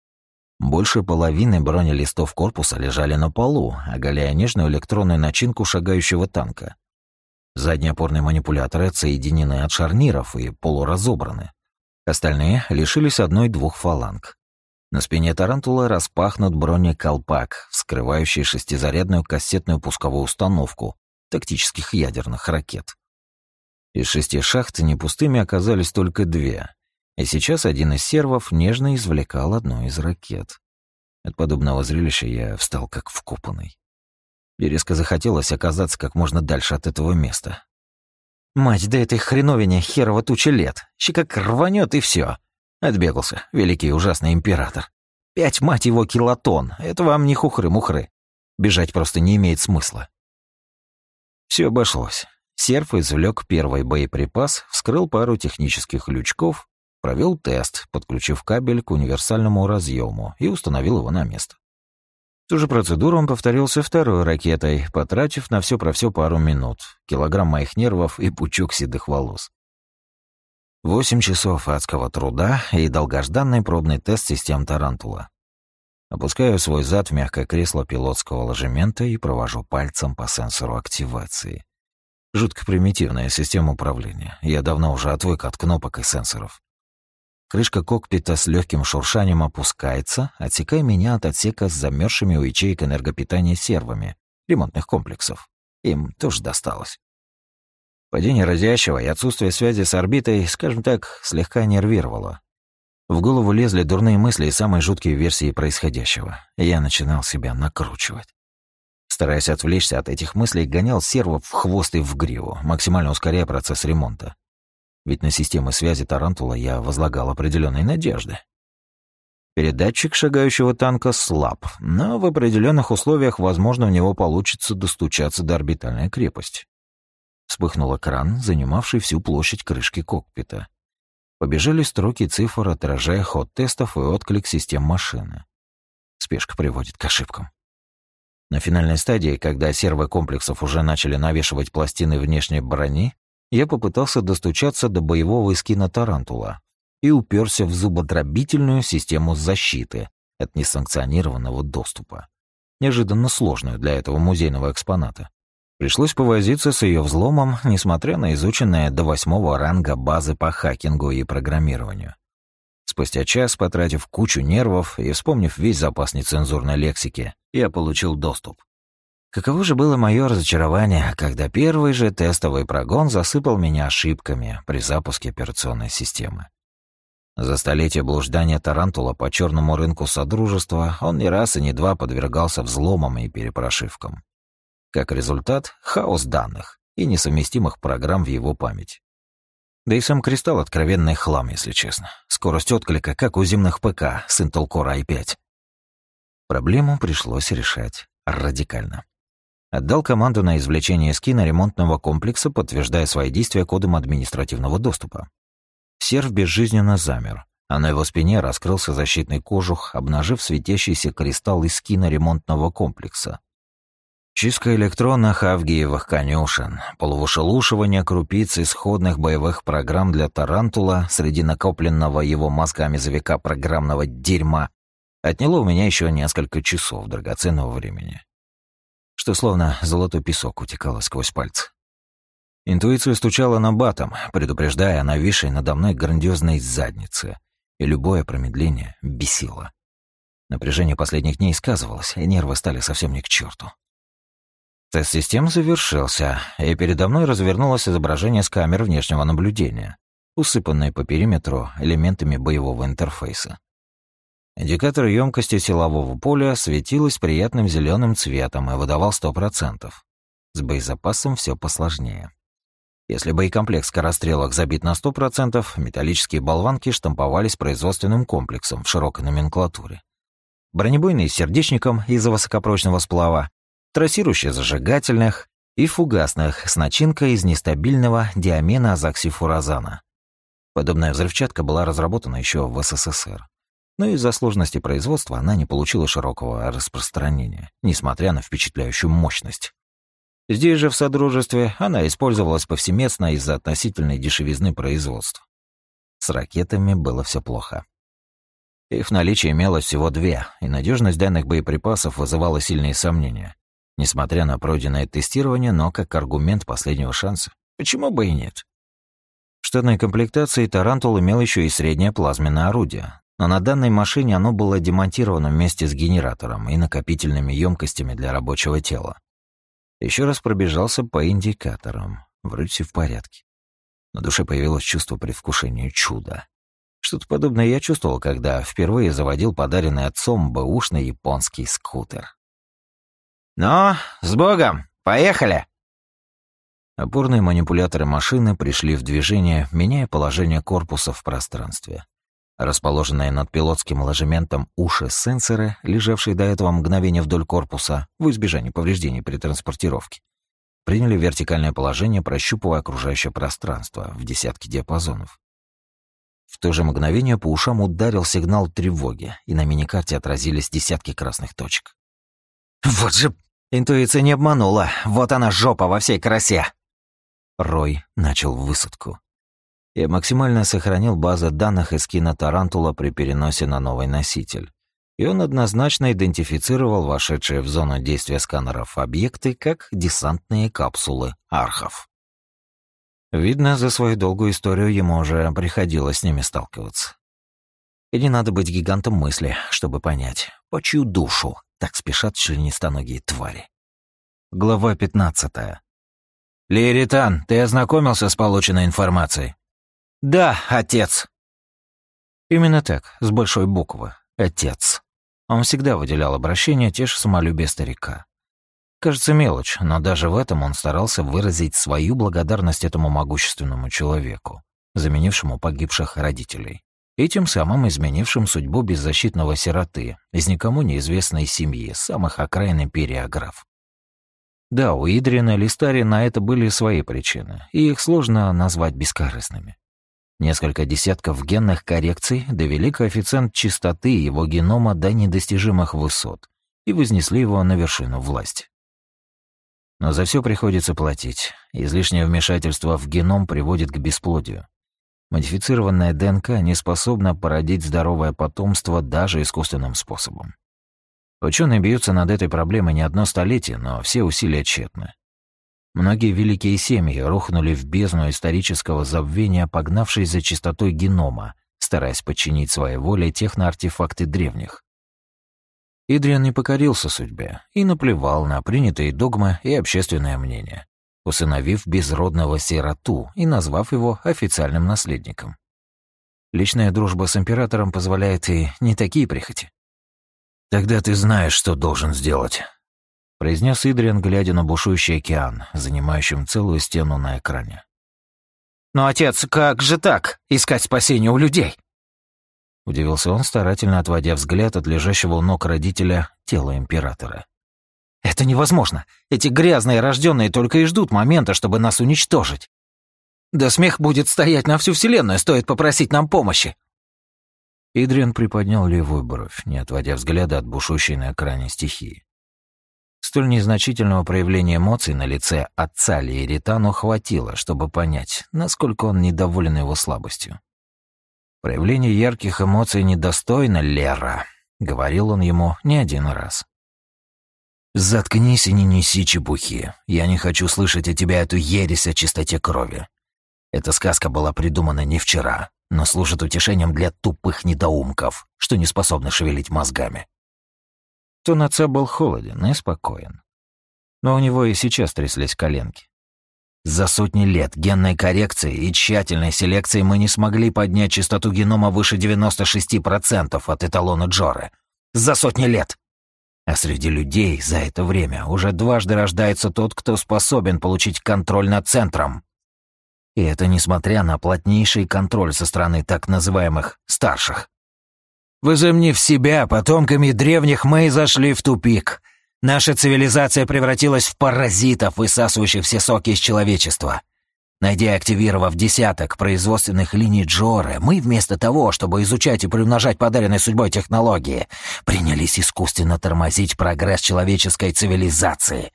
Больше половины бронелистов корпуса лежали на полу, оголяя нежную электронную начинку шагающего танка. Задние опорные манипуляторы отсоединены от шарниров и полуразобраны. Остальные лишились одной-двух фаланг. На спине тарантула распахнут бронеколпак, вскрывающий шестизарядную кассетную пусковую установку тактических ядерных ракет. Из шести шахт не пустыми оказались только две, и сейчас один из сервов нежно извлекал одну из ракет. От подобного зрелища я встал как вкопанный. И резко захотелось оказаться как можно дальше от этого места. Мать, да этой хреновине херово туча лет. Щи как рванет и все. Отбегался, великий ужасный император. Пять, мать его, килотон. Это вам не хухры-мухры. Бежать просто не имеет смысла. Все обошлось. Серв извлек первый боеприпас, вскрыл пару технических лючков, провел тест, подключив кабель к универсальному разъему и установил его на место. Ту же процедуру он повторил со второй ракетой, потратив на все про все пару минут, килограмм моих нервов и пучок седых волос. Восемь часов адского труда и долгожданный пробный тест систем Тарантула. Опускаю свой зад в мягкое кресло пилотского ложемента и провожу пальцем по сенсору активации. Жутко примитивная система управления. Я давно уже отвык от кнопок и сенсоров. Крышка кокпита с легким шуршанием опускается, отсекая меня от отсека с замерзшими у ячеек энергопитания сервами ремонтных комплексов. Им тоже досталось. Падение разящего и отсутствие связи с орбитой, скажем так, слегка нервировало. В голову лезли дурные мысли и самые жуткие версии происходящего. я начинал себя накручивать. Стараясь отвлечься от этих мыслей, гонял сервов в хвост и в гриву, максимально ускоряя процесс ремонта. Ведь на системы связи Тарантула я возлагал определенные надежды. Передатчик шагающего танка слаб, но в определенных условиях, возможно, с него получится достучаться до орбитальной крепости. Вспыхнул экран, занимавший всю площадь крышки кокпита. Побежали строки цифр, отражая ход тестов и отклик систем машины. Спешка приводит к ошибкам. На финальной стадии, когда сервы комплексов уже начали навешивать пластины внешней брони, я попытался достучаться до боевого искина Тарантула и уперся в зубодробительную систему защиты от несанкционированного доступа. Неожиданно сложную для этого музейного экспоната. Пришлось повозиться с ее взломом, несмотря на изученные до восьмого ранга базы по хакингу и программированию. Спустя час, потратив кучу нервов и вспомнив весь запас нецензурной лексики, я получил доступ. Каково же было мое разочарование, когда первый же тестовый прогон засыпал меня ошибками при запуске операционной системы. За столетие блуждания Тарантула по черному рынку Содружества он не раз и не два подвергался взломам и перепрошивкам. Как результат — хаос данных и несовместимых программ в его памяти. Да и сам кристалл — откровенный хлам, если честно. Скорость отклика, как у земных ПК с Intel Core i5. Проблему пришлось решать радикально. Отдал команду на извлечение искина ремонтного комплекса, подтверждая свои действия кодом административного доступа. Серв безжизненно замер, а на его спине раскрылся защитный кожух, обнажив светящийся кристалл искина ремонтного комплекса. Чистка электронных авгиевых конюшен, полувышелушивание крупиц исходных боевых программ для Тарантула среди накопленного его мозгами за века программного дерьма отняло у меня еще несколько часов драгоценного времени. Что словно золотой песок утекало сквозь пальцы. Интуиция стучала на батом, предупреждая о нависшей надо мной грандиозной заднице, и любое промедление бесило. Напряжение последних дней сказывалось, и нервы стали совсем не к черту. Тест систем завершился, и передо мной развернулось изображение с камер внешнего наблюдения, усыпанное по периметру элементами боевого интерфейса. Индикатор емкости силового поля светилась приятным зеленым цветом и выдавал 100%. С боезапасом все посложнее. Если боекомплект скорострелок забит на 100%, металлические болванки штамповались производственным комплексом в широкой номенклатуре. Бронебойные с сердечником из-за высокопрочного сплава, трассирующие зажигательных и фугасных с начинкой из нестабильного диамена азоксифуразана. Подобная взрывчатка была разработана еще в СССР. Но из-за сложности производства она не получила широкого распространения, несмотря на впечатляющую мощность. Здесь же, в Содружестве, она использовалась повсеместно из-за относительной дешевизны производства. С ракетами было все плохо. Их наличие имелось всего две, и надежность данных боеприпасов вызывала сильные сомнения. Несмотря на пройденное тестирование, но как аргумент последнего шанса. Почему бы и нет? В штатной комплектации «Тарантул» имел еще и среднее плазменное орудие, но на данной машине оно было демонтировано вместе с генератором и накопительными емкостями для рабочего тела. Еще раз пробежался по индикаторам. Вроде все в порядке. На душе появилось чувство предвкушения чуда. Что-то подобное я чувствовал, когда впервые заводил подаренный отцом бэушный японский скутер. «Ну, с Богом! Поехали!» Опорные манипуляторы машины пришли в движение, меняя положение корпуса в пространстве. Расположенные над пилотским ложементом уши-сенсоры, лежавшие до этого мгновения вдоль корпуса, в избежание повреждений при транспортировке, приняли вертикальное положение, прощупывая окружающее пространство в десятки диапазонов. В то же мгновение по ушам ударил сигнал тревоги, и на миникарте отразились десятки красных точек. «Вот же Интуиция не обманула. Вот она жопа во всей красе. Рой начал высадку. Я максимально сохранил базы данных из кинотарантула при переносе на новый носитель. И он однозначно идентифицировал вошедшие в зону действия сканеров объекты как десантные капсулы архов. Видно, за свою долгую историю ему уже приходилось с ними сталкиваться. И не надо быть гигантом мысли, чтобы понять, по чью душу так спешат членистоногие твари. Глава 15. «Лиритан, ты ознакомился с полученной информацией?» «Да, отец». Именно так, с большой буквы. «Отец». Он всегда выделял обращение, тешь самолюбие старика. Кажется, мелочь, но даже в этом он старался выразить свою благодарность этому могущественному человеку, заменившему погибших родителей и тем самым изменившим судьбу беззащитного сироты из никому неизвестной семьи, самых окраин империи. Да, у Идрина и Листари на это были свои причины, и их сложно назвать бескорыстными. Несколько десятков генных коррекций довели коэффициент чистоты его генома до недостижимых высот и вознесли его на вершину власти. Но за все приходится платить. Излишнее вмешательство в геном приводит к бесплодию. Модифицированная ДНК не способна породить здоровое потомство даже искусственным способом. Ученые бьются над этой проблемой не одно столетие, но все усилия тщетны. Многие великие семьи рухнули в бездну исторического забвения, погнавшись за чистотой генома, стараясь подчинить своей воле техноартефакты древних. Идриан не покорился судьбе и наплевал на принятые догмы и общественное мнение усыновив безродного сироту и назвав его официальным наследником. Личная дружба с императором позволяет и не такие прихоти. «Тогда ты знаешь, что должен сделать», — произнес Идриан, глядя на бушующий океан, занимающим целую стену на экране. «Но, отец, как же так? Искать спасение у людей?» Удивился он, старательно отводя взгляд от лежащего у ног родителя тела императора. Это невозможно. Эти грязные рожденные только и ждут момента, чтобы нас уничтожить. Да смех будет стоять на всю вселенную, стоит попросить нам помощи. Идриан приподнял левую бровь, не отводя взгляда от бушующей на экране стихии. Столь незначительного проявления эмоций на лице отца Лиеритану хватило, чтобы понять, насколько он недоволен его слабостью. «Проявление ярких эмоций недостойно, Лера», — говорил он ему не один раз. «Заткнись и не неси чепухи. Я не хочу слышать от тебя эту ересь о чистоте крови. Эта сказка была придумана не вчера, но служит утешением для тупых недоумков, что не способны шевелить мозгами. Тон отца был холоден и спокоен. Но у него и сейчас тряслись коленки. За сотни лет генной коррекции и тщательной селекции мы не смогли поднять частоту генома выше 96% от эталона Джоры. За сотни лет! А среди людей за это время уже дважды рождается тот, кто способен получить контроль над центром. И это несмотря на плотнейший контроль со стороны так называемых «старших». Возомнив себя потомками древних, мы зашли в тупик. Наша цивилизация превратилась в паразитов, высасывающих все соки из человечества. Найдя активировав десяток производственных линий Джоры, мы вместо того, чтобы изучать и приумножать подаренные судьбой технологии, принялись искусственно тормозить прогресс человеческой цивилизации.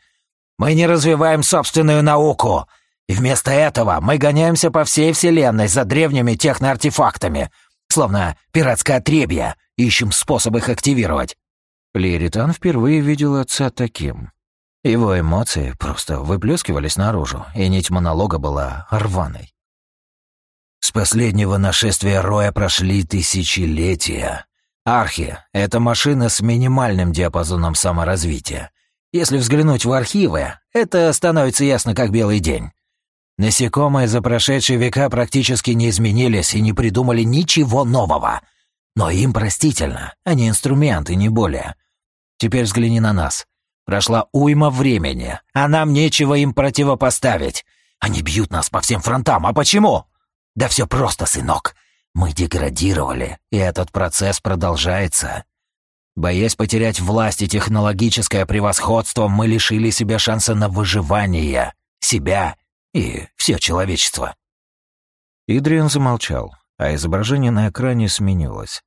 Мы не развиваем собственную науку, и вместо этого мы гоняемся по всей Вселенной за древними техноартефактами — Словно пиратское отребье, ищем способ их активировать. Лиритан впервые видел отца таким. Его эмоции просто выплескивались наружу, и нить монолога была рваной. С последнего нашествия Роя прошли тысячелетия. Архи — это машина с минимальным диапазоном саморазвития. Если взглянуть в архивы, это становится ясно как белый день. Насекомые за прошедшие века практически не изменились и не придумали ничего нового. Но им простительно, они инструменты, не более. Теперь взгляни на нас. Прошла уйма времени, а нам нечего им противопоставить. Они бьют нас по всем фронтам, а почему? Да все просто, сынок. Мы деградировали, и этот процесс продолжается. Боясь потерять власть и технологическое превосходство, мы лишили себя шанса на выживание. Себя и все человечество». Идриан замолчал, а изображение на экране сменилось.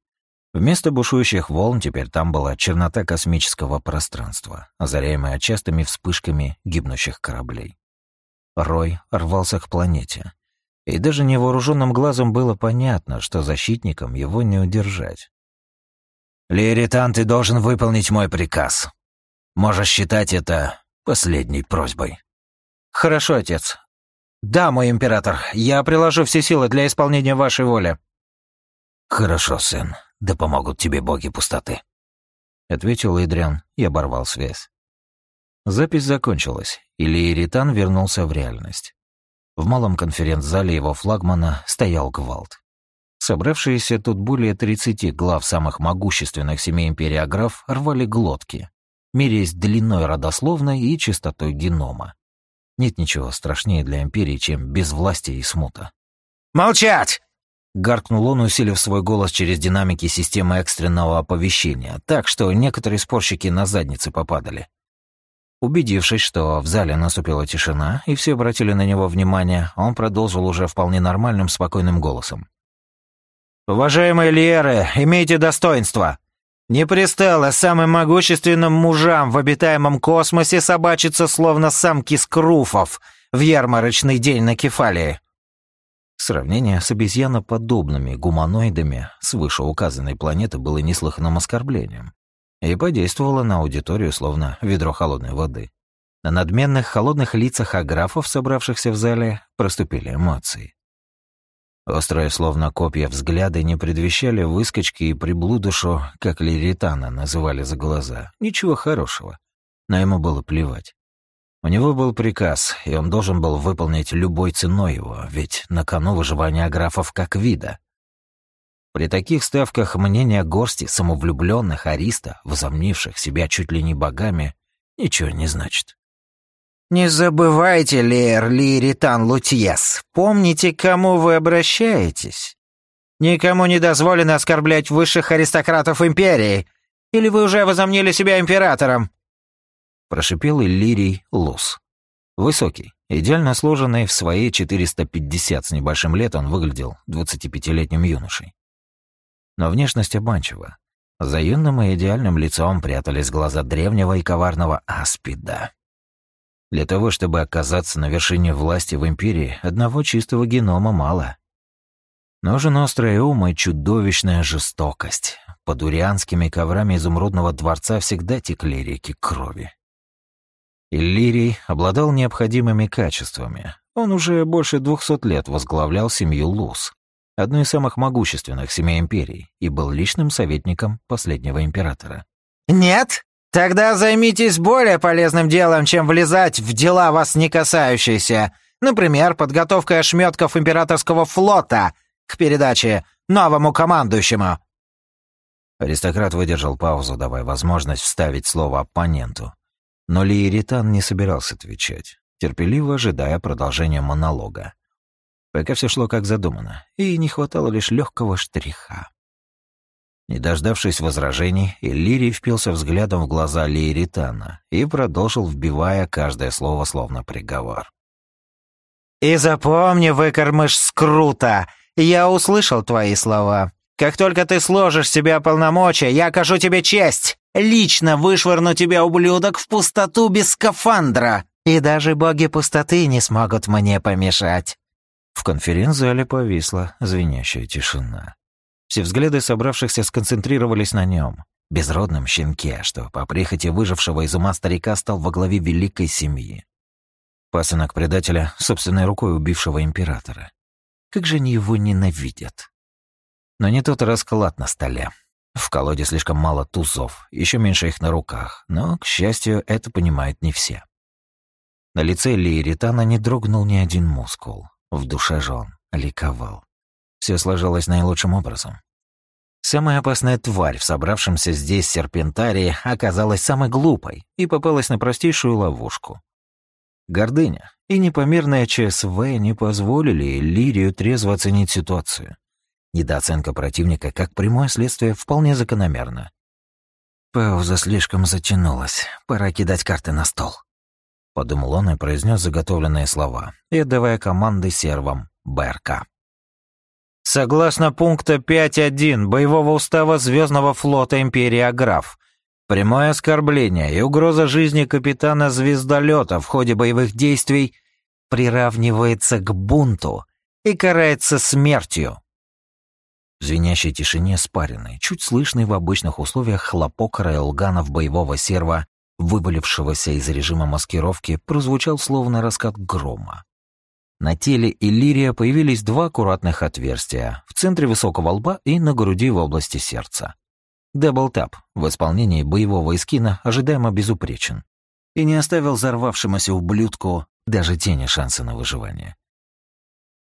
Вместо бушующих волн теперь там была чернота космического пространства, озаряемая частыми вспышками гибнущих кораблей. Рой рвался к планете. И даже невооруженным глазом было понятно, что защитникам его не удержать. «Лиеритан, ты должен выполнить мой приказ. Можешь считать это последней просьбой». «Хорошо, отец. «Да, мой император, я приложу все силы для исполнения вашей воли». «Хорошо, сын, да помогут тебе боги пустоты», — ответил Идриан и оборвал связь. Запись закончилась, и Лиеритан вернулся в реальность. В малом конференц-зале его флагмана стоял гвалт. Собравшиеся тут более 30 глав самых могущественных семей империограф рвали глотки, меряясь длиной родословной и частотой генома. Нет ничего страшнее для Империи, чем безвластие и смута. «Молчать!» Гаркнул он, усилив свой голос через динамики системы экстренного оповещения, так что некоторые спорщики на задницы попадали. Убедившись, что в зале наступила тишина, и все обратили на него внимание, он продолжил уже вполне нормальным, спокойным голосом. «Уважаемые Лиеры, имейте достоинство! Не пристало самым могущественным мужам в обитаемом космосе собачиться словно самки скруфов в ярмарочный день на Кефалии. Сравнение с обезьяноподобными гуманоидами с вышеуказанной планеты было неслыханным оскорблением и подействовало на аудиторию словно ведро холодной воды. На надменных холодных лицах аграфов, собравшихся в зале, проступили эмоции. Острые, словно копья, взгляды не предвещали выскочки и приблудушу, как Лиритана называли за глаза. Ничего хорошего. Но ему было плевать. У него был приказ, и он должен был выполнить любой ценой его, ведь на кону выживание аграфов как вида. При таких ставках мнение горсти самовлюбленных ариста, возомнивших себя чуть ли не богами, ничего не значит. «Не забывайте, Лер Лиритан Лутьес, помните, к кому вы обращаетесь. Никому не дозволено оскорблять высших аристократов империи. Или вы уже возомнили себя императором?» Прошипел Иллирий Лус. Высокий, идеально сложенный, в свои 450 с небольшим лет он выглядел 25-летним юношей. Но внешность обманчива. За юным и идеальным лицом прятались глаза древнего и коварного аспида. Для того, чтобы оказаться на вершине власти в Империи, одного чистого генома мало. Нужен острый ум и чудовищная жестокость. Под урианскими коврами изумрудного дворца всегда текли реки крови. Иллирий обладал необходимыми качествами. Он уже больше двухсот лет возглавлял семью Лус, одну из самых могущественных семей империи, и был личным советником последнего императора. «Нет? Тогда займитесь более полезным делом, чем влезать в дела вас не касающиеся. Например, подготовкой ошметков императорского флота к передаче новому командующему». Аристократ выдержал паузу, давая возможность вставить слово оппоненту. Но Лиеритан не собирался отвечать, терпеливо ожидая продолжения монолога. Пока все шло как задумано, и не хватало лишь легкого штриха. Не дождавшись возражений, Иллирий впился взглядом в глаза Лиеритана и продолжил, вбивая каждое слово словно приговор. «И запомни, выкормыш скрута, я услышал твои слова. Как только ты сложишь себя полномочия, я окажу тебе честь. Лично вышвырну тебя, ублюдок, в пустоту без скафандра. И даже боги пустоты не смогут мне помешать». В конференц-зале повисла звенящая тишина. Все взгляды собравшихся сконцентрировались на нем, безродном щенке, что по прихоти выжившего из ума старика стал во главе великой семьи. Пасынок предателя, собственной рукой убившего императора. Как же они его ненавидят. Но не тот расклад на столе. В колоде слишком мало тузов, еще меньше их на руках, но, к счастью, это понимают не все. На лице Лиеритана не дрогнул ни один мускул. В душе же он ликовал. Все сложилось наилучшим образом. Самая опасная тварь в собравшемся здесь серпентарии оказалась самой глупой и попалась на простейшую ловушку. Гордыня и непомерная ЧСВ не позволили Лирию трезво оценить ситуацию. Недооценка противника как прямое следствие вполне закономерна. Пауза слишком затянулась. Пора кидать карты на стол. Подумал он и произнес заготовленные слова, и отдавая команды сервам БРК. Согласно пункта 5.1 боевого устава Звездного флота Империи Аграф, прямое оскорбление и угроза жизни капитана звездолета в ходе боевых действий приравнивается к бунту и карается смертью. В звенящей тишине спаренный, чуть слышный в обычных условиях хлопок рейлганов боевого серва, вывалившегося из режима маскировки, прозвучал словно раскат грома. На теле Иллирия появились два аккуратных отверстия в центре высокого лба и на груди в области сердца. Дабл-тап в исполнении боевого искина ожидаемо безупречен и не оставил взорвавшемуся ублюдку даже тени шанса на выживание.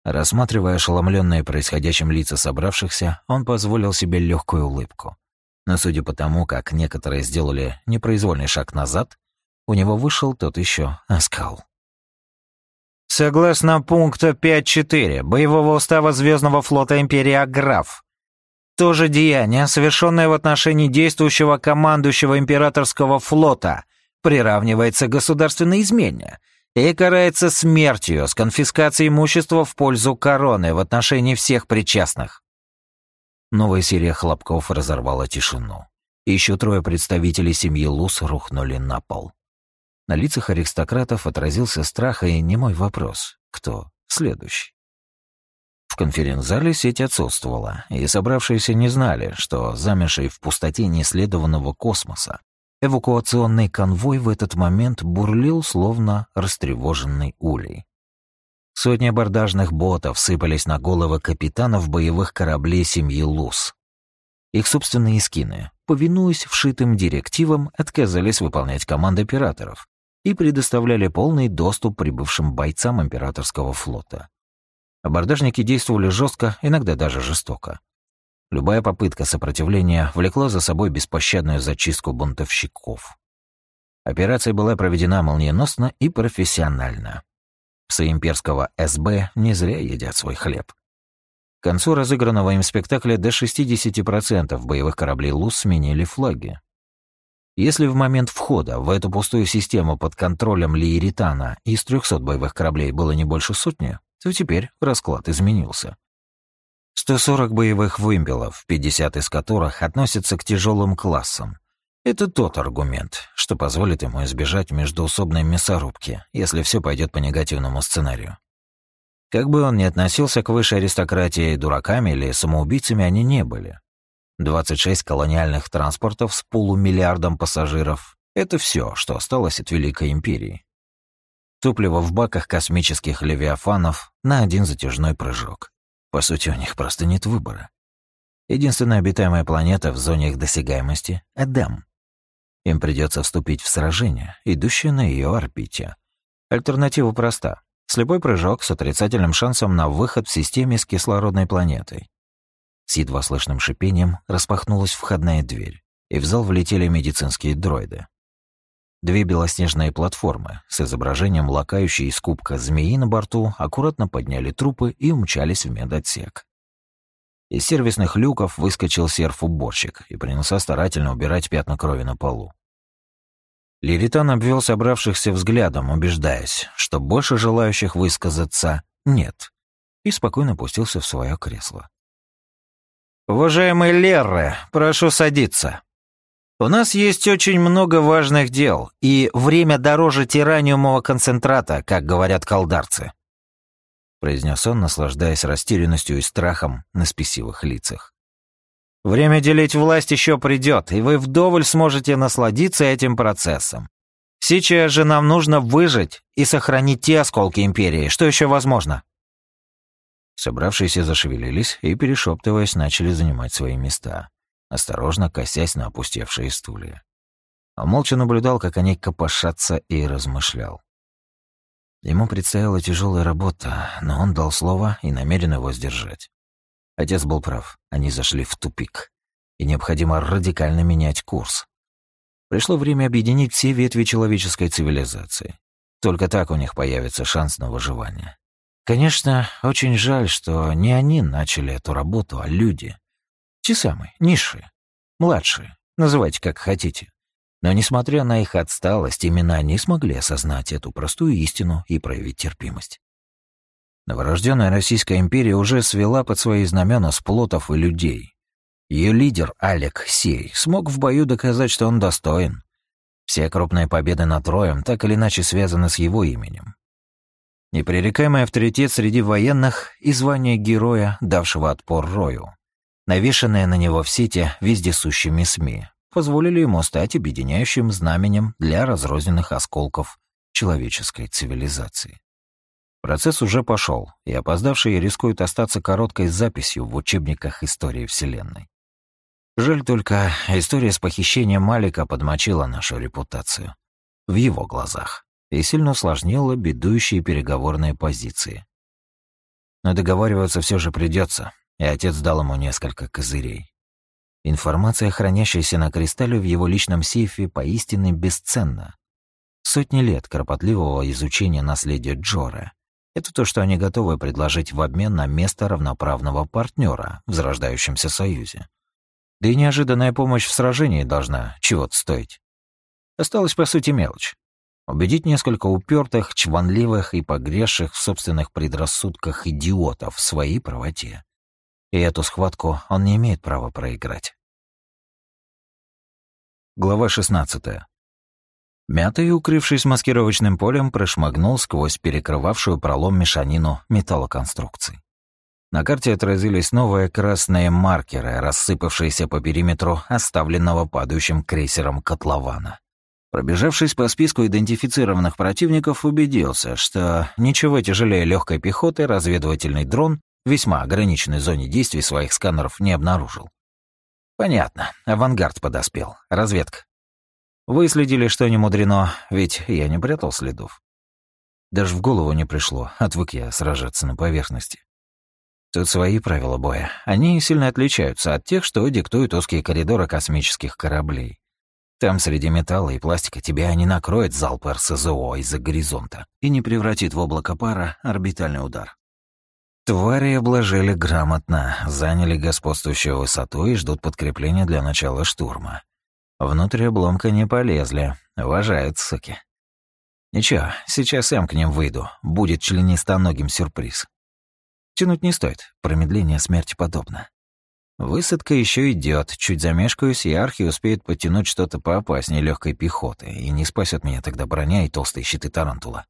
Рассматривая ошеломленные происходящим лица собравшихся, он позволил себе легкую улыбку. Но судя по тому, как некоторые сделали непроизвольный шаг назад, у него вышел тот еще оскал. Согласно пункту 5.4 боевого устава Звездного флота Империи Аграф, то же деяние, совершенное в отношении действующего командующего императорского флота, приравнивается к государственной измене — и карается смертью с конфискацией имущества в пользу короны в отношении всех причастных. Новая серия хлопков разорвала тишину. Еще трое представителей семьи Лус рухнули на пол. На лицах аристократов отразился страх и немой вопрос «Кто следующий?». В конференц-зале сеть отсутствовала, и собравшиеся не знали, что замерший в пустоте неисследованного космоса Эвакуационный конвой в этот момент бурлил, словно растревоженный улей. Сотни абордажных ботов сыпались на головы капитанов боевых кораблей семьи Лус. Их собственные скины, повинуясь вшитым директивам, отказались выполнять команды операторов и предоставляли полный доступ прибывшим бойцам императорского флота. Абордажники действовали жестко, иногда даже жестоко. Любая попытка сопротивления влекла за собой беспощадную зачистку бунтовщиков. Операция была проведена молниеносно и профессионально. Псы имперского СБ не зря едят свой хлеб. К концу разыгранного им спектакля до 60% боевых кораблей ЛУС сменили флаги. Если в момент входа в эту пустую систему под контролем Лиеритана из 300 боевых кораблей было не больше сотни, то теперь расклад изменился. 140 боевых вымпелов, 50 из которых относятся к тяжелым классам. Это тот аргумент, что позволит ему избежать междуусобной мясорубки, если все пойдет по негативному сценарию. Как бы он ни относился к высшей аристократии, дураками или самоубийцами они не были. 26 колониальных транспортов с полумиллиардом пассажиров — это все, что осталось от Великой Империи. Топливо в баках космических левиафанов на один затяжной прыжок. По сути, у них просто нет выбора. Единственная обитаемая планета в зоне их досягаемости — Эдем. Им придется вступить в сражение, идущее на ее орбите. Альтернатива проста. Слепой прыжок с отрицательным шансом на выход в системе с кислородной планетой. С едва слышным шипением распахнулась входная дверь, и в зал влетели медицинские дроиды. Две белоснежные платформы с изображением лакающей из кубка змеи на борту аккуратно подняли трупы и умчались в медотсек. Из сервисных люков выскочил серф-уборщик и принялся старательно убирать пятна крови на полу. Левитан обвел собравшихся взглядом, убеждаясь, что больше желающих высказаться нет, и спокойно пустился в свое кресло. «Уважаемый Лерре, прошу садиться. У нас есть очень много важных дел, и время дороже тираниумового концентрата, как говорят колдарцы», произнес он, наслаждаясь растерянностью и страхом на спесивых лицах. Время делить власть еще придет, и вы вдоволь сможете насладиться этим процессом. Сейчас же нам нужно выжить и сохранить те осколки империи, что еще возможно. Собравшиеся зашевелились и, перешептываясь, начали занимать свои места, осторожно косясь на опустевшие стулья. Он молча наблюдал, как они копошатся, и размышлял. Ему предстояла тяжелая работа, но он дал слово и намерен его сдержать. Отец был прав, они зашли в тупик, и необходимо радикально менять курс. Пришло время объединить все ветви человеческой цивилизации. Только так у них появится шанс на выживание. Конечно, очень жаль, что не они начали эту работу, а люди. Те самые, низшие, младшие, называйте как хотите. Но несмотря на их отсталость, именно они смогли осознать эту простую истину и проявить терпимость. Новорожденная Российская империя уже свела под свои знамена сплотов и людей. Ее лидер Алек Сей смог в бою доказать, что он достоин. Все крупные победы над Троем так или иначе связаны с его именем. Непререкаемый авторитет среди военных и звание героя, давшего отпор Рою, навешанные на него в сети вездесущими СМИ, позволили ему стать объединяющим знаменем для разрозненных осколков человеческой цивилизации. Процесс уже пошел, и опоздавшие рискуют остаться короткой записью в учебниках истории Вселенной. Жаль только, история с похищением Малика подмочила нашу репутацию. В его глазах. И сильно усложнила бедующие переговорные позиции. Но договариваться все же придется, и отец дал ему несколько козырей. Информация, хранящаяся на кристалле в его личном сейфе, поистине бесценна. Сотни лет кропотливого изучения наследия Джора это то, что они готовы предложить в обмен на место равноправного партнера в зарождающемся союзе. Да и неожиданная помощь в сражении должна чего-то стоить. Осталась, по сути, мелочь. Убедить несколько упертых, чванливых и погрязших в собственных предрассудках идиотов в своей правоте. И эту схватку он не имеет права проиграть. Глава 16. Мятый, укрывшись маскировочным полем, прошмыгнул сквозь перекрывавшую пролом мешанину металлоконструкций. На карте отразились новые красные маркеры, рассыпавшиеся по периметру оставленного падающим крейсером котлована. Пробежавшись по списку идентифицированных противников, убедился, что ничего тяжелее легкой пехоты разведывательный дрон в весьма ограниченной зоне действий своих сканеров не обнаружил. Понятно, авангард подоспел, разведка. Выследили, что не мудрено, ведь я не прятал следов. Даже в голову не пришло, отвык я сражаться на поверхности. Тут свои правила боя. Они сильно отличаются от тех, что диктуют узкие коридоры космических кораблей. Там среди металла и пластика тебя не накроет залп РСЗО из-за горизонта и не превратит в облако пара орбитальный удар. Твари обложили грамотно, заняли господствующую высоту и ждут подкрепления для начала штурма. Внутрь обломка не полезли. Уважают, суки. Ничего, сейчас сам к ним выйду. Будет членистоногим сюрприз. Тянуть не стоит. Промедление смерти подобно. Высадка еще идет. Чуть замешкаюсь, и Архи успеет подтянуть что-то поопаснее легкой пехоты, и не спасет меня тогда броня и толстые щиты Тарантула.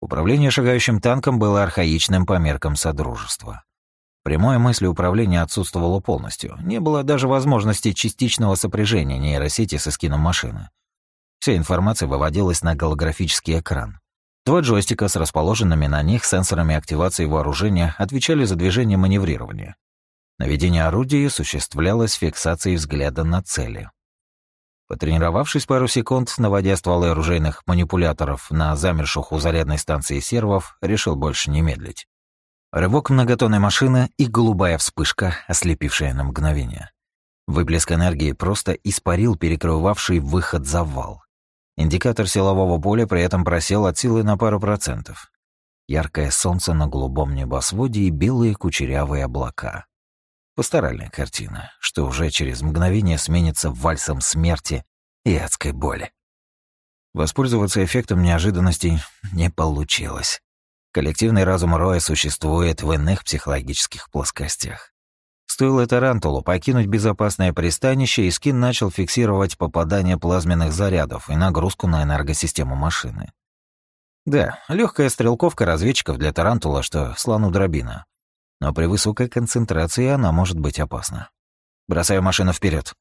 Управление шагающим танком было архаичным по меркам Содружества. Прямое мыслеуправление отсутствовало полностью. Не было даже возможности частичного сопряжения нейросети с искином машины. Вся информация выводилась на голографический экран. Два джойстика с расположенными на них сенсорами активации вооружения отвечали за движение и маневрирование. Наведение орудия осуществлялось фиксацией взгляда на цели. Потренировавшись пару секунд, наводя стволы оружейных манипуляторов на замерших у зарядной станции сервов, решил больше не медлить. Рывок многотонной машины и голубая вспышка, ослепившая на мгновение. Выплеск энергии просто испарил перекрывавший выход завал. Индикатор силового поля при этом просел от силы на пару процентов. Яркое солнце на голубом небосводе и белые кучерявые облака. Пасторальная картина, что уже через мгновение сменится вальсом смерти и адской боли. Воспользоваться эффектом неожиданностей не получилось. Коллективный разум Роя существует в иных психологических плоскостях. Стоило Тарантулу покинуть безопасное пристанище, и скин начал фиксировать попадание плазменных зарядов и нагрузку на энергосистему машины. Да, легкая стрелковка разведчиков для Тарантула, что слону дробина но при высокой концентрации она может быть опасна. Бросаю машину вперед.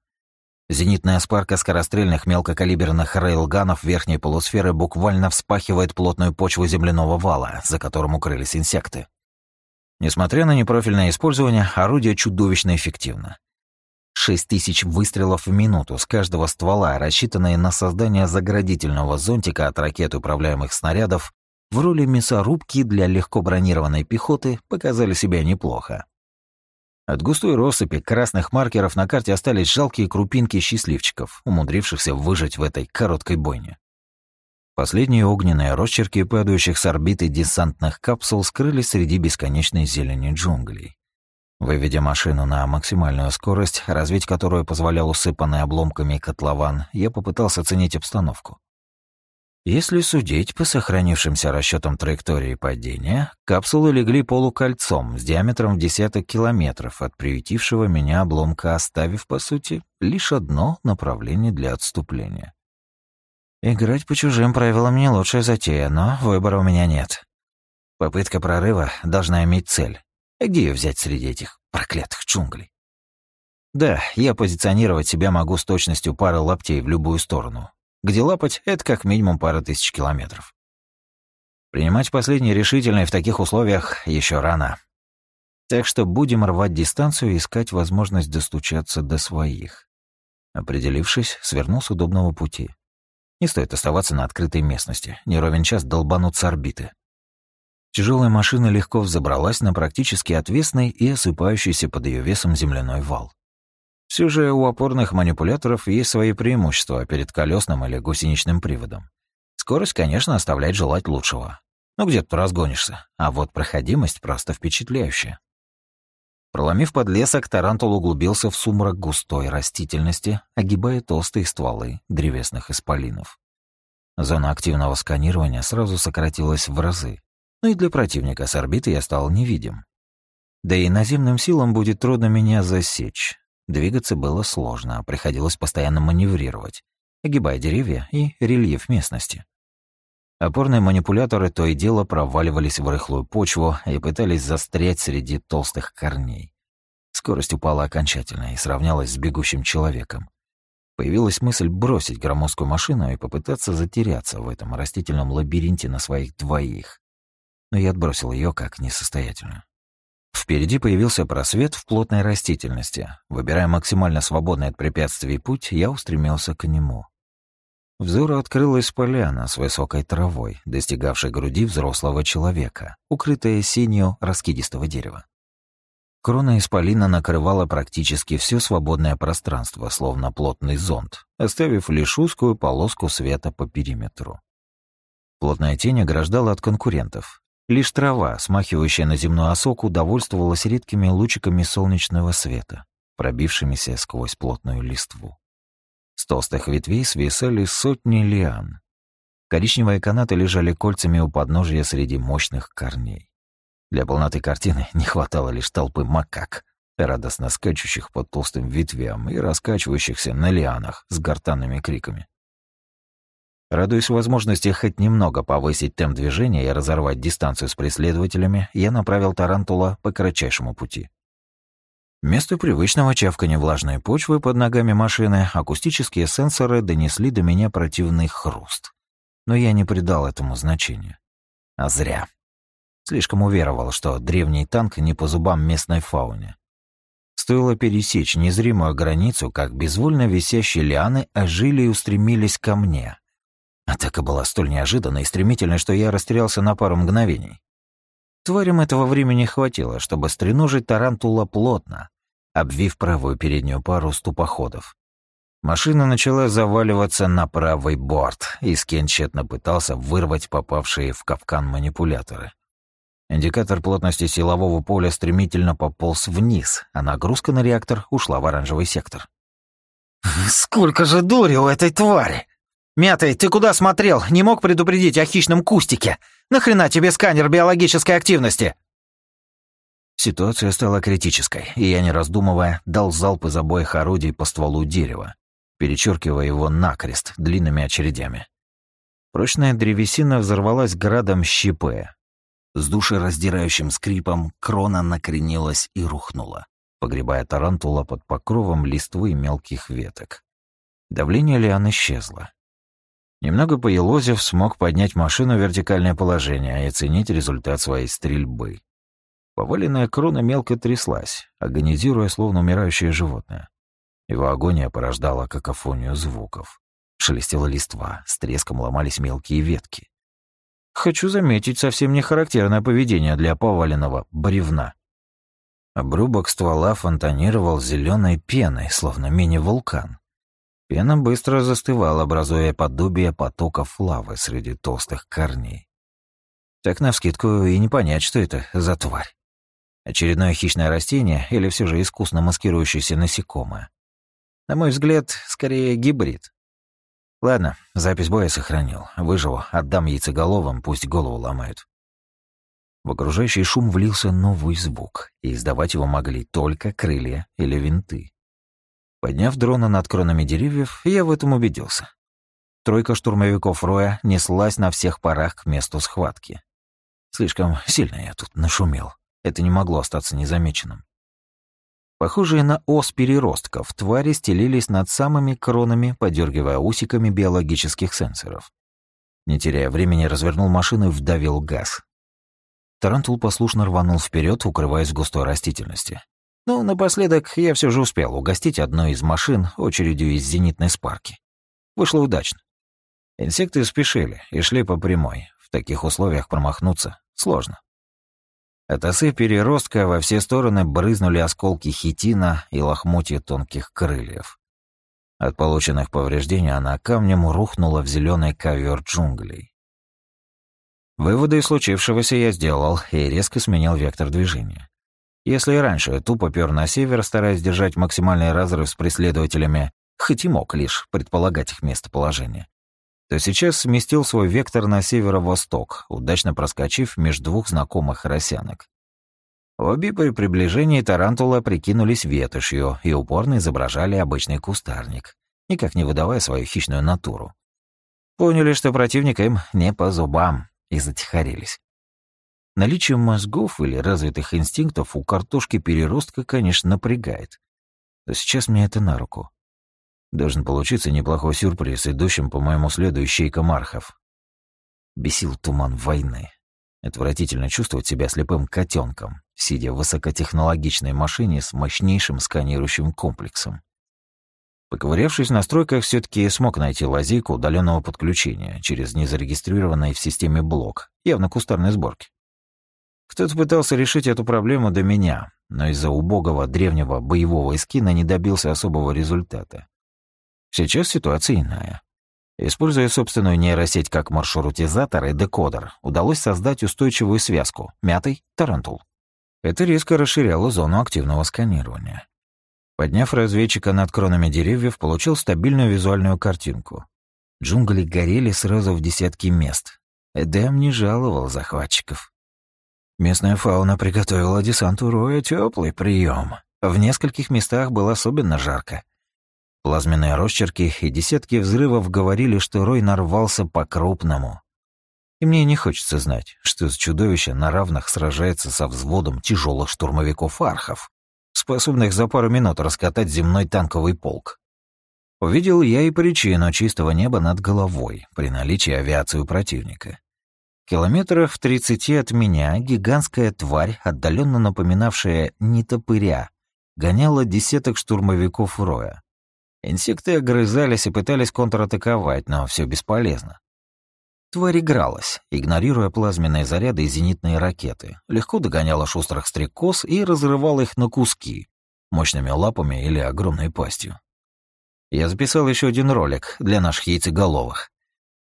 Зенитная спарка скорострельных мелкокалиберных рейлганов верхней полусферы буквально вспахивает плотную почву земляного вала, за которым укрылись инсекты. Несмотря на непрофильное использование, орудие чудовищно эффективно. Шесть тысяч выстрелов в минуту с каждого ствола, рассчитанные на создание заградительного зонтика от ракет управляемых снарядов, в роли мясорубки для легко бронированной пехоты показали себя неплохо. От густой россыпи красных маркеров на карте остались жалкие крупинки счастливчиков, умудрившихся выжить в этой короткой бойне. Последние огненные росчерки падающих с орбиты десантных капсул скрылись среди бесконечной зелени джунглей. Выведя машину на максимальную скорость, развить которую позволял усыпанный обломками котлован, я попытался оценить обстановку. Если судить по сохранившимся расчетам траектории падения, капсулы легли полукольцом с диаметром в десяток километров от приютившего меня обломка, оставив, по сути, лишь одно направление для отступления. Играть по чужим правилам не лучшая затея, но выбора у меня нет. Попытка прорыва должна иметь цель. Где ее взять среди этих проклятых джунглей? Да, я позиционировать себя могу с точностью пары лаптей в любую сторону, где лапать — это как минимум пара тысяч километров. Принимать последнее решительное в таких условиях еще рано. Так что будем рвать дистанцию и искать возможность достучаться до своих. Определившись, свернул с удобного пути. Не стоит оставаться на открытой местности, не ровен час долбанут с орбиты. Тяжелая машина легко взобралась на практически отвесный и осыпающийся под ее весом земляной вал. Все же у опорных манипуляторов есть свои преимущества перед колесным или гусеничным приводом. Скорость, конечно, оставляет желать лучшего. Ну где ты разгонишься, а вот проходимость просто впечатляющая. Проломив подлесок, Тарантул углубился в сумрак густой растительности, огибая толстые стволы древесных исполинов. Зона активного сканирования сразу сократилась в разы, но и для противника с орбиты я стал невидим. Да и наземным силам будет трудно меня засечь, Двигаться было сложно, приходилось постоянно маневрировать, огибая деревья и рельеф местности. Опорные манипуляторы то и дело проваливались в рыхлую почву и пытались застрять среди толстых корней. Скорость упала окончательно и сравнялась с бегущим человеком. Появилась мысль бросить громоздкую машину и попытаться затеряться в этом растительном лабиринте на своих двоих. Но я отбросил ее как несостоятельную. Впереди появился просвет в плотной растительности. Выбирая максимально свободный от препятствий путь, я устремился к нему. Взору открылась поляна с высокой травой, достигавшей груди взрослого человека, укрытая синью раскидистого дерева. Крона исполина накрывала практически все свободное пространство, словно плотный зонт, оставив лишь узкую полоску света по периметру. Плотная тень ограждала от конкурентов, Лишь трава, смахивающая на земную осоку, довольствовалась редкими лучиками солнечного света, пробившимися сквозь плотную листву. толстых ветвей свисали сотни лиан. Коричневые канаты лежали кольцами у подножия среди мощных корней. Для полноты картины не хватало лишь толпы макак, радостно скачущих под толстым ветвям и раскачивающихся на лианах с гортанными криками. Радуясь возможности хоть немного повысить темп движения и разорвать дистанцию с преследователями, я направил тарантула по кратчайшему пути. Вместо привычного чавкания влажной почвы под ногами машины акустические сенсоры донесли до меня противный хруст. Но я не придал этому значения. А зря. Слишком уверовал, что древний танк не по зубам местной фауне. Стоило пересечь незримую границу, как безвольно висящие лианы ожили и устремились ко мне, Атака была столь неожиданной и стремительной, что я растерялся на пару мгновений. Тварям этого времени хватило, чтобы стреножить тарантула плотно, обвив правую переднюю пару ступоходов. Машина начала заваливаться на правый борт, и Скен тщетно пытался вырвать попавшие в капкан манипуляторы. Индикатор плотности силового поля стремительно пополз вниз, а нагрузка на реактор ушла в оранжевый сектор. «Сколько же дури у этой твари!» «Мятый, ты куда смотрел? Не мог предупредить о хищном кустике? Нахрена тебе сканер биологической активности?» Ситуация стала критической, и я, не раздумывая, дал залп из обоих орудий по стволу дерева, перечеркивая его накрест длинными очередями. Прочная древесина взорвалась градом щепы. С душераздирающим скрипом крона накренилась и рухнула, погребая тарантула под покровом листвы мелких веток. Давление лиан исчезло. Немного поелозив, смог поднять машину в вертикальное положение и оценить результат своей стрельбы. Поваленная крона мелко тряслась, агонизируя, словно умирающее животное. Его агония порождала какофонию звуков. Шелестела листва, с треском ломались мелкие ветки. Хочу заметить совсем не характерное поведение для поваленного бревна. Обрубок ствола фонтанировал зеленой пеной, словно мини-вулкан. Пена быстро застывала, образуя подобие потоков лавы среди толстых корней. Так навскидку и не понять, что это за тварь. Очередное хищное растение или все же искусно маскирующееся насекомое. На мой взгляд, скорее гибрид. Ладно, запись боя сохранил. Выживу, отдам яйцеголовым, пусть голову ломают. В окружающий шум влился новый звук, и издавать его могли только крылья или винты. Подняв дрона над кронами деревьев, я в этом убедился. Тройка штурмовиков Роя неслась на всех парах к месту схватки. Слишком сильно я тут нашумел. Это не могло остаться незамеченным. Похожие на ос переростков, твари стелились над самыми кронами, подергивая усиками биологических сенсоров. Не теряя времени, развернул машину и вдавил газ. Тарантул послушно рванул вперед, укрываясь в густой растительности. Но напоследок я все же успел угостить одну из машин очередью из зенитной спарки. Вышло удачно. Инсекты спешили и шли по прямой. В таких условиях промахнуться сложно. От осы переростка во все стороны брызнули осколки хитина и лохмотья тонких крыльев. От полученных повреждений она камнем рухнула в зеленый ковер джунглей. Выводы из случившегося я сделал и резко сменил вектор движения. Если и раньше тупо пёр на север, стараясь держать максимальный разрыв с преследователями, хоть и мог лишь предполагать их местоположение, то сейчас сместил свой вектор на северо-восток, удачно проскочив между двух знакомых росянок. Обе при приближении тарантула прикинулись ветошью и упорно изображали обычный кустарник, никак не выдавая свою хищную натуру. Поняли, что противник им не по зубам, и затихарились. Наличие мозгов или развитых инстинктов у картошки переростка, конечно, напрягает. Но сейчас мне это на руку. Должен получиться неплохой сюрприз, идущим по моему следу ищейка Мархов. Бесил туман войны. Отвратительно чувствовать себя слепым котенком, сидя в высокотехнологичной машине с мощнейшим сканирующим комплексом. Поковырявшись в настройках, все таки смог найти лазейку удаленного подключения через незарегистрированный в системе блок, явно кустарной сборки. Кто-то пытался решить эту проблему до меня, но из-за убогого древнего боевого искина не добился особого результата. Сейчас ситуация иная. Используя собственную нейросеть как маршрутизатор и декодер, удалось создать устойчивую связку — мятый тарантул. Это резко расширяло зону активного сканирования. Подняв разведчика над кронами деревьев, получил стабильную визуальную картинку. Джунгли горели сразу в десятки мест. Эдем не жаловал захватчиков. Местная фауна приготовила десанту Роя теплый прием. В нескольких местах было особенно жарко. Плазменные росчерки и десятки взрывов говорили, что Рой нарвался по-крупному. И мне не хочется знать, что с чудовище на равных сражается со взводом тяжелых штурмовиков-архов, способных за пару минут раскатать земной танковый полк. Увидел я и причину чистого неба над головой при наличии авиации противника. Километров в тридцати от меня гигантская тварь, отдаленно напоминавшая нетопыря, гоняла десяток штурмовиков Роя. Инсекты огрызались и пытались контратаковать, но все бесполезно. Тварь игралась, игнорируя плазменные заряды и зенитные ракеты, легко догоняла шустрых стрекоз и разрывала их на куски, мощными лапами или огромной пастью. Я записал еще один ролик для наших яйцеголовых.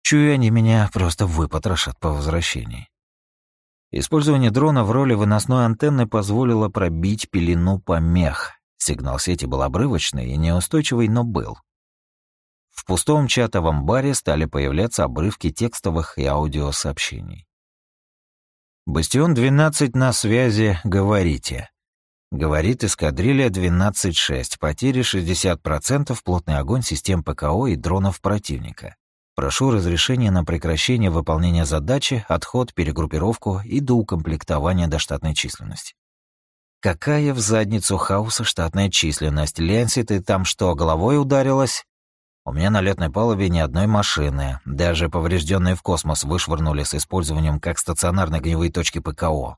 Чую, они меня просто выпотрошат по возвращении. Использование дрона в роли выносной антенны позволило пробить пелену помех. Сигнал сети был обрывочный и неустойчивый, но был. В пустом чатовом баре стали появляться обрывки текстовых и аудиосообщений. «Бастион-12 на связи, говорите». Говорит эскадрилья 12-6, потери 60%, плотный огонь систем ПКО и дронов противника. Прошу разрешения на прекращение выполнения задачи, отход, перегруппировку и доукомплектование до штатной численности. Какая в задницу хаоса штатная численность? Ленси, ты там что, головой ударилась? У меня на летной палубе ни одной машины. Даже поврежденные в космос вышвырнули с использованием как стационарной огневые точки ПКО.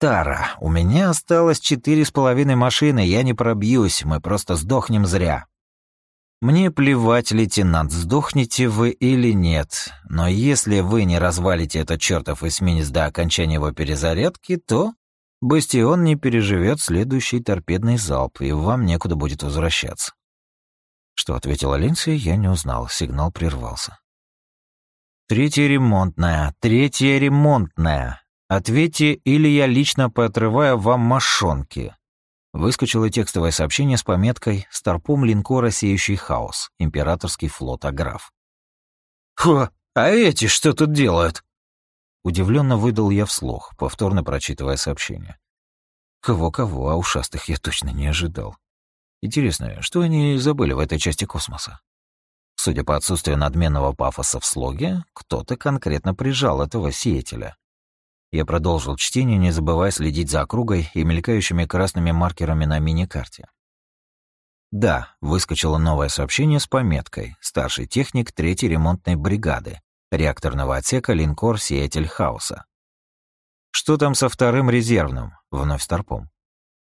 Тара, у меня осталось четыре с половиной машины, я не пробьюсь, мы просто сдохнем зря. Мне плевать, лейтенант, сдохнете вы или нет, но если вы не развалите этот чертов эсминец до окончания его перезарядки, то бастион не переживет следующий торпедный залп, и вам некуда будет возвращаться. Что ответила Линси, я не узнал, сигнал прервался. Третья ремонтная, третья ремонтная. Ответьте, или я лично поотрываю вам мошонки. Выскочило текстовое сообщение с пометкой «Старпом линкора «Сеющий хаос», императорский флот Аграф». «Хо, а эти что тут делают?» Удивленно выдал я вслух, повторно прочитывая сообщение. Кого-кого, а ушастых я точно не ожидал. Интересно, что они забыли в этой части космоса? Судя по отсутствию надменного пафоса в слоге, кто-то конкретно прижал этого сеятеля. Я продолжил чтение, не забывая следить за округой и мелькающими красными маркерами на мини-карте. Да, выскочило новое сообщение с пометкой «Старший техник третьей ремонтной бригады, реакторного отсека линкор «Сеятель хаоса». Что там со вторым резервным? Вновь старпом.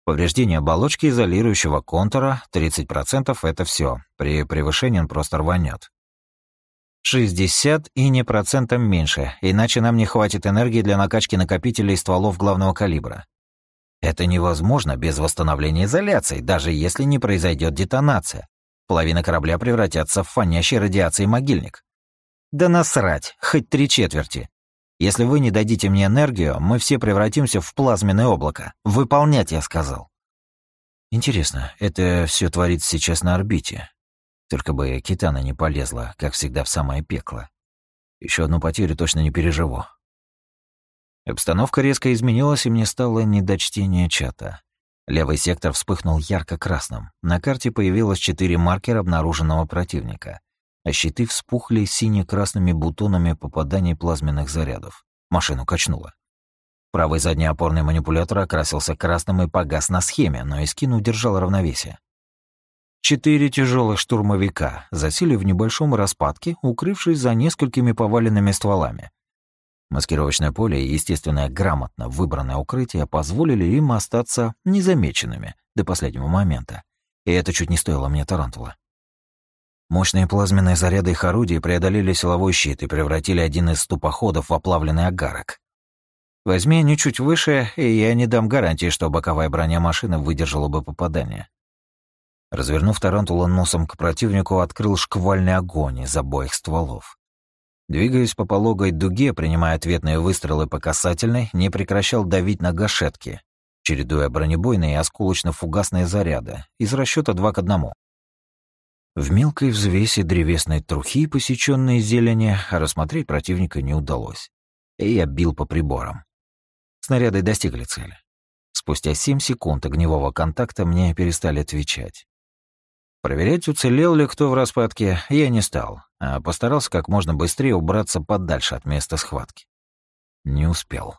Повреждение оболочки изолирующего контура 30% это все. При превышении он просто рванет. 60 и не процентом меньше, иначе нам не хватит энергии для накачки накопителей стволов главного калибра. Это невозможно без восстановления изоляции, даже если не произойдет детонация. Половина корабля превратятся в фонящий радиацией могильник. Да насрать, хоть три четверти. Если вы не дадите мне энергию, мы все превратимся в плазменное облако. Выполнять, я сказал. Интересно, это все творится сейчас на орбите. Только бы Китана не полезла, как всегда, в самое пекло. Еще одну потерю точно не переживу. Обстановка резко изменилась, и мне стало не до чата. Левый сектор вспыхнул ярко-красным. На карте появилось четыре маркера обнаруженного противника, а щиты вспухли сине-красными бутонами попаданий плазменных зарядов. Машину качнуло. Правый задний опорный манипулятор окрасился красным и погас на схеме, но Искин удержал равновесие. Четыре тяжелых штурмовика засели в небольшом распадке, укрывшись за несколькими поваленными стволами. Маскировочное поле и, естественно, грамотно выбранное укрытие позволили им остаться незамеченными до последнего момента. И это чуть не стоило мне тарантула. Мощные плазменные заряды их орудий преодолели силовой щит и превратили один из ступоходов в оплавленный агарок. Возьми они чуть выше, и я не дам гарантии, что боковая броня машины выдержала бы попадание. Развернув тарантула носом к противнику, открыл шквальный огонь из обоих стволов. Двигаясь по пологой дуге, принимая ответные выстрелы по касательной, не прекращал давить на гашетки. чередуя бронебойные и осколочно-фугасные заряды из расчета 2 к 1. В мелкой взвесе древесной трухи, посеченной зелени, рассмотреть противника не удалось. И я бил по приборам. Снаряды достигли цели. Спустя 7 секунд огневого контакта мне перестали отвечать. Проверять, уцелел ли кто в распадке, я не стал, а постарался как можно быстрее убраться подальше от места схватки. Не успел.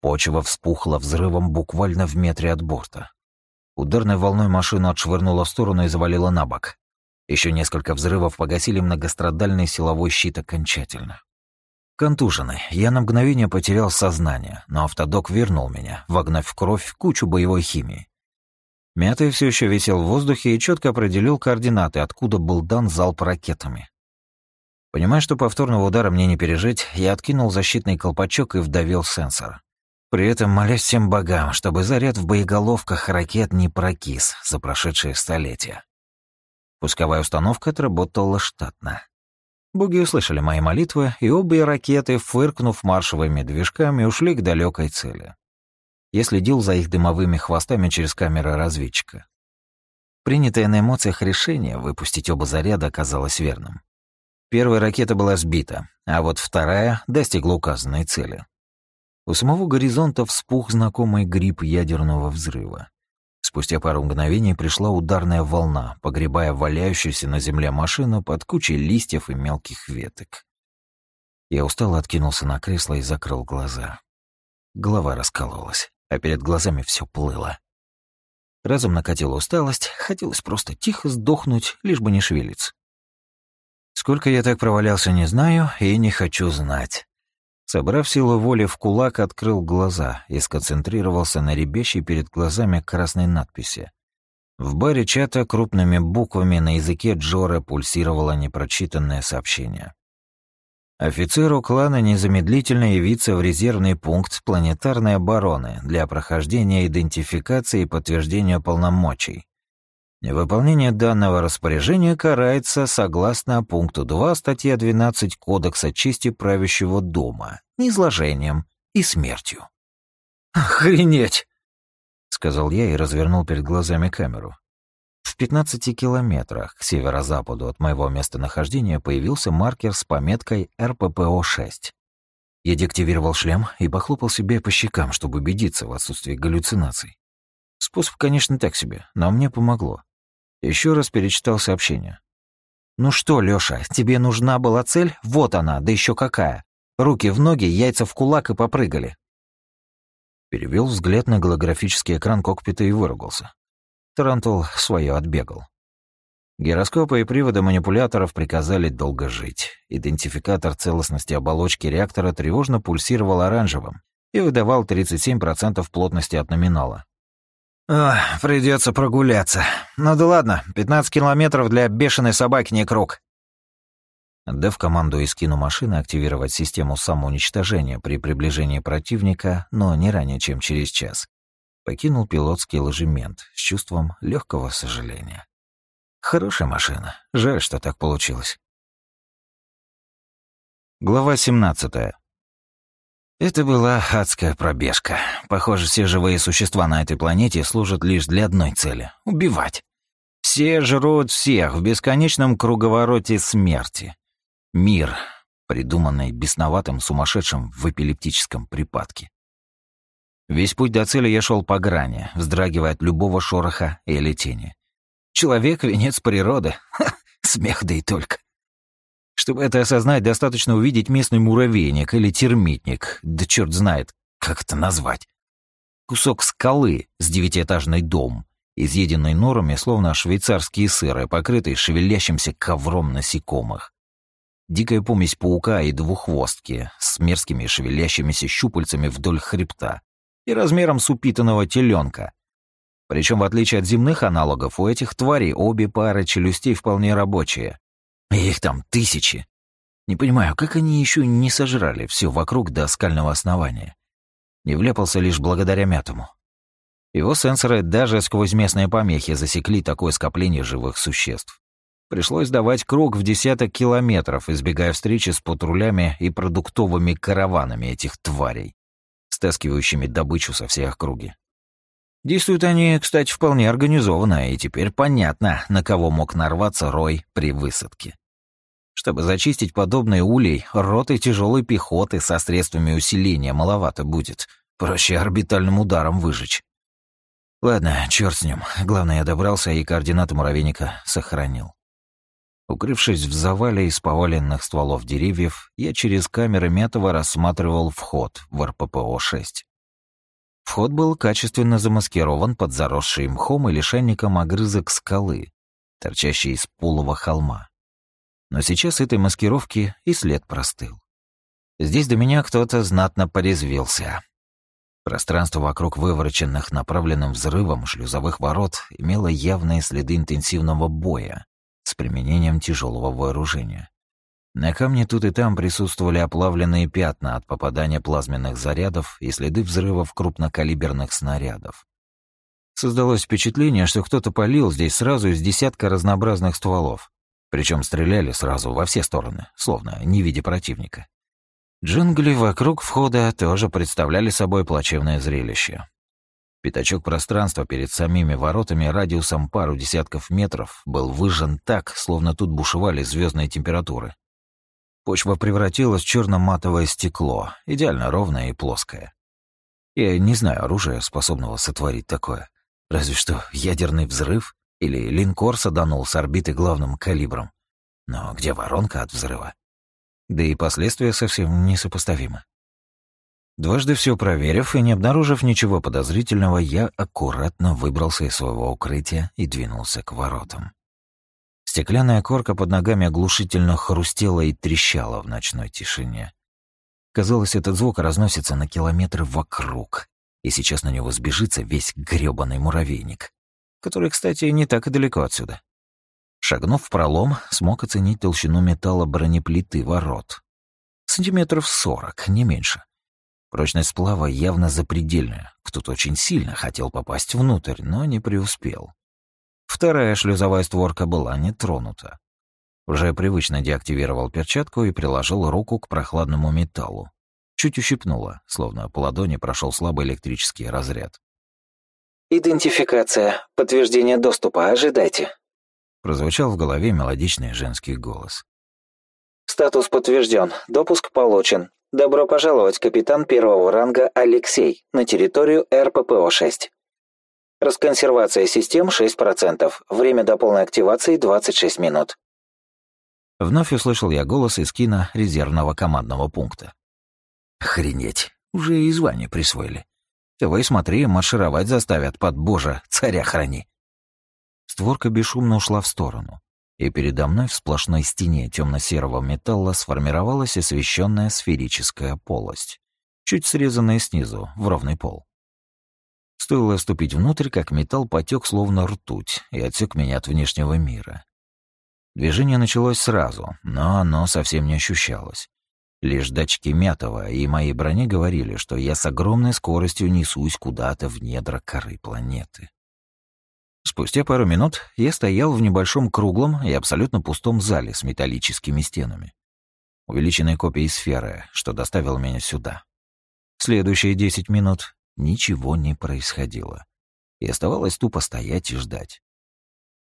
Почва вспухла взрывом буквально в метре от борта. Ударной волной машину отшвырнула в сторону и завалила на бок. Еще несколько взрывов погасили многострадальный силовой щит окончательно. Контуженный, я на мгновение потерял сознание, но автодок вернул меня, вогнав в кровь кучу боевой химии. Мятый все еще висел в воздухе и четко определил координаты, откуда был дан залп ракетами. Понимая, что повторного удара мне не пережить, я откинул защитный колпачок и вдавил сенсор. При этом молясь всем богам, чтобы заряд в боеголовках ракет не прокис за прошедшие столетия. Пусковая установка отработала штатно. Боги услышали мои молитвы, и обе ракеты, фыркнув маршевыми движками, ушли к далекой цели. Я следил за их дымовыми хвостами через камеры разведчика. Принятое на эмоциях решение выпустить оба заряда оказалось верным. Первая ракета была сбита, а вот вторая достигла указанной цели. У самого горизонта вспух знакомый гриб ядерного взрыва. Спустя пару мгновений пришла ударная волна, погребая валяющуюся на земле машину под кучей листьев и мелких веток. Я устало откинулся на кресло и закрыл глаза. Голова раскалывалась, а перед глазами все плыло. Разом накатила усталость, хотелось просто тихо сдохнуть, лишь бы не шевелиться. Сколько я так провалялся, не знаю и не хочу знать. Собрав силу воли в кулак, открыл глаза и сконцентрировался на ребящей перед глазами красной надписи. В баре чата крупными буквами на языке Джора пульсировало непрочитанное сообщение. Офицеру клана незамедлительно явиться в резервный пункт планетарной обороны для прохождения идентификации и подтверждения полномочий. Невыполнение данного распоряжения карается согласно пункту 2 статья 12 Кодекса чести правящего дома низложением и смертью. «Охренеть!» — сказал я и развернул перед глазами камеру. В 15 километрах к северо-западу от моего местонахождения появился маркер с пометкой РППО-6. Я деактивировал шлем и похлопал себя по щекам, чтобы убедиться в отсутствии галлюцинаций. Способ, конечно, так себе, но мне помогло. Еще раз перечитал сообщение. «Ну что, Лёша, тебе нужна была цель? Вот она, да еще какая. Руки в ноги, яйца в кулак и попрыгали». Перевел взгляд на голографический экран кокпита и выругался. Тарантул свое отбегал. Гироскопы и приводы манипуляторов приказали долго жить. Идентификатор целостности оболочки реактора тревожно пульсировал оранжевым и выдавал 37% плотности от номинала. Придется прогуляться. Ну да ладно, 15 километров для бешеной собаки не круг. Отдав команду Искину машины активировать систему самоуничтожения при приближении противника, но не ранее, чем через час, покинул пилотский ложемент с чувством легкого сожаления. Хорошая машина. Жаль, что так получилось. Глава 17. Это была адская пробежка. Похоже, все живые существа на этой планете служат лишь для одной цели — убивать. Все жрут всех в бесконечном круговороте смерти. Мир, придуманный бесноватым сумасшедшим в эпилептическом припадке. Весь путь до цели я шел по грани, вздрагивая от любого шороха или тени. Человек — венец природы. Ха, смех да и только. Чтобы это осознать, достаточно увидеть местный муравейник или термитник, да черт знает, как это назвать. Кусок скалы с девятиэтажный дом, изъеденный норами, словно швейцарские сыры, покрытый шевелящимся ковром насекомых. Дикая помесь паука и двуххвостки с мерзкими шевелящимися щупальцами вдоль хребта и размером с упитанного теленка. Причем, в отличие от земных аналогов, у этих тварей обе пары челюстей вполне рабочие, их там тысячи. Не понимаю, как они еще не сожрали все вокруг до скального основания. Не вляпался лишь благодаря мятому. Его сенсоры даже сквозь местные помехи засекли такое скопление живых существ. Пришлось давать круг в десяток километров, избегая встречи с патрулями и продуктовыми караванами этих тварей, стаскивающими добычу со всей округи. Действуют они, кстати, вполне организованно, и теперь понятно, на кого мог нарваться Рой при высадке. Чтобы зачистить подобные улей, роты тяжелой пехоты со средствами усиления маловато будет. Проще орбитальным ударом выжечь. Ладно, черт с ним. Главное, я добрался и координаты муравейника сохранил. Укрывшись в завале из поваленных стволов деревьев, я через камеры Мятова рассматривал вход в РППО-6. Вход был качественно замаскирован под заросший мхом и лишайником огрызок скалы, торчащий из полого холма. Но сейчас этой маскировки и след простыл. Здесь до меня кто-то знатно порезвился. Пространство вокруг вывороченных направленным взрывом шлюзовых ворот имело явные следы интенсивного боя с применением тяжелого вооружения. На камне тут и там присутствовали оплавленные пятна от попадания плазменных зарядов и следы взрывов крупнокалиберных снарядов. Создалось впечатление, что кто-то полил здесь сразу из десятка разнообразных стволов. Причем стреляли сразу во все стороны, словно не видя противника. Джунгли вокруг входа тоже представляли собой плачевное зрелище. Пятачок пространства перед самими воротами радиусом пару десятков метров был выжжен так, словно тут бушевали звездные температуры. Почва превратилась в черно-матовое стекло, идеально ровное и плоское. Я не знаю оружия, способного сотворить такое. Разве что ядерный взрыв или линкор саданул с орбиты главным калибром. Но где воронка от взрыва? Да и последствия совсем несопоставимы. Дважды все проверив и не обнаружив ничего подозрительного, я аккуратно выбрался из своего укрытия и двинулся к воротам. Стеклянная корка под ногами оглушительно хрустела и трещала в ночной тишине. Казалось, этот звук разносится на километры вокруг, и сейчас на него сбежится весь грёбаный муравейник который, кстати, не так и далеко отсюда. Шагнув в пролом, смог оценить толщину металла бронеплиты ворот. Сантиметров сорок, не меньше. Прочность сплава явно запредельная. Кто-то очень сильно хотел попасть внутрь, но не преуспел. Вторая шлюзовая створка была не тронута. Уже привычно деактивировал перчатку и приложил руку к прохладному металлу. Чуть ущипнуло, словно по ладони прошел слабый электрический разряд. «Идентификация. Подтверждение доступа. Ожидайте». Прозвучал в голове мелодичный женский голос. «Статус подтвержден. Допуск получен. Добро пожаловать, капитан первого ранга Алексей, на территорию РППО-6. Расконсервация систем 6%. Время до полной активации 26 минут». Вновь услышал я голос из кино резервного командного пункта. «Охренеть, уже и звание присвоили. Давай смотри, маршировать заставят под боже, царя храни. Створка бесшумно ушла в сторону, и передо мной в сплошной стене темно-серого металла сформировалась освещенная сферическая полость, чуть срезанная снизу, в ровный пол. Стоило ступить внутрь, как металл потек словно ртуть и отсек меня от внешнего мира. Движение началось сразу, но оно совсем не ощущалось. Лишь датчики Мятова и моей брони говорили, что я с огромной скоростью несусь куда-то в недра коры планеты. Спустя пару минут я стоял в небольшом круглом и абсолютно пустом зале с металлическими стенами. Увеличенной копией сферы, что доставило меня сюда. Следующие десять минут ничего не происходило. И оставалось тупо стоять и ждать.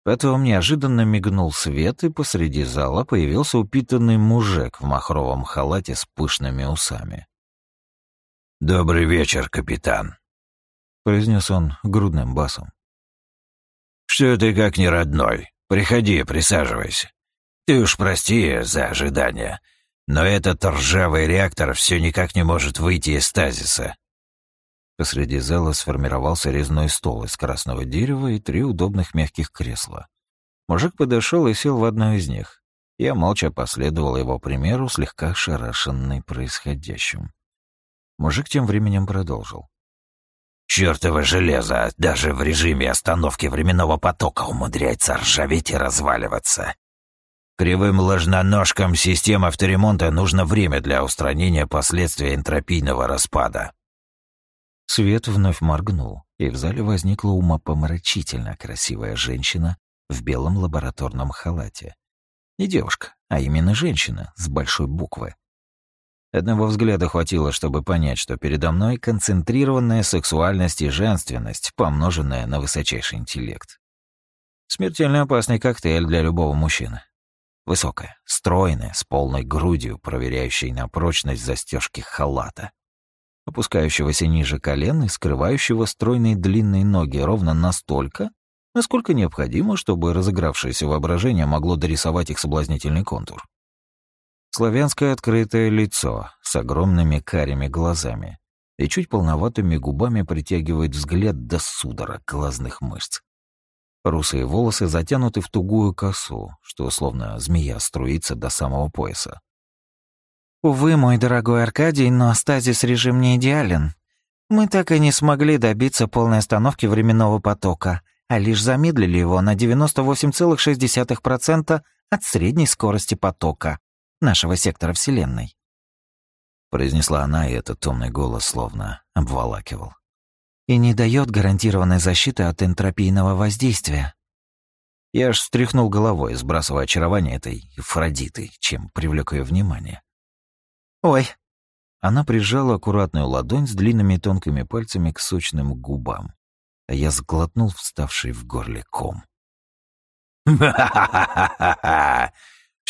Потом неожиданно мигнул свет, и посреди зала появился упитанный мужик в махровом халате с пышными усами. «Добрый вечер, капитан», — произнес он грудным басом. «Что ты как не родной? Приходи, присаживайся. Ты уж прости за ожидание, но этот ржавый реактор все никак не может выйти из стазиса. Посреди зала сформировался резной стол из красного дерева и три удобных мягких кресла. Мужик подошел и сел в одно из них. Я молча последовал его примеру, слегка шарашенный происходящим. Мужик тем временем продолжил. «Чёртово железо даже в режиме остановки временного потока умудряется ржаветь и разваливаться. Кривым ложноножкам систем авторемонта нужно время для устранения последствий энтропийного распада. Свет вновь моргнул, и в зале возникла умопомрачительно красивая женщина в белом лабораторном халате. Не девушка, а именно женщина с большой буквы. Одного взгляда хватило, чтобы понять, что передо мной концентрированная сексуальность и женственность, помноженная на высочайший интеллект. Смертельно опасный коктейль для любого мужчины. Высокая, стройная, с полной грудью, проверяющей на прочность застежки халата. Опускающегося ниже колен и скрывающего стройные длинные ноги ровно настолько, насколько необходимо, чтобы разыгравшееся воображение могло дорисовать их соблазнительный контур. Славянское открытое лицо с огромными карими глазами и чуть полноватыми губами притягивает взгляд до судорог глазных мышц. Русые волосы затянуты в тугую косу, что словно змея струится до самого пояса. «Увы, мой дорогой Аркадий, но стазис-режим не идеален. Мы так и не смогли добиться полной остановки временного потока, а лишь замедлили его на 98,6% от средней скорости потока нашего сектора Вселенной. Произнесла она, и этот томный голос словно обволакивал. И не дает гарантированной защиты от энтропийного воздействия. Я аж встряхнул головой, сбрасывая очарование этой Фродиты, чем привлек ее внимание. «Ой!» Она прижала аккуратную ладонь с длинными тонкими пальцами к сочным губам, а я сглотнул вставший в горле ком. «Ха-ха-ха-ха-ха!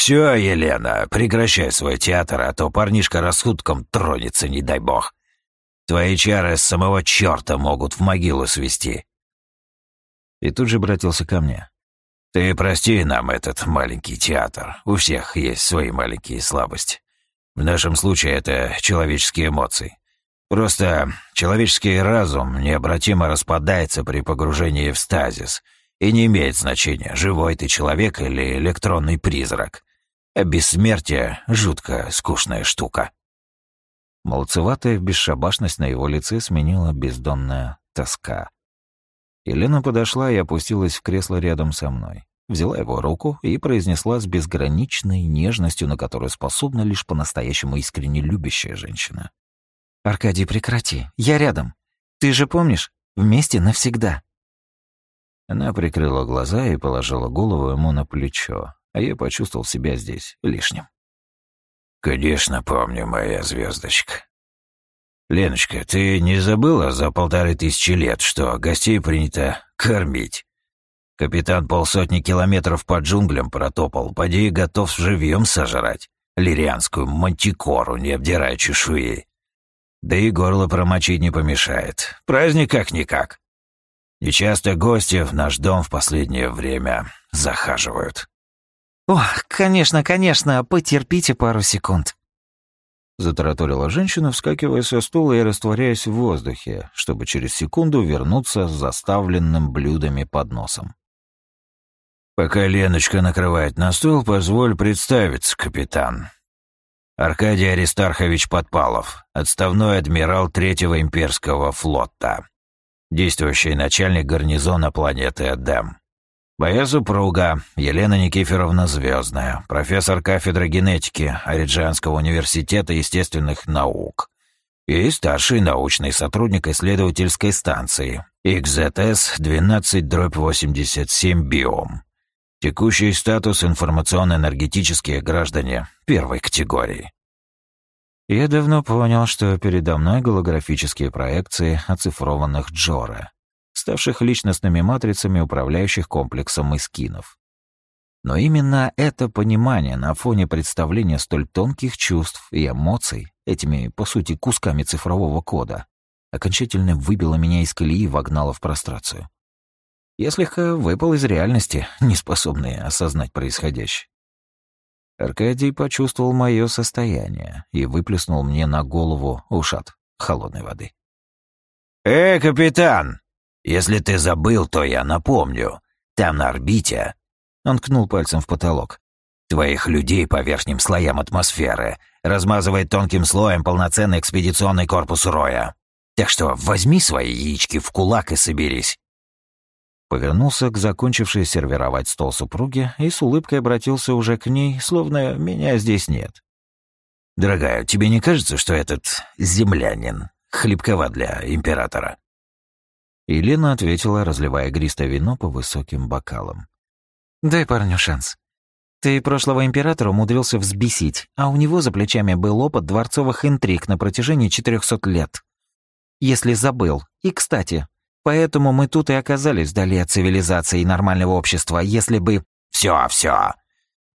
«Все, Елена, прекращай свой театр, а то парнишка рассудком тронется, не дай бог. Твои чары с самого черта могут в могилу свести». И тут же обратился ко мне. «Ты прости нам этот маленький театр. У всех есть свои маленькие слабости. В нашем случае это человеческие эмоции. Просто человеческий разум необратимо распадается при погружении в стазис, и не имеет значения, живой ты человек или электронный призрак. А бессмертие — жутко скучная штука. Молодцеватая бесшабашность на его лице сменила бездонная тоска. Елена подошла и опустилась в кресло рядом со мной, взяла его руку и произнесла с безграничной нежностью, на которую способна лишь по-настоящему искренне любящая женщина. «Аркадий, прекрати. Я рядом. Ты же помнишь? Вместе навсегда». Она прикрыла глаза и положила голову ему на плечо, а я почувствовал себя здесь лишним. «Конечно помню, моя звездочка. Леночка, ты не забыла за полторы тысячи лет, что гостей принято кормить? Капитан полсотни километров по джунглям протопал, поди готов живьем сожрать лирианскую мантикору, не обдирая чешуи. Да и горло промочить не помешает. Праздник как-никак. Нечасто гости в наш дом в последнее время захаживают. «О, конечно, конечно, потерпите пару секунд». Затараторила женщина, вскакивая со стула и растворяясь в воздухе, чтобы через секунду вернуться с заставленным блюдами под носом. «Пока Леночка накрывает на стол, позволь представиться, капитан. Аркадий Аристархович Подпалов, отставной адмирал Третьего имперского флота, действующий начальник гарнизона планеты Эдем. Моя супруга, Елена Никифоровна Звездная, профессор кафедры генетики Ориджанского университета естественных наук и старший научный сотрудник исследовательской станции XZS-12-87 «Биом». Текущий статус информационно-энергетические граждане первой категории. Я давно понял, что передо мной голографические проекции оцифрованных Джора ставших личностными матрицами, управляющих комплексом искинов. Но именно это понимание на фоне представления столь тонких чувств и эмоций, этими, по сути, кусками цифрового кода, окончательно выбило меня из колеи и вогнало в прострацию. Я слегка выпал из реальности, не способный осознать происходящее. Аркадий почувствовал мое состояние и выплеснул мне на голову ушат холодной воды. «Э, капитан, если ты забыл, то я напомню. Там на орбите...» Он ткнул пальцем в потолок. «Твоих людей по верхним слоям атмосферы размазывает тонким слоем полноценный экспедиционный корпус Роя. Так что возьми свои яички в кулак и соберись». Повернулся к закончившей сервировать стол супруге и с улыбкой обратился уже к ней, словно меня здесь нет. «Дорогая, тебе не кажется, что этот землянин хлебковат для императора?» Елена ответила, разливая игристое вино по высоким бокалам. «Дай парню шанс. Ты прошлого императора умудрился взбесить, а у него за плечами был опыт дворцовых интриг на протяжении 400 лет. Если забыл. И, кстати, поэтому мы тут и оказались вдали от цивилизации и нормального общества, если бы... Все, все.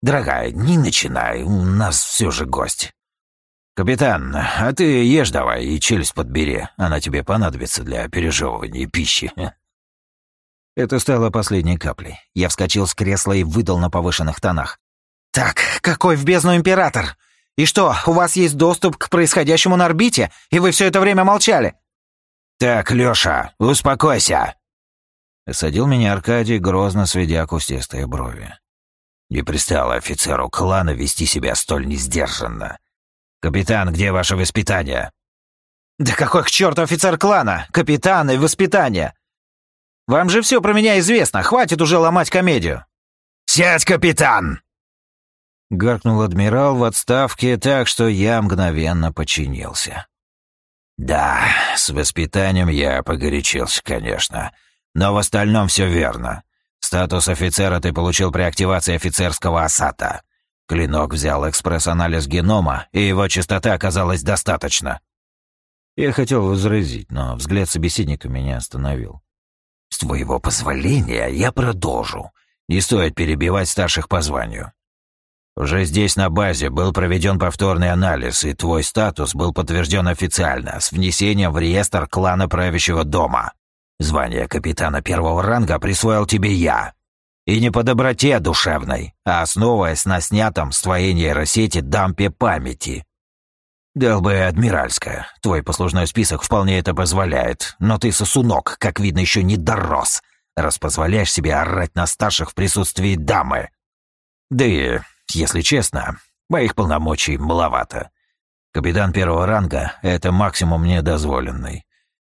Дорогая, не начинай, у нас все же гость. Капитан, а ты ешь давай и челюсть подбери, она тебе понадобится для пережевывания пищи. Это стало последней каплей. Я вскочил с кресла и выдал на повышенных тонах. «Так, какой в бездну император? И что, у вас есть доступ к происходящему на орбите, и вы все это время молчали?» «Так, Лёша, успокойся!» Осадил меня Аркадий, грозно сведя кустистые брови. Не пристало офицеру клана вести себя столь несдержанно. «Капитан, где ваше воспитание?» «Да какой к черту офицер клана? Капитан и воспитание! Вам же все про меня известно, хватит уже ломать комедию!» «Сядь, капитан!» Гаркнул адмирал в отставке так, что я мгновенно подчинился. «Да, с воспитанием я погорячился, конечно, но в остальном все верно. Статус офицера ты получил при активации офицерского осата. Клинок взял экспресс-анализ генома, и его частоты оказалось достаточно». Я хотел возразить, но взгляд собеседника меня остановил. «С твоего позволения я продолжу. Не стоит перебивать старших по званию. Уже здесь, на базе, был проведен повторный анализ, и твой статус был подтвержден официально, с внесением в реестр клана правящего дома. Звание капитана первого ранга присвоил тебе я. И не по доброте душевной, а основываясь на снятом с твоей нейросети дампе памяти. Дал бы адмиральская. Твой послужной список вполне это позволяет, но ты сосунок, как видно, еще не дорос, раз позволяешь себе орать на старших в присутствии дамы. Да и если честно, моих полномочий маловато. Капитан первого ранга — это максимум мне дозволенный.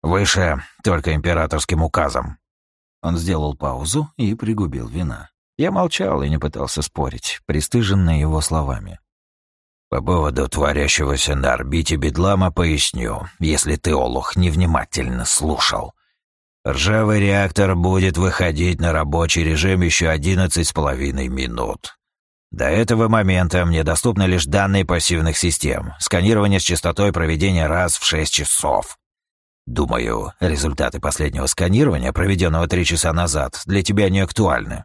Выше — только императорским указом». Он сделал паузу и пригубил вина. Я молчал и не пытался спорить, пристыженный его словами. «По поводу творящегося на орбите бедлама поясню, если ты, Олух, невнимательно слушал. Ржавый реактор будет выходить на рабочий режим еще одиннадцать с половиной минут. До этого момента мне доступны лишь данные пассивных систем, сканирование с частотой проведения раз в 6 часов. Думаю, результаты последнего сканирования, проведенного три часа назад, для тебя не актуальны.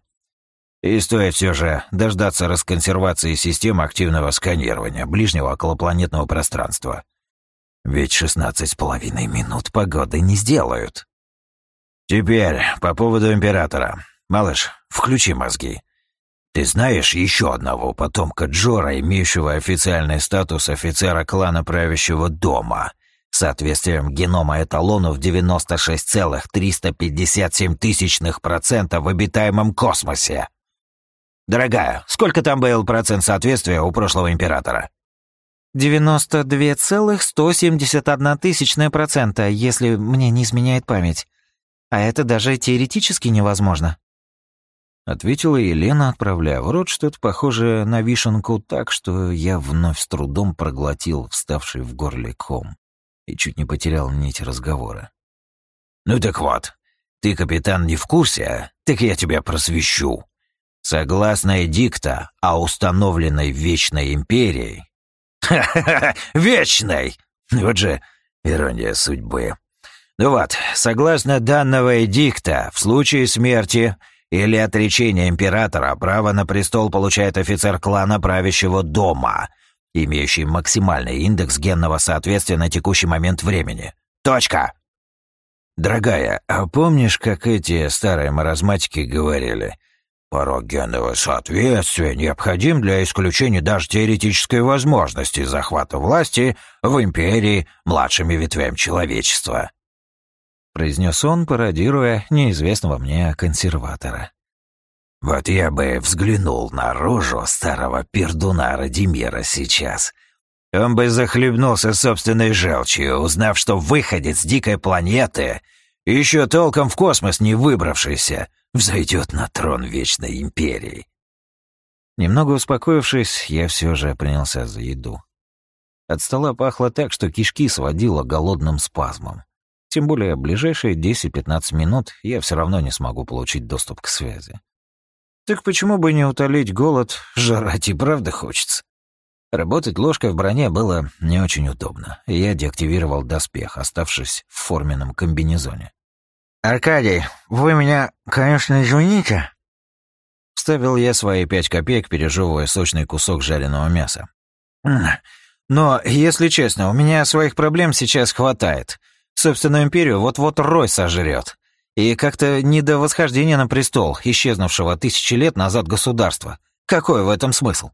И стоит все же дождаться расконсервации системы активного сканирования ближнего околопланетного пространства. Ведь шестнадцать с половиной минут погоды не сделают. Теперь по поводу Императора. Малыш, включи мозги. Ты знаешь еще одного потомка Джора, имеющего официальный статус офицера клана правящего дома, соответствием генома эталону в 96,357% в обитаемом космосе? Дорогая, сколько там был процент соответствия у прошлого императора? 92,171 тысячная процента, если мне не изменяет память. А это даже теоретически невозможно ответила Елена, отправляя в рот что-то похожее на вишенку так, что я вновь с трудом проглотил вставший в горле ком и чуть не потерял нить разговора. «Ну так вот, ты, капитан, не в курсе, так я тебя просвещу. Согласно эдикта о установленной Вечной Империей...» «Ха-ха-ха! Вечной! Вот же ирония судьбы. Ну вот, согласно данного эдикта, в случае смерти или отречение императора право на престол получает офицер клана правящего дома, имеющий максимальный индекс генного соответствия на текущий момент времени. Точка. Дорогая, а помнишь, как эти старые маразматики говорили? Порог генного соответствия необходим для исключения даже теоретической возможности захвата власти в империи младшими ветвями человечества произнес он, пародируя неизвестного мне консерватора. «Вот я бы взглянул на рожу старого пердуна Радимира сейчас. Он бы захлебнулся собственной желчью, узнав, что выходит с дикой планеты, еще толком в космос не выбравшийся, взойдет на трон Вечной Империи». Немного успокоившись, я все же принялся за еду. От стола пахло так, что кишки сводило голодным спазмом. Тем более, ближайшие 10-15 минут я все равно не смогу получить доступ к связи. Так почему бы не утолить голод? Жрать и правда хочется. Работать ложкой в броне было не очень удобно, я деактивировал доспех, оставшись в форменном комбинезоне. «Аркадий, вы меня, конечно, извините?» Вставил я свои пять копеек, пережевывая сочный кусок жареного мяса. «Но, если честно, у меня своих проблем сейчас хватает. Собственную империю вот-вот Рой сожрет. И как-то не до восхождения на престол, исчезнувшего тысячи лет назад государства. Какой в этом смысл?»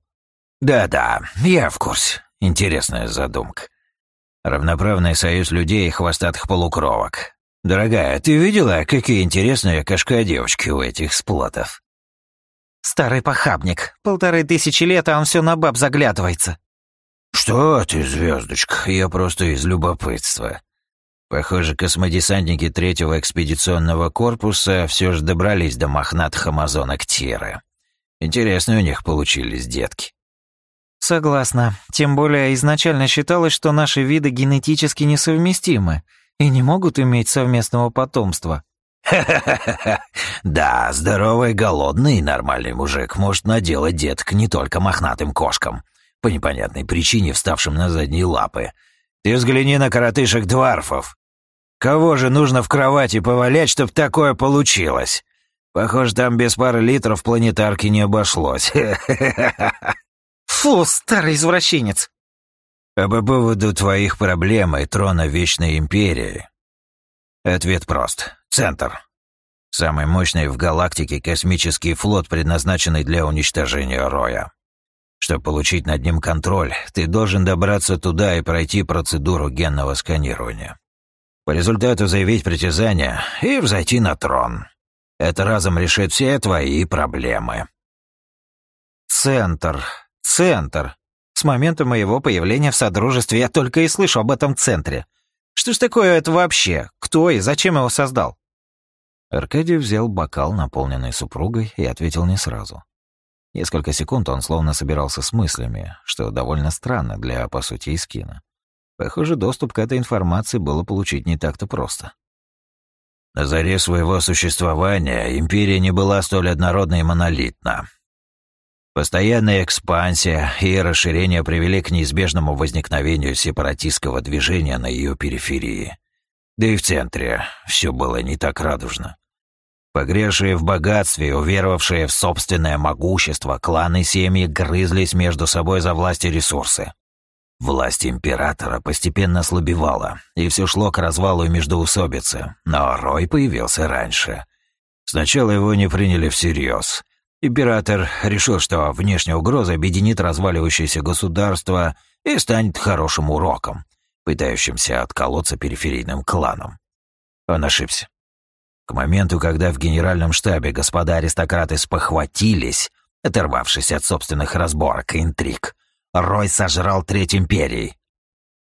«Да-да, я в курсе. Интересная задумка. Равноправный союз людей и хвостатых полукровок. Дорогая, ты видела, какие интересные кошка-девочки у этих сплотов?» «Старый похабник. Полторы тысячи лет, а он все на баб заглядывается». «Что ты, звездочка, я просто из любопытства. Похоже, космодесантники третьего экспедиционного корпуса все же добрались до мохнатых амазонок Тиры. Интересные у них получились детки». Согласна. Тем более изначально считалось, что наши виды генетически несовместимы и не могут иметь совместного потомства. Ха-ха-ха. Да, здоровый, голодный и нормальный мужик может наделать деток не только мохнатым кошкам, по непонятной причине вставшим на задние лапы. Ты взгляни на коротышек-дварфов. Кого же нужно в кровати повалять, чтоб такое получилось? Похоже, там без пары литров планетарки не обошлось. Фу, старый извращенец. А по поводу твоих проблем и трона Вечной Империи. Ответ прост. Центр. Самый мощный в галактике космический флот, предназначенный для уничтожения Роя. Чтобы получить над ним контроль, ты должен добраться туда и пройти процедуру генного сканирования. По результату заявить притязание и взойти на трон. Это разом решит все твои проблемы. Центр. Центр. С момента моего появления в Содружестве я только и слышу об этом центре. Что ж такое это вообще? Кто и зачем его создал? Аркадий взял бокал, наполненный супругой, и ответил не сразу. Несколько секунд он словно собирался с мыслями, что довольно странно для, по сути, Искина. Похоже, доступ к этой информации было получить не так-то просто. На заре своего существования империя не была столь однородна и монолитна. Постоянная экспансия и расширение привели к неизбежному возникновению сепаратистского движения на ее периферии. Да и в центре все было не так радужно. Погревшие в богатстве, и уверовавшие в собственное могущество, кланы семьи грызлись между собой за власть и ресурсы. Власть императора постепенно ослабевала, и все шло к развалу и междоусобице, но Рой появился раньше. Сначала его не приняли всерьез. Император решил, что внешняя угроза объединит разваливающееся государство и станет хорошим уроком, пытающимся отколоться периферийным кланом. Он ошибся. К моменту, когда в генеральном штабе господа аристократы спохватились, оторвавшись от собственных разборок и интриг, Рой сожрал треть империи.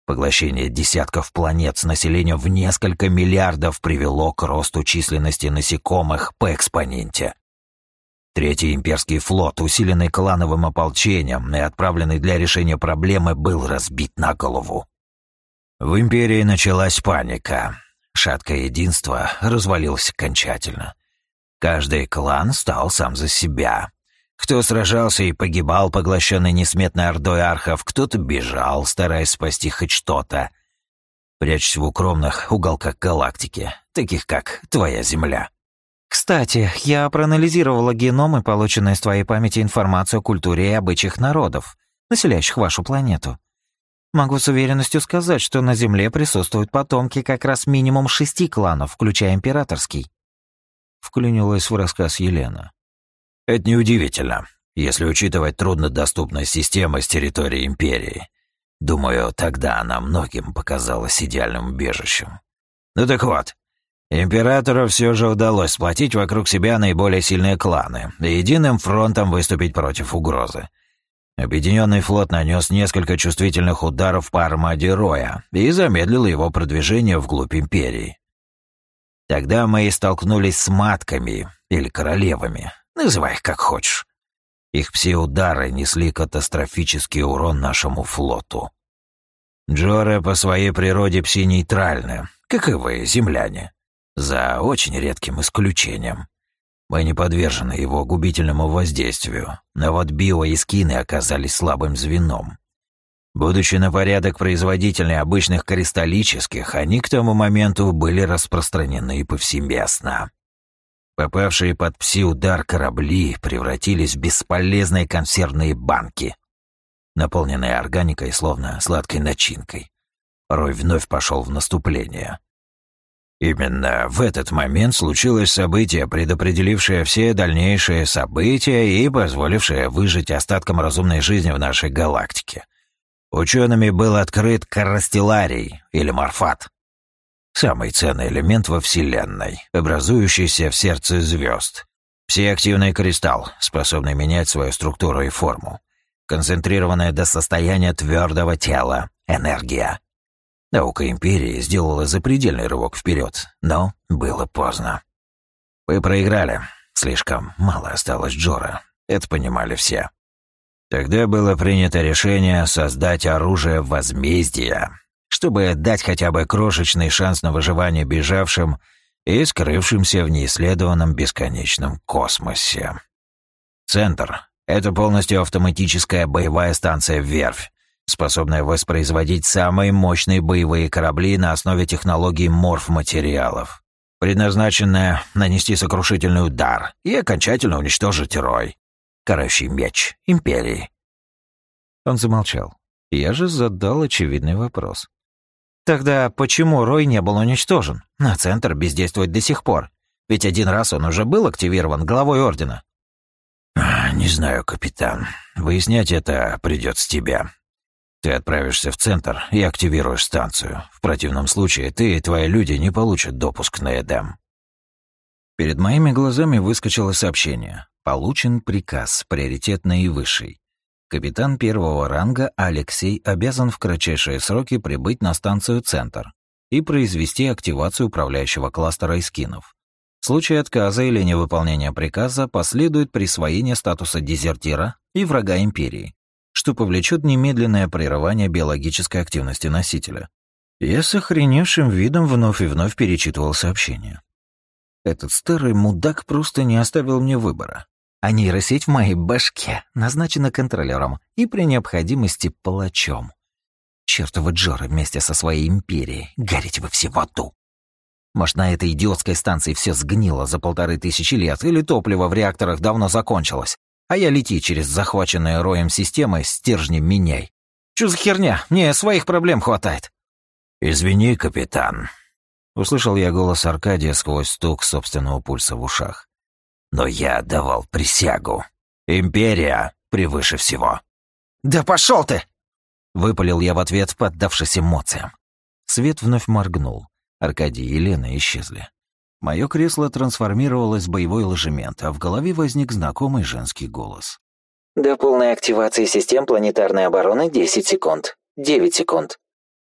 Поглощение десятков планет с населением в несколько миллиардов привело к росту численности насекомых по экспоненте. Третий имперский флот, усиленный клановым ополчением и отправленный для решения проблемы, был разбит на голову. В империи началась паника. Шаткое единство развалилось окончательно. Каждый клан стал сам за себя. Кто сражался и погибал, поглощенный несметной ордой архов, кто-то бежал, стараясь спасти хоть что-то. Прячься в укромных уголках галактики, таких как твоя Земля. Кстати, я проанализировала геном и полученную из твоей памяти информацию о культуре и обычаях народов, населяющих вашу планету. Могу с уверенностью сказать, что на Земле присутствуют потомки как раз минимум шести кланов, включая императорский. Вклинилась в рассказ Елена. Это неудивительно, если учитывать труднодоступность системы с территории Империи. Думаю, тогда она многим показалась идеальным убежищем. Ну так вот, Императору все же удалось сплотить вокруг себя наиболее сильные кланы и единым фронтом выступить против угрозы. Объединенный флот нанес несколько чувствительных ударов по армаде Роя и замедлил его продвижение вглубь Империи. Тогда мы и столкнулись с матками или королевами, Называй их как хочешь. Их пси-удары несли катастрофический урон нашему флоту. Джоры по своей природе пси-нейтральны, как и вы, земляне. За очень редким исключением. Мы не подвержены его губительному воздействию, но вот био и скины оказались слабым звеном. Будучи на порядок производительнее обычных кристаллических, они к тому моменту были распространены повсеместно. Попавшие под пси-удар корабли превратились в бесполезные консервные банки, наполненные органикой, словно сладкой начинкой. Рой вновь пошел в наступление. Именно в этот момент случилось событие, предопределившее все дальнейшие события и позволившее выжить остаткам разумной жизни в нашей галактике. Учеными был открыт карастеларий или морфат. Самый ценный элемент во Вселенной, образующийся в сердце звезд. Всеактивный кристалл, способный менять свою структуру и форму. Концентрированная до состояния твердого тела. Энергия. Наука Империи сделала запредельный рывок вперед, но было поздно. Вы проиграли. Слишком мало осталось Джора. Это понимали все. Тогда было принято решение создать оружие возмездия, чтобы дать хотя бы крошечный шанс на выживание бежавшим и скрывшимся в неисследованном бесконечном космосе. Центр — это полностью автоматическая боевая станция «Верфь», способная воспроизводить самые мощные боевые корабли на основе технологий морф-материалов, предназначенная нанести сокрушительный удар и окончательно уничтожить Рой, карающий меч Империи. Он замолчал. Я же задал очевидный вопрос. Тогда почему Рой не был уничтожен? На центр бездействует до сих пор. Ведь один раз он уже был активирован главой Ордена. «Не знаю, капитан. Выяснять это придется тебе. Ты отправишься в центр и активируешь станцию. В противном случае ты и твои люди не получат допуск на Эдем». Перед моими глазами выскочило сообщение. Получен приказ, приоритетный и высший. Капитан первого ранга Алексей обязан в кратчайшие сроки прибыть на станцию «Центр» и произвести активацию управляющего кластера эскинов. В случае отказа или невыполнения приказа последует присвоение статуса дезертира и врага Империи, что повлечет немедленное прерывание биологической активности носителя. Я с охреневшим видом вновь и вновь перечитывал сообщение. Этот старый мудак просто не оставил мне выбора а нейросеть в моей башке назначена контролером и при необходимости палачом. Чёртовы Джоры вместе со своей империей, гореть вы все в аду. Может, на этой идиотской станции все сгнило за полторы тысячи лет, или топливо в реакторах давно закончилось, а я лети через захваченные роем системы стержнем меняй. Чё за херня? Мне своих проблем хватает. «Извини, капитан», — услышал я голос Аркадия сквозь стук собственного пульса в ушах. Но я давал присягу. Империя превыше всего. «Да пошел ты!» Выпалил я в ответ, поддавшись эмоциям. Свет вновь моргнул. Аркадий и Елена исчезли. Мое кресло трансформировалось в боевой ложемент, а в голове возник знакомый женский голос. До полной активации систем планетарной обороны 10 секунд. 9 секунд.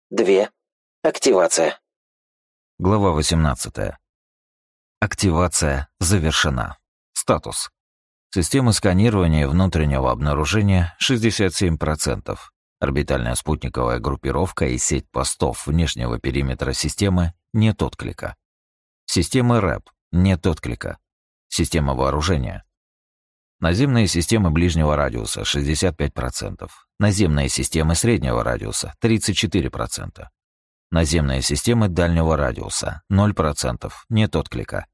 2. Активация. Глава 18. Активация завершена. Статус. Система сканирования внутреннего обнаружения 67%. Орбитальная спутниковая группировка и сеть постов внешнего периметра системы нет отклика. Система РЭП нет отклика. Система вооружения. Наземные системы ближнего радиуса 65%. Наземные системы среднего радиуса 34%. Наземные системы дальнего радиуса 0%. Нет отклика.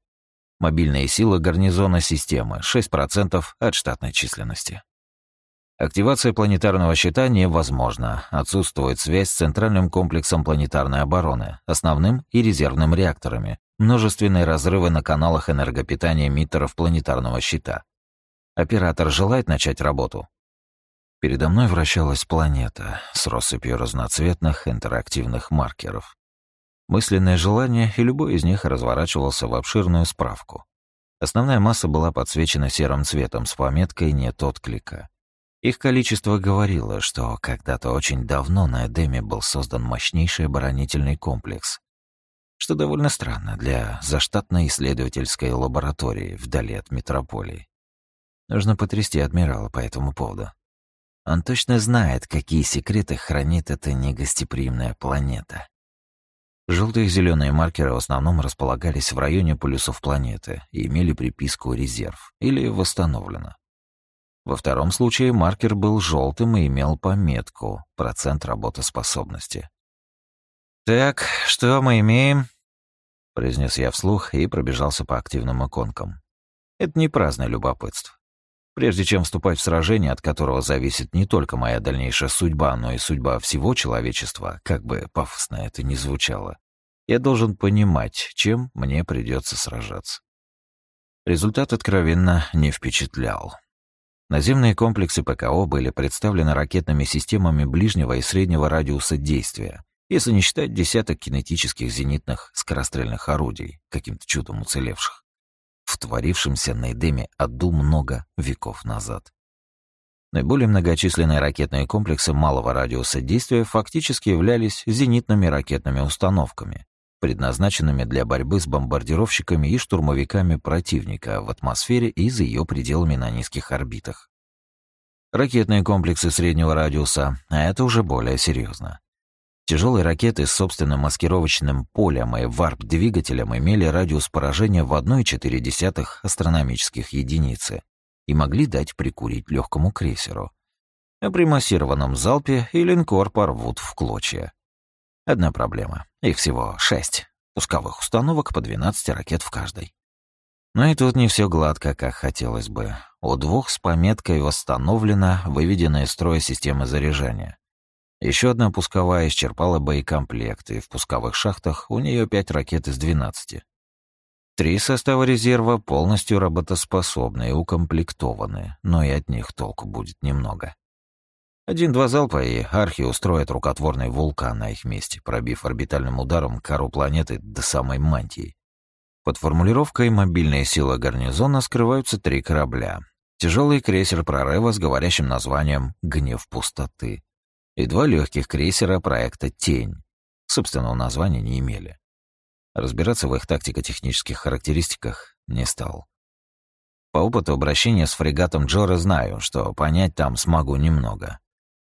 Мобильные силы гарнизона системы 6% от штатной численности. Активация планетарного щита невозможна. Отсутствует связь с центральным комплексом планетарной обороны, основным и резервным реакторами, множественные разрывы на каналах энергопитания эмиттеров планетарного щита. Оператор желает начать работу. Передо мной вращалась планета с россыпью разноцветных интерактивных маркеров. Мысленное желание, и любой из них разворачивался в обширную справку. Основная масса была подсвечена серым цветом с пометкой «нет отклика». Их количество говорило, что когда-то очень давно на Эдеме был создан мощнейший оборонительный комплекс, что довольно странно для заштатной исследовательской лаборатории вдали от метрополии. Нужно потрясти адмирала по этому поводу. Он точно знает, какие секреты хранит эта негостеприимная планета. Желтые и зеленые маркеры в основном располагались в районе полюсов планеты и имели приписку «резерв» или «восстановлено». Во втором случае маркер был желтым и имел пометку «процент работоспособности». «Так, что мы имеем?» — произнес я вслух и пробежался по активным иконкам. Это не праздное любопытство. Прежде чем вступать в сражение, от которого зависит не только моя дальнейшая судьба, но и судьба всего человечества, как бы пафосно это ни звучало, я должен понимать, чем мне придется сражаться. Результат откровенно не впечатлял. Наземные комплексы ПКО были представлены ракетными системами ближнего и среднего радиуса действия, если не считать десяток кинетических зенитных скорострельных орудий, каким-то чудом уцелевших, в творившемся на Эдеме аду много веков назад. Наиболее многочисленные ракетные комплексы малого радиуса действия фактически являлись зенитными ракетными установками, предназначенными для борьбы с бомбардировщиками и штурмовиками противника в атмосфере и за ее пределами на низких орбитах. Ракетные комплексы среднего радиуса, а это уже более серьезно. Тяжелые ракеты с собственным маскировочным полем и варп-двигателем имели радиус поражения в 1,4 астрономических единицы и могли дать прикурить легкому крейсеру. А при массированном залпе и линкор порвут в клочья. Одна проблема. Их всего шесть. Пусковых установок по 12 ракет в каждой. Но и тут не все гладко, как хотелось бы. У двух с пометкой восстановлена выведенная из строя система заряжания. Еще одна пусковая исчерпала боекомплект, и в пусковых шахтах у нее пять ракет из 12. Три состава резерва полностью работоспособны и укомплектованы, но и от них толку будет немного. Один-два залпа, и архи устроят рукотворный вулкан на их месте, пробив орбитальным ударом кору планеты до самой мантии. Под формулировкой «мобильные силы гарнизона» скрываются три корабля. Тяжелый крейсер прорыва с говорящим названием «Гнев пустоты» и два легких крейсера проекта «Тень». Собственного названия не имели. Разбираться в их тактико-технических характеристиках не стал. По опыту обращения с фрегатом Джора знаю, что понять там смогу немного.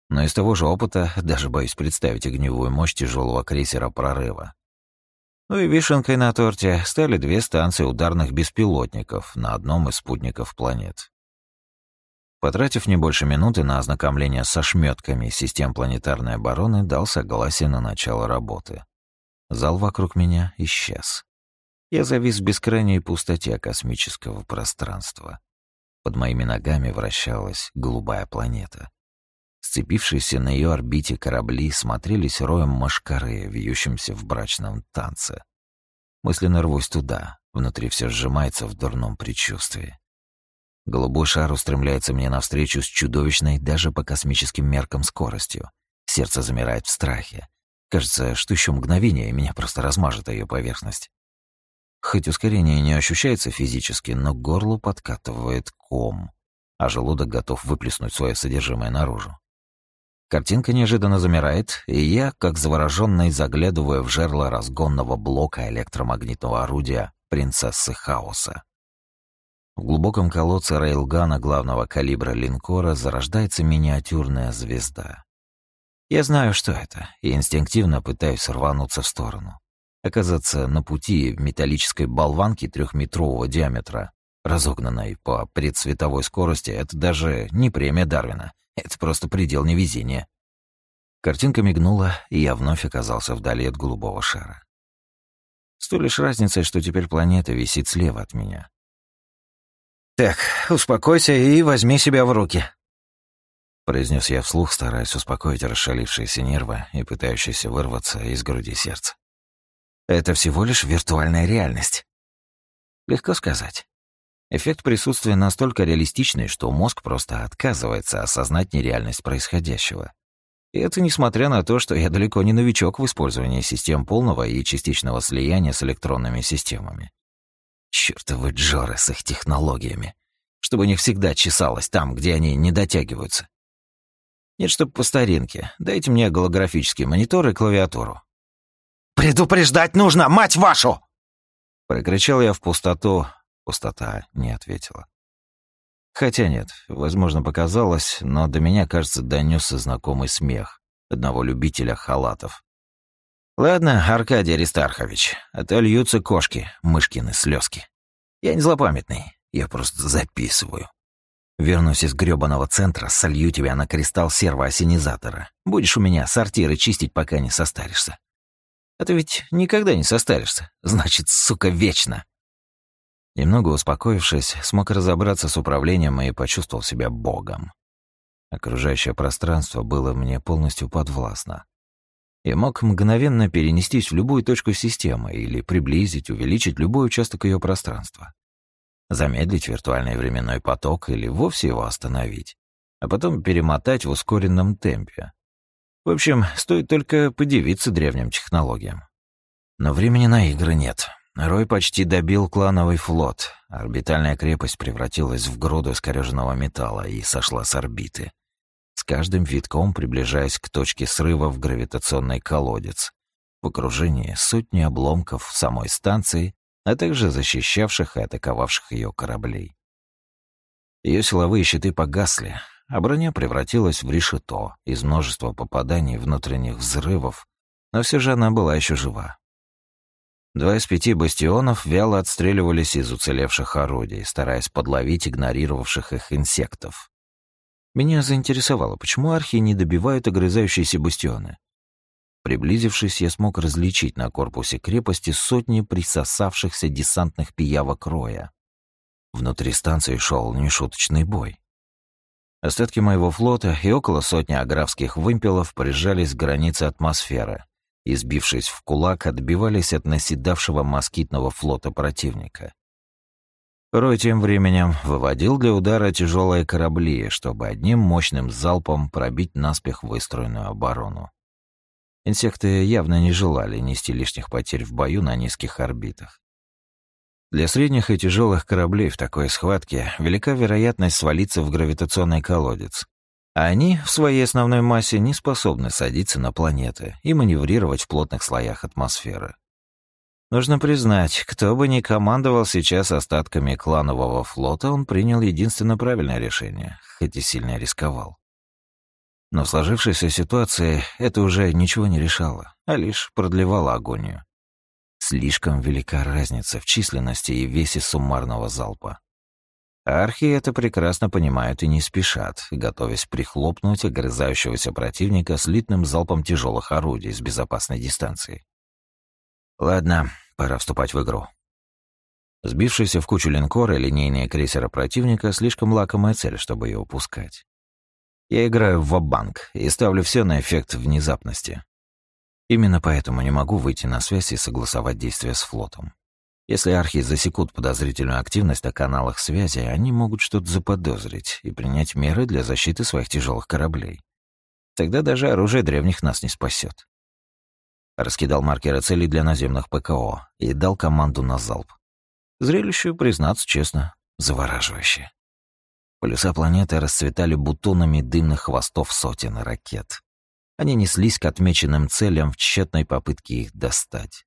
Но из того же опыта даже боюсь представить огневую мощь тяжелого крейсера прорыва. Ну и вишенкой на торте стали две станции ударных беспилотников на одном из спутников планет. Потратив не больше минуты на ознакомление со шмётками систем планетарной обороны, дал согласие на начало работы. Зал вокруг меня исчез. Я завис в бескрайней пустоте космического пространства. Под моими ногами вращалась голубая планета. Сцепившиеся на ее орбите корабли смотрелись роем машкары, вьющимся в брачном танце. Мысленно рвусь туда, внутри все сжимается в дурном предчувствии. Голубой шар устремляется мне навстречу с чудовищной даже по космическим меркам скоростью. Сердце замирает в страхе. Кажется, что еще мгновение, и меня просто размажет ее поверхность. Хоть ускорение не ощущается физически, но к горлу подкатывает ком, а желудок готов выплеснуть свое содержимое наружу. Картинка неожиданно замирает, и я, как заворожённый, заглядываю в жерло разгонного блока электромагнитного орудия «Принцессы Хаоса». В глубоком колодце рейлгана главного калибра линкора зарождается миниатюрная звезда. Я знаю, что это, и инстинктивно пытаюсь рвануться в сторону. Оказаться на пути металлической болванки трехметрового диаметра, разогнанной по предсветовой скорости, это даже не премия Дарвина — это просто предел невезения. Картинка мигнула, и я вновь оказался вдали от голубого шара. С той лишь разницей, что теперь планета висит слева от меня. «Так, успокойся и возьми себя в руки», — произнес я вслух, стараясь успокоить расшалившиеся нервы и пытающиеся вырваться из груди сердца. «Это всего лишь виртуальная реальность». Легко сказать. Эффект присутствия настолько реалистичный, что мозг просто отказывается осознать нереальность происходящего. И это несмотря на то, что я далеко не новичок в использовании систем полного и частичного слияния с электронными системами. Чёртовы Джоры с их технологиями. Чтобы не всегда чесалось там, где они не дотягиваются. Нет, чтоб по старинке. Дайте мне голографический монитор и клавиатуру. «Предупреждать нужно, мать вашу!» Прокричал я в пустоту, Пустота не ответила. Хотя нет, возможно, показалось, но до меня, кажется, донесся знакомый смех одного любителя халатов. Ладно, Аркадий Аристархович, а льются кошки, мышкины слезки. Я не злопамятный, я просто записываю. Вернусь из грёбаного центра, солью тебя на кристалл сервоосенизатора. Будешь у меня сортиры чистить, пока не состаришься. А ты ведь никогда не состаришься. Значит, сука, вечно. Немного успокоившись, смог разобраться с управлением и почувствовал себя богом. Окружающее пространство было мне полностью подвластно. Я мог мгновенно перенестись в любую точку системы или приблизить, увеличить любой участок ее пространства. Замедлить виртуальный временной поток или вовсе его остановить, а потом перемотать в ускоренном темпе. В общем, стоит только подивиться древним технологиям. Но времени на игры нет. Рой почти добил клановый флот. Орбитальная крепость превратилась в груду искорёженного металла и сошла с орбиты каждым витком приближаясь к точке срыва в гравитационный колодец, в окружении сотни обломков самой станции, а также защищавших и атаковавших ее кораблей. Ее силовые щиты погасли, а броня превратилась в решето из множества попаданий внутренних взрывов, но все же она была еще жива. Два из пяти бастионов вяло отстреливались из уцелевших орудий, стараясь подловить игнорировавших их инсектов. Меня заинтересовало, почему архи не добивают огрызающиеся бастионы. Приблизившись, я смог различить на корпусе крепости сотни присосавшихся десантных пиявок роя. Внутри станции шел нешуточный бой. Остатки моего флота и около сотни аграфских вымпелов прижались к границе атмосферы и, сбившись в кулак, отбивались от наседавшего москитного флота противника. Рой тем временем выводил для удара тяжелые корабли, чтобы одним мощным залпом пробить наспех выстроенную оборону. Инсекты явно не желали нести лишних потерь в бою на низких орбитах. Для средних и тяжелых кораблей в такой схватке велика вероятность свалиться в гравитационный колодец. А они в своей основной массе не способны садиться на планеты и маневрировать в плотных слоях атмосферы. Нужно признать, кто бы ни командовал сейчас остатками кланового флота, он принял единственно правильное решение, хоть и сильно рисковал. Но в сложившейся ситуации это уже ничего не решало, а лишь продлевало агонию. Слишком велика разница в численности и весе суммарного залпа. Архи это прекрасно понимают и не спешат, готовясь прихлопнуть огрызающегося противника слитным залпом тяжелых орудий с безопасной дистанции. Ладно, пора вступать в игру. Сбившийся в кучу линкора и линейные крейсера противника — слишком лакомая цель, чтобы ее упускать. Я играю в банк и ставлю все на эффект внезапности. Именно поэтому не могу выйти на связь и согласовать действия с флотом. Если архи засекут подозрительную активность на каналах связи, они могут что-то заподозрить и принять меры для защиты своих тяжелых кораблей. Тогда даже оружие древних нас не спасет раскидал маркеры целей для наземных ПКО и дал команду на залп. Зрелище, признаться честно, завораживающее. Полюса планеты расцветали бутонами дымных хвостов сотен ракет. Они неслись к отмеченным целям в тщетной попытке их достать.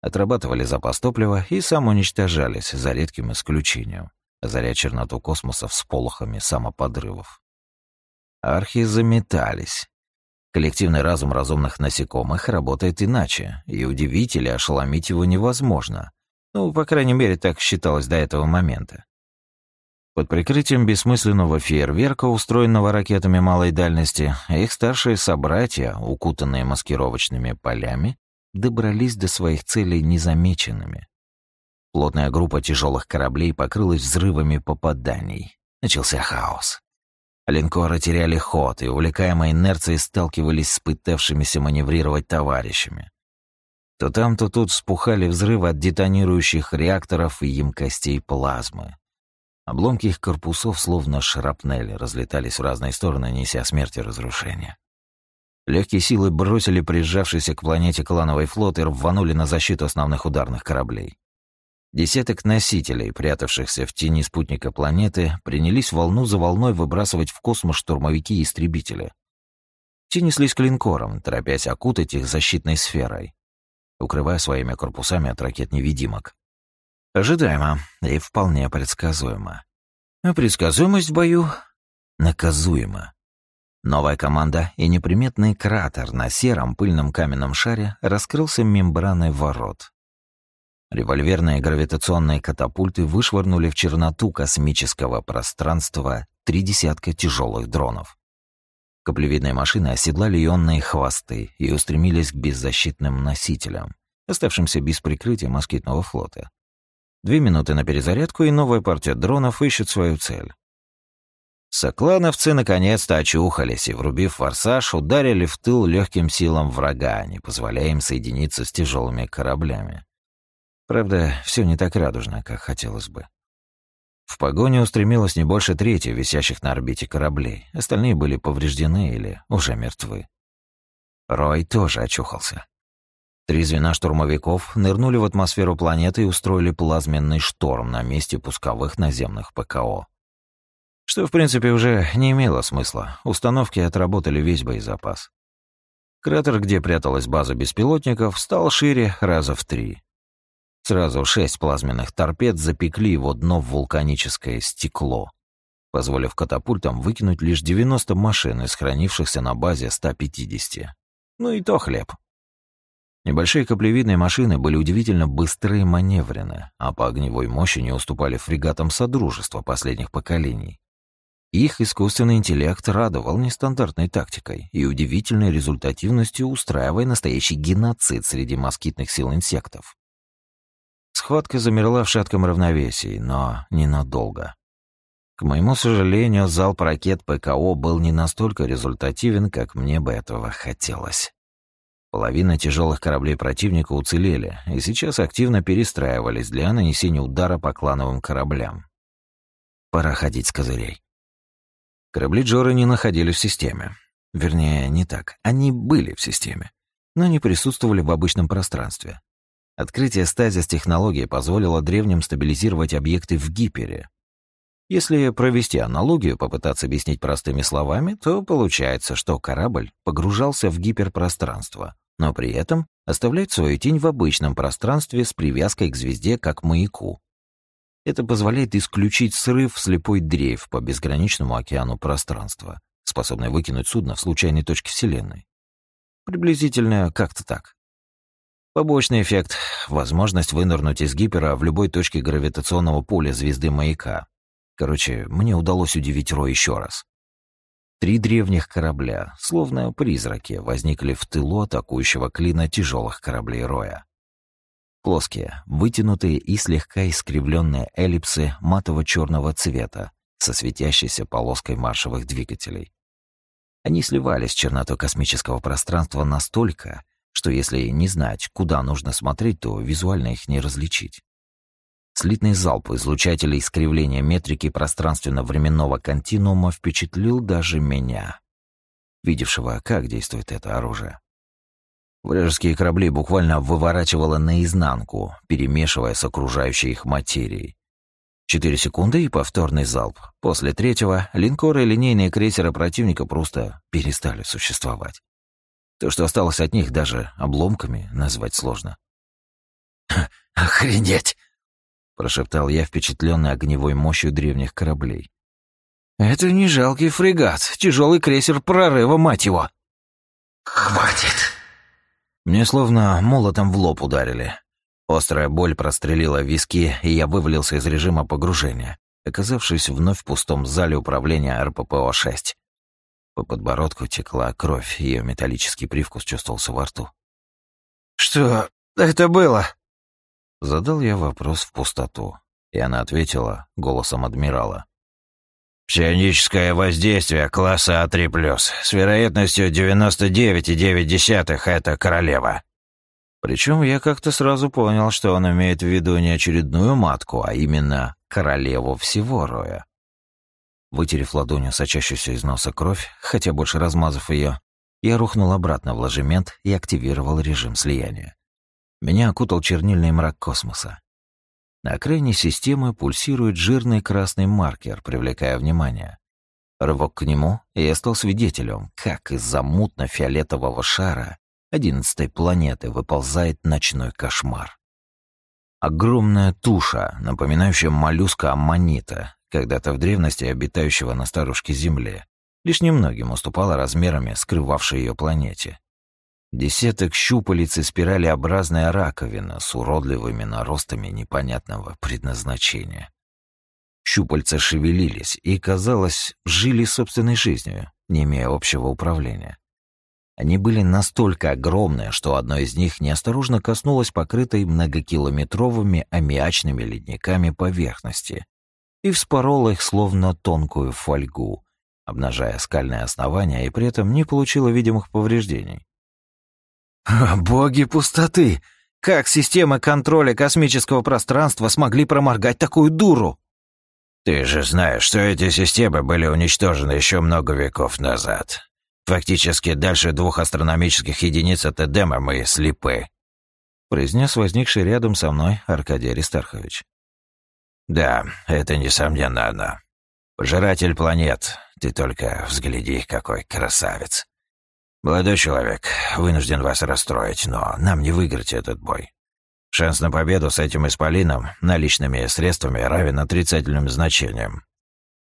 Отрабатывали запас топлива и самоуничтожались, за редким исключением, озаря черноту космоса всполохами самоподрывов. Архи заметались, Коллективный разум разумных насекомых работает иначе, и удивить или ошеломить его невозможно. Ну, по крайней мере, так считалось до этого момента. Под прикрытием бессмысленного фейерверка, устроенного ракетами малой дальности, их старшие собратья, укутанные маскировочными полями, добрались до своих целей незамеченными. Плотная группа тяжелых кораблей покрылась взрывами попаданий. Начался хаос. Линкоры теряли ход и, увлекаемой инерцией, сталкивались с пытавшимися маневрировать товарищами. То там, то тут вспухали взрывы от детонирующих реакторов и емкостей плазмы. Обломки их корпусов, словно шрапнели, разлетались в разные стороны, неся смерть и разрушение. Легкие силы бросили прижавшийся к планете клановый флот и рванули на защиту основных ударных кораблей. Десяток носителей, прятавшихся в тени спутника планеты, принялись волну за волной выбрасывать в космос штурмовики и истребители. Те неслись к линкорам, торопясь окутать их защитной сферой, укрывая своими корпусами от ракет-невидимок. Ожидаемо и вполне предсказуемо. А предсказуемость в бою наказуема. Новая команда и неприметный кратер на сером пыльном каменном шаре раскрылся мембраной ворот. Револьверные гравитационные катапульты вышвырнули в черноту космического пространства три десятка тяжелых дронов. Каплевидные машины оседлали ионные хвосты и устремились к беззащитным носителям, оставшимся без прикрытия москитного флота. Две минуты на перезарядку, и новая партия дронов ищет свою цель. Соклановцы наконец-то очухались и, врубив форсаж, ударили в тыл легким силам врага, не позволяя им соединиться с тяжелыми кораблями. Правда, все не так радужно, как хотелось бы. В погоне устремилось не больше трети висящих на орбите кораблей, остальные были повреждены или уже мертвы. Рой тоже очухался. Три звена штурмовиков нырнули в атмосферу планеты и устроили плазменный шторм на месте пусковых наземных ПКО. Что, в принципе, уже не имело смысла. Установки отработали весь боезапас. Кратер, где пряталась база беспилотников, стал шире раза в три. Сразу шесть плазменных торпед запекли его дно в вулканическое стекло, позволив катапультам выкинуть лишь 90 машин из хранившихся на базе 150. Ну и то хлеб. Небольшие каплевидные машины были удивительно быстрые и маневренны, а по огневой мощи не уступали фрегатам Содружества последних поколений. Их искусственный интеллект радовал нестандартной тактикой и удивительной результативностью, устраивая настоящий геноцид среди москитных сил инсектов. Схватка замерла в шатком равновесии, но ненадолго. К моему сожалению, залп ракет ПКО был не настолько результативен, как мне бы этого хотелось. Половина тяжелых кораблей противника уцелели и сейчас активно перестраивались для нанесения удара по клановым кораблям. Пора ходить с козырей. Корабли Джора не находились в системе. Вернее, не так. Они были в системе, но не присутствовали в обычном пространстве. Открытие стазис-технологии позволило древним стабилизировать объекты в гипере. Если провести аналогию, попытаться объяснить простыми словами, то получается, что корабль погружался в гиперпространство, но при этом оставляет свою тень в обычном пространстве с привязкой к звезде как маяку. Это позволяет исключить срыв слепой дрейф по безграничному океану пространства, способный выкинуть судно в случайной точке Вселенной. Приблизительно как-то так. Побочный эффект — возможность вынырнуть из гипера в любой точке гравитационного поля звезды маяка. Короче, мне удалось удивить Ро еще раз. Три древних корабля, словно призраки, возникли в тылу атакующего клина тяжелых кораблей Роя. Плоские, вытянутые и слегка искривленные эллипсы матово-черного цвета со светящейся полоской маршевых двигателей. Они сливались с чернотой космического пространства настолько, что если не знать, куда нужно смотреть, то визуально их не различить. Слитный залп излучателей искривления метрики пространственно-временного континуума впечатлил даже меня, видевшего, как действует это оружие. Вражеские корабли буквально выворачивало наизнанку, перемешивая с окружающей их материей. Четыре секунды и повторный залп. После третьего линкоры и линейные крейсеры противника просто перестали существовать. То, что осталось от них, даже обломками назвать сложно. «Охренеть!» — прошептал я, впечатленный огневой мощью древних кораблей. «Это не жалкий фрегат, тяжелый крейсер прорыва, мать его!» «Хватит!» Мне словно молотом в лоб ударили. Острая боль прострелила виски, и я вывалился из режима погружения, оказавшись вновь в пустом зале управления РППО-6. По подбородку текла кровь, ее металлический привкус чувствовался во рту. «Что это было?» Задал я вопрос в пустоту, и она ответила голосом адмирала. «Псионическое воздействие класса А3+, с вероятностью 99,9 это королева». Причем я как-то сразу понял, что он имеет в виду не очередную матку, а именно королеву всего роя. Вытерев ладонью сочащуюся из носа кровь, хотя больше размазав ее, я рухнул обратно в ложемент и активировал режим слияния. Меня окутал чернильный мрак космоса. На окраине системы пульсирует жирный красный маркер, привлекая внимание. Рывок к нему, и я стал свидетелем, как из-за мутно-фиолетового шара одиннадцатой планеты выползает ночной кошмар. Огромная туша, напоминающая моллюска аммонита, когда-то в древности обитающего на старушке Земле, Лишь немногим уступала размерами скрывавшей ее планете. Десяток щупалец и спиралеобразная раковина с уродливыми наростами непонятного предназначения. Щупальца шевелились и, казалось, жили собственной жизнью, не имея общего управления. Они были настолько огромные, что одно из них неосторожно коснулось покрытой многокилометровыми аммиачными ледниками поверхности и вспороло их словно тонкую фольгу, обнажая скальное основание и при этом не получило видимых повреждений. «Боги пустоты! Как системы контроля космического пространства смогли проморгать такую дуру?» «Ты же знаешь, что эти системы были уничтожены еще много веков назад. Фактически дальше двух астрономических единиц от Эдема мы слепы», произнес возникший рядом со мной Аркадий Аристархович. «Да, это несомненно она. Пожиратель планет, ты только взгляди, какой красавец. «Молодой человек, вынужден вас расстроить, но нам не выиграть этот бой. Шанс на победу с этим исполином наличными средствами равен отрицательным значениям.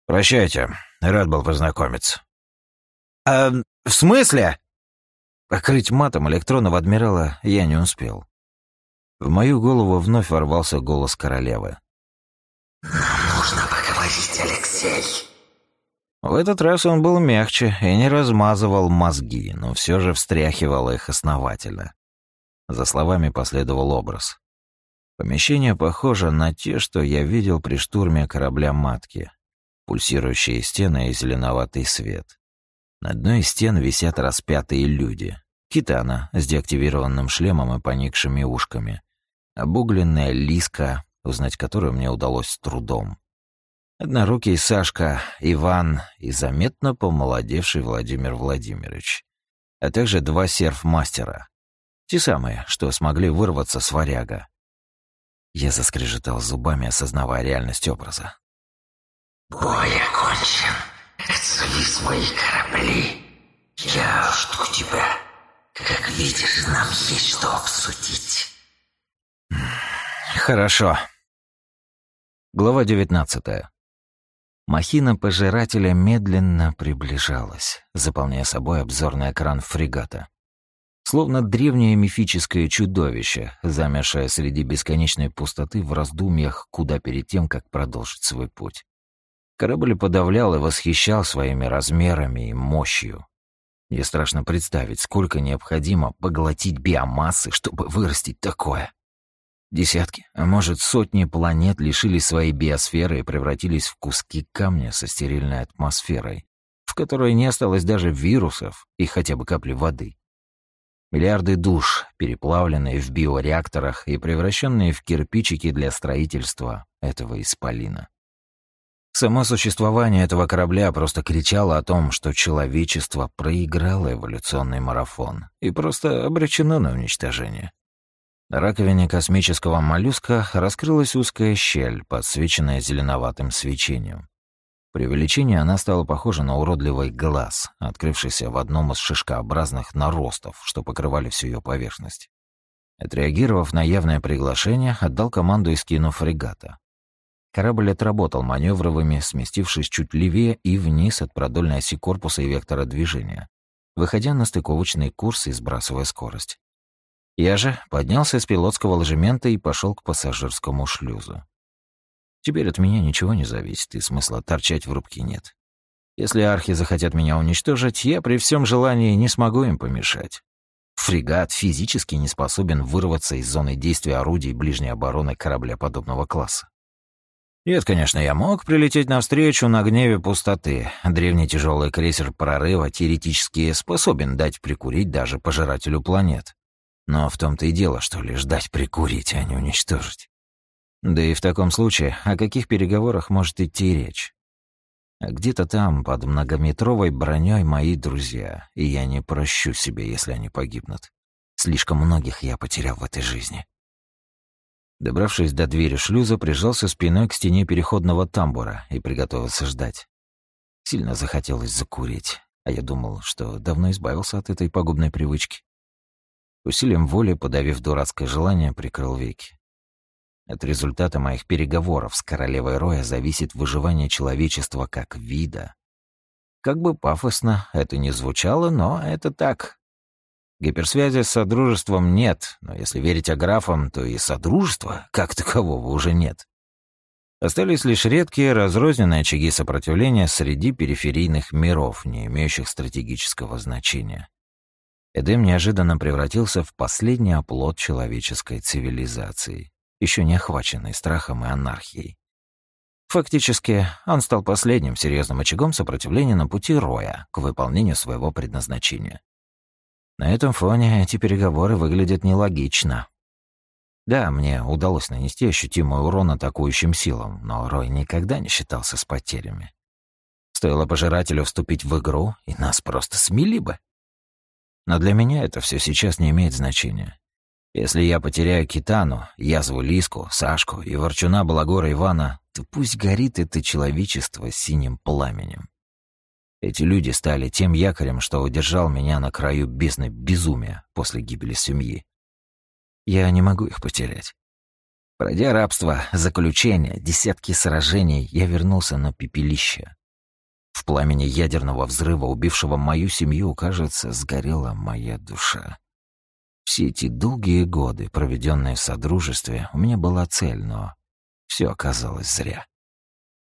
Прощайте, рад был познакомиться». «А в смысле?» Покрыть матом электронного адмирала я не успел. В мою голову вновь ворвался голос королевы. «Нам нужно поговорить, Алексей». В этот раз он был мягче и не размазывал мозги, но все же встряхивал их основательно. За словами последовал образ. Помещение похоже на те, что я видел при штурме корабля «Матки». Пульсирующие стены и зеленоватый свет. На одной из стен висят распятые люди. Китана с деактивированным шлемом и поникшими ушками. Обугленная Лиска, узнать которую мне удалось с трудом. Однорукий Сашка, Иван и заметно помолодевший Владимир Владимирович, а также два серф-мастера. Те самые, что смогли вырваться с варяга. Я заскрежетал зубами, осознавая реальность образа. «Бой окончен. Отсули свои корабли. Я жду тебя. Как видишь, нам есть что обсудить». «Хорошо». Глава девятнадцатая. Махина пожирателя медленно приближалась, заполняя собой обзорный экран фрегата. Словно древнее мифическое чудовище, замершее среди бесконечной пустоты в раздумьях, куда перед тем, как продолжить свой путь. Корабль подавлял и восхищал своими размерами и мощью. Мне страшно представить, сколько необходимо поглотить биомассы, чтобы вырастить такое. Десятки, а может сотни планет лишились своей биосферы и превратились в куски камня со стерильной атмосферой, в которой не осталось даже вирусов и хотя бы капли воды. Миллиарды душ, переплавленные в биореакторах и превращенные в кирпичики для строительства этого исполина. Само существование этого корабля просто кричало о том, что человечество проиграло эволюционный марафон и просто обречено на уничтожение. Раковине космического моллюска раскрылась узкая щель, подсвеченная зеленоватым свечением. При увеличении она стала похожа на уродливый глаз, открывшийся в одном из шишкообразных наростов, что покрывали всю ее поверхность. Отреагировав на явное приглашение, отдал команду эскину фрегата. Корабль отработал маневровыми, сместившись чуть левее и вниз от продольной оси корпуса и вектора движения, выходя на стыковочный курс и сбрасывая скорость. Я же поднялся с пилотского ложемента и пошел к пассажирскому шлюзу. Теперь от меня ничего не зависит, и смысла торчать в рубке нет. Если архи захотят меня уничтожить, я при всем желании не смогу им помешать. Фрегат физически не способен вырваться из зоны действия орудий ближней обороны корабля подобного класса. Нет, конечно, я мог прилететь навстречу на гневе пустоты. Древний тяжелый крейсер прорыва теоретически способен дать прикурить даже пожирателю планет. Но в том-то и дело, что лишь дать прикурить, а не уничтожить. Да и в таком случае о каких переговорах может идти речь? А где-то там, под многометровой броней мои друзья, и я не прощу себе, если они погибнут. Слишком многих я потерял в этой жизни. Добравшись до двери шлюза, прижался спиной к стене переходного тамбура и приготовился ждать. Сильно захотелось закурить, а я думал, что давно избавился от этой пагубной привычки. Усилием воли, подавив дурацкое желание, прикрыл веки. От результата моих переговоров с королевой Роя зависит выживание человечества как вида. Как бы пафосно это ни звучало, но это так. Гиперсвязи с Содружеством нет, но если верить аграфам, то и Содружества как такового уже нет. Остались лишь редкие разрозненные очаги сопротивления среди периферийных миров, не имеющих стратегического значения. Эдем неожиданно превратился в последний оплот человеческой цивилизации, еще не охваченный страхом и анархией. Фактически, он стал последним серьезным очагом сопротивления на пути Роя к выполнению своего предназначения. На этом фоне эти переговоры выглядят нелогично. Да, мне удалось нанести ощутимый урон атакующим силам, но Рой никогда не считался с потерями. Стоило пожирателю вступить в игру, и нас просто смели бы. Но для меня это все сейчас не имеет значения. Если я потеряю Китану, язву Лиску, Сашку и ворчуна Балагора Ивана, то пусть горит это человечество синим пламенем. Эти люди стали тем якорем, что удержал меня на краю бездны безумия после гибели семьи. Я не могу их потерять. Пройдя рабство, заключение, десятки сражений, я вернулся на пепелище. В пламени ядерного взрыва, убившего мою семью, кажется, сгорела моя душа. Все эти долгие годы, проведенные в содружестве, у меня была цель, но все оказалось зря.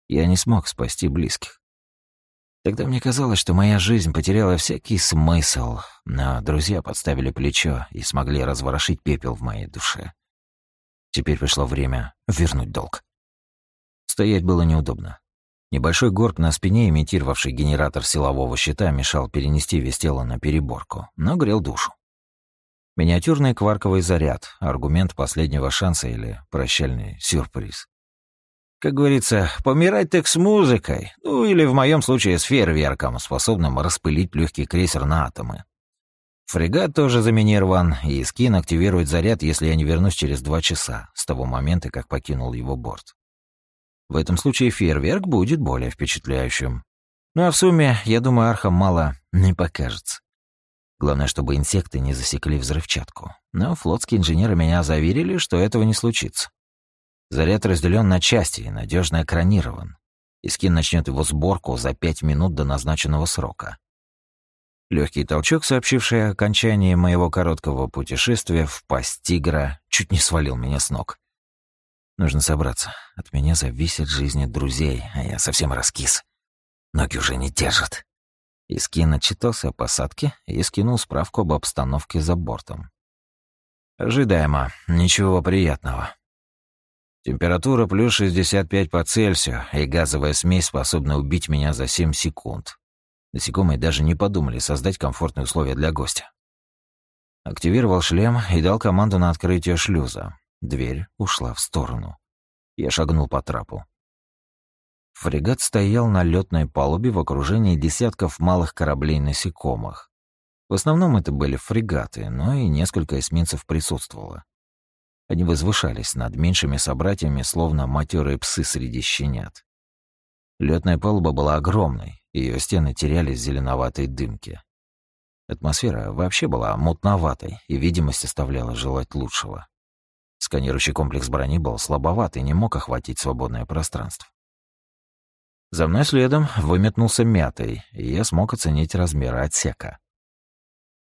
Я не смог спасти близких. Тогда мне казалось, что моя жизнь потеряла всякий смысл, но друзья подставили плечо и смогли разворошить пепел в моей душе. Теперь пришло время вернуть долг. Стоять было неудобно. Небольшой горб на спине, имитировавший генератор силового щита, мешал перенести вес тела на переборку, но грел душу. Миниатюрный кварковый заряд, аргумент последнего шанса или прощальный сюрприз. Как говорится, помирать так с музыкой, ну или в моем случае с фейерверком, способным распылить легкий крейсер на атомы. Фрегат тоже заминирован, и скин активирует заряд, если я не вернусь через два часа, с того момента, как покинул его борт. В этом случае фейерверк будет более впечатляющим. Ну а в сумме, я думаю, архам мало не покажется. Главное, чтобы инсекты не засекли взрывчатку. Но флотские инженеры меня заверили, что этого не случится. Заряд разделен на части и надежно экранирован. Искин начнет его сборку за пять минут до назначенного срока. Легкий толчок, сообщивший о окончании моего короткого путешествия в пасть тигра, чуть не свалил меня с ног. Нужно собраться. От меня зависят жизни друзей, а я совсем раскис. Ноги уже не держат. Искин отчитался о посадке и скинул справку об обстановке за бортом. Ожидаемо. Ничего приятного. Температура плюс 65 по Цельсию, и газовая смесь способна убить меня за 7 секунд. Насекомые даже не подумали создать комфортные условия для гостя. Активировал шлем и дал команду на открытие шлюза. Дверь ушла в сторону. Я шагнул по трапу. Фрегат стоял на лётной палубе в окружении десятков малых кораблей-насекомых. В основном это были фрегаты, но и несколько эсминцев присутствовало. Они возвышались над меньшими собратьями, словно матерые псы среди щенят. Лётная палуба была огромной, её стены терялись в зеленоватой дымке. Атмосфера вообще была мутноватой, и видимость оставляла желать лучшего. Сканирующий комплекс брони был слабоват и не мог охватить свободное пространство. За мной следом выметнулся мятый, и я смог оценить размеры отсека.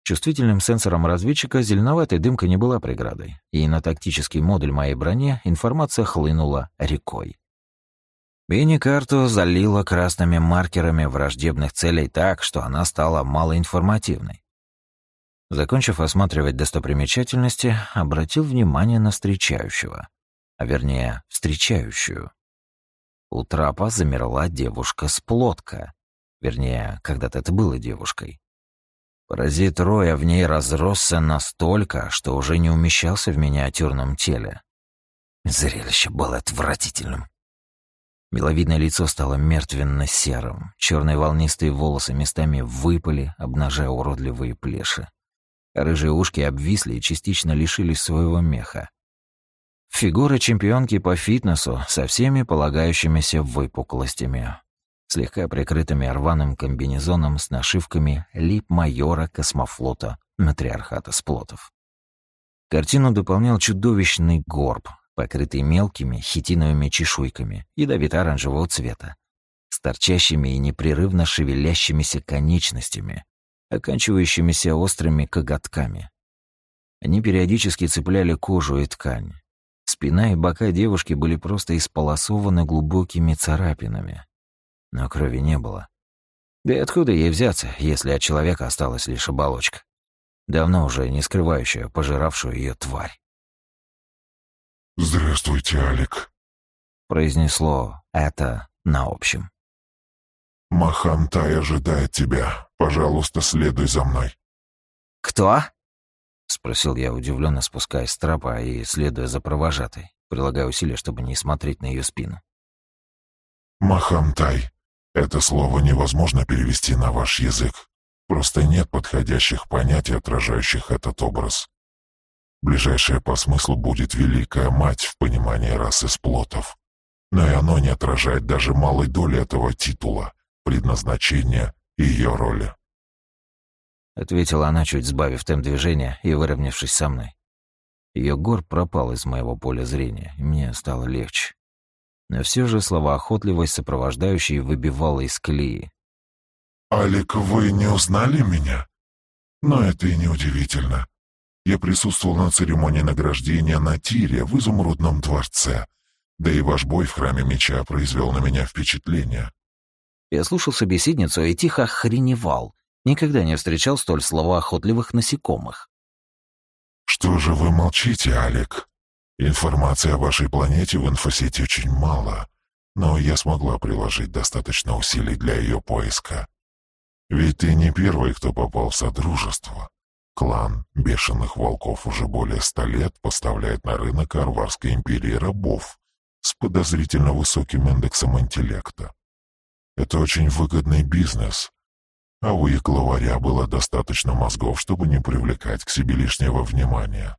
Чувствительным сенсором разведчика зеленоватая дымка не была преградой, и на тактический модуль моей брони информация хлынула рекой. Мини-карту залила красными маркерами враждебных целей так, что она стала малоинформативной. Закончив осматривать достопримечательности, обратил внимание на встречающего, а вернее, встречающую. У трапа замерла девушка с плотка. Вернее, когда-то это было девушкой. Паразит Роя в ней разросся настолько, что уже не умещался в миниатюрном теле. Зрелище было отвратительным. Миловидное лицо стало мертвенно-серым, черные волнистые волосы местами выпали, обнажая уродливые плеши. Рыжие ушки обвисли и частично лишились своего меха. Фигура чемпионки по фитнесу со всеми полагающимися выпуклостями, слегка прикрытыми рваным комбинезоном с нашивками лип-майора космофлота матриархата сплотов. Картину дополнял чудовищный горб, покрытый мелкими хитиновыми чешуйками ядовито-оранжевого цвета. с торчащими и непрерывно шевелящимися конечностями, оканчивающимися острыми коготками. Они периодически цепляли кожу и ткань. Спина и бока девушки были просто исполосованы глубокими царапинами. Но крови не было. Да и откуда ей взяться, если от человека осталась лишь оболочка? Давно уже не скрывающая, пожиравшую ее тварь. «Здравствуйте, Алик», — произнесло это на общем. «Махамтай ожидает тебя. Пожалуйста, следуй за мной». «Кто?» — спросил я, удивленно спускаясь с трапа и следуя за провожатой, прилагая усилия, чтобы не смотреть на ее спину. «Махамтай. Это слово невозможно перевести на ваш язык. Просто нет подходящих понятий, отражающих этот образ. Ближайшее по смыслу будет Великая Мать в понимании расы сплотов. Но и оно не отражает даже малой доли этого титула, предназначения ее роли ответила она, чуть сбавив темп движения и выровнявшись со мной. Ее гор пропал из моего поля зрения, и мне стало легче. Но все же слова охотливость сопровождающей выбивала из колеи. «Алик, вы не узнали меня? Но это и не удивительно. Я присутствовал на церемонии награждения на Тире в Изумрудном дворце, да и ваш бой в Храме Меча произвел на меня впечатление». Я слушал собеседницу и тихо охреневал, Никогда не встречал столь словоохотливых насекомых. «Что же вы молчите, Алик? Информации о вашей планете в инфосети очень мало, но я смогла приложить достаточно усилий для ее поиска. Ведь ты не первый, кто попал в Содружество. Клан Бешеных Волков уже более ста лет поставляет на рынок Арварской империи рабов с подозрительно высоким индексом интеллекта. Это очень выгодный бизнес, а у их главаря было достаточно мозгов, чтобы не привлекать к себе лишнего внимания.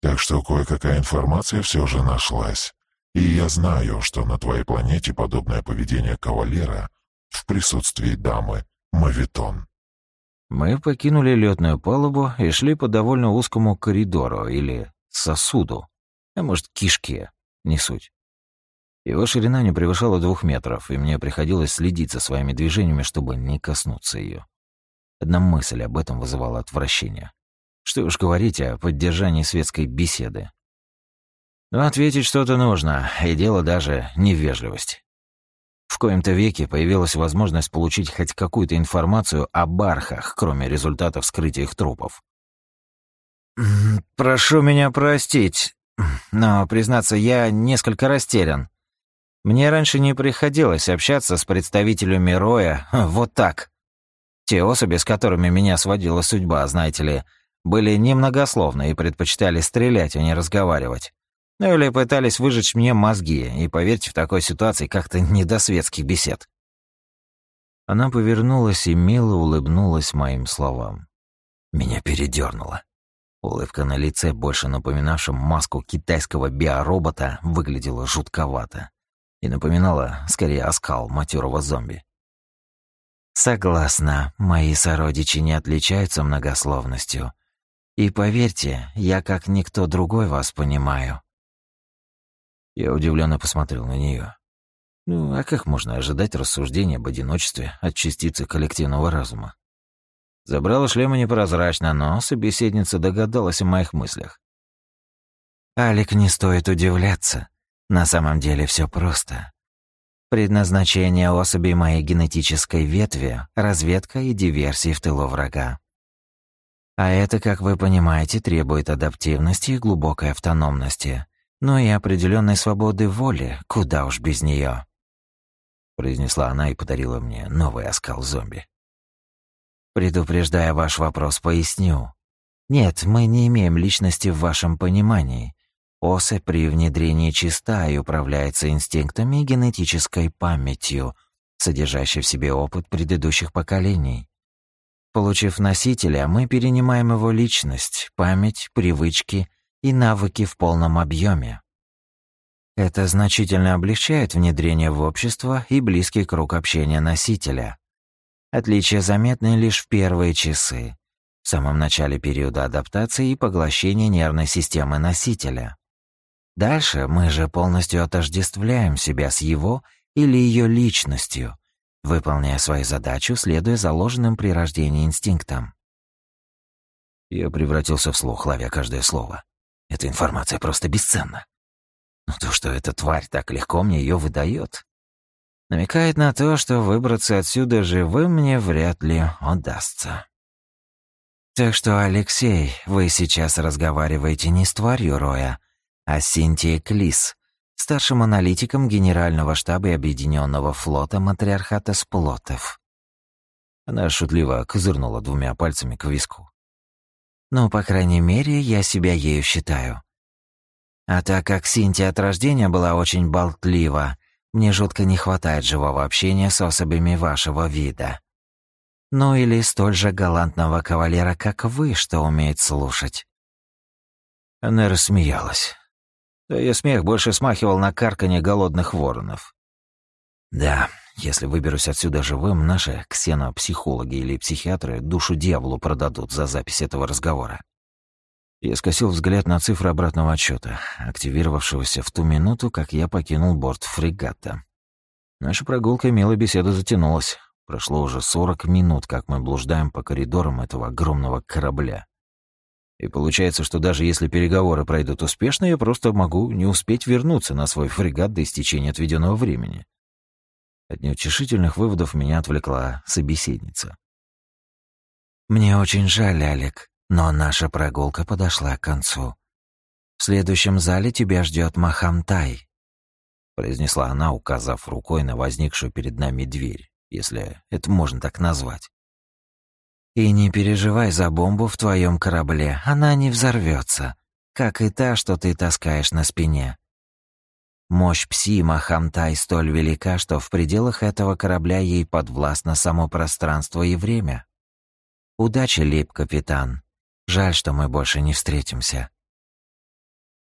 Так что кое-какая информация все же нашлась, и я знаю, что на твоей планете подобное поведение кавалера в присутствии дамы Мавитон. Мы покинули летную палубу и шли по довольно узкому коридору или сосуду, а может, кишке, не суть. Его ширина не превышала двух метров, и мне приходилось следить за своими движениями, чтобы не коснуться ее. Одна мысль об этом вызывала отвращение. Что уж говорить о поддержании светской беседы. Но ответить что-то нужно, и дело даже не в вежливости. В коем-то веке появилась возможность получить хоть какую-то информацию о бархах, кроме результатов вскрытия их трупов. «Прошу меня простить, но, признаться, я несколько растерян», мне раньше не приходилось общаться с представителями Роя вот так. Те особи, с которыми меня сводила судьба, знаете ли, были немногословны и предпочитали стрелять, а не разговаривать. Ну или пытались выжечь мне мозги, и, поверьте, в такой ситуации как-то не до светских бесед. Она повернулась и мило улыбнулась моим словам. Меня передернуло. Улыбка на лице, больше напоминавшем маску китайского биоробота, выглядела жутковато и напоминала скорее оскал матерого зомби. Согласна, мои сородичи не отличаются многословностью. И поверьте, я как никто другой вас понимаю. Я удивленно посмотрел на нее. Ну, а как можно ожидать рассуждения об одиночестве от частицы коллективного разума? Забрала шлема непрозрачно, но собеседница догадалась о моих мыслях. «Алик, не стоит удивляться. На самом деле все просто. Предназначение особей моей генетической ветви — разведка и диверсии в тылу врага. А это, как вы понимаете, требует адаптивности и глубокой автономности, но и определенной свободы воли, куда уж без нее. произнесла она и подарила мне новый оскал зомби. Предупреждая ваш вопрос, поясню. Нет, мы не имеем личности в вашем понимании. Особь при внедрении чиста и управляется инстинктами и генетической памятью, содержащей в себе опыт предыдущих поколений. Получив носителя, мы перенимаем его личность, память, привычки и навыки в полном объеме. Это значительно облегчает внедрение в общество и близкий круг общения носителя. Отличия заметны лишь в первые часы, в самом начале периода адаптации и поглощения нервной системы носителя. Дальше мы же полностью отождествляем себя с его или ее личностью, выполняя свою задачу, следуя заложенным при рождении инстинктам. Я превратился в слух, ловя каждое слово. Эта информация просто бесценна. Но то, что эта тварь так легко мне ее выдает, намекает на то, что выбраться отсюда живым мне вряд ли удастся. Так что, Алексей, вы сейчас разговариваете не с тварью Роя, а с Синтией Клис, старшим аналитиком Генерального штаба Объединенного флота Матриархата Сплотов. Она шутливо козырнула двумя пальцами к виску. Ну, по крайней мере, я себя ею считаю. А так как Синтия от рождения была очень болтлива, мне жутко не хватает живого общения с особями вашего вида. Ну или столь же галантного кавалера, как вы, что умеет слушать. Она рассмеялась. Да ее смех больше смахивал на карканье голодных воронов. Да, если выберусь отсюда живым, наши ксенопсихологи или психиатры душу дьяволу продадут за запись этого разговора. Я скосил взгляд на цифры обратного отсчета, активировавшегося в ту минуту, как я покинул борт фрегата. Наша прогулка и милая беседа затянулась. Прошло уже 40 минут, как мы блуждаем по коридорам этого огромного корабля. И получается, что даже если переговоры пройдут успешно, я просто могу не успеть вернуться на свой фрегат до истечения отведенного времени. От неутешительных выводов меня отвлекла собеседница. «Мне очень жаль, Алик, но наша прогулка подошла к концу. В следующем зале тебя ждет Махамтай», произнесла она, указав рукой на возникшую перед нами дверь, если это можно так назвать. «И не переживай за бомбу в твоем корабле, она не взорвется, как и та, что ты таскаешь на спине. Мощь Пси Махамтай столь велика, что в пределах этого корабля ей подвластно само пространство и время. Удачи, Лип, капитан. Жаль, что мы больше не встретимся.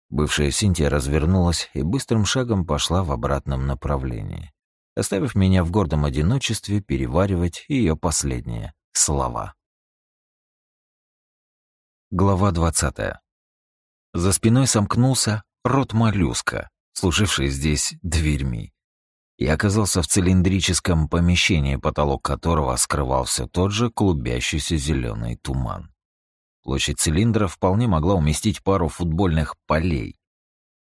Бывшая Синтия развернулась и быстрым шагом пошла в обратном направлении, оставив меня в гордом одиночестве переваривать ее последние слова. Глава двадцатая. За спиной сомкнулся рот моллюска, служивший здесь дверьми. Я оказался в цилиндрическом помещении, потолок которого скрывал все тот же клубящийся зеленый туман. Площадь цилиндра вполне могла уместить пару футбольных полей.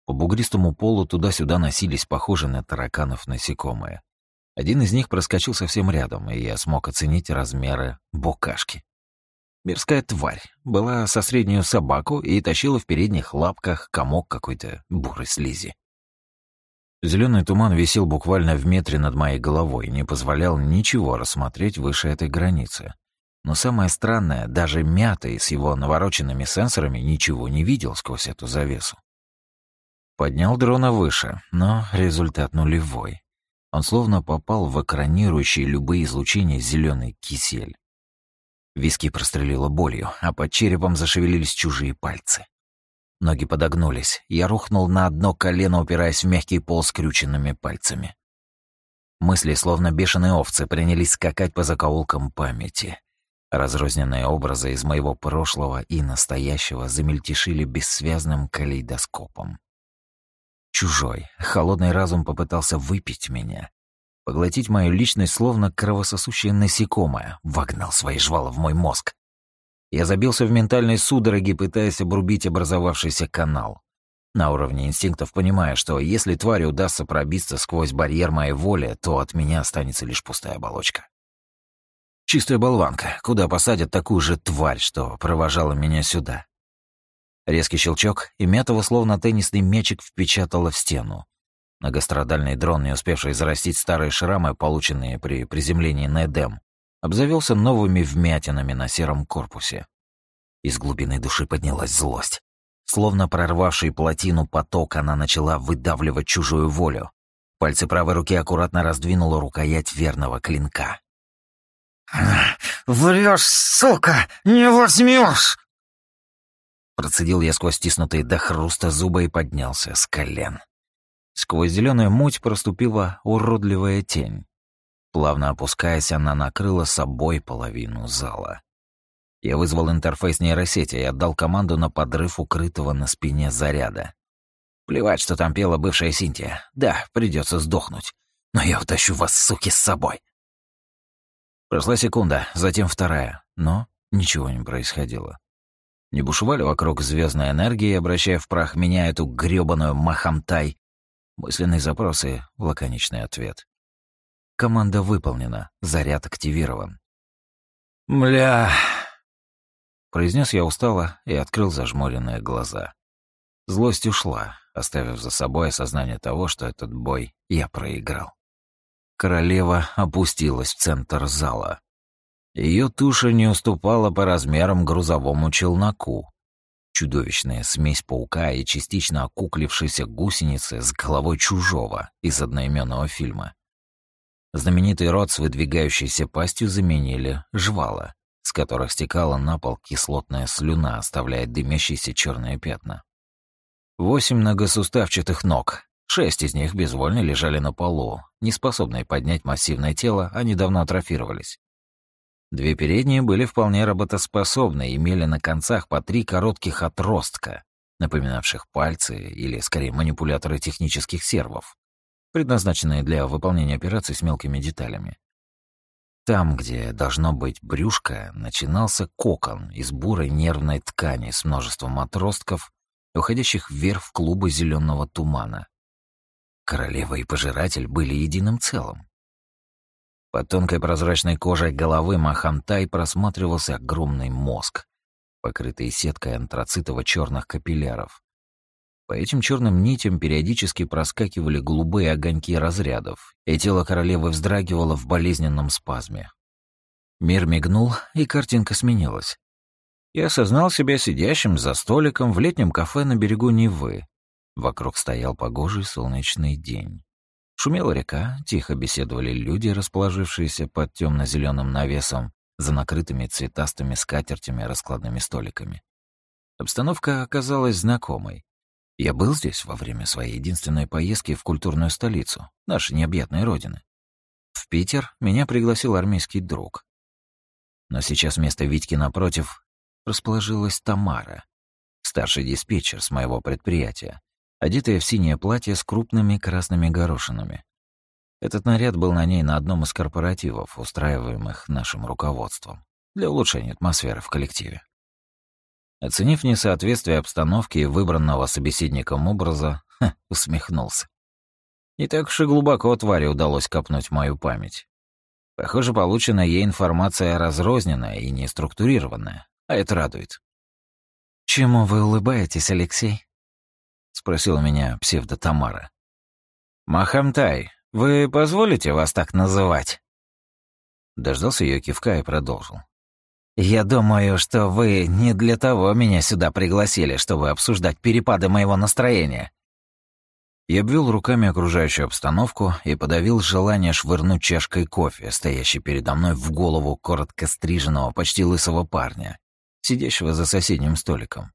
По бугристому полу туда-сюда носились похожие на тараканов насекомые. Один из них проскочил совсем рядом, и я смог оценить размеры букашки. Мирская тварь, была со среднюю собаку и тащила в передних лапках комок какой-то бурой слизи. Зеленый туман висел буквально в метре над моей головой не позволял ничего рассмотреть выше этой границы. Но самое странное, даже мятый с его навороченными сенсорами ничего не видел сквозь эту завесу. Поднял дрона выше, но результат нулевой. Он словно попал в экранирующий любые излучения зеленый кисель. Виски прострелило болью, а под черепом зашевелились чужие пальцы. Ноги подогнулись. Я рухнул на одно колено, упираясь в мягкий пол скрюченными пальцами. Мысли, словно бешеные овцы, принялись скакать по закоулкам памяти. Разрозненные образы из моего прошлого и настоящего замельтешили бессвязным калейдоскопом. Чужой, холодный разум попытался выпить меня, поглотить мою личность, словно кровососущее насекомое, вогнал свои жвала в мой мозг. Я забился в ментальной судороге, пытаясь обрубить образовавшийся канал. На уровне инстинктов понимая, что если твари удастся пробиться сквозь барьер моей воли, то от меня останется лишь пустая оболочка. Чистая болванка, куда посадят такую же тварь, что провожала меня сюда. Резкий щелчок, и Мятова словно теннисный мячик впечатала в стену. Многострадальный дрон, не успевший зарастить старые шрамы, полученные при приземлении на Эдем, обзавелся новыми вмятинами на сером корпусе. Из глубины души поднялась злость. Словно прорвавший плотину поток, она начала выдавливать чужую волю. Пальцы правой руки аккуратно раздвинула рукоять верного клинка. «Врешь, сука! Не возьмешь!» Процедил я сквозь стиснутые до хруста зубы и поднялся с колен. Сквозь зеленую муть проступила уродливая тень. Плавно опускаясь, она накрыла собой половину зала. Я вызвал интерфейс нейросети и отдал команду на подрыв укрытого на спине заряда. Плевать, что там пела бывшая Синтия. Да, придется сдохнуть. но я утащу вас, суки, с собой. Прошла секунда, затем вторая, но ничего не происходило. Не бушевали вокруг звездной энергии, обращая в прах меня эту грёбаную махамтай. Мысленные запросы, лаконичный ответ. Команда выполнена, заряд активирован. «Мля...» Произнес я устало и открыл зажмуренные глаза. Злость ушла, оставив за собой осознание того, что этот бой я проиграл. Королева опустилась в центр зала. Ее туша не уступала по размерам грузовому челноку. Чудовищная смесь паука и частично окуклившейся гусеницы с головой чужого из одноименного фильма. Знаменитый рот с выдвигающейся пастью заменили жвала, с которых стекала на пол кислотная слюна, оставляя дымящиеся черные пятна. Восемь многосуставчатых ног, шесть из них безвольно лежали на полу, неспособные поднять массивное тело, они давно атрофировались. Две передние были вполне работоспособны и имели на концах по три коротких отростка, напоминавших пальцы или, скорее, манипуляторы технических сервов, предназначенные для выполнения операций с мелкими деталями. Там, где должно быть брюшко, начинался кокон из бурой нервной ткани с множеством отростков, уходящих вверх в клубы зеленого тумана. Королева и пожиратель были единым целым. Под тонкой прозрачной кожей головы Махамтай просматривался огромный мозг, покрытый сеткой антрацитово-черных капилляров. По этим черным нитям периодически проскакивали голубые огоньки разрядов, и тело королевы вздрагивало в болезненном спазме. Мир мигнул, и картинка сменилась. Я осознал себя сидящим за столиком в летнем кафе на берегу Невы. Вокруг стоял погожий солнечный день. Шумела река, тихо беседовали люди, расположившиеся под темно-зеленым навесом, за накрытыми цветастыми скатертями раскладными столиками. Обстановка оказалась знакомой. Я был здесь во время своей единственной поездки в культурную столицу, нашей необъятной родины. В Питер меня пригласил армейский друг. Но сейчас вместо Витьки напротив расположилась Тамара, старший диспетчер с моего предприятия, одетая в синее платье с крупными красными горошинами. Этот наряд был на ней на одном из корпоративов, устраиваемых нашим руководством, для улучшения атмосферы в коллективе. Оценив несоответствие обстановки и выбранного собеседником образа, ха, усмехнулся. Не так уж и глубоко твари удалось копнуть мою память. Похоже, полученная ей информация разрозненная и неструктурированная, а это радует. «Чему вы улыбаетесь, Алексей?» — спросила меня псевдо-Тамара. «Махамтай, вы позволите вас так называть?» Дождался ее кивка и продолжил. «Я думаю, что вы не для того меня сюда пригласили, чтобы обсуждать перепады моего настроения». Я обвел руками окружающую обстановку и подавил желание швырнуть чашкой кофе, стоящей передо мной в голову коротко стриженного, почти лысого парня, сидящего за соседним столиком.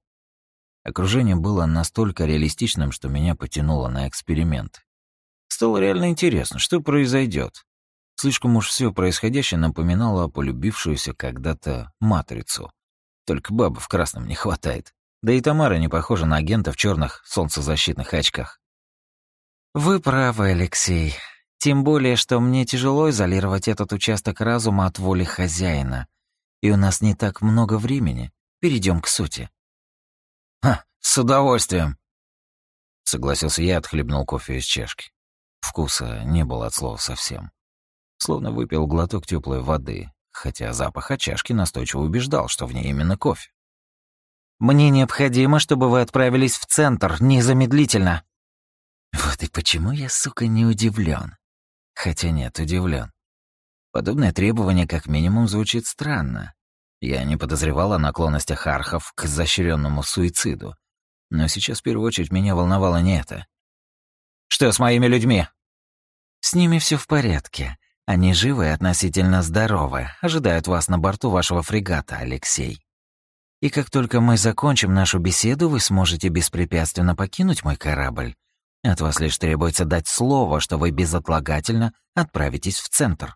Окружение было настолько реалистичным, что меня потянуло на эксперимент. Стало реально интересно, что произойдет. Слишком уж все происходящее напоминало полюбившуюся когда-то матрицу. Только бабы в красном не хватает. Да и Тамара не похожа на агента в черных солнцезащитных очках. «Вы правы, Алексей. Тем более, что мне тяжело изолировать этот участок разума от воли хозяина. И у нас не так много времени. Перейдем к сути. «Ха, с удовольствием!» Согласился я, отхлебнул кофе из чашки. Вкуса не было от слова совсем. Словно выпил глоток теплой воды, хотя запах от чашки настойчиво убеждал, что в ней именно кофе. «Мне необходимо, чтобы вы отправились в центр, незамедлительно!» Вот и почему я, сука, не удивлен. Хотя нет, удивлен. Подобное требование как минимум звучит странно. Я не подозревал о наклонностях архов к изощренному суициду. Но сейчас в первую очередь меня волновало не это. «Что с моими людьми?» «С ними все в порядке. Они живы и относительно здоровы, ожидают вас на борту вашего фрегата, Алексей. И как только мы закончим нашу беседу, вы сможете беспрепятственно покинуть мой корабль. От вас лишь требуется дать слово, что вы безотлагательно отправитесь в центр».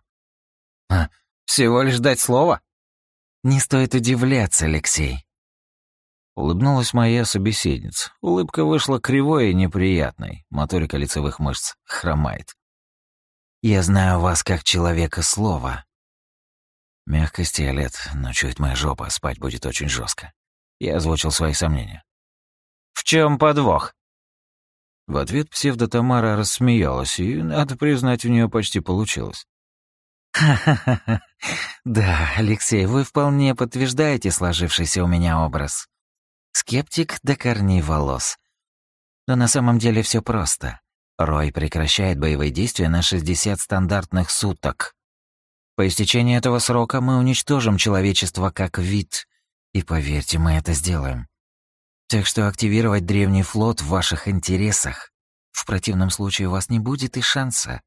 «А, всего лишь дать слово?» Не стоит удивляться, Алексей. Улыбнулась моя собеседница. Улыбка вышла кривой и неприятной. Моторика лицевых мышц хромает. Я знаю вас как человека слова». Мягкости лет, но чует моя жопа, спать будет очень жестко. Я озвучил свои сомнения. «В чем подвох?» В ответ псевдотамара рассмеялась, и, надо признать, у нее почти получилось. «Ха-ха-ха. Да, Алексей, вы вполне подтверждаете сложившийся у меня образ. Скептик до корней волос. Но на самом деле все просто. Рой прекращает боевые действия на 60 стандартных суток. По истечении этого срока мы уничтожим человечество как вид. И поверьте, мы это сделаем. Так что активировать древний флот в ваших интересах. В противном случае у вас не будет и шанса.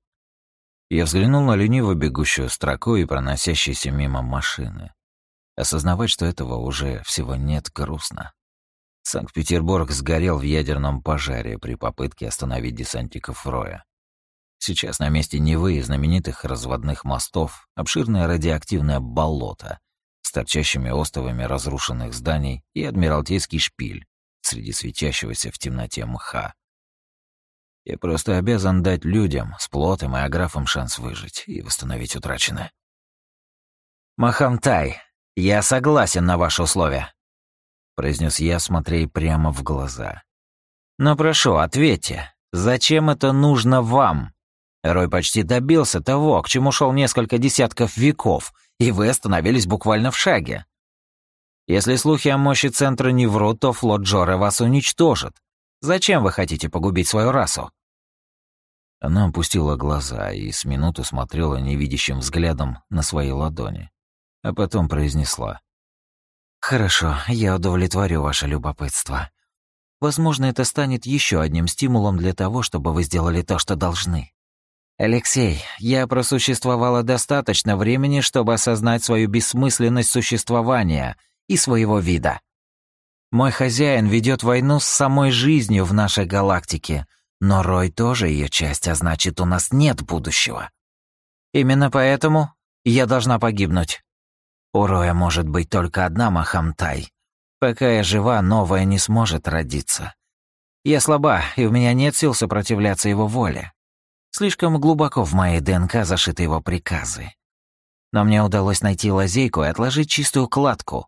Я взглянул на лениво бегущую строку и проносящиеся мимо машины. Осознавать, что этого уже всего нет, грустно. Санкт-Петербург сгорел в ядерном пожаре при попытке остановить десантников Роя. Сейчас на месте Невы и знаменитых разводных мостов обширное радиоактивное болото с торчащими остовами разрушенных зданий и адмиралтейский шпиль среди светящегося в темноте мха. Я просто обязан дать людям с плотом и аграфом шанс выжить и восстановить утраченное. «Махамтай, я согласен на ваши условия», произнес я, смотря прямо в глаза. «Но прошу, ответьте, зачем это нужно вам? Рой почти добился того, к чему шел несколько десятков веков, и вы остановились буквально в шаге. Если слухи о мощи центра не врут, то флот Джора вас уничтожит. Зачем вы хотите погубить свою расу?» Она опустила глаза и с минуту смотрела невидящим взглядом на свои ладони, а потом произнесла. «Хорошо, я удовлетворю ваше любопытство. Возможно, это станет еще одним стимулом для того, чтобы вы сделали то, что должны. Алексей, я просуществовала достаточно времени, чтобы осознать свою бессмысленность существования и своего вида. Мой хозяин ведет войну с самой жизнью в нашей галактике, но Рой тоже ее часть, а значит, у нас нет будущего. Именно поэтому я должна погибнуть. У Роя может быть только одна Махамтай. Пока я жива, новая не сможет родиться. Я слаба, и у меня нет сил сопротивляться его воле. Слишком глубоко в моей ДНК зашиты его приказы. Но мне удалось найти лазейку и отложить чистую кладку.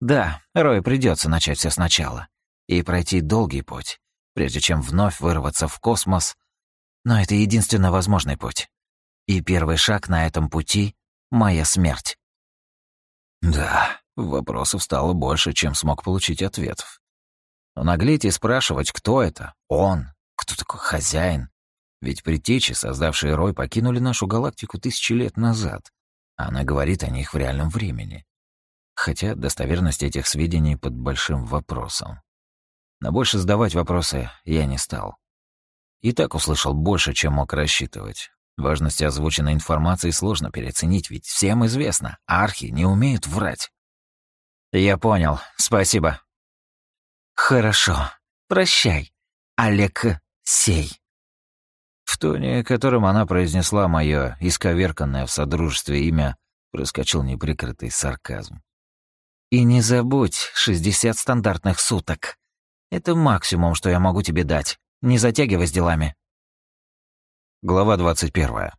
Да, Рой придется начать все сначала. И пройти долгий путь, прежде чем вновь вырваться в космос. Но это единственно возможный путь. И первый шаг на этом пути — моя смерть. Да, вопросов стало больше, чем смог получить ответов. Но наглеть и спрашивать, кто это, он, кто такой хозяин. Ведь предтечи, создавшие Рой, покинули нашу галактику тысячи лет назад. Она говорит о них в реальном времени. Хотя достоверность этих сведений под большим вопросом. Но больше задавать вопросы я не стал. И так услышал больше, чем мог рассчитывать. Важность озвученной информации сложно переоценить, ведь всем известно, архи не умеют врать. Я понял, спасибо. Хорошо, прощай, Олег Сей. В тоне, которым она произнесла мое исковерканное в содружестве имя, проскочил неприкрытый сарказм. «И не забудь, 60 стандартных суток. Это максимум, что я могу тебе дать. Не затягивай с делами». Глава 21.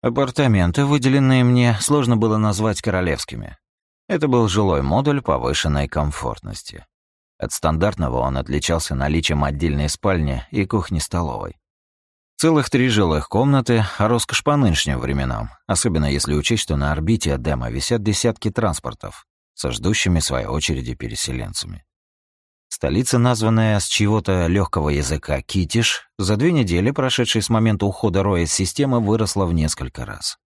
Апартаменты, выделенные мне, сложно было назвать королевскими. Это был жилой модуль повышенной комфортности. От стандартного он отличался наличием отдельной спальни и кухни-столовой. Целых три жилых комнаты, а роскошь по нынешним временам, особенно если учесть, что на орбите Эдема висят десятки транспортов со ждущими своей очереди переселенцами. Столица, названная с чего-то легкого языка Китиш, за две недели, прошедшие с момента ухода Роя из системы, выросла в несколько раз.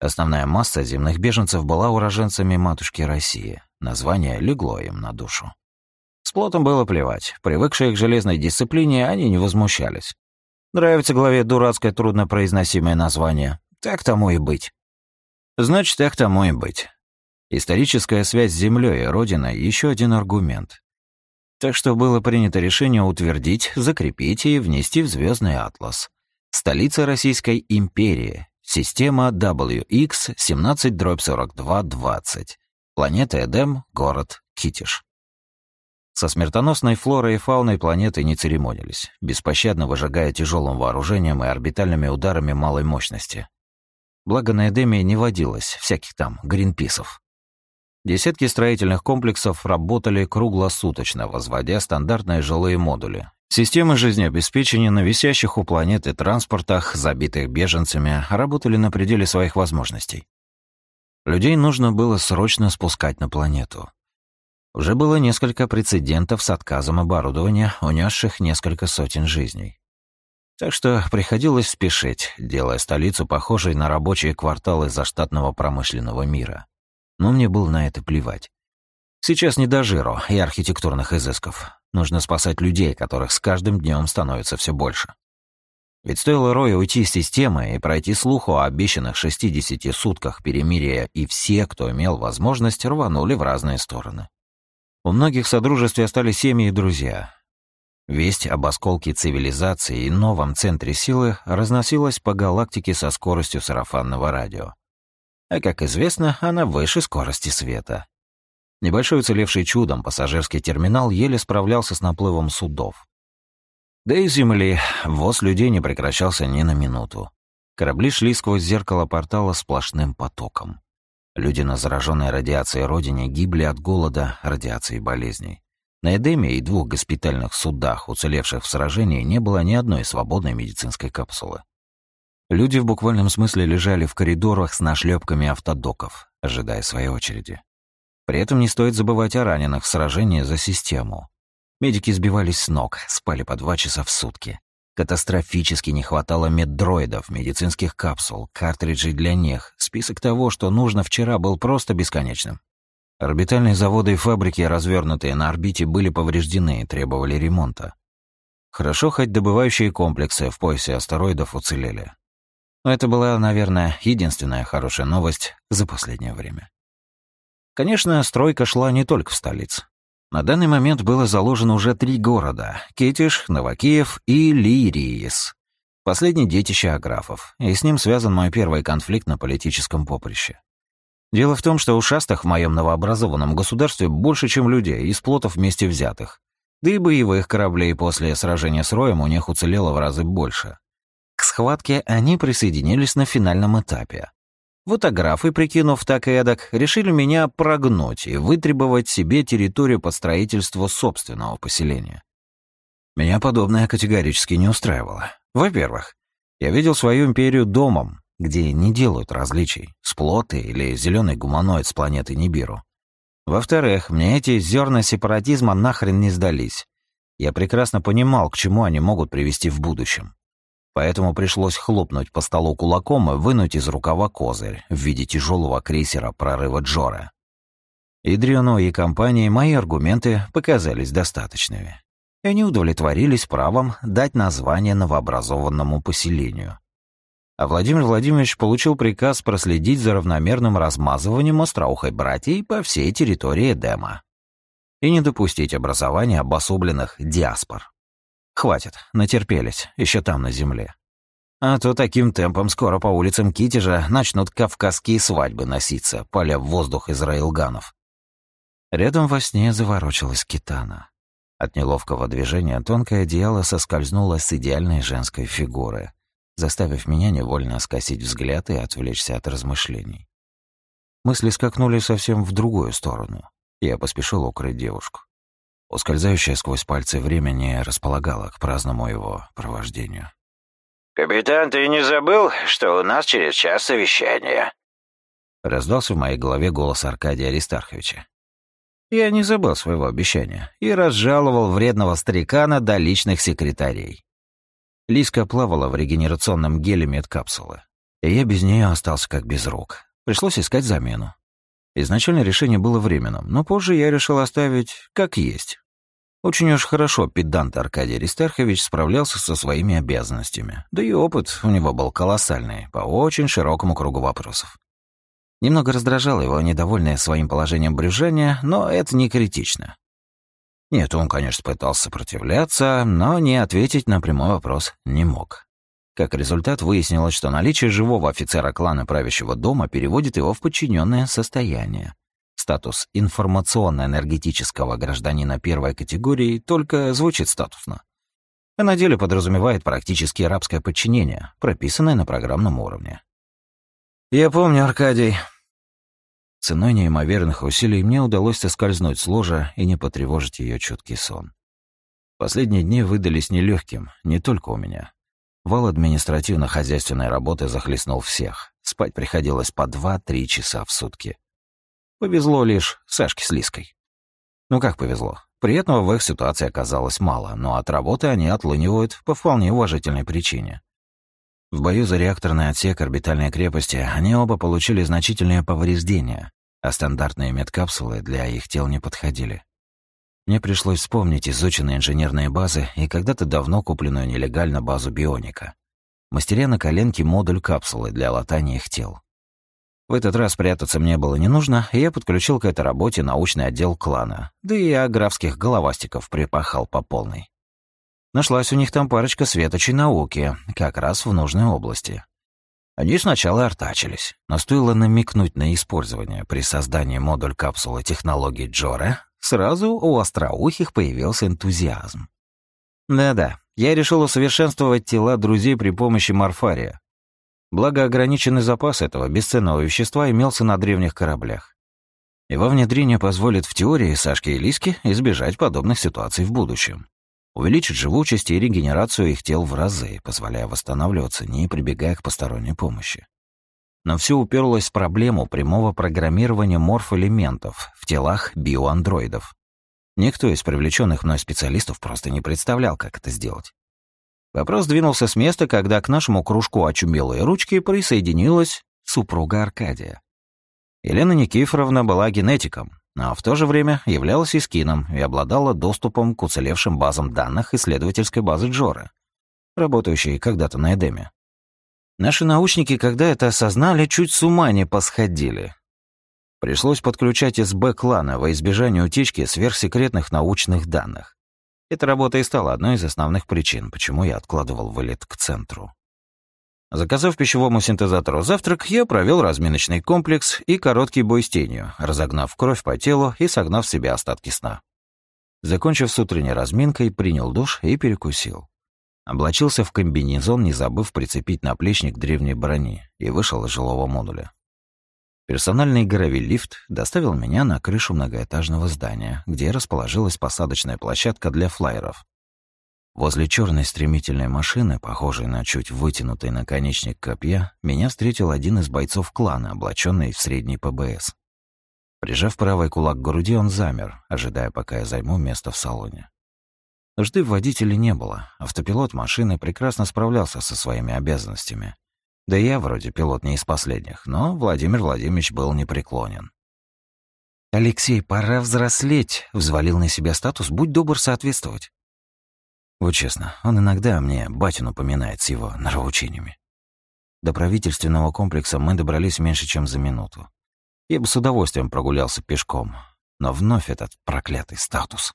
Основная масса земных беженцев была уроженцами матушки России. Название легло им на душу. С плотом было плевать. Привыкшие к железной дисциплине, они не возмущались. Нравится главе дурацкое труднопроизносимое название. Так тому и быть. Значит, так тому и быть. Историческая связь с землей и Родиной — еще один аргумент. Так что было принято решение утвердить, закрепить и внести в звездный атлас. Столица Российской империи, система WX-17-4220, планета Эдем, город Китиш. Со смертоносной флорой и фауной планеты не церемонились, беспощадно выжигая тяжелым вооружением и орбитальными ударами малой мощности. Благо на Эдеме не водилось всяких там гринписов. Десятки строительных комплексов работали круглосуточно, возводя стандартные жилые модули. Системы жизнеобеспечения на висящих у планеты транспортах, забитых беженцами, работали на пределе своих возможностей. Людей нужно было срочно спускать на планету. Уже было несколько прецедентов с отказом оборудования, унесших несколько сотен жизней. Так что приходилось спешить, делая столицу похожей на рабочие кварталы заштатного промышленного мира. Но мне было на это плевать. Сейчас не до жиру и архитектурных изысков. Нужно спасать людей, которых с каждым днем становится все больше. Ведь стоило Рою уйти из системы и пройти слуху о обещанных 60 сутках перемирия, и все, кто имел возможность, рванули в разные стороны. У многих в Содружестве остались семьи и друзья. Весть об осколке цивилизации и новом центре силы разносилась по галактике со скоростью сарафанного радио. А, как известно, она выше скорости света. Небольшой уцелевший чудом пассажирский терминал еле справлялся с наплывом судов. Да и земли ввоз людей не прекращался ни на минуту. Корабли шли сквозь зеркало портала сплошным потоком. Люди на зараженной радиацией родине гибли от голода, радиации и болезней. На Эдеме и двух госпитальных судах, уцелевших в сражении, не было ни одной свободной медицинской капсулы. Люди в буквальном смысле лежали в коридорах с нашлепками автодоков, ожидая своей очереди. При этом не стоит забывать о раненых в сражении за систему. Медики сбивались с ног, спали по два часа в сутки. Катастрофически не хватало меддроидов, медицинских капсул, картриджей для них. Список того, что нужно вчера, был просто бесконечным. Орбитальные заводы и фабрики, развернутые на орбите, были повреждены и требовали ремонта. Хорошо, хоть добывающие комплексы в поясе астероидов уцелели. Но это была, наверное, единственная хорошая новость за последнее время. Конечно, стройка шла не только в столице. На данный момент было заложено уже три города — Китиш, Новокиев и Лириис. Последний детище Аграфов, и с ним связан мой первый конфликт на политическом поприще. Дело в том, что ушастых в моем новообразованном государстве больше, чем людей, из плотов вместе взятых. Да и боевых кораблей после сражения с Роем у них уцелело в разы больше. Схватке они присоединились на финальном этапе. Фотографы, прикинув так и эдак, решили меня прогнуть и вытребовать себе территорию под строительство собственного поселения. Меня подобное категорически не устраивало. Во-первых, я видел свою империю домом, где не делают различий, сплоты или зеленый гуманоид с планеты Нибиру. Во-вторых, мне эти зерна сепаратизма нахрен не сдались. Я прекрасно понимал, к чему они могут привести в будущем поэтому пришлось хлопнуть по столу кулаком и вынуть из рукава козырь в виде тяжелого крейсера прорыва Джора. И Дрюну, и компании мои аргументы показались достаточными. И они удовлетворились правом дать название новообразованному поселению. А Владимир Владимирович получил приказ проследить за равномерным размазыванием остроухой братьей по всей территории Эдема и не допустить образования обособленных диаспор. Хватит, натерпелись, еще там на земле. А то таким темпом скоро по улицам Китежа начнут кавказские свадьбы носиться, поля в воздух из раилганов. Рядом во сне заворочилась китана. От неловкого движения тонкое одеяло соскользнуло с идеальной женской фигуры, заставив меня невольно скосить взгляд и отвлечься от размышлений. Мысли скакнули совсем в другую сторону. Я поспешил укрыть девушку. Ускользающее сквозь пальцы времени располагало к праздному его провождению. «Капитан, ты не забыл, что у нас через час совещание?» Раздался в моей голове голос Аркадия Аристарховича. Я не забыл своего обещания и разжаловал вредного старикана до личных секретарей. Лиска плавала в регенерационном геле медкапсулы, и я без нее остался как без рук. Пришлось искать замену. Изначально решение было временным, но позже я решил оставить как есть. Очень уж хорошо педант Аркадий Аристархович справлялся со своими обязанностями, да и опыт у него был колоссальный по очень широкому кругу вопросов. Немного раздражало его недовольное своим положением брюзжания, но это не критично. Нет, он, конечно, пытался сопротивляться, но не ответить на прямой вопрос не мог. Как результат, выяснилось, что наличие живого офицера клана правящего дома переводит его в подчиненное состояние статус информационно-энергетического гражданина первой категории только звучит статусно. А на деле подразумевает практически рабское подчинение, прописанное на программном уровне. «Я помню, Аркадий». Ценой неимоверных усилий мне удалось соскользнуть с ложа и не потревожить ее чуткий сон. Последние дни выдались нелегким, не только у меня. Вал административно-хозяйственной работы захлестнул всех. Спать приходилось по два-три часа в сутки. Повезло лишь Сашке с Лиской. Ну как повезло? Приятного в их ситуации оказалось мало, но от работы они отлынивают по вполне уважительной причине. В бою за реакторный отсек орбитальной крепости они оба получили значительные повреждения, а стандартные медкапсулы для их тел не подходили. Мне пришлось вспомнить изученные инженерные базы и когда-то давно купленную нелегально базу бионика. Мастеря на коленке модуль капсулы для латания их тел. В этот раз прятаться мне было не нужно, и я подключил к этой работе научный отдел клана, да и аграфских головастиков припахал по полной. Нашлась у них там парочка светочей науки, как раз в нужной области. Они сначала артачились, но стоило намекнуть на использование при создании модуль капсулы технологии Джора, Сразу у остроухих появился энтузиазм. Да-да, я решил усовершенствовать тела друзей при помощи морфария. Благо, ограниченный запас этого бесценного вещества имелся на древних кораблях. Его внедрение позволит в теории Сашке и Лиске избежать подобных ситуаций в будущем. Увеличит живучесть и регенерацию их тел в разы, позволяя восстанавливаться, не прибегая к посторонней помощи но все уперлось в проблему прямого программирования морфэлементов в телах биоандроидов. Никто из привлеченных мной специалистов просто не представлял, как это сделать. Вопрос двинулся с места, когда к нашему кружку «Очумелые ручки» присоединилась супруга Аркадия. Елена Никифоровна была генетиком, но в то же время являлась искином и обладала доступом к уцелевшим базам данных исследовательской базы Джора, работающей когда-то на Эдеме. Наши научники, когда это осознали, чуть с ума не посходили. Пришлось подключать СБ-клана во избежание утечки сверхсекретных научных данных. Эта работа и стала одной из основных причин, почему я откладывал вылет к центру. Заказав пищевому синтезатору завтрак, я провел разминочный комплекс и короткий бой с тенью, разогнав кровь по телу и согнав в себя остатки сна. Закончив с утренней разминкой, принял душ и перекусил. Облачился в комбинезон, не забыв прицепить наплечник древней брони, и вышел из жилого модуля. Персональный гравилифт доставил меня на крышу многоэтажного здания, где расположилась посадочная площадка для флайеров. Возле черной стремительной машины, похожей на чуть вытянутый наконечник копья, меня встретил один из бойцов клана, облаченный в средний ПБС. Прижав правый кулак к груди, он замер, ожидая, пока я займу место в салоне. Нужды в водителе не было. Автопилот машины прекрасно справлялся со своими обязанностями. Да я вроде пилот не из последних, но Владимир Владимирович был непреклонен. «Алексей, пора взрослеть», — взвалил на себя статус, будь добр соответствовать. Вот честно, он иногда мне батю напоминает с его нравоучениями. До правительственного комплекса мы добрались меньше, чем за минуту. Я бы с удовольствием прогулялся пешком, но вновь этот проклятый статус.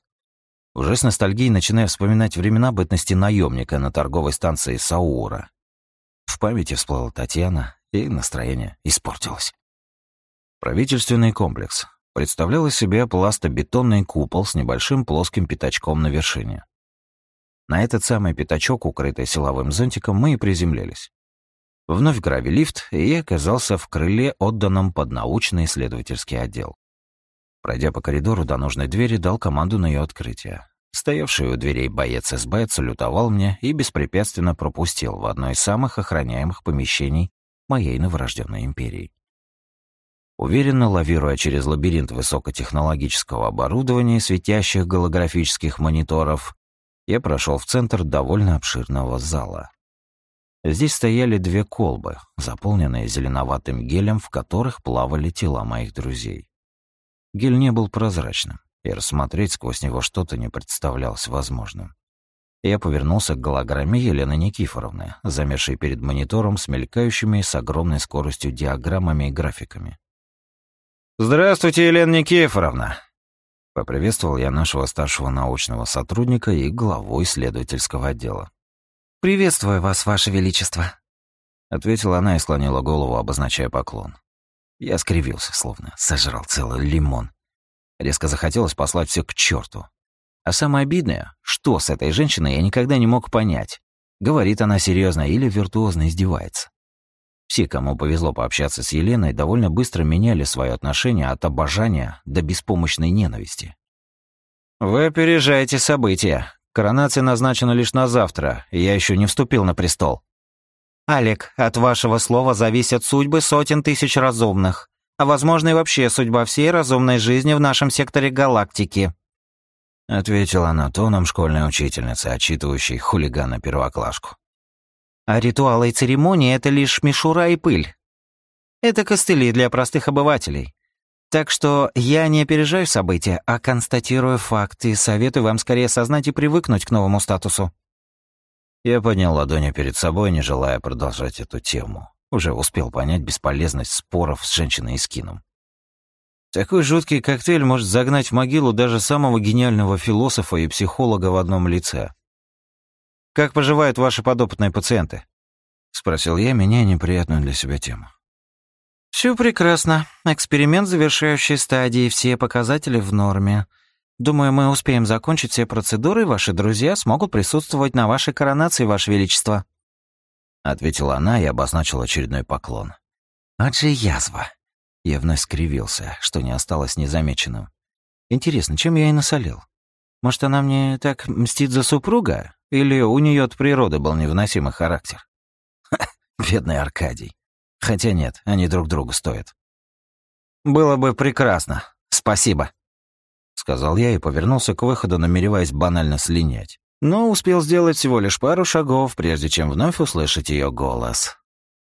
Уже с ностальгией начинаю вспоминать времена бытности наемника на торговой станции Саура. В памяти всплыла Татьяна, и настроение испортилось. Правительственный комплекс представлял из себя пластобетонный купол с небольшим плоским пятачком на вершине. На этот самый пятачок, укрытый силовым зонтиком, мы и приземлились. Вновь гравилифт, и я оказался в крыле, отданном под научно-исследовательский отдел. Пройдя по коридору до нужной двери, дал команду на ее открытие. Стоявший у дверей боец СБ салютовал мне и беспрепятственно пропустил в одно из самых охраняемых помещений моей новорожденной империи. Уверенно лавируя через лабиринт высокотехнологического оборудования и светящих голографических мониторов, я прошел в центр довольно обширного зала. Здесь стояли две колбы, заполненные зеленоватым гелем, в которых плавали тела моих друзей. Гель не был прозрачным, и рассмотреть сквозь него что-то не представлялось возможным. Я повернулся к голограмме Елены Никифоровны, замершей перед монитором с мелькающими с огромной скоростью диаграммами и графиками. «Здравствуйте, Елена Никифоровна!» Поприветствовал я нашего старшего научного сотрудника и главу исследовательского отдела. «Приветствую вас, Ваше Величество», — ответила она и склонила голову, обозначая поклон. Я скривился, словно сожрал целый лимон. Резко захотелось послать все к черту. А самое обидное, что с этой женщиной я никогда не мог понять. Говорит она серьезно или виртуозно издевается. Все, кому повезло пообщаться с Еленой, довольно быстро меняли свое отношение от обожания до беспомощной ненависти. «Вы опережаете события. Коронация назначена лишь на завтра, и я еще не вступил на престол». «Алик, от вашего слова зависят судьбы сотен тысяч разумных, а возможно и вообще судьба всей разумной жизни в нашем секторе галактики», ответила она тоном школьной учительницы, отчитывающей хулигана-первоклашку. «А ритуалы и церемонии — это лишь мишура и пыль. Это костыли для простых обывателей. Так что я не опережаю события, а констатирую факты и советую вам скорее осознать и привыкнуть к новому статусу». Я поднял ладони перед собой, не желая продолжать эту тему. Уже успел понять бесполезность споров с женщиной и скином. Такой жуткий коктейль может загнать в могилу даже самого гениального философа и психолога в одном лице. «Как поживают ваши подопытные пациенты?» — спросил я, меняя неприятную для себя тему. Все прекрасно. Эксперимент завершающей стадии, все показатели в норме. Думаю, мы успеем закончить все процедуры, и ваши друзья смогут присутствовать на вашей коронации, Ваше Величество». Ответила она и обозначила очередной поклон. «Ад же язва!» Я вновь скривился, что не осталось незамеченным. Интересно, чем я и насолил? Может, она мне так мстит за супруга? Или у нее от природы был невыносимый характер? Ха, бедный Аркадий. Хотя нет, они друг другу стоят. «Было бы прекрасно. Спасибо», — сказал я и повернулся к выходу, намереваясь банально слинять. Но успел сделать всего лишь пару шагов, прежде чем вновь услышать ее голос.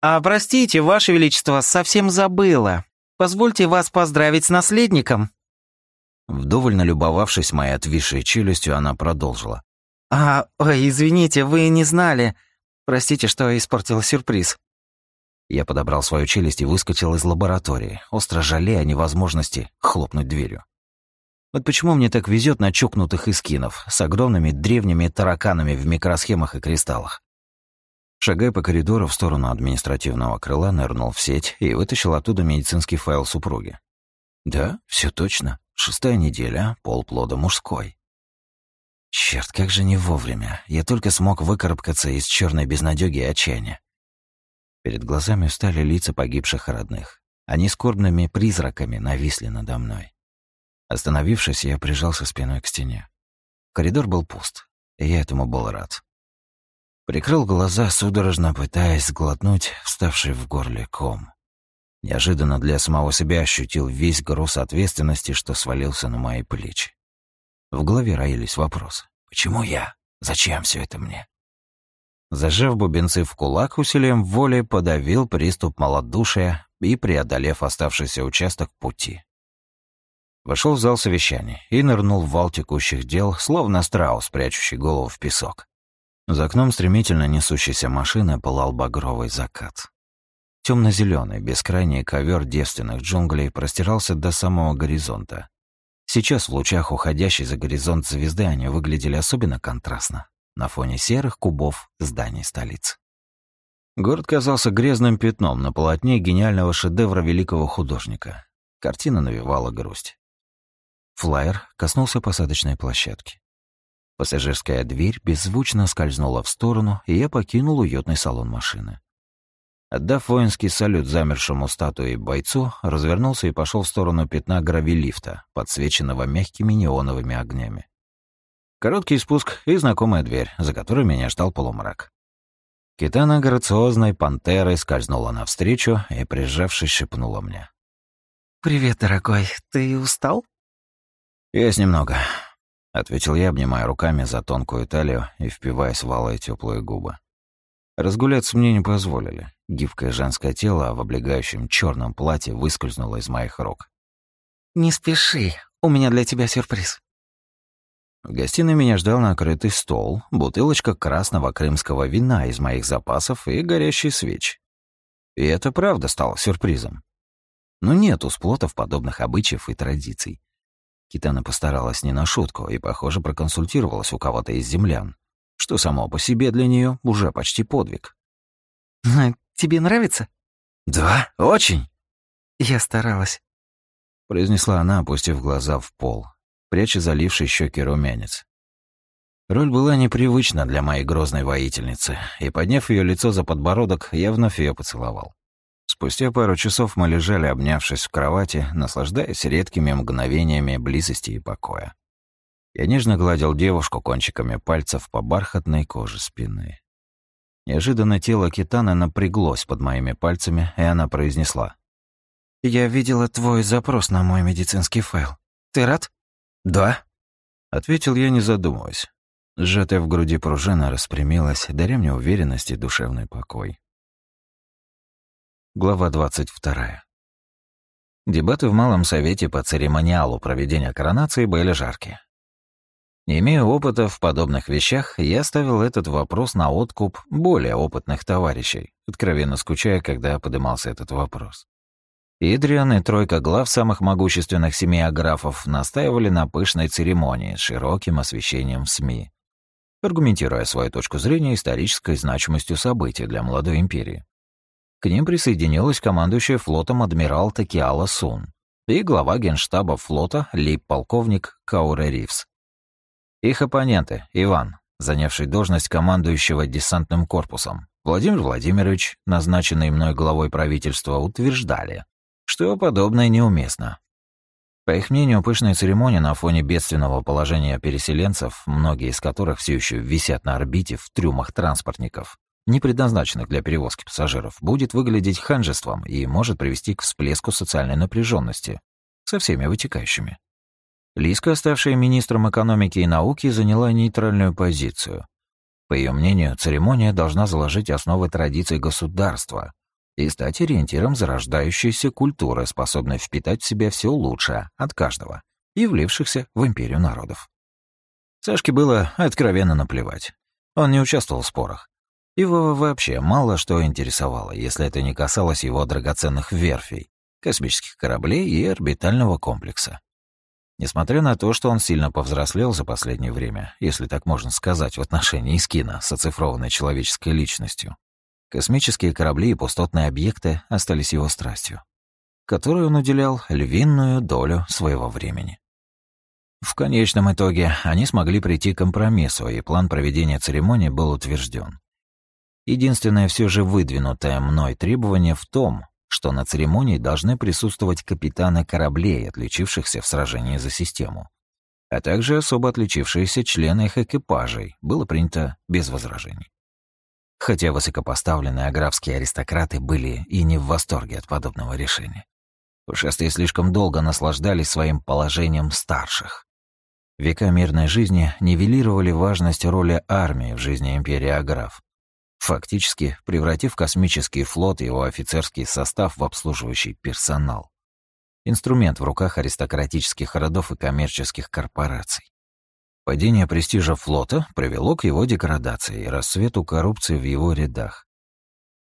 «А простите, Ваше Величество, совсем забыла. Позвольте вас поздравить с наследником». Вдоволь налюбовавшись моей отвисшей челюстью, она продолжила. «А, ой, извините, вы не знали. Простите, что испортила сюрприз». Я подобрал свою челюсть и выскочил из лаборатории, остро жалея о невозможности хлопнуть дверью. Вот почему мне так везет на чокнутых искинов с огромными древними тараканами в микросхемах и кристаллах. Шагая по коридору в сторону административного крыла, нырнул в сеть и вытащил оттуда медицинский файл супруги. Да, все точно. Шестая неделя, полплода мужской. Черт, как же не вовремя. Я только смог выкарабкаться из черной безнадёги и отчаяния. Перед глазами встали лица погибших родных. Они скорбными призраками нависли надо мной. Остановившись, я прижался спиной к стене. Коридор был пуст, и я этому был рад. Прикрыл глаза, судорожно пытаясь сглотнуть вставший в горле ком. Неожиданно для самого себя ощутил весь груз ответственности, что свалился на мои плечи. В голове роились вопросы. Почему я? Зачем все это мне? Зажав бубенцы в кулак, усилием воли подавил приступ малодушия и, преодолев оставшийся участок пути. Вошел в зал совещаний и нырнул в вал текущих дел, словно страус, прячущий голову в песок. За окном стремительно несущейся машины пылал багровый закат. Темно-зеленый, бескрайний ковер девственных джунглей простирался до самого горизонта. Сейчас в лучах уходящей за горизонт звезды они выглядели особенно контрастно на фоне серых кубов зданий столицы. Город казался грязным пятном на полотне гениального шедевра великого художника. Картина навевала грусть. Флайер коснулся посадочной площадки. Пассажирская дверь беззвучно скользнула в сторону, и я покинул уютный салон машины. Отдав воинский салют замершему статуе бойцу, развернулся и пошел в сторону пятна гравилифта, подсвеченного мягкими неоновыми огнями. Короткий спуск и знакомая дверь, за которой меня ждал полумрак. Китана грациозной пантерой скользнула навстречу и, прижавшись, шепнула мне. «Привет, дорогой. Ты устал?» «Есть немного», — ответил я, обнимая руками за тонкую талию и впиваясь в алые теплые губы. Разгуляться мне не позволили. Гибкое женское тело в облегающем черном платье выскользнуло из моих рук. «Не спеши, у меня для тебя сюрприз». В гостиной меня ждал накрытый стол, бутылочка красного крымского вина из моих запасов и горящий свеч. И это правда стало сюрпризом. Но нет у сплотов подобных обычаев и традиций. Китана постаралась не на шутку и, похоже, проконсультировалась у кого-то из землян, что само по себе для нее уже почти подвиг. «Тебе нравится?» «Да, очень». Я старалась», — произнесла она, опустив глаза в пол, пряча заливший щеки румянец. Роль была непривычна для моей грозной воительницы, и, подняв ее лицо за подбородок, я вновь ее поцеловал. Спустя пару часов мы лежали, обнявшись в кровати, наслаждаясь редкими мгновениями близости и покоя. Я нежно гладил девушку кончиками пальцев по бархатной коже спины. Неожиданно тело Китана напряглось под моими пальцами, и она произнесла. «Я видела твой запрос на мой медицинский файл. Ты рад?» «Да», — ответил я, не задумываясь. Сжатая в груди пружина распрямилась, даря мне уверенность и душевный покой. Глава 22. Дебаты в Малом Совете по церемониалу проведения коронации были жаркие. Не имея опыта в подобных вещах, я ставил этот вопрос на откуп более опытных товарищей, откровенно скучая, когда подымался этот вопрос. Идриан и тройка глав самых могущественных семей аграфов настаивали на пышной церемонии с широким освещением в СМИ, аргументируя свою точку зрения исторической значимостью событий для молодой империи. К ним присоединилась командующая флотом адмирал Такиала Сун и глава генштаба флота лейб-полковник Кауре Ривз. Их оппоненты — Иван, занявший должность командующего десантным корпусом, Владимир Владимирович, назначенный мной главой правительства, утверждали, что подобное неуместно. По их мнению, пышная церемония на фоне бедственного положения переселенцев, многие из которых все еще висят на орбите в трюмах транспортников, не предназначенных для перевозки пассажиров, будет выглядеть ханжеством и может привести к всплеску социальной напряженности со всеми вытекающими. Лиска, ставшая министром экономики и науки, заняла нейтральную позицию. По ее мнению, церемония должна заложить основы традиций государства, и стать ориентиром зарождающейся культуры, способной впитать в себя все лучшее от каждого и влившихся в империю народов. Сашке было откровенно наплевать. Он не участвовал в спорах. Его вообще мало что интересовало, если это не касалось его драгоценных верфей, космических кораблей и орбитального комплекса. Несмотря на то, что он сильно повзрослел за последнее время, если так можно сказать в отношении Искина с оцифрованной человеческой личностью, Космические корабли и пустотные объекты остались его страстью, которой он уделял львиную долю своего времени. В конечном итоге они смогли прийти к компромиссу, и план проведения церемонии был утвержден. Единственное все же выдвинутое мной требование в том, что на церемонии должны присутствовать капитаны кораблей, отличившихся в сражении за систему, а также особо отличившиеся члены их экипажей, было принято без возражений хотя высокопоставленные аграфские аристократы были и не в восторге от подобного решения. Пушастые слишком долго наслаждались своим положением старших. Века мирной жизни нивелировали важность роли армии в жизни империи Аграф, фактически превратив космический флот и его офицерский состав в обслуживающий персонал. Инструмент в руках аристократических родов и коммерческих корпораций. Падение престижа флота привело к его деградации и рассвету коррупции в его рядах.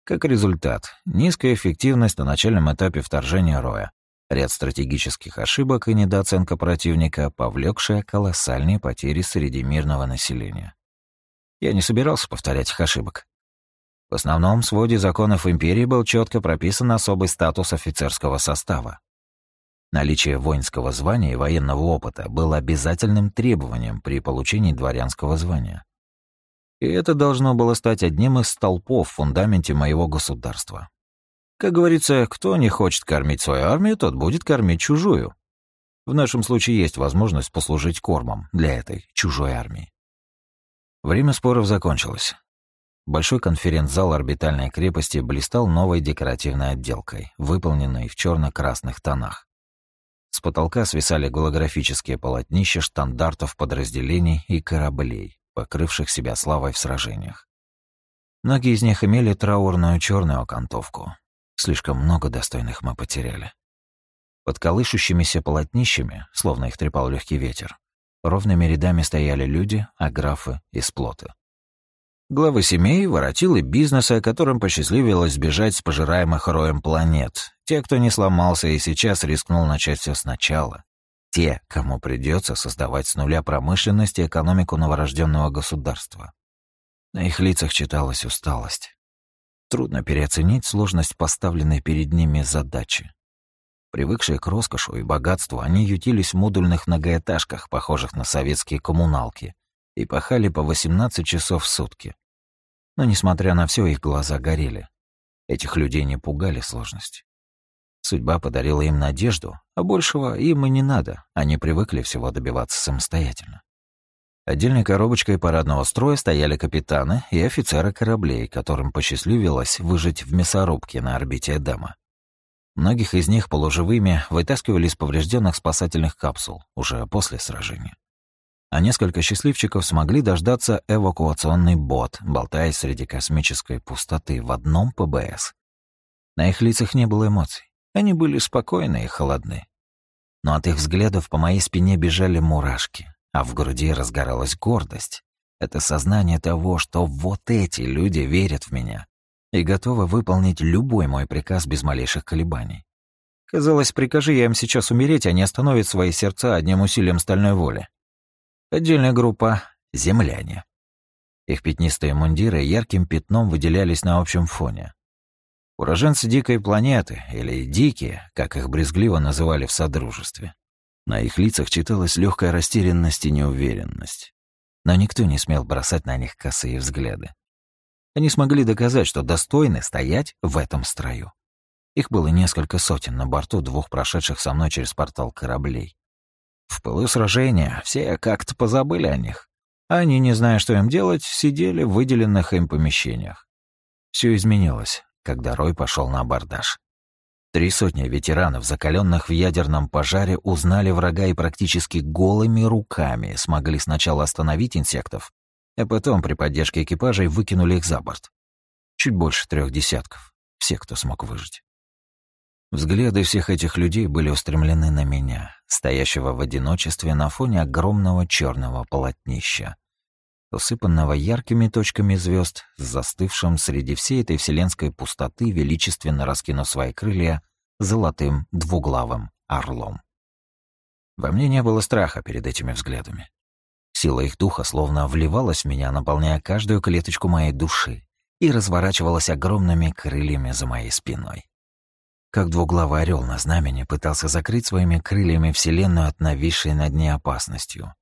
Как результат, низкая эффективность на начальном этапе вторжения Роя, ряд стратегических ошибок и недооценка противника, повлекшая колоссальные потери среди мирного населения. Я не собирался повторять их ошибок. В основном своде законов империи был четко прописан особый статус офицерского состава, Наличие воинского звания и военного опыта было обязательным требованием при получении дворянского звания. И это должно было стать одним из столпов в фундаменте моего государства. Как говорится, кто не хочет кормить свою армию, тот будет кормить чужую. В нашем случае есть возможность послужить кормом для этой чужой армии. Время споров закончилось. Большой конференц-зал орбитальной крепости блистал новой декоративной отделкой, выполненной в черно красных тонах. С потолка свисали голографические полотнища штандартов подразделений и кораблей, покрывших себя славой в сражениях. Многие из них имели траурную черную окантовку. Слишком много достойных мы потеряли. Под колышущимися полотнищами, словно их трепал легкий ветер, ровными рядами стояли люди, аграфы и сплоты. Главы семей, воротилы бизнеса, которым посчастливилось сбежать с пожираемых роем планет. Те, кто не сломался и сейчас рискнул начать все сначала. Те, кому придется создавать с нуля промышленность и экономику новорожденного государства. На их лицах читалась усталость. Трудно переоценить сложность поставленной перед ними задачи. Привыкшие к роскошу и богатству, они ютились в модульных многоэтажках, похожих на советские коммуналки, и пахали по 18 часов в сутки. Но, несмотря на все, их глаза горели. Этих людей не пугали сложности. Судьба подарила им надежду, а большего им и не надо, они привыкли всего добиваться самостоятельно. Отдельной коробочкой парадного строя стояли капитаны и офицеры кораблей, которым посчастливилось выжить в мясорубке на орбите Эдема. Многих из них полуживыми вытаскивали из поврежденных спасательных капсул уже после сражения. А несколько счастливчиков смогли дождаться эвакуационный бот, болтаясь среди космической пустоты в одном ПБС. На их лицах не было эмоций. Они были спокойны и холодны. Но от их взглядов по моей спине бежали мурашки, а в груди разгоралась гордость. Это сознание того, что вот эти люди верят в меня, и готовы выполнить любой мой приказ без малейших колебаний. Казалось, прикажи я им сейчас умереть, они остановят свои сердца одним усилием стальной воли. Отдельная группа — земляне. Их пятнистые мундиры ярким пятном выделялись на общем фоне. Уроженцы дикой планеты, или дикие, как их брезгливо называли в Содружестве. На их лицах читалась легкая растерянность и неуверенность. Но никто не смел бросать на них косые взгляды. Они смогли доказать, что достойны стоять в этом строю. Их было несколько сотен на борту двух прошедших со мной через портал кораблей. В пылу сражения все как-то позабыли о них. Они, не зная, что им делать, сидели в выделенных им помещениях. Все изменилось, когда Рой пошел на абордаж. Три сотни ветеранов, закаленных в ядерном пожаре, узнали врага и практически голыми руками смогли сначала остановить инсектов, а потом при поддержке экипажей выкинули их за борт. Чуть больше трех десятков. Все, кто смог выжить. Взгляды всех этих людей были устремлены на меня, стоящего в одиночестве на фоне огромного черного полотнища, усыпанного яркими точками звезд, застывшим среди всей этой вселенской пустоты, величественно раскинув свои крылья золотым двуглавым орлом. Во мне не было страха перед этими взглядами. Сила их духа словно вливалась в меня, наполняя каждую клеточку моей души и разворачивалась огромными крыльями за моей спиной. Как двуглавый орел на знамени пытался закрыть своими крыльями Вселенную от нависшей над ней опасностью.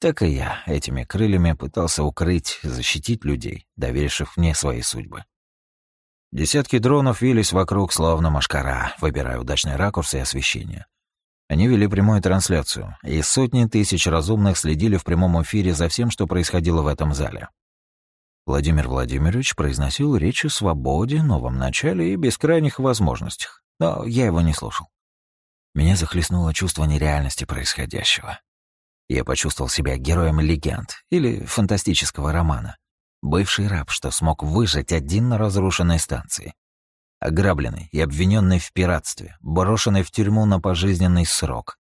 Так и я этими крыльями пытался укрыть, защитить людей, доверивших мне свои судьбы. Десятки дронов вились вокруг, словно машкара, выбирая удачный ракурс и освещение. Они вели прямую трансляцию, и сотни тысяч разумных следили в прямом эфире за всем, что происходило в этом зале. Владимир Владимирович произносил речь о свободе, новом начале и бескрайних возможностях, но я его не слушал. Меня захлестнуло чувство нереальности происходящего. Я почувствовал себя героем легенд или фантастического романа. Бывший раб, что смог выжить один на разрушенной станции ограбленный и обвиненный в пиратстве, брошенный в тюрьму на пожизненный срок.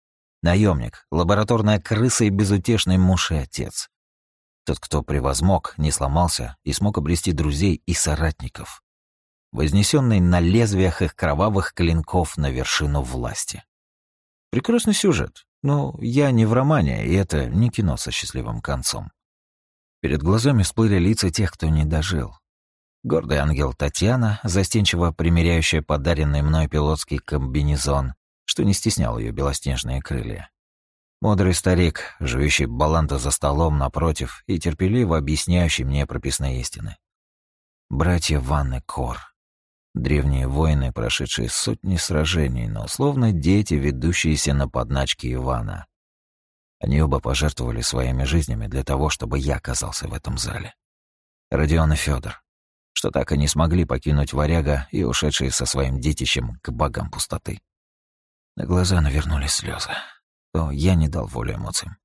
Наемник, лабораторная крыса и безутешный муж и отец. Тот, кто превозмог, не сломался и смог обрести друзей и соратников. Вознесенный на лезвиях их кровавых клинков на вершину власти. Прекрасный сюжет, но я не в романе, и это не кино со счастливым концом. Перед глазами всплыли лица тех, кто не дожил, Гордый ангел Татьяна, застенчиво примеряющая подаренный мной пилотский комбинезон, что не стеснял ее белоснежные крылья. Мудрый старик, жующий баланду за столом напротив и терпеливо объясняющий мне прописные истины. Братья Ванны Кор. Древние воины, прошедшие сотни сражений, но словно дети, ведущиеся на подначке Ивана. Они оба пожертвовали своими жизнями для того, чтобы я оказался в этом зале. Родион и Федор, что так и не смогли покинуть варяга и ушедшие со своим детищем к богам пустоты. На глаза навернулись слезы, то я не дал волю эмоциям.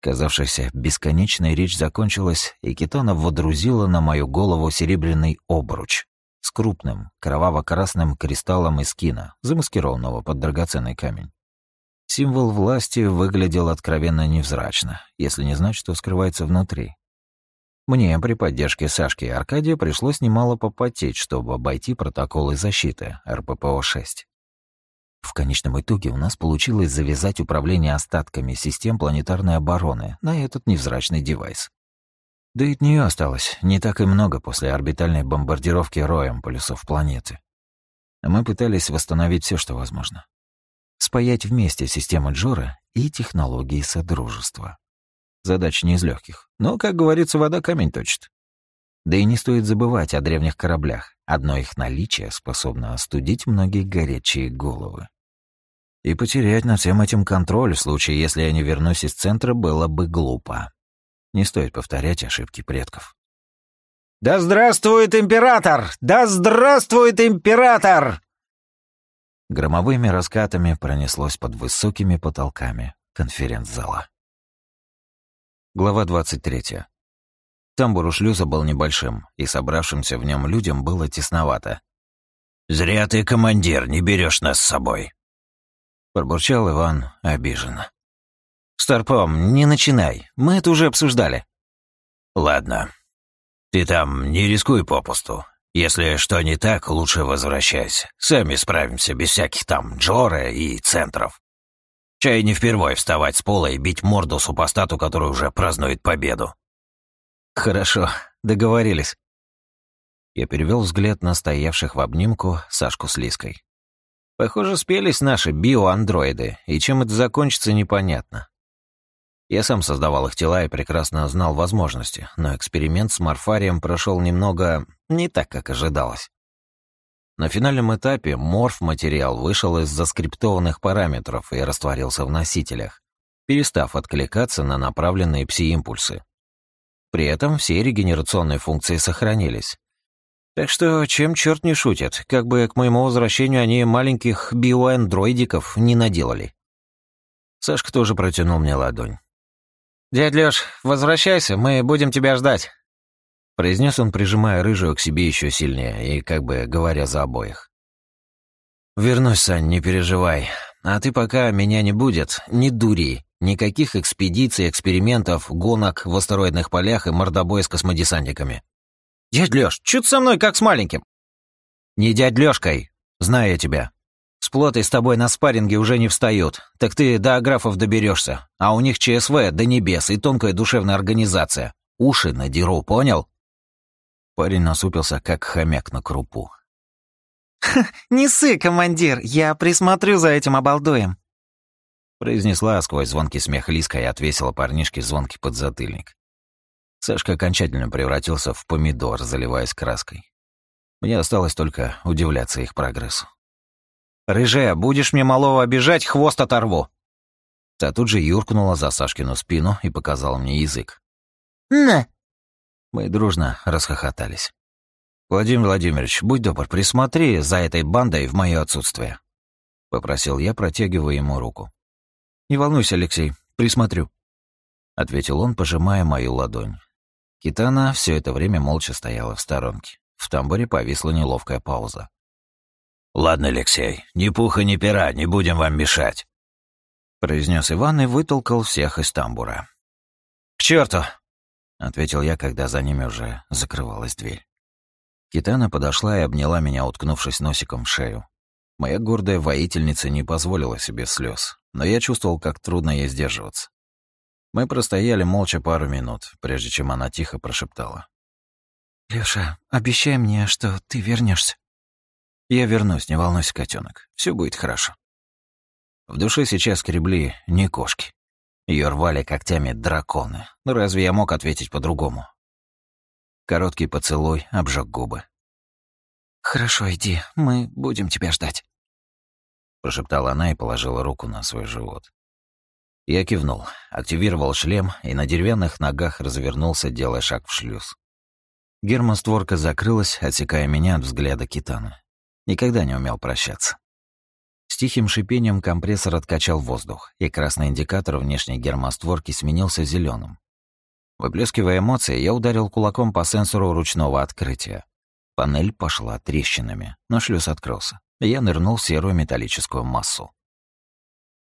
Казавшаяся бесконечная речь закончилась, и Китона водрузила на мою голову серебряный обруч с крупным кроваво-красным кристаллом из кино, замаскированного под драгоценный камень. Символ власти выглядел откровенно невзрачно, если не знать, что скрывается внутри. Мне при поддержке Сашки и Аркадия пришлось немало попотеть, чтобы обойти протоколы защиты РППО-6. В конечном итоге у нас получилось завязать управление остатками систем планетарной обороны на этот невзрачный девайс. Да и от нее осталось не так и много после орбитальной бомбардировки роем полюсов планеты. Мы пытались восстановить все, что возможно. спаять вместе системы Джора и технологии Содружества. Задача не из легких, но, как говорится, вода камень точит. Да и не стоит забывать о древних кораблях. Одно их наличие способно остудить многие горячие головы. И потерять над всем этим контроль в случае, если я не вернусь из центра, было бы глупо. Не стоит повторять ошибки предков. «Да здравствует император! Да здравствует император!» Громовыми раскатами пронеслось под высокими потолками конференц-зала. Глава 23. Тамбур у шлюза был небольшим, и собравшимся в нем людям было тесновато. «Зря ты, командир, не берешь нас с собой», — пробурчал Иван обиженно. «Старпом, не начинай, мы это уже обсуждали». «Ладно. Ты там не рискуй попусту. Если что не так, лучше возвращайся. Сами справимся без всяких там Джора и центров. Чай не впервой вставать с пола и бить морду супостату, который уже празднует победу». «Хорошо, договорились». Я перевел взгляд на стоявших в обнимку Сашку с Лиской. Похоже, спелись наши биоандроиды, и чем это закончится, непонятно. Я сам создавал их тела и прекрасно знал возможности, но эксперимент с морфарием прошел немного не так, как ожидалось. На финальном этапе морф-материал вышел из заскриптованных параметров и растворился в носителях, перестав откликаться на направленные пси-импульсы. При этом все регенерационные функции сохранились. Так что чем черт не шутит, как бы к моему возвращению они маленьких биоандроидиков не наделали. Сашка тоже протянул мне ладонь. «Дядь Лёш, возвращайся, мы будем тебя ждать», — произнес он, прижимая рыжую к себе еще сильнее и как бы говоря за обоих. «Вернусь, Сань, не переживай. А ты пока меня не будет, не дури. Никаких экспедиций, экспериментов, гонок в астероидных полях и мордобоя с космодесантниками». «Дядь Лёш, чё ты со мной как с маленьким?» «Не дядь Лёшкой, знаю я тебя. С плотой с тобой на спарринге уже не встают. Так ты до аграфов доберешься. А у них ЧСВ до небес и тонкая душевная организация. Уши надеру, понял? Парень насупился, как хомяк на крупу. «Не ссы, командир, я присмотрю за этим обалдуем», произнесла сквозь звонкий смех Лиска и отвесила парнишке звонкий подзатыльник. Сашка окончательно превратился в помидор, заливаясь краской. Мне осталось только удивляться их прогрессу. «Рыжая, будешь мне малого обижать, хвост оторву!» Та тут же юркнула за Сашкину спину и показала мне язык. «На!» Мы дружно расхохотались. «Владимир Владимирович, будь добр, присмотри за этой бандой в мое отсутствие», — попросил я, протягивая ему руку. «Не волнуйся, Алексей, присмотрю», — ответил он, пожимая мою ладонь. Китана все это время молча стояла в сторонке. В тамбуре повисла неловкая пауза. «Ладно, Алексей, ни пуха, ни пера, не будем вам мешать», — произнес Иван и вытолкал всех из тамбура. «К черту!» — ответил я, когда за ними уже закрывалась дверь. Китана подошла и обняла меня, уткнувшись носиком в шею. Моя гордая воительница не позволила себе слез, но я чувствовал, как трудно ей сдерживаться. Мы простояли молча пару минут, прежде чем она тихо прошептала. «Лёша, обещай мне, что ты вернешься. Я вернусь, не волнуйся, котенок. Все будет хорошо. В душе сейчас скребли не кошки. Ее рвали когтями драконы. Но ну, разве я мог ответить по-другому? Короткий поцелуй обжег губы. «Хорошо, иди, мы будем тебя ждать», — прошептала она и положила руку на свой живот. Я кивнул, активировал шлем и на деревянных ногах развернулся, делая шаг в шлюз. Гермостворка закрылась, отсекая меня от взгляда Китана. Никогда не умел прощаться. С тихим шипением компрессор откачал воздух, и красный индикатор внешней гермостворки сменился зеленым. Выплескивая эмоции, я ударил кулаком по сенсору ручного открытия. Панель пошла трещинами, но шлюз открылся, я нырнул в серую металлическую массу.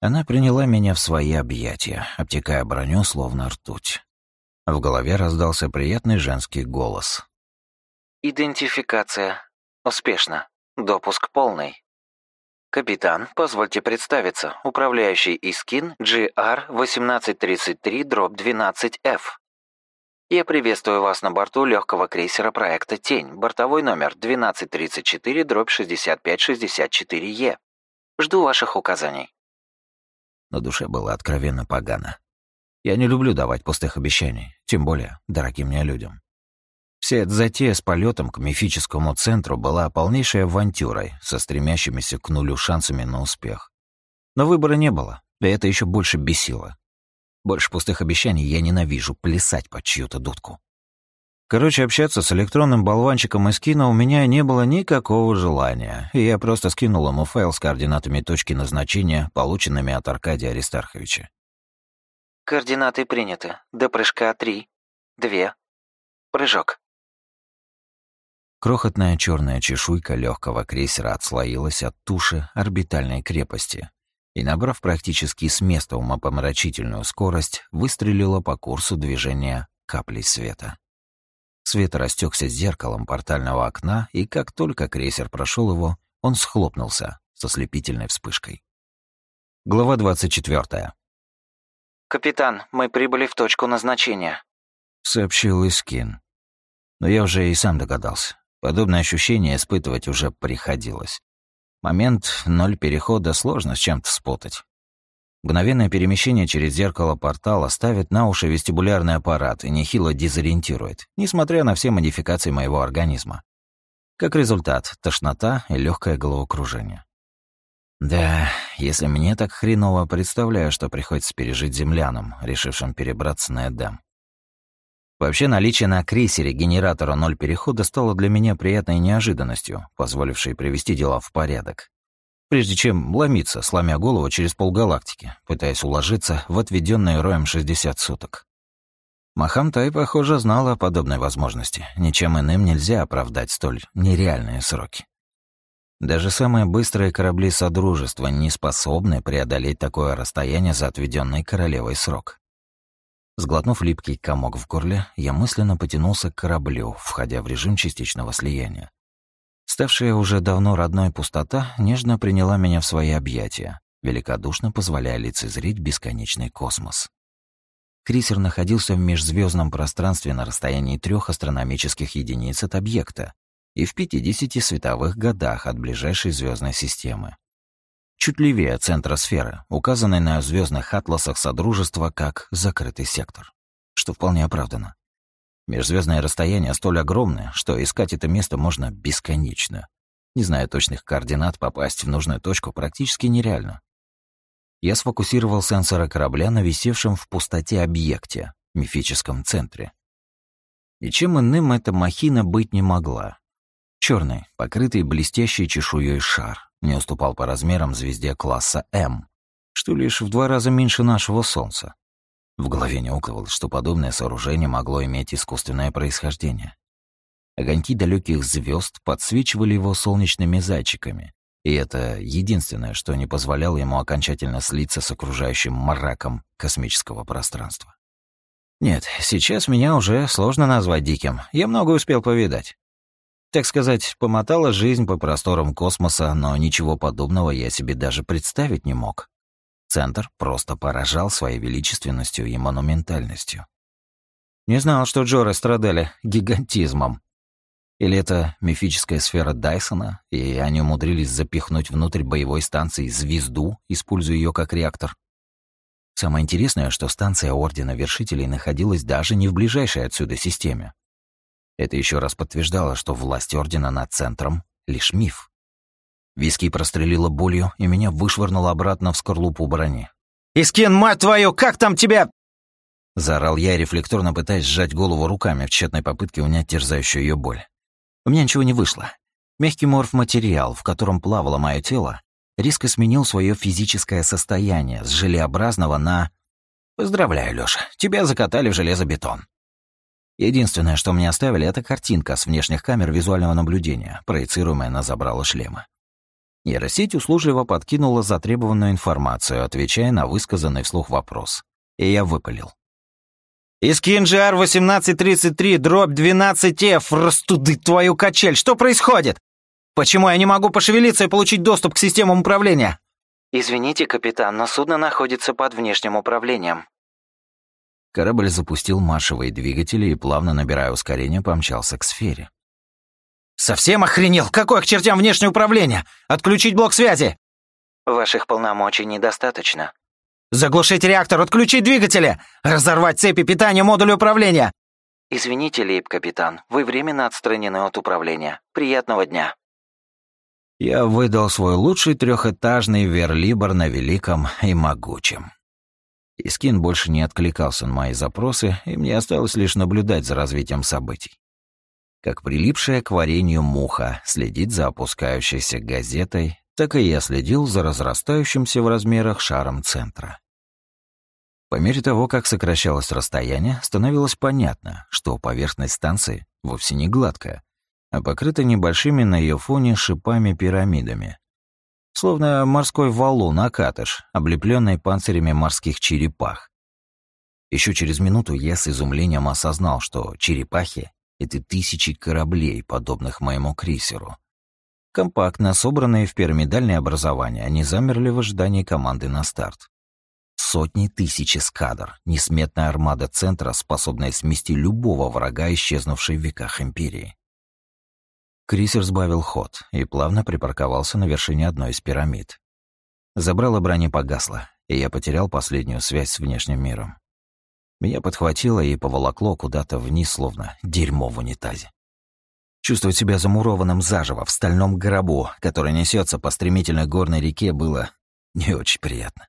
Она приняла меня в свои объятия, обтекая броню, словно ртуть. В голове раздался приятный женский голос. «Идентификация. Успешно. Допуск полный. Капитан, позвольте представиться. Управляющий Искин GR-1833-12F. Я приветствую вас на борту легкого крейсера проекта «Тень», бортовой номер 1234-6564Е. Жду ваших указаний. На душе было откровенно погано. Я не люблю давать пустых обещаний, тем более дорогим мне людям. Вся эта затея с полетом к мифическому центру была полнейшей авантюрой, со стремящимися к нулю шансами на успех. Но выбора не было, и это еще больше бесило. Больше пустых обещаний я ненавижу плясать под чью-то дудку. Короче, общаться с электронным болванчиком из кино у меня не было никакого желания, и я просто скинул ему файл с координатами точки назначения, полученными от Аркадия Аристарховича. Координаты приняты. До прыжка три, две, прыжок. Крохотная черная чешуйка легкого крейсера отслоилась от туши орбитальной крепости и, набрав практически с места умопомрачительную скорость, выстрелила по курсу движения каплей света. Свет растекся зеркалом портального окна, и как только крейсер прошел его, он схлопнулся со слепительной вспышкой. Глава 24. «Капитан, мы прибыли в точку назначения», — сообщил Искин. Но я уже и сам догадался. Подобное ощущение испытывать уже приходилось. Момент ноль перехода сложно с чем-то спутать. Мгновенное перемещение через зеркало портала ставит на уши вестибулярный аппарат и нехило дезориентирует, несмотря на все модификации моего организма. Как результат, тошнота и легкое головокружение. Да, если мне так хреново, представляю, что приходится пережить землянам, решившим перебраться на Эдем. Вообще, наличие на крейсере генератора ноль перехода стало для меня приятной неожиданностью, позволившей привести дела в порядок прежде чем ломиться, сломя голову через полгалактики, пытаясь уложиться в отведенные роем 60 суток. Махамтай, похоже, знал о подобной возможности. Ничем иным нельзя оправдать столь нереальные сроки. Даже самые быстрые корабли Содружества не способны преодолеть такое расстояние за отведенный королевой срок. Сглотнув липкий комок в горле, я мысленно потянулся к кораблю, входя в режим частичного слияния. Ставшая уже давно родной пустота нежно приняла меня в свои объятия, великодушно позволяя лицезреть бесконечный космос. Крейсер находился в межзвездном пространстве на расстоянии трех астрономических единиц от объекта и в 50 световых годах от ближайшей звездной системы. Чуть левее центра сферы, указанной на звездных атласах Содружества как закрытый сектор, что вполне оправдано. Межзвездное расстояние столь огромное, что искать это место можно бесконечно. Не зная точных координат, попасть в нужную точку практически нереально. Я сфокусировал сенсоры корабля на висевшем в пустоте объекте, мифическом центре. Ничем иным эта махина быть не могла. Черный, покрытый блестящей чешуей шар, не уступал по размерам звезде класса М, что лишь в два раза меньше нашего Солнца. В голове не укладывалось, что подобное сооружение могло иметь искусственное происхождение. Огоньки далеких звезд подсвечивали его солнечными зайчиками, и это единственное, что не позволяло ему окончательно слиться с окружающим мраком космического пространства. Нет, сейчас меня уже сложно назвать диким, я много успел повидать. Так сказать, помотала жизнь по просторам космоса, но ничего подобного я себе даже представить не мог. Центр просто поражал своей величественностью и монументальностью. Не знал, что Джоры страдали гигантизмом. Или это мифическая сфера Дайсона, и они умудрились запихнуть внутрь боевой станции звезду, используя ее как реактор. Самое интересное, что станция Ордена Вершителей находилась даже не в ближайшей отсюда системе. Это еще раз подтверждало, что власть Ордена над Центром — лишь миф. Виски прострелило болью, и меня вышвырнуло обратно в скорлупу брони. «Искин, мать твою, как там тебя?» Заорал я, рефлекторно пытаясь сжать голову руками в тщетной попытке унять терзающую ее боль. У меня ничего не вышло. Мягкий морф-материал, в котором плавало мое тело, резко сменил свое физическое состояние с желеобразного на... Поздравляю, Лёша, тебя закатали в железобетон. Единственное, что мне оставили, это картинка с внешних камер визуального наблюдения, проецируемая на забрало шлема. Нейросеть услужливо подкинула затребованную информацию, отвечая на высказанный вслух вопрос. И я выпалил. «Искин GR-1833, дробь 12F, растуды твою качель, что происходит? Почему я не могу пошевелиться и получить доступ к системам управления?» «Извините, капитан, но судно находится под внешним управлением». Корабль запустил маршевые двигатели и, плавно набирая ускорение, помчался к сфере. «Совсем охренел? Какое к чертям внешнее управление? Отключить блок связи!» «Ваших полномочий недостаточно». Заглушить реактор, отключить двигатели! Разорвать цепи питания модуля управления!» «Извините, лейб-капитан, вы временно отстранены от управления. Приятного дня!» Я выдал свой лучший трехэтажный верлибр на великом и могучем. Искин больше не откликался на мои запросы, и мне осталось лишь наблюдать за развитием событий. Как прилипшая к варенью муха следит за опускающейся газетой, так и я следил за разрастающимся в размерах шаром центра. По мере того, как сокращалось расстояние, становилось понятно, что поверхность станции вовсе не гладкая, а покрыта небольшими на ее фоне шипами-пирамидами. Словно морской валун Акатыш, облепленный панцирями морских черепах. Еще через минуту я с изумлением осознал, что черепахи — это тысячи кораблей, подобных моему крейсеру. Компактно собранные в пирамидальное образование, они замерли в ожидании команды на старт. Сотни тысяч эскадр, несметная армада центра, способная смести любого врага, исчезнувшей в веках Империи. Крисер сбавил ход и плавно припарковался на вершине одной из пирамид. Забрало брони погасло, и я потерял последнюю связь с внешним миром. Меня подхватило и поволокло куда-то вниз, словно дерьмо в унитазе. Чувствовать себя замурованным заживо в стальном гробу, который несется по стремительной горной реке, было не очень приятно.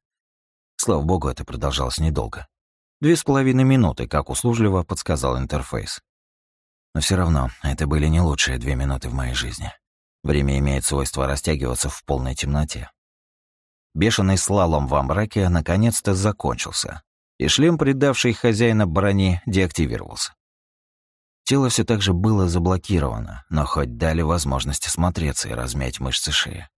Слава богу, это продолжалось недолго. Две с половиной минуты, как услужливо подсказал интерфейс. Но все равно, это были не лучшие две минуты в моей жизни. Время имеет свойство растягиваться в полной темноте. Бешеный слалом в амбраке наконец-то закончился, и шлем, предавший хозяина брони, деактивировался. Тело все так же было заблокировано, но хоть дали возможность осмотреться и размять мышцы шеи.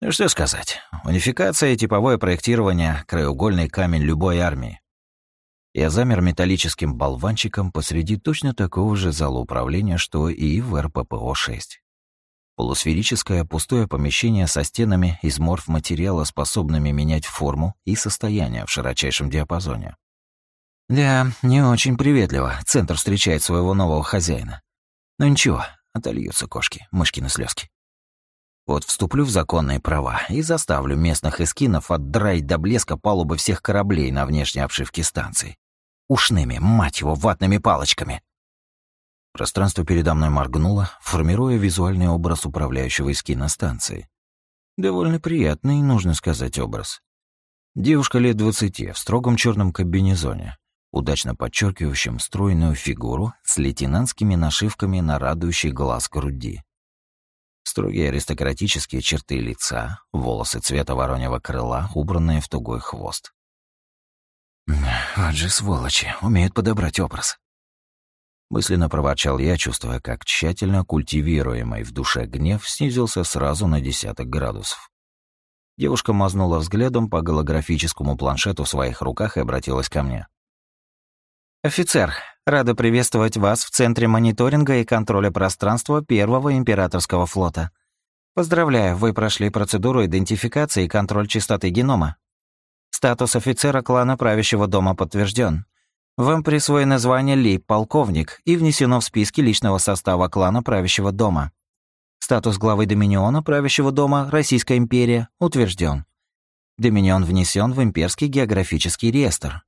Ну что сказать, унификация и типовое проектирование — краеугольный камень любой армии. Я замер металлическим болванчиком посреди точно такого же зала управления, что и в РППО-6. Полусферическое пустое помещение со стенами из морф-материала, способными менять форму и состояние в широчайшем диапазоне. Да, не очень приветливо центр встречает своего нового хозяина. Но ничего, отольются кошки, мышкины слезки. Вот вступлю в законные права и заставлю местных эскинов отдраить до блеска палубы всех кораблей на внешней обшивке станции ушными, мать его, ватными палочками. Пространство передо мной моргнуло, формируя визуальный образ управляющего эскина станции. Довольно приятный, нужно сказать, образ. Девушка лет двадцати, в строгом черном комбинезоне, удачно подчеркивающем стройную фигуру с лейтенантскими нашивками на радующий глаз груди. Строгие аристократические черты лица, волосы цвета вороньего крыла, убранные в тугой хвост. Вот же сволочи, умеют подобрать образ. Мысленно проворчал я, чувствуя, как тщательно культивируемый в душе гнев снизился сразу на десяток градусов. Девушка мазнула взглядом по голографическому планшету в своих руках и обратилась ко мне. «Офицер, рада приветствовать вас в Центре мониторинга и контроля пространства Первого Императорского флота. Поздравляю, вы прошли процедуру идентификации и контроль чистоты генома. Статус офицера клана правящего дома подтвержден. Вам присвоено звание лейб-полковник и внесено в списки личного состава клана правящего дома. Статус главы Доминиона правящего дома Российская империя утвержден. Доминион внесен в имперский географический реестр.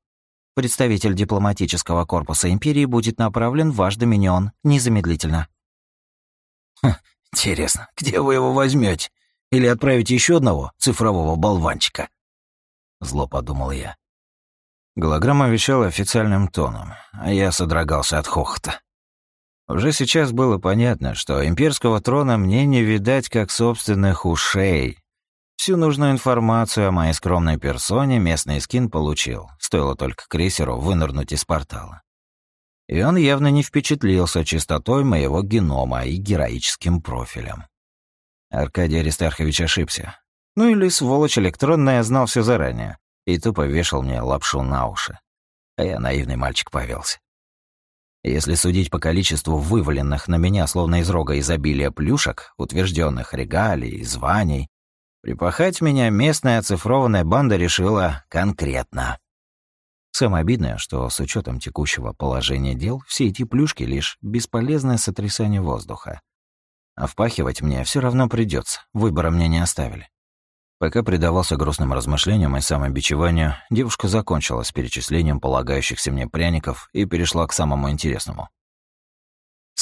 Представитель дипломатического корпуса империи будет направлен в ваш Доминион незамедлительно. Хм, интересно, где вы его возьмете? Или отправите еще одного цифрового болванчика? Зло подумал я. Голограмма вещала официальным тоном, а я содрогался от хохота. Уже сейчас было понятно, что имперского трона мне не видать как собственных ушей. Всю нужную информацию о моей скромной персоне местный скин получил, стоило только крейсеру вынырнуть из портала. И он явно не впечатлился чистотой моего генома и героическим профилем. Аркадий Аристархович ошибся. Ну или сволочь электронная знал все заранее и тупо вешал мне лапшу на уши. А я наивный мальчик повелся. Если судить по количеству вываленных на меня словно из рога изобилия плюшек, утвержденных регалий званий, припахать меня местная оцифрованная банда решила конкретно. Самое обидное, что с учетом текущего положения дел, все эти плюшки — лишь бесполезное сотрясание воздуха. А впахивать мне все равно придется, выбора мне не оставили. Пока предавался грустным размышлениям и самобичеванию, девушка закончила с перечислением полагающихся мне пряников и перешла к самому интересному.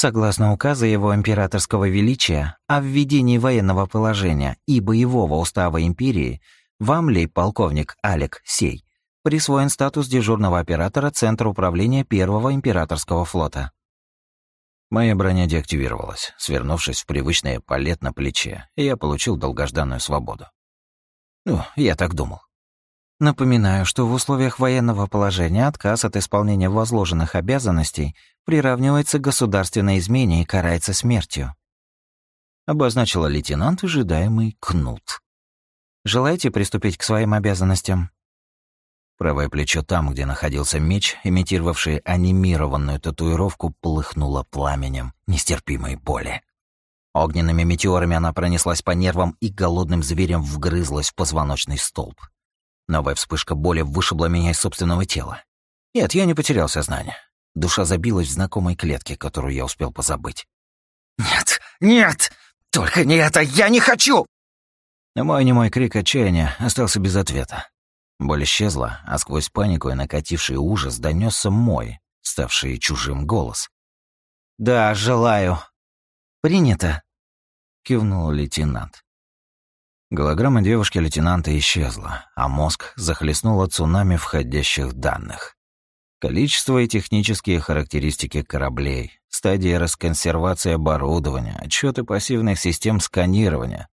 Согласно указу его императорского величия о введении военного положения и боевого устава империи, вам, лейб-полковник Алек Сей, присвоен статус дежурного оператора Центра управления Первого императорского флота. Моя броня деактивировалась, свернувшись в привычный палет на плече, и я получил долгожданную свободу. Ну, я так думал. Напоминаю, что в условиях военного положения отказ от исполнения возложенных обязанностей приравнивается к государственной измене и карается смертью. Обозначила лейтенант ожидаемый кнут. Желаете приступить к своим обязанностям? Правое плечо там, где находился меч, имитировавший анимированную татуировку, полыхнуло пламенем нестерпимой боли. Огненными метеорами она пронеслась по нервам и голодным зверем вгрызлась в позвоночный столб. Новая вспышка боли вышибла меня из собственного тела. Нет, я не потерял сознание. Душа забилась в знакомой клетке, которую я успел позабыть. «Нет, нет! Только не это! Я не хочу!» Но мой немой крик отчаяния остался без ответа. Боль исчезла, а сквозь панику и накативший ужас донесся мой, ставший чужим голос. «Да, желаю». «Принято», — кивнул лейтенант. Голограмма девушки-лейтенанта исчезла, а мозг захлестнуло цунами входящих данных. Количество и технические характеристики кораблей, стадия расконсервации оборудования, отчеты пассивных систем сканирования,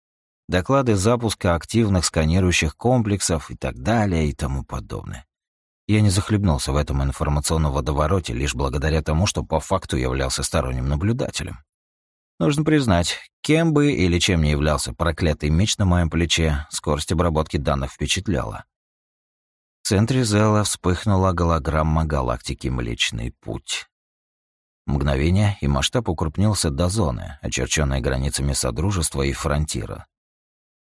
доклады запуска активных сканирующих комплексов и так далее и тому подобное. Я не захлебнулся в этом информационном водовороте лишь благодаря тому, что по факту являлся сторонним наблюдателем. Нужно признать, кем бы или чем ни являлся проклятый меч на моем плече, скорость обработки данных впечатляла. В центре зала вспыхнула голограмма галактики Млечный Путь. Мгновение, и масштаб укрупнился до зоны, очерченной границами Содружества и Фронтира.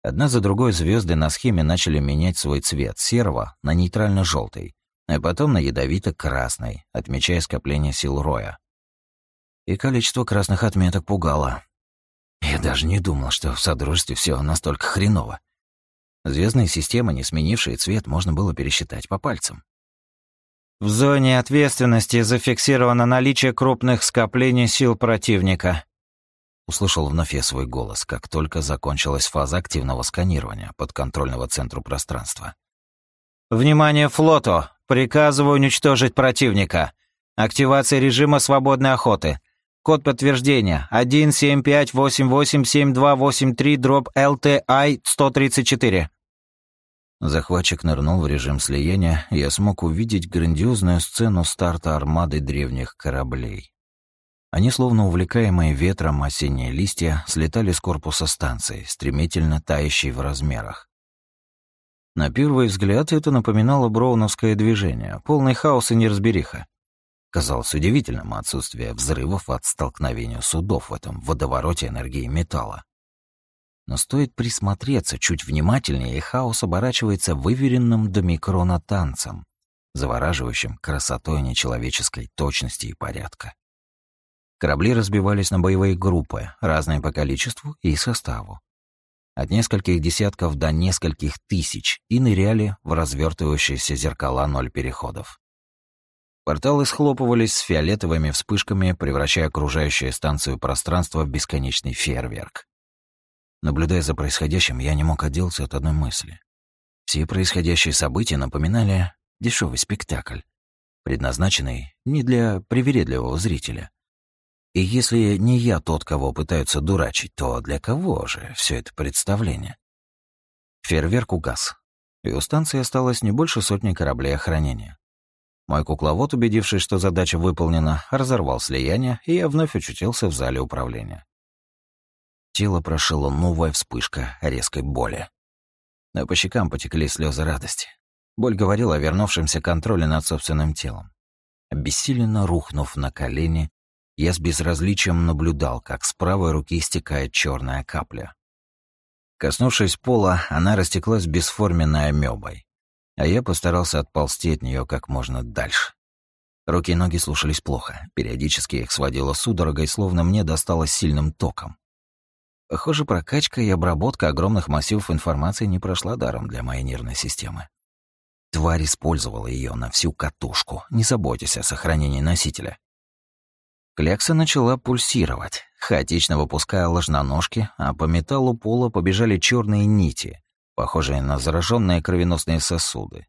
Одна за другой звезды на схеме начали менять свой цвет серого на нейтрально желтый а потом на ядовито-красный, отмечая скопление сил Роя. И количество красных отметок пугало. Я даже не думал, что в Содружестве все настолько хреново. Звездные системы, не сменившие цвет, можно было пересчитать по пальцам. В зоне ответственности зафиксировано наличие крупных скоплений сил противника. Услышал вновь я свой голос, как только закончилась фаза активного сканирования подконтрольного центру пространства. «Внимание флоту! Приказываю уничтожить противника. Активация режима свободной охоты. Код подтверждения 175887283 дробь LTI 134. Захватчик нырнул в режим слияния, и я смог увидеть грандиозную сцену старта армады древних кораблей. Они, словно увлекаемые ветром осенние листья, слетали с корпуса станции, стремительно тающей в размерах. На первый взгляд это напоминало броуновское движение, полный хаос и неразбериха. Казалось удивительным отсутствие взрывов от столкновения судов в этом водовороте энергии металла. Но стоит присмотреться чуть внимательнее, и хаос оборачивается выверенным до микрона танцем, завораживающим красотой нечеловеческой точности и порядка. Корабли разбивались на боевые группы, разные по количеству и составу. От нескольких десятков до нескольких тысяч и ныряли в развертывающиеся зеркала ноль переходов. Порталы схлопывались с фиолетовыми вспышками, превращая окружающую станцию пространство в бесконечный фейерверк. Наблюдая за происходящим, я не мог отделаться от одной мысли. Все происходящие события напоминали дешевый спектакль, предназначенный не для привередливого зрителя, и если не я тот, кого пытаются дурачить, то для кого же все это представление? Фейерверк угас, и у станции осталось не больше сотни кораблей охранения. Мой кукловод, убедившись, что задача выполнена, разорвал слияние, и я вновь очутился в зале управления. Тело прошило новая вспышка резкой боли. Но по щекам потекли слезы радости. Боль говорила о вернувшемся контроле над собственным телом. Обессиленно рухнув на колени, я с безразличием наблюдал, как с правой руки стекает черная капля. Коснувшись пола, она растеклась бесформенной амебой, а я постарался отползти от нее как можно дальше. Руки и ноги слушались плохо, периодически их сводило судорогой, словно мне досталось сильным током. Похоже, прокачка и обработка огромных массивов информации не прошла даром для моей нервной системы. Тварь использовала ее на всю катушку, не заботясь о сохранении носителя. Клякса начала пульсировать, хаотично выпуская ложноножки, а по металлу пола побежали черные нити, похожие на зараженные кровеносные сосуды.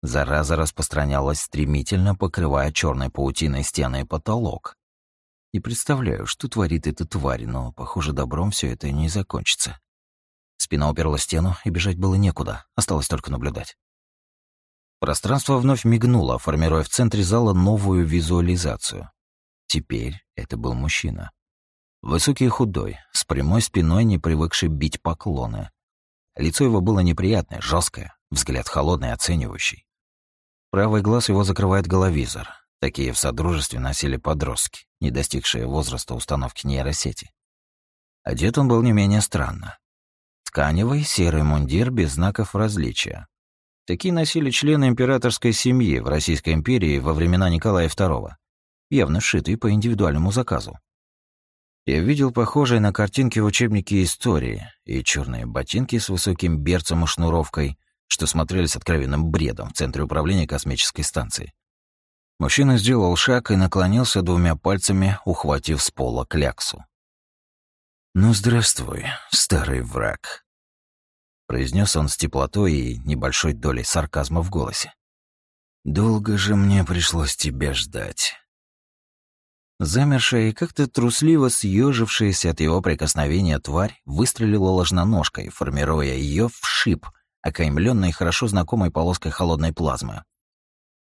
Зараза распространялась стремительно, покрывая черной паутиной стены и потолок. Не представляю, что творит эта тварь, но, похоже, добром все это не закончится. Спина уперла стену, и бежать было некуда, осталось только наблюдать. Пространство вновь мигнуло, формируя в центре зала новую визуализацию. Теперь это был мужчина. Высокий и худой, с прямой спиной, не привыкший бить поклоны. Лицо его было неприятное, жесткое, взгляд холодный, оценивающий. Правый глаз его закрывает головизор. Такие в Содружестве носили подростки, не достигшие возраста установки нейросети. Одет он был не менее странно. Тканевый серый мундир без знаков различия. Такие носили члены императорской семьи в Российской империи во времена Николая II явно сшитый по индивидуальному заказу. Я видел похожие на картинки в учебнике истории и черные ботинки с высоким берцем и шнуровкой, что смотрелись откровенным бредом в центре управления космической станции. Мужчина сделал шаг и наклонился двумя пальцами, ухватив с пола кляксу. «Ну, здравствуй, старый враг», — произнес он с теплотой и небольшой долей сарказма в голосе. «Долго же мне пришлось тебя ждать. Замершая и как-то трусливо съежившаяся от его прикосновения тварь выстрелила ложноножкой, формируя ее в шип, окаймленный хорошо знакомой полоской холодной плазмы.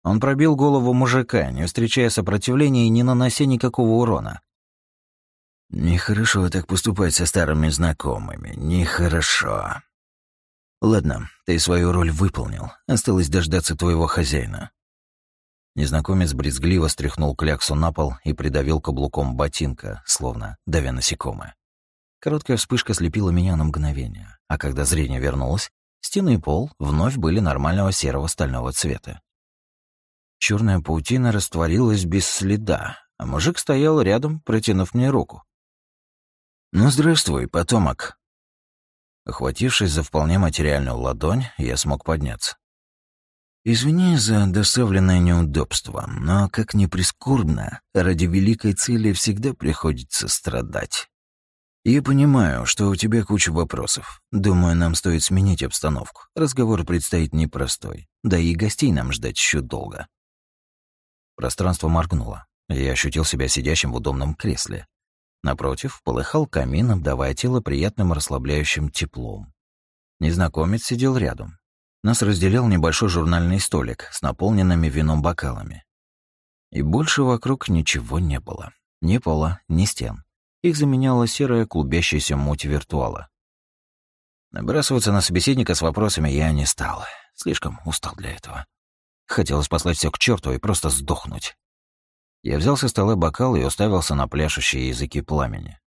Он пробил голову мужика, не встречая сопротивления и не нанося никакого урона. «Нехорошо так поступать со старыми знакомыми, нехорошо. Ладно, ты свою роль выполнил, осталось дождаться твоего хозяина. Незнакомец брезгливо стряхнул кляксу на пол и придавил каблуком ботинка, словно давя насекомое. Короткая вспышка слепила меня на мгновение, а когда зрение вернулось, стены и пол вновь были нормального серого стального цвета. Черная паутина растворилась без следа, а мужик стоял рядом, протянув мне руку. «Ну, здравствуй, потомок». Охватившись за вполне материальную ладонь, я смог подняться. Извини за доставленное неудобство, но, как ни прискорбно, ради великой цели всегда приходится страдать. Я понимаю, что у тебя куча вопросов. Думаю, нам стоит сменить обстановку. Разговор предстоит непростой. Да и гостей нам ждать еще долго. Пространство моргнуло. Я ощутил себя сидящим в удобном кресле. Напротив, полыхал камин, обдавая тело приятным расслабляющим теплом. Незнакомец сидел рядом, нас разделял небольшой журнальный столик с наполненными вином бокалами. И больше вокруг ничего не было. Ни пола, ни стен. Их заменяла серая клубящаяся муть виртуала. Набрасываться на собеседника с вопросами я не стал. Слишком устал для этого. Хотелось послать все к черту и просто сдохнуть. Я взял со стола бокал и уставился на пляшущие языки пламени.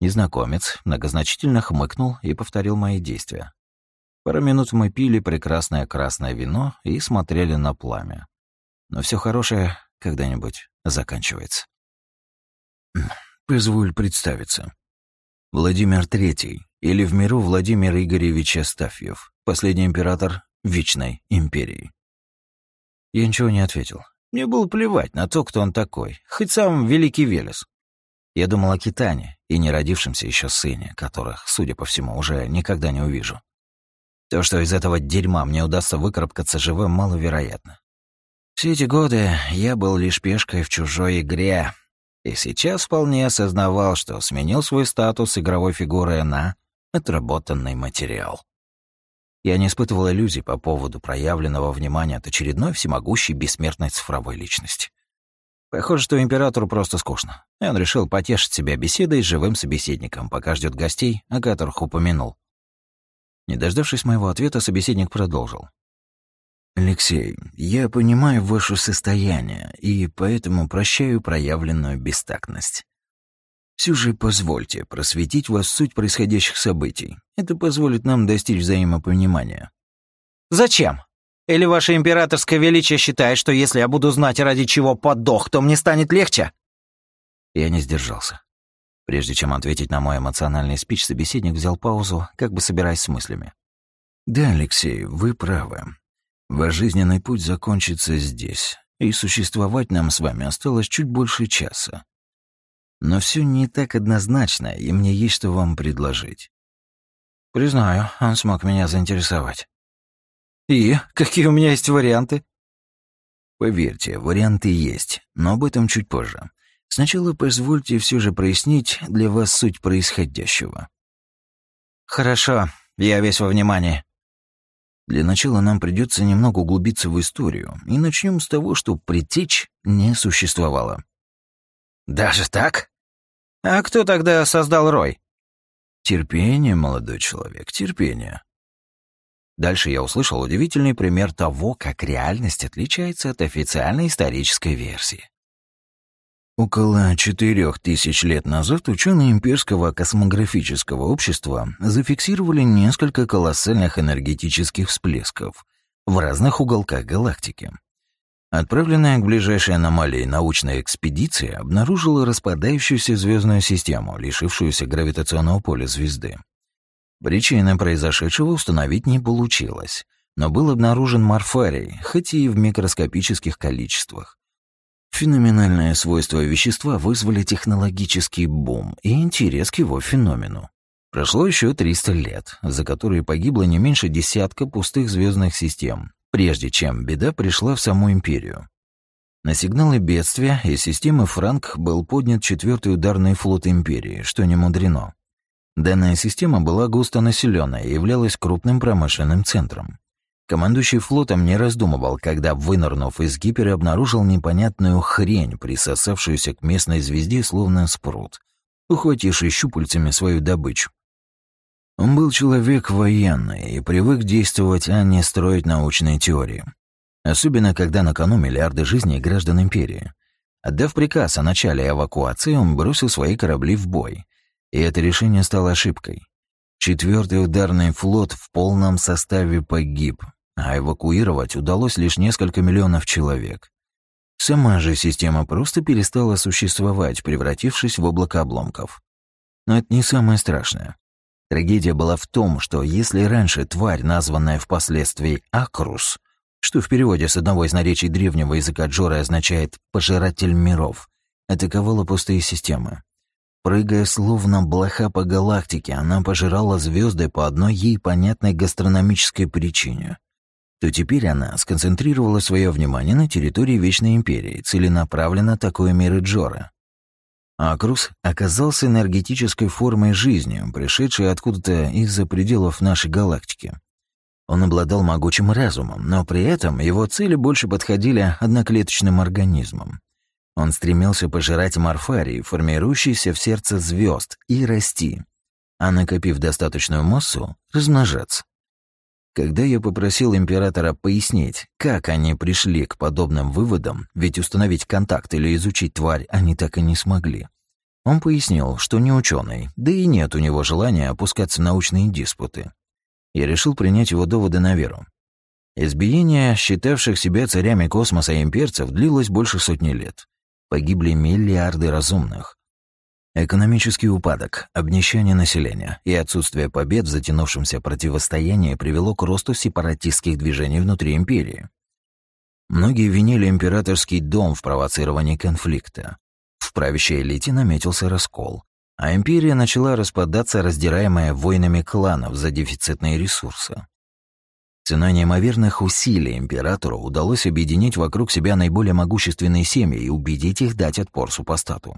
Незнакомец многозначительно хмыкнул и повторил мои действия. Пару минут мы пили прекрасное красное вино и смотрели на пламя. Но все хорошее когда-нибудь заканчивается. Позволь представиться. Владимир Третий, или в миру Владимир Игоревич Астафьев, последний император Вечной Империи. Я ничего не ответил. Мне было плевать на то, кто он такой, хоть сам Великий Велес. Я думал о Китане и не родившемся еще сыне, которых, судя по всему, уже никогда не увижу. То, что из этого дерьма мне удастся выкарабкаться живым, маловероятно. Все эти годы я был лишь пешкой в чужой игре, и сейчас вполне осознавал, что сменил свой статус игровой фигуры на отработанный материал. Я не испытывал иллюзий по поводу проявленного внимания от очередной всемогущей бессмертной цифровой личности. Похоже, что императору просто скучно, и он решил потешить себя беседой с живым собеседником, пока ждет гостей, о которых упомянул. Не дождавшись моего ответа, собеседник продолжил. «Алексей, я понимаю ваше состояние и поэтому прощаю проявленную бестактность. Все же позвольте просветить вас суть происходящих событий. Это позволит нам достичь взаимопонимания». «Зачем? Или ваше императорское величие считает, что если я буду знать, ради чего подох, то мне станет легче?» Я не сдержался. Прежде чем ответить на мой эмоциональный спич, собеседник взял паузу, как бы собираясь с мыслями. «Да, Алексей, вы правы. Ваш жизненный путь закончится здесь, и существовать нам с вами осталось чуть больше часа. Но все не так однозначно, и мне есть что вам предложить. Признаю, он смог меня заинтересовать. И какие у меня есть варианты? Поверьте, варианты есть, но об этом чуть позже. Сначала позвольте все же прояснить для вас суть происходящего. Хорошо, я весь во внимании. Для начала нам придется немного углубиться в историю, и начнем с того, что предтеч не существовало. Даже так? А кто тогда создал Рой? Терпение, молодой человек, терпение. Дальше я услышал удивительный пример того, как реальность отличается от официальной исторической версии. Около четырех тысяч лет назад ученые имперского космографического общества зафиксировали несколько колоссальных энергетических всплесков в разных уголках галактики. Отправленная к ближайшей аномалии научная экспедиция обнаружила распадающуюся звездную систему, лишившуюся гравитационного поля звезды. Причины произошедшего установить не получилось, но был обнаружен морфарий, хоть и в микроскопических количествах. Феноменальные свойства вещества вызвали технологический бум и интерес к его феномену. Прошло еще 300 лет, за которые погибло не меньше десятка пустых звездных систем, прежде чем беда пришла в саму империю. На сигналы бедствия из системы Франк был поднят четвертый ударный флот империи, что не мудрено. Данная система была густонаселенная и являлась крупным промышленным центром. Командующий флотом не раздумывал, когда, вынырнув из гипера, обнаружил непонятную хрень, присосавшуюся к местной звезде словно спрут, ухвативший щупальцами свою добычу. Он был человек военный и привык действовать, а не строить научные теории. Особенно, когда на кону миллиарды жизней граждан Империи. Отдав приказ о начале эвакуации, он бросил свои корабли в бой. И это решение стало ошибкой. Четвертый ударный флот в полном составе погиб, а эвакуировать удалось лишь несколько миллионов человек. Сама же система просто перестала существовать, превратившись в облако обломков. Но это не самое страшное. Трагедия была в том, что если раньше тварь, названная впоследствии Акрус, что в переводе с одного из наречий древнего языка Джоры означает «пожиратель миров», атаковала пустые системы. Прыгая словно блоха по галактике, она пожирала звезды по одной ей понятной гастрономической причине — то теперь она сконцентрировала свое внимание на территории Вечной Империи, целенаправленно такой миры Джора. Акрус оказался энергетической формой жизни, пришедшей откуда-то из-за пределов нашей галактики. Он обладал могучим разумом, но при этом его цели больше подходили одноклеточным организмам. Он стремился пожирать морфарий, формирующийся в сердце звезд, и расти, а накопив достаточную массу, размножаться. Когда я попросил императора пояснить, как они пришли к подобным выводам, ведь установить контакт или изучить тварь они так и не смогли, он пояснил, что не ученый, да и нет у него желания опускаться в научные диспуты. Я решил принять его доводы на веру. Избиение считавших себя царями космоса имперцев длилось больше сотни лет. Погибли миллиарды разумных. Экономический упадок, обнищание населения и отсутствие побед в затянувшемся противостоянии привело к росту сепаратистских движений внутри империи. Многие винили императорский дом в провоцировании конфликта. В правящей элите наметился раскол, а империя начала распадаться, раздираемая войнами кланов за дефицитные ресурсы. Ценой неимоверных усилий императору удалось объединить вокруг себя наиболее могущественные семьи и убедить их дать отпор супостату.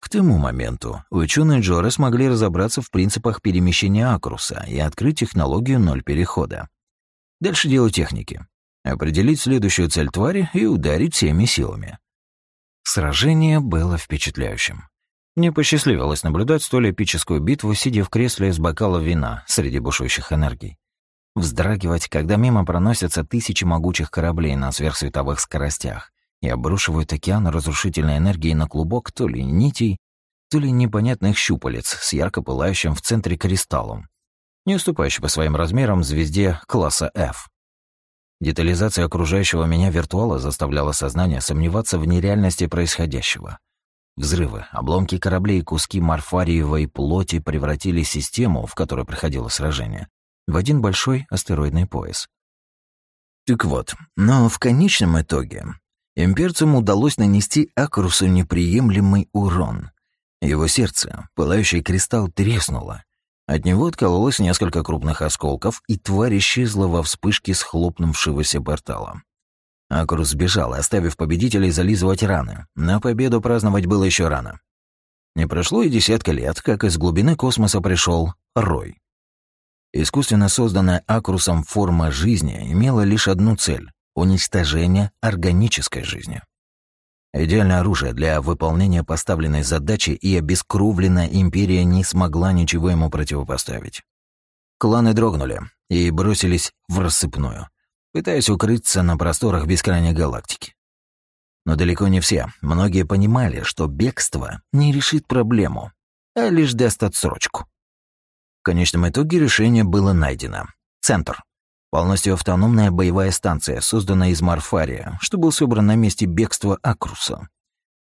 К тому моменту ученые Джоры смогли разобраться в принципах перемещения Акруса и открыть технологию ноль перехода. Дальше дело техники. Определить следующую цель твари и ударить всеми силами. Сражение было впечатляющим. Мне посчастливилось наблюдать столь эпическую битву, сидя в кресле с бокала вина среди бушующих энергий. Вздрагивать, когда мимо проносятся тысячи могучих кораблей на сверхсветовых скоростях, и обрушивают океан разрушительной энергии на клубок то ли нитей, то ли непонятных щупалец с ярко пылающим в центре кристаллом, не уступающий по своим размерам звезде класса F. Детализация окружающего меня виртуала заставляла сознание сомневаться в нереальности происходящего. Взрывы, обломки кораблей и куски морфариевой плоти превратили систему, в которой проходило сражение, в один большой астероидный пояс. Так вот, но в конечном итоге имперцам удалось нанести Акрусу неприемлемый урон. Его сердце, пылающий кристалл, треснуло. От него откололось несколько крупных осколков, и тварь исчезла во вспышке схлопнувшегося портала. Акрус сбежал, оставив победителей зализывать раны. На победу праздновать было еще рано. Не прошло и десятка лет, как из глубины космоса пришел Рой. Искусственно созданная Акрусом форма жизни имела лишь одну цель — уничтожение органической жизни. Идеальное оружие для выполнения поставленной задачи и обескровленная империя не смогла ничего ему противопоставить. Кланы дрогнули и бросились в рассыпную пытаясь укрыться на просторах бескрайней галактики. Но далеко не все. Многие понимали, что бегство не решит проблему, а лишь даст отсрочку. В конечном итоге решение было найдено. Центр. Полностью автономная боевая станция, созданная из Марфария, что был собран на месте бегства Акруса.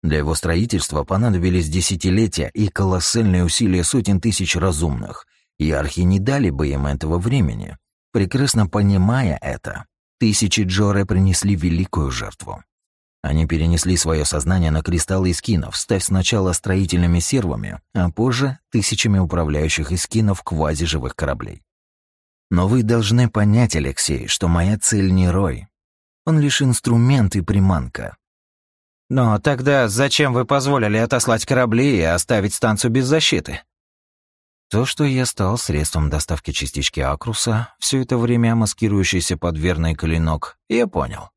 Для его строительства понадобились десятилетия и колоссальные усилия сотен тысяч разумных, и архи не дали бы им этого времени. Прекрасно понимая это, Тысячи Джоры принесли великую жертву. Они перенесли свое сознание на кристаллы искинов, став сначала строительными сервами, а позже тысячами управляющих искинов квазиживых кораблей. Но вы должны понять, Алексей, что моя цель не Рой. Он лишь инструмент и приманка. Но тогда зачем вы позволили отослать корабли и оставить станцию без защиты? То, что я стал средством доставки частички Акруса, все это время маскирующийся под верный клинок, я понял.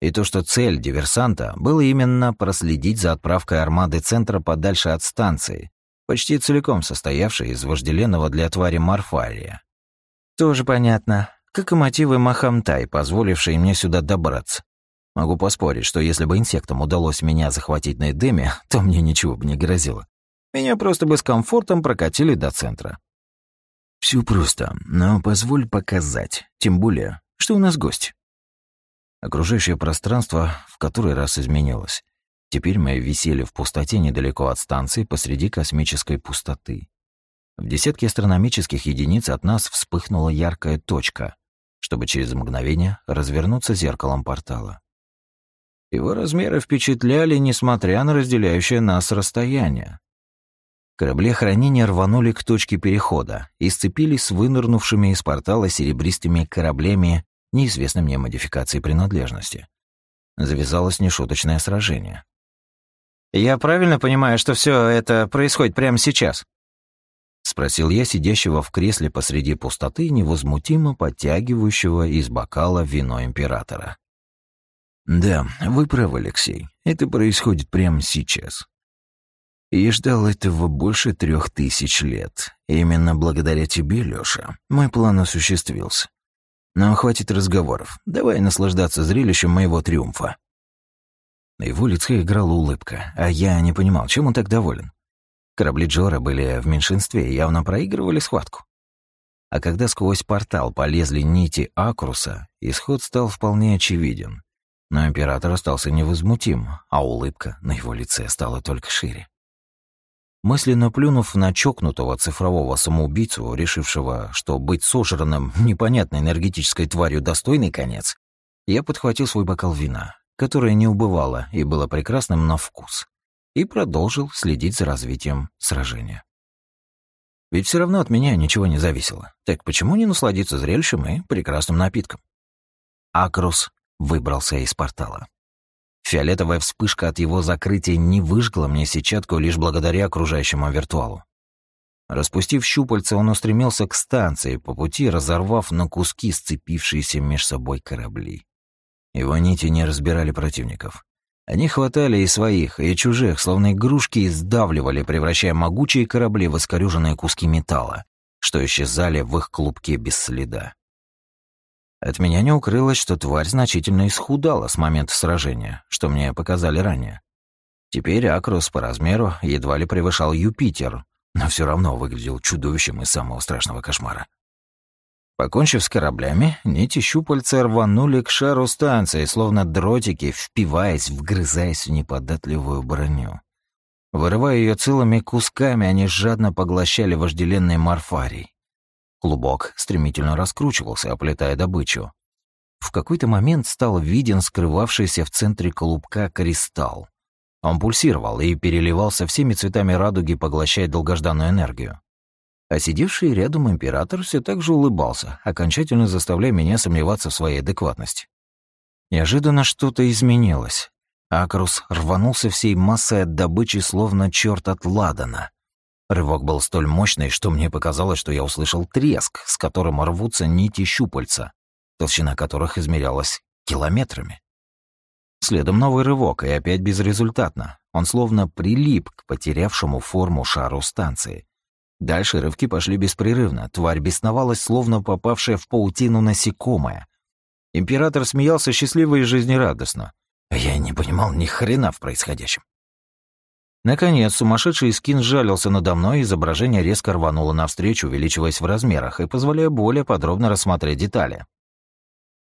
И то, что цель диверсанта была именно проследить за отправкой армады центра подальше от станции, почти целиком состоявшей из вожделенного для твари Марфария. Тоже понятно, как и мотивы Махамтай, позволившие мне сюда добраться. Могу поспорить, что если бы инсектам удалось меня захватить на Эдеме, то мне ничего бы не грозило. Меня просто бы с комфортом прокатили до центра. Все просто, но позволь показать. Тем более, что у нас гость. Окружающее пространство в который раз изменилось. Теперь мы висели в пустоте недалеко от станции посреди космической пустоты. В десятке астрономических единиц от нас вспыхнула яркая точка, чтобы через мгновение развернуться зеркалом портала. Его размеры впечатляли, несмотря на разделяющее нас расстояние. Корабли хранения рванули к точке перехода и сцепились с вынырнувшими из портала серебристыми кораблями неизвестной мне модификации принадлежности. Завязалось нешуточное сражение. «Я правильно понимаю, что все это происходит прямо сейчас?» Спросил я сидящего в кресле посреди пустоты, невозмутимо подтягивающего из бокала вино императора. «Да, вы правы, Алексей. Это происходит прямо сейчас. И ждал этого больше трех тысяч лет. Именно благодаря тебе, Лёша, мой план осуществился. Но хватит разговоров. Давай наслаждаться зрелищем моего триумфа. На его лице играла улыбка, а я не понимал, чем он так доволен. Корабли Джора были в меньшинстве и явно проигрывали схватку. А когда сквозь портал полезли нити Акруса, исход стал вполне очевиден. Но император остался невозмутим, а улыбка на его лице стала только шире. Мысленно плюнув на чокнутого цифрового самоубийцу, решившего, что быть сожранным непонятной энергетической тварью достойный конец, я подхватил свой бокал вина, которое не убывало и было прекрасным на вкус, и продолжил следить за развитием сражения. Ведь все равно от меня ничего не зависело. Так почему не насладиться зрелищем и прекрасным напитком? Акрус выбрался из портала. Фиолетовая вспышка от его закрытия не выжгла мне сетчатку лишь благодаря окружающему виртуалу. Распустив щупальца, он устремился к станции, по пути разорвав на куски сцепившиеся меж собой корабли. Его нити не разбирали противников. Они хватали и своих, и чужих, словно игрушки, и сдавливали, превращая могучие корабли в искорюженные куски металла, что исчезали в их клубке без следа. От меня не укрылось, что тварь значительно исхудала с момента сражения, что мне показали ранее. Теперь Акрус по размеру едва ли превышал Юпитер, но все равно выглядел чудовищем из самого страшного кошмара. Покончив с кораблями, нити щупальца рванули к шару станции, словно дротики, впиваясь, вгрызаясь в неподатливую броню. Вырывая ее целыми кусками, они жадно поглощали вожделенный морфарий. Клубок стремительно раскручивался, оплетая добычу. В какой-то момент стал виден скрывавшийся в центре колубка кристалл. Он пульсировал и переливался всеми цветами радуги, поглощая долгожданную энергию. А сидевший рядом император все так же улыбался, окончательно заставляя меня сомневаться в своей адекватности. Неожиданно что-то изменилось. Акрус рванулся всей массой от добычи, словно черт от ладана. Рывок был столь мощный, что мне показалось, что я услышал треск, с которым рвутся нити щупальца, толщина которых измерялась километрами. Следом новый рывок, и опять безрезультатно. Он словно прилип к потерявшему форму шару станции. Дальше рывки пошли беспрерывно, тварь бесновалась, словно попавшая в паутину насекомое. Император смеялся счастливо и жизнерадостно, а я не понимал ни хрена в происходящем. Наконец, сумасшедший скин жалился надо мной, изображение резко рвануло навстречу, увеличиваясь в размерах и позволяя более подробно рассмотреть детали.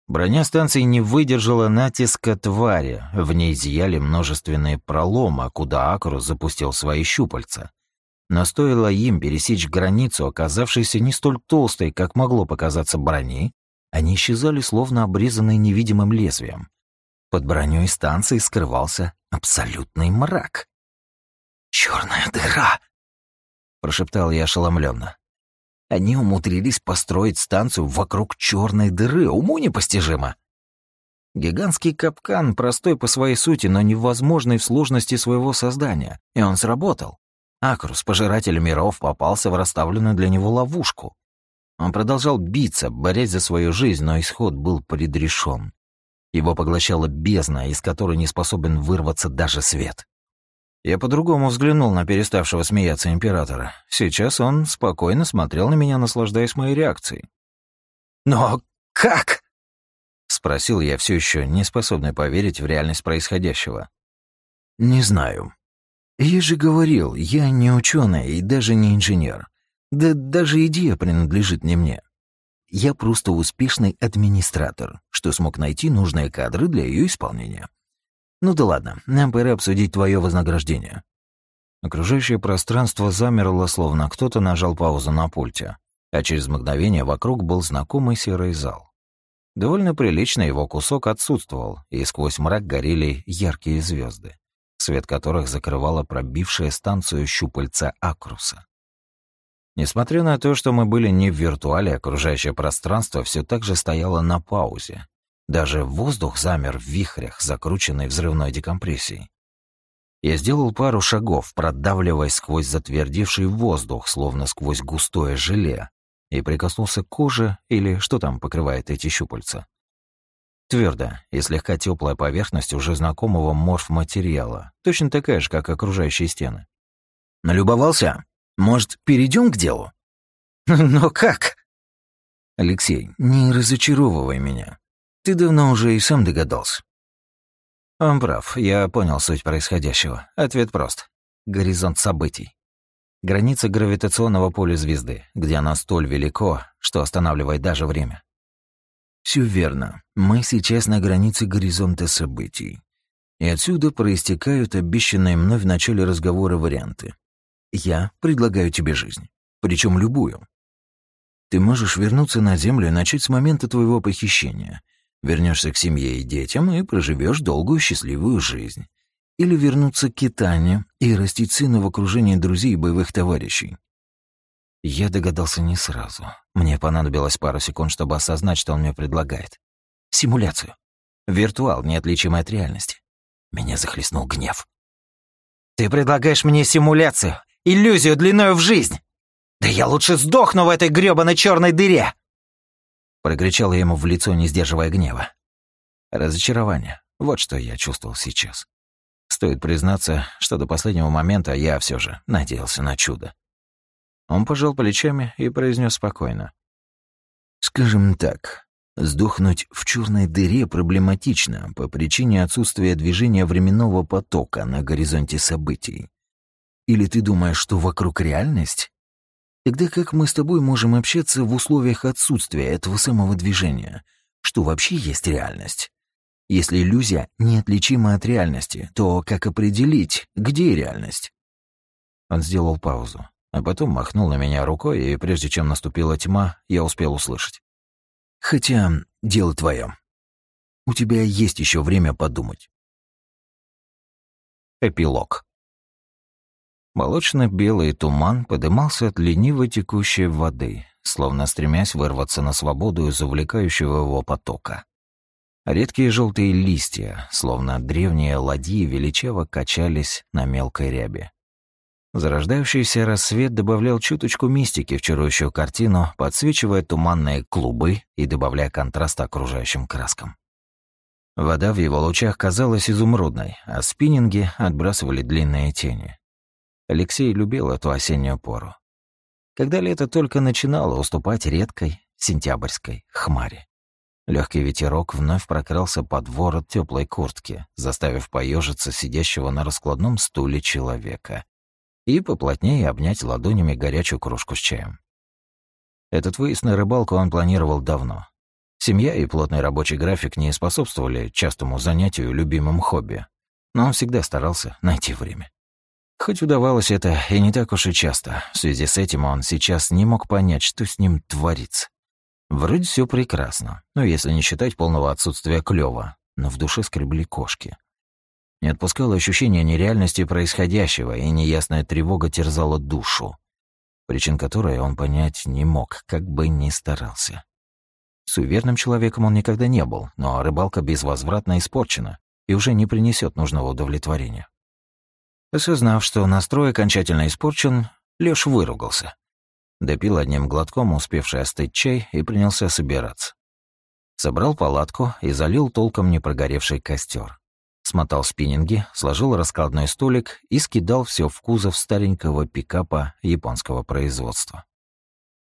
Броня станции не выдержала натиска твари, в ней зияли множественные проломы, куда Акрус запустил свои щупальца. Но стоило им пересечь границу, оказавшейся не столь толстой, как могло показаться брони, они исчезали словно обрезанные невидимым лезвием. Под броней станции скрывался абсолютный мрак. «Черная дыра!» — прошептал я ошеломленно. Они умудрились построить станцию вокруг черной дыры, уму непостижимо. Гигантский капкан, простой по своей сути, но невозможный в сложности своего создания, и он сработал. Акрус, пожиратель миров, попался в расставленную для него ловушку. Он продолжал биться, борясь за свою жизнь, но исход был предрешен. Его поглощала бездна, из которой не способен вырваться даже свет. Я по-другому взглянул на переставшего смеяться императора. Сейчас он спокойно смотрел на меня, наслаждаясь моей реакцией. «Но как?» — спросил я, все еще не способный поверить в реальность происходящего. «Не знаю. Я же говорил, я не ученый и даже не инженер. Да даже идея принадлежит не мне. Я просто успешный администратор, что смог найти нужные кадры для ее исполнения. Ну да ладно, нам пора обсудить твое вознаграждение. Окружающее пространство замерло, словно кто-то нажал паузу на пульте, а через мгновение вокруг был знакомый серый зал. Довольно прилично его кусок отсутствовал, и сквозь мрак горели яркие звезды, свет которых закрывала пробившая станцию щупальца Акруса. Несмотря на то, что мы были не в виртуале, окружающее пространство все так же стояло на паузе, даже воздух замер в вихрях, закрученной взрывной декомпрессией. Я сделал пару шагов, продавливаясь сквозь затвердевший воздух, словно сквозь густое желе, и прикоснулся к коже или что там покрывает эти щупальца. Твердо и слегка теплая поверхность уже знакомого морф-материала, точно такая же, как окружающие стены. Налюбовался? Может, перейдем к делу? Но как? Алексей, не разочаровывай меня. Ты давно уже и сам догадался. Он прав, я понял суть происходящего. Ответ прост. Горизонт событий. Граница гравитационного поля звезды, где она столь велико, что останавливает даже время. Все верно. Мы сейчас на границе горизонта событий. И отсюда проистекают обещанные мной в начале разговора варианты. Я предлагаю тебе жизнь. Причем любую. Ты можешь вернуться на Землю и начать с момента твоего похищения — Вернешься к семье и детям и проживешь долгую счастливую жизнь. Или вернуться к Китане и растить сына в окружении друзей и боевых товарищей. Я догадался не сразу. Мне понадобилось пару секунд, чтобы осознать, что он мне предлагает. Симуляцию. Виртуал, неотличимый от реальности. Меня захлестнул гнев. «Ты предлагаешь мне симуляцию, иллюзию длиною в жизнь! Да я лучше сдохну в этой грёбаной черной дыре!» Прокричал я ему в лицо, не сдерживая гнева. Разочарование. Вот что я чувствовал сейчас. Стоит признаться, что до последнего момента я все же надеялся на чудо. Он пожал плечами и произнес спокойно. «Скажем так, сдохнуть в черной дыре проблематично по причине отсутствия движения временного потока на горизонте событий. Или ты думаешь, что вокруг реальность? Тогда как мы с тобой можем общаться в условиях отсутствия этого самого движения? Что вообще есть реальность? Если иллюзия неотличима от реальности, то как определить, где реальность? Он сделал паузу, а потом махнул на меня рукой, и прежде чем наступила тьма, я успел услышать. «Хотя дело твое. У тебя есть еще время подумать». Эпилог. Молочно-белый туман подымался от лениво текущей воды, словно стремясь вырваться на свободу из увлекающего его потока. Редкие желтые листья, словно древние ладьи, величаво качались на мелкой рябе. Зарождающийся рассвет добавлял чуточку мистики в чарующую картину, подсвечивая туманные клубы и добавляя контраста окружающим краскам. Вода в его лучах казалась изумрудной, а спиннинги отбрасывали длинные тени. Алексей любил эту осеннюю пору. Когда лето только начинало уступать редкой, сентябрьской хмари. Легкий ветерок вновь прокрался под ворот теплой куртки, заставив поежиться сидящего на раскладном стуле человека и поплотнее обнять ладонями горячую кружку с чаем. Этот выезд на рыбалку он планировал давно. Семья и плотный рабочий график не способствовали частому занятию любимым хобби, но он всегда старался найти время. Хоть удавалось это и не так уж и часто, в связи с этим он сейчас не мог понять, что с ним творится. Вроде все прекрасно, ну если не считать полного отсутствия клёва, но в душе скребли кошки. Не отпускало ощущение нереальности происходящего, и неясная тревога терзала душу, причин которой он понять не мог, как бы ни старался. Суверенным человеком он никогда не был, но рыбалка безвозвратно испорчена и уже не принесет нужного удовлетворения. Осознав, что настрой окончательно испорчен, Лёш выругался. Допил одним глотком успевший остыть чай и принялся собираться. Собрал палатку и залил толком не прогоревший костер смотал спиннинги, сложил раскладной столик и скидал все в кузов старенького пикапа японского производства.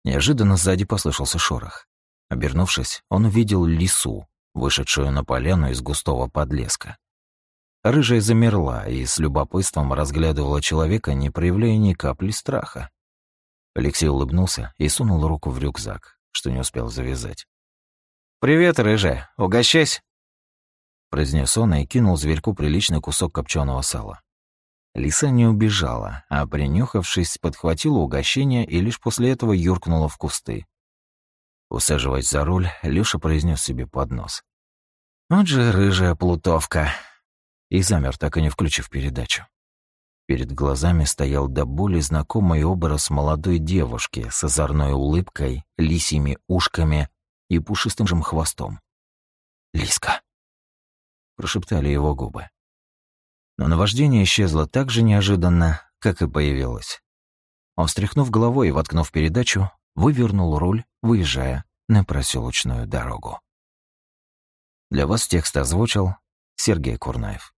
Неожиданно сзади послышался шорох. Обернувшись, он увидел лису, вышедшую на поляну из густого подлеска. Рыжая замерла и с любопытством разглядывала человека, не проявляя ни капли страха. Алексей улыбнулся и сунул руку в рюкзак, что не успел завязать. «Привет, рыжая, угощайся!» Произнес он и кинул зверьку приличный кусок копченого сала. Лиса не убежала, а, принюхавшись, подхватила угощение и лишь после этого юркнула в кусты. Усаживаясь за руль, Лёша произнес себе под нос. «Вот же рыжая плутовка!» И замер, так и не включив передачу. Перед глазами стоял до боли знакомый образ молодой девушки с озорной улыбкой, лисими ушками и пушистым же хвостом. Лиска прошептали его губы. Но наваждение исчезло так же неожиданно, как и появилось. Он, встряхнув головой и воткнув передачу, вывернул руль, выезжая на проселочную дорогу. Для вас текст озвучил Сергей Курнаев.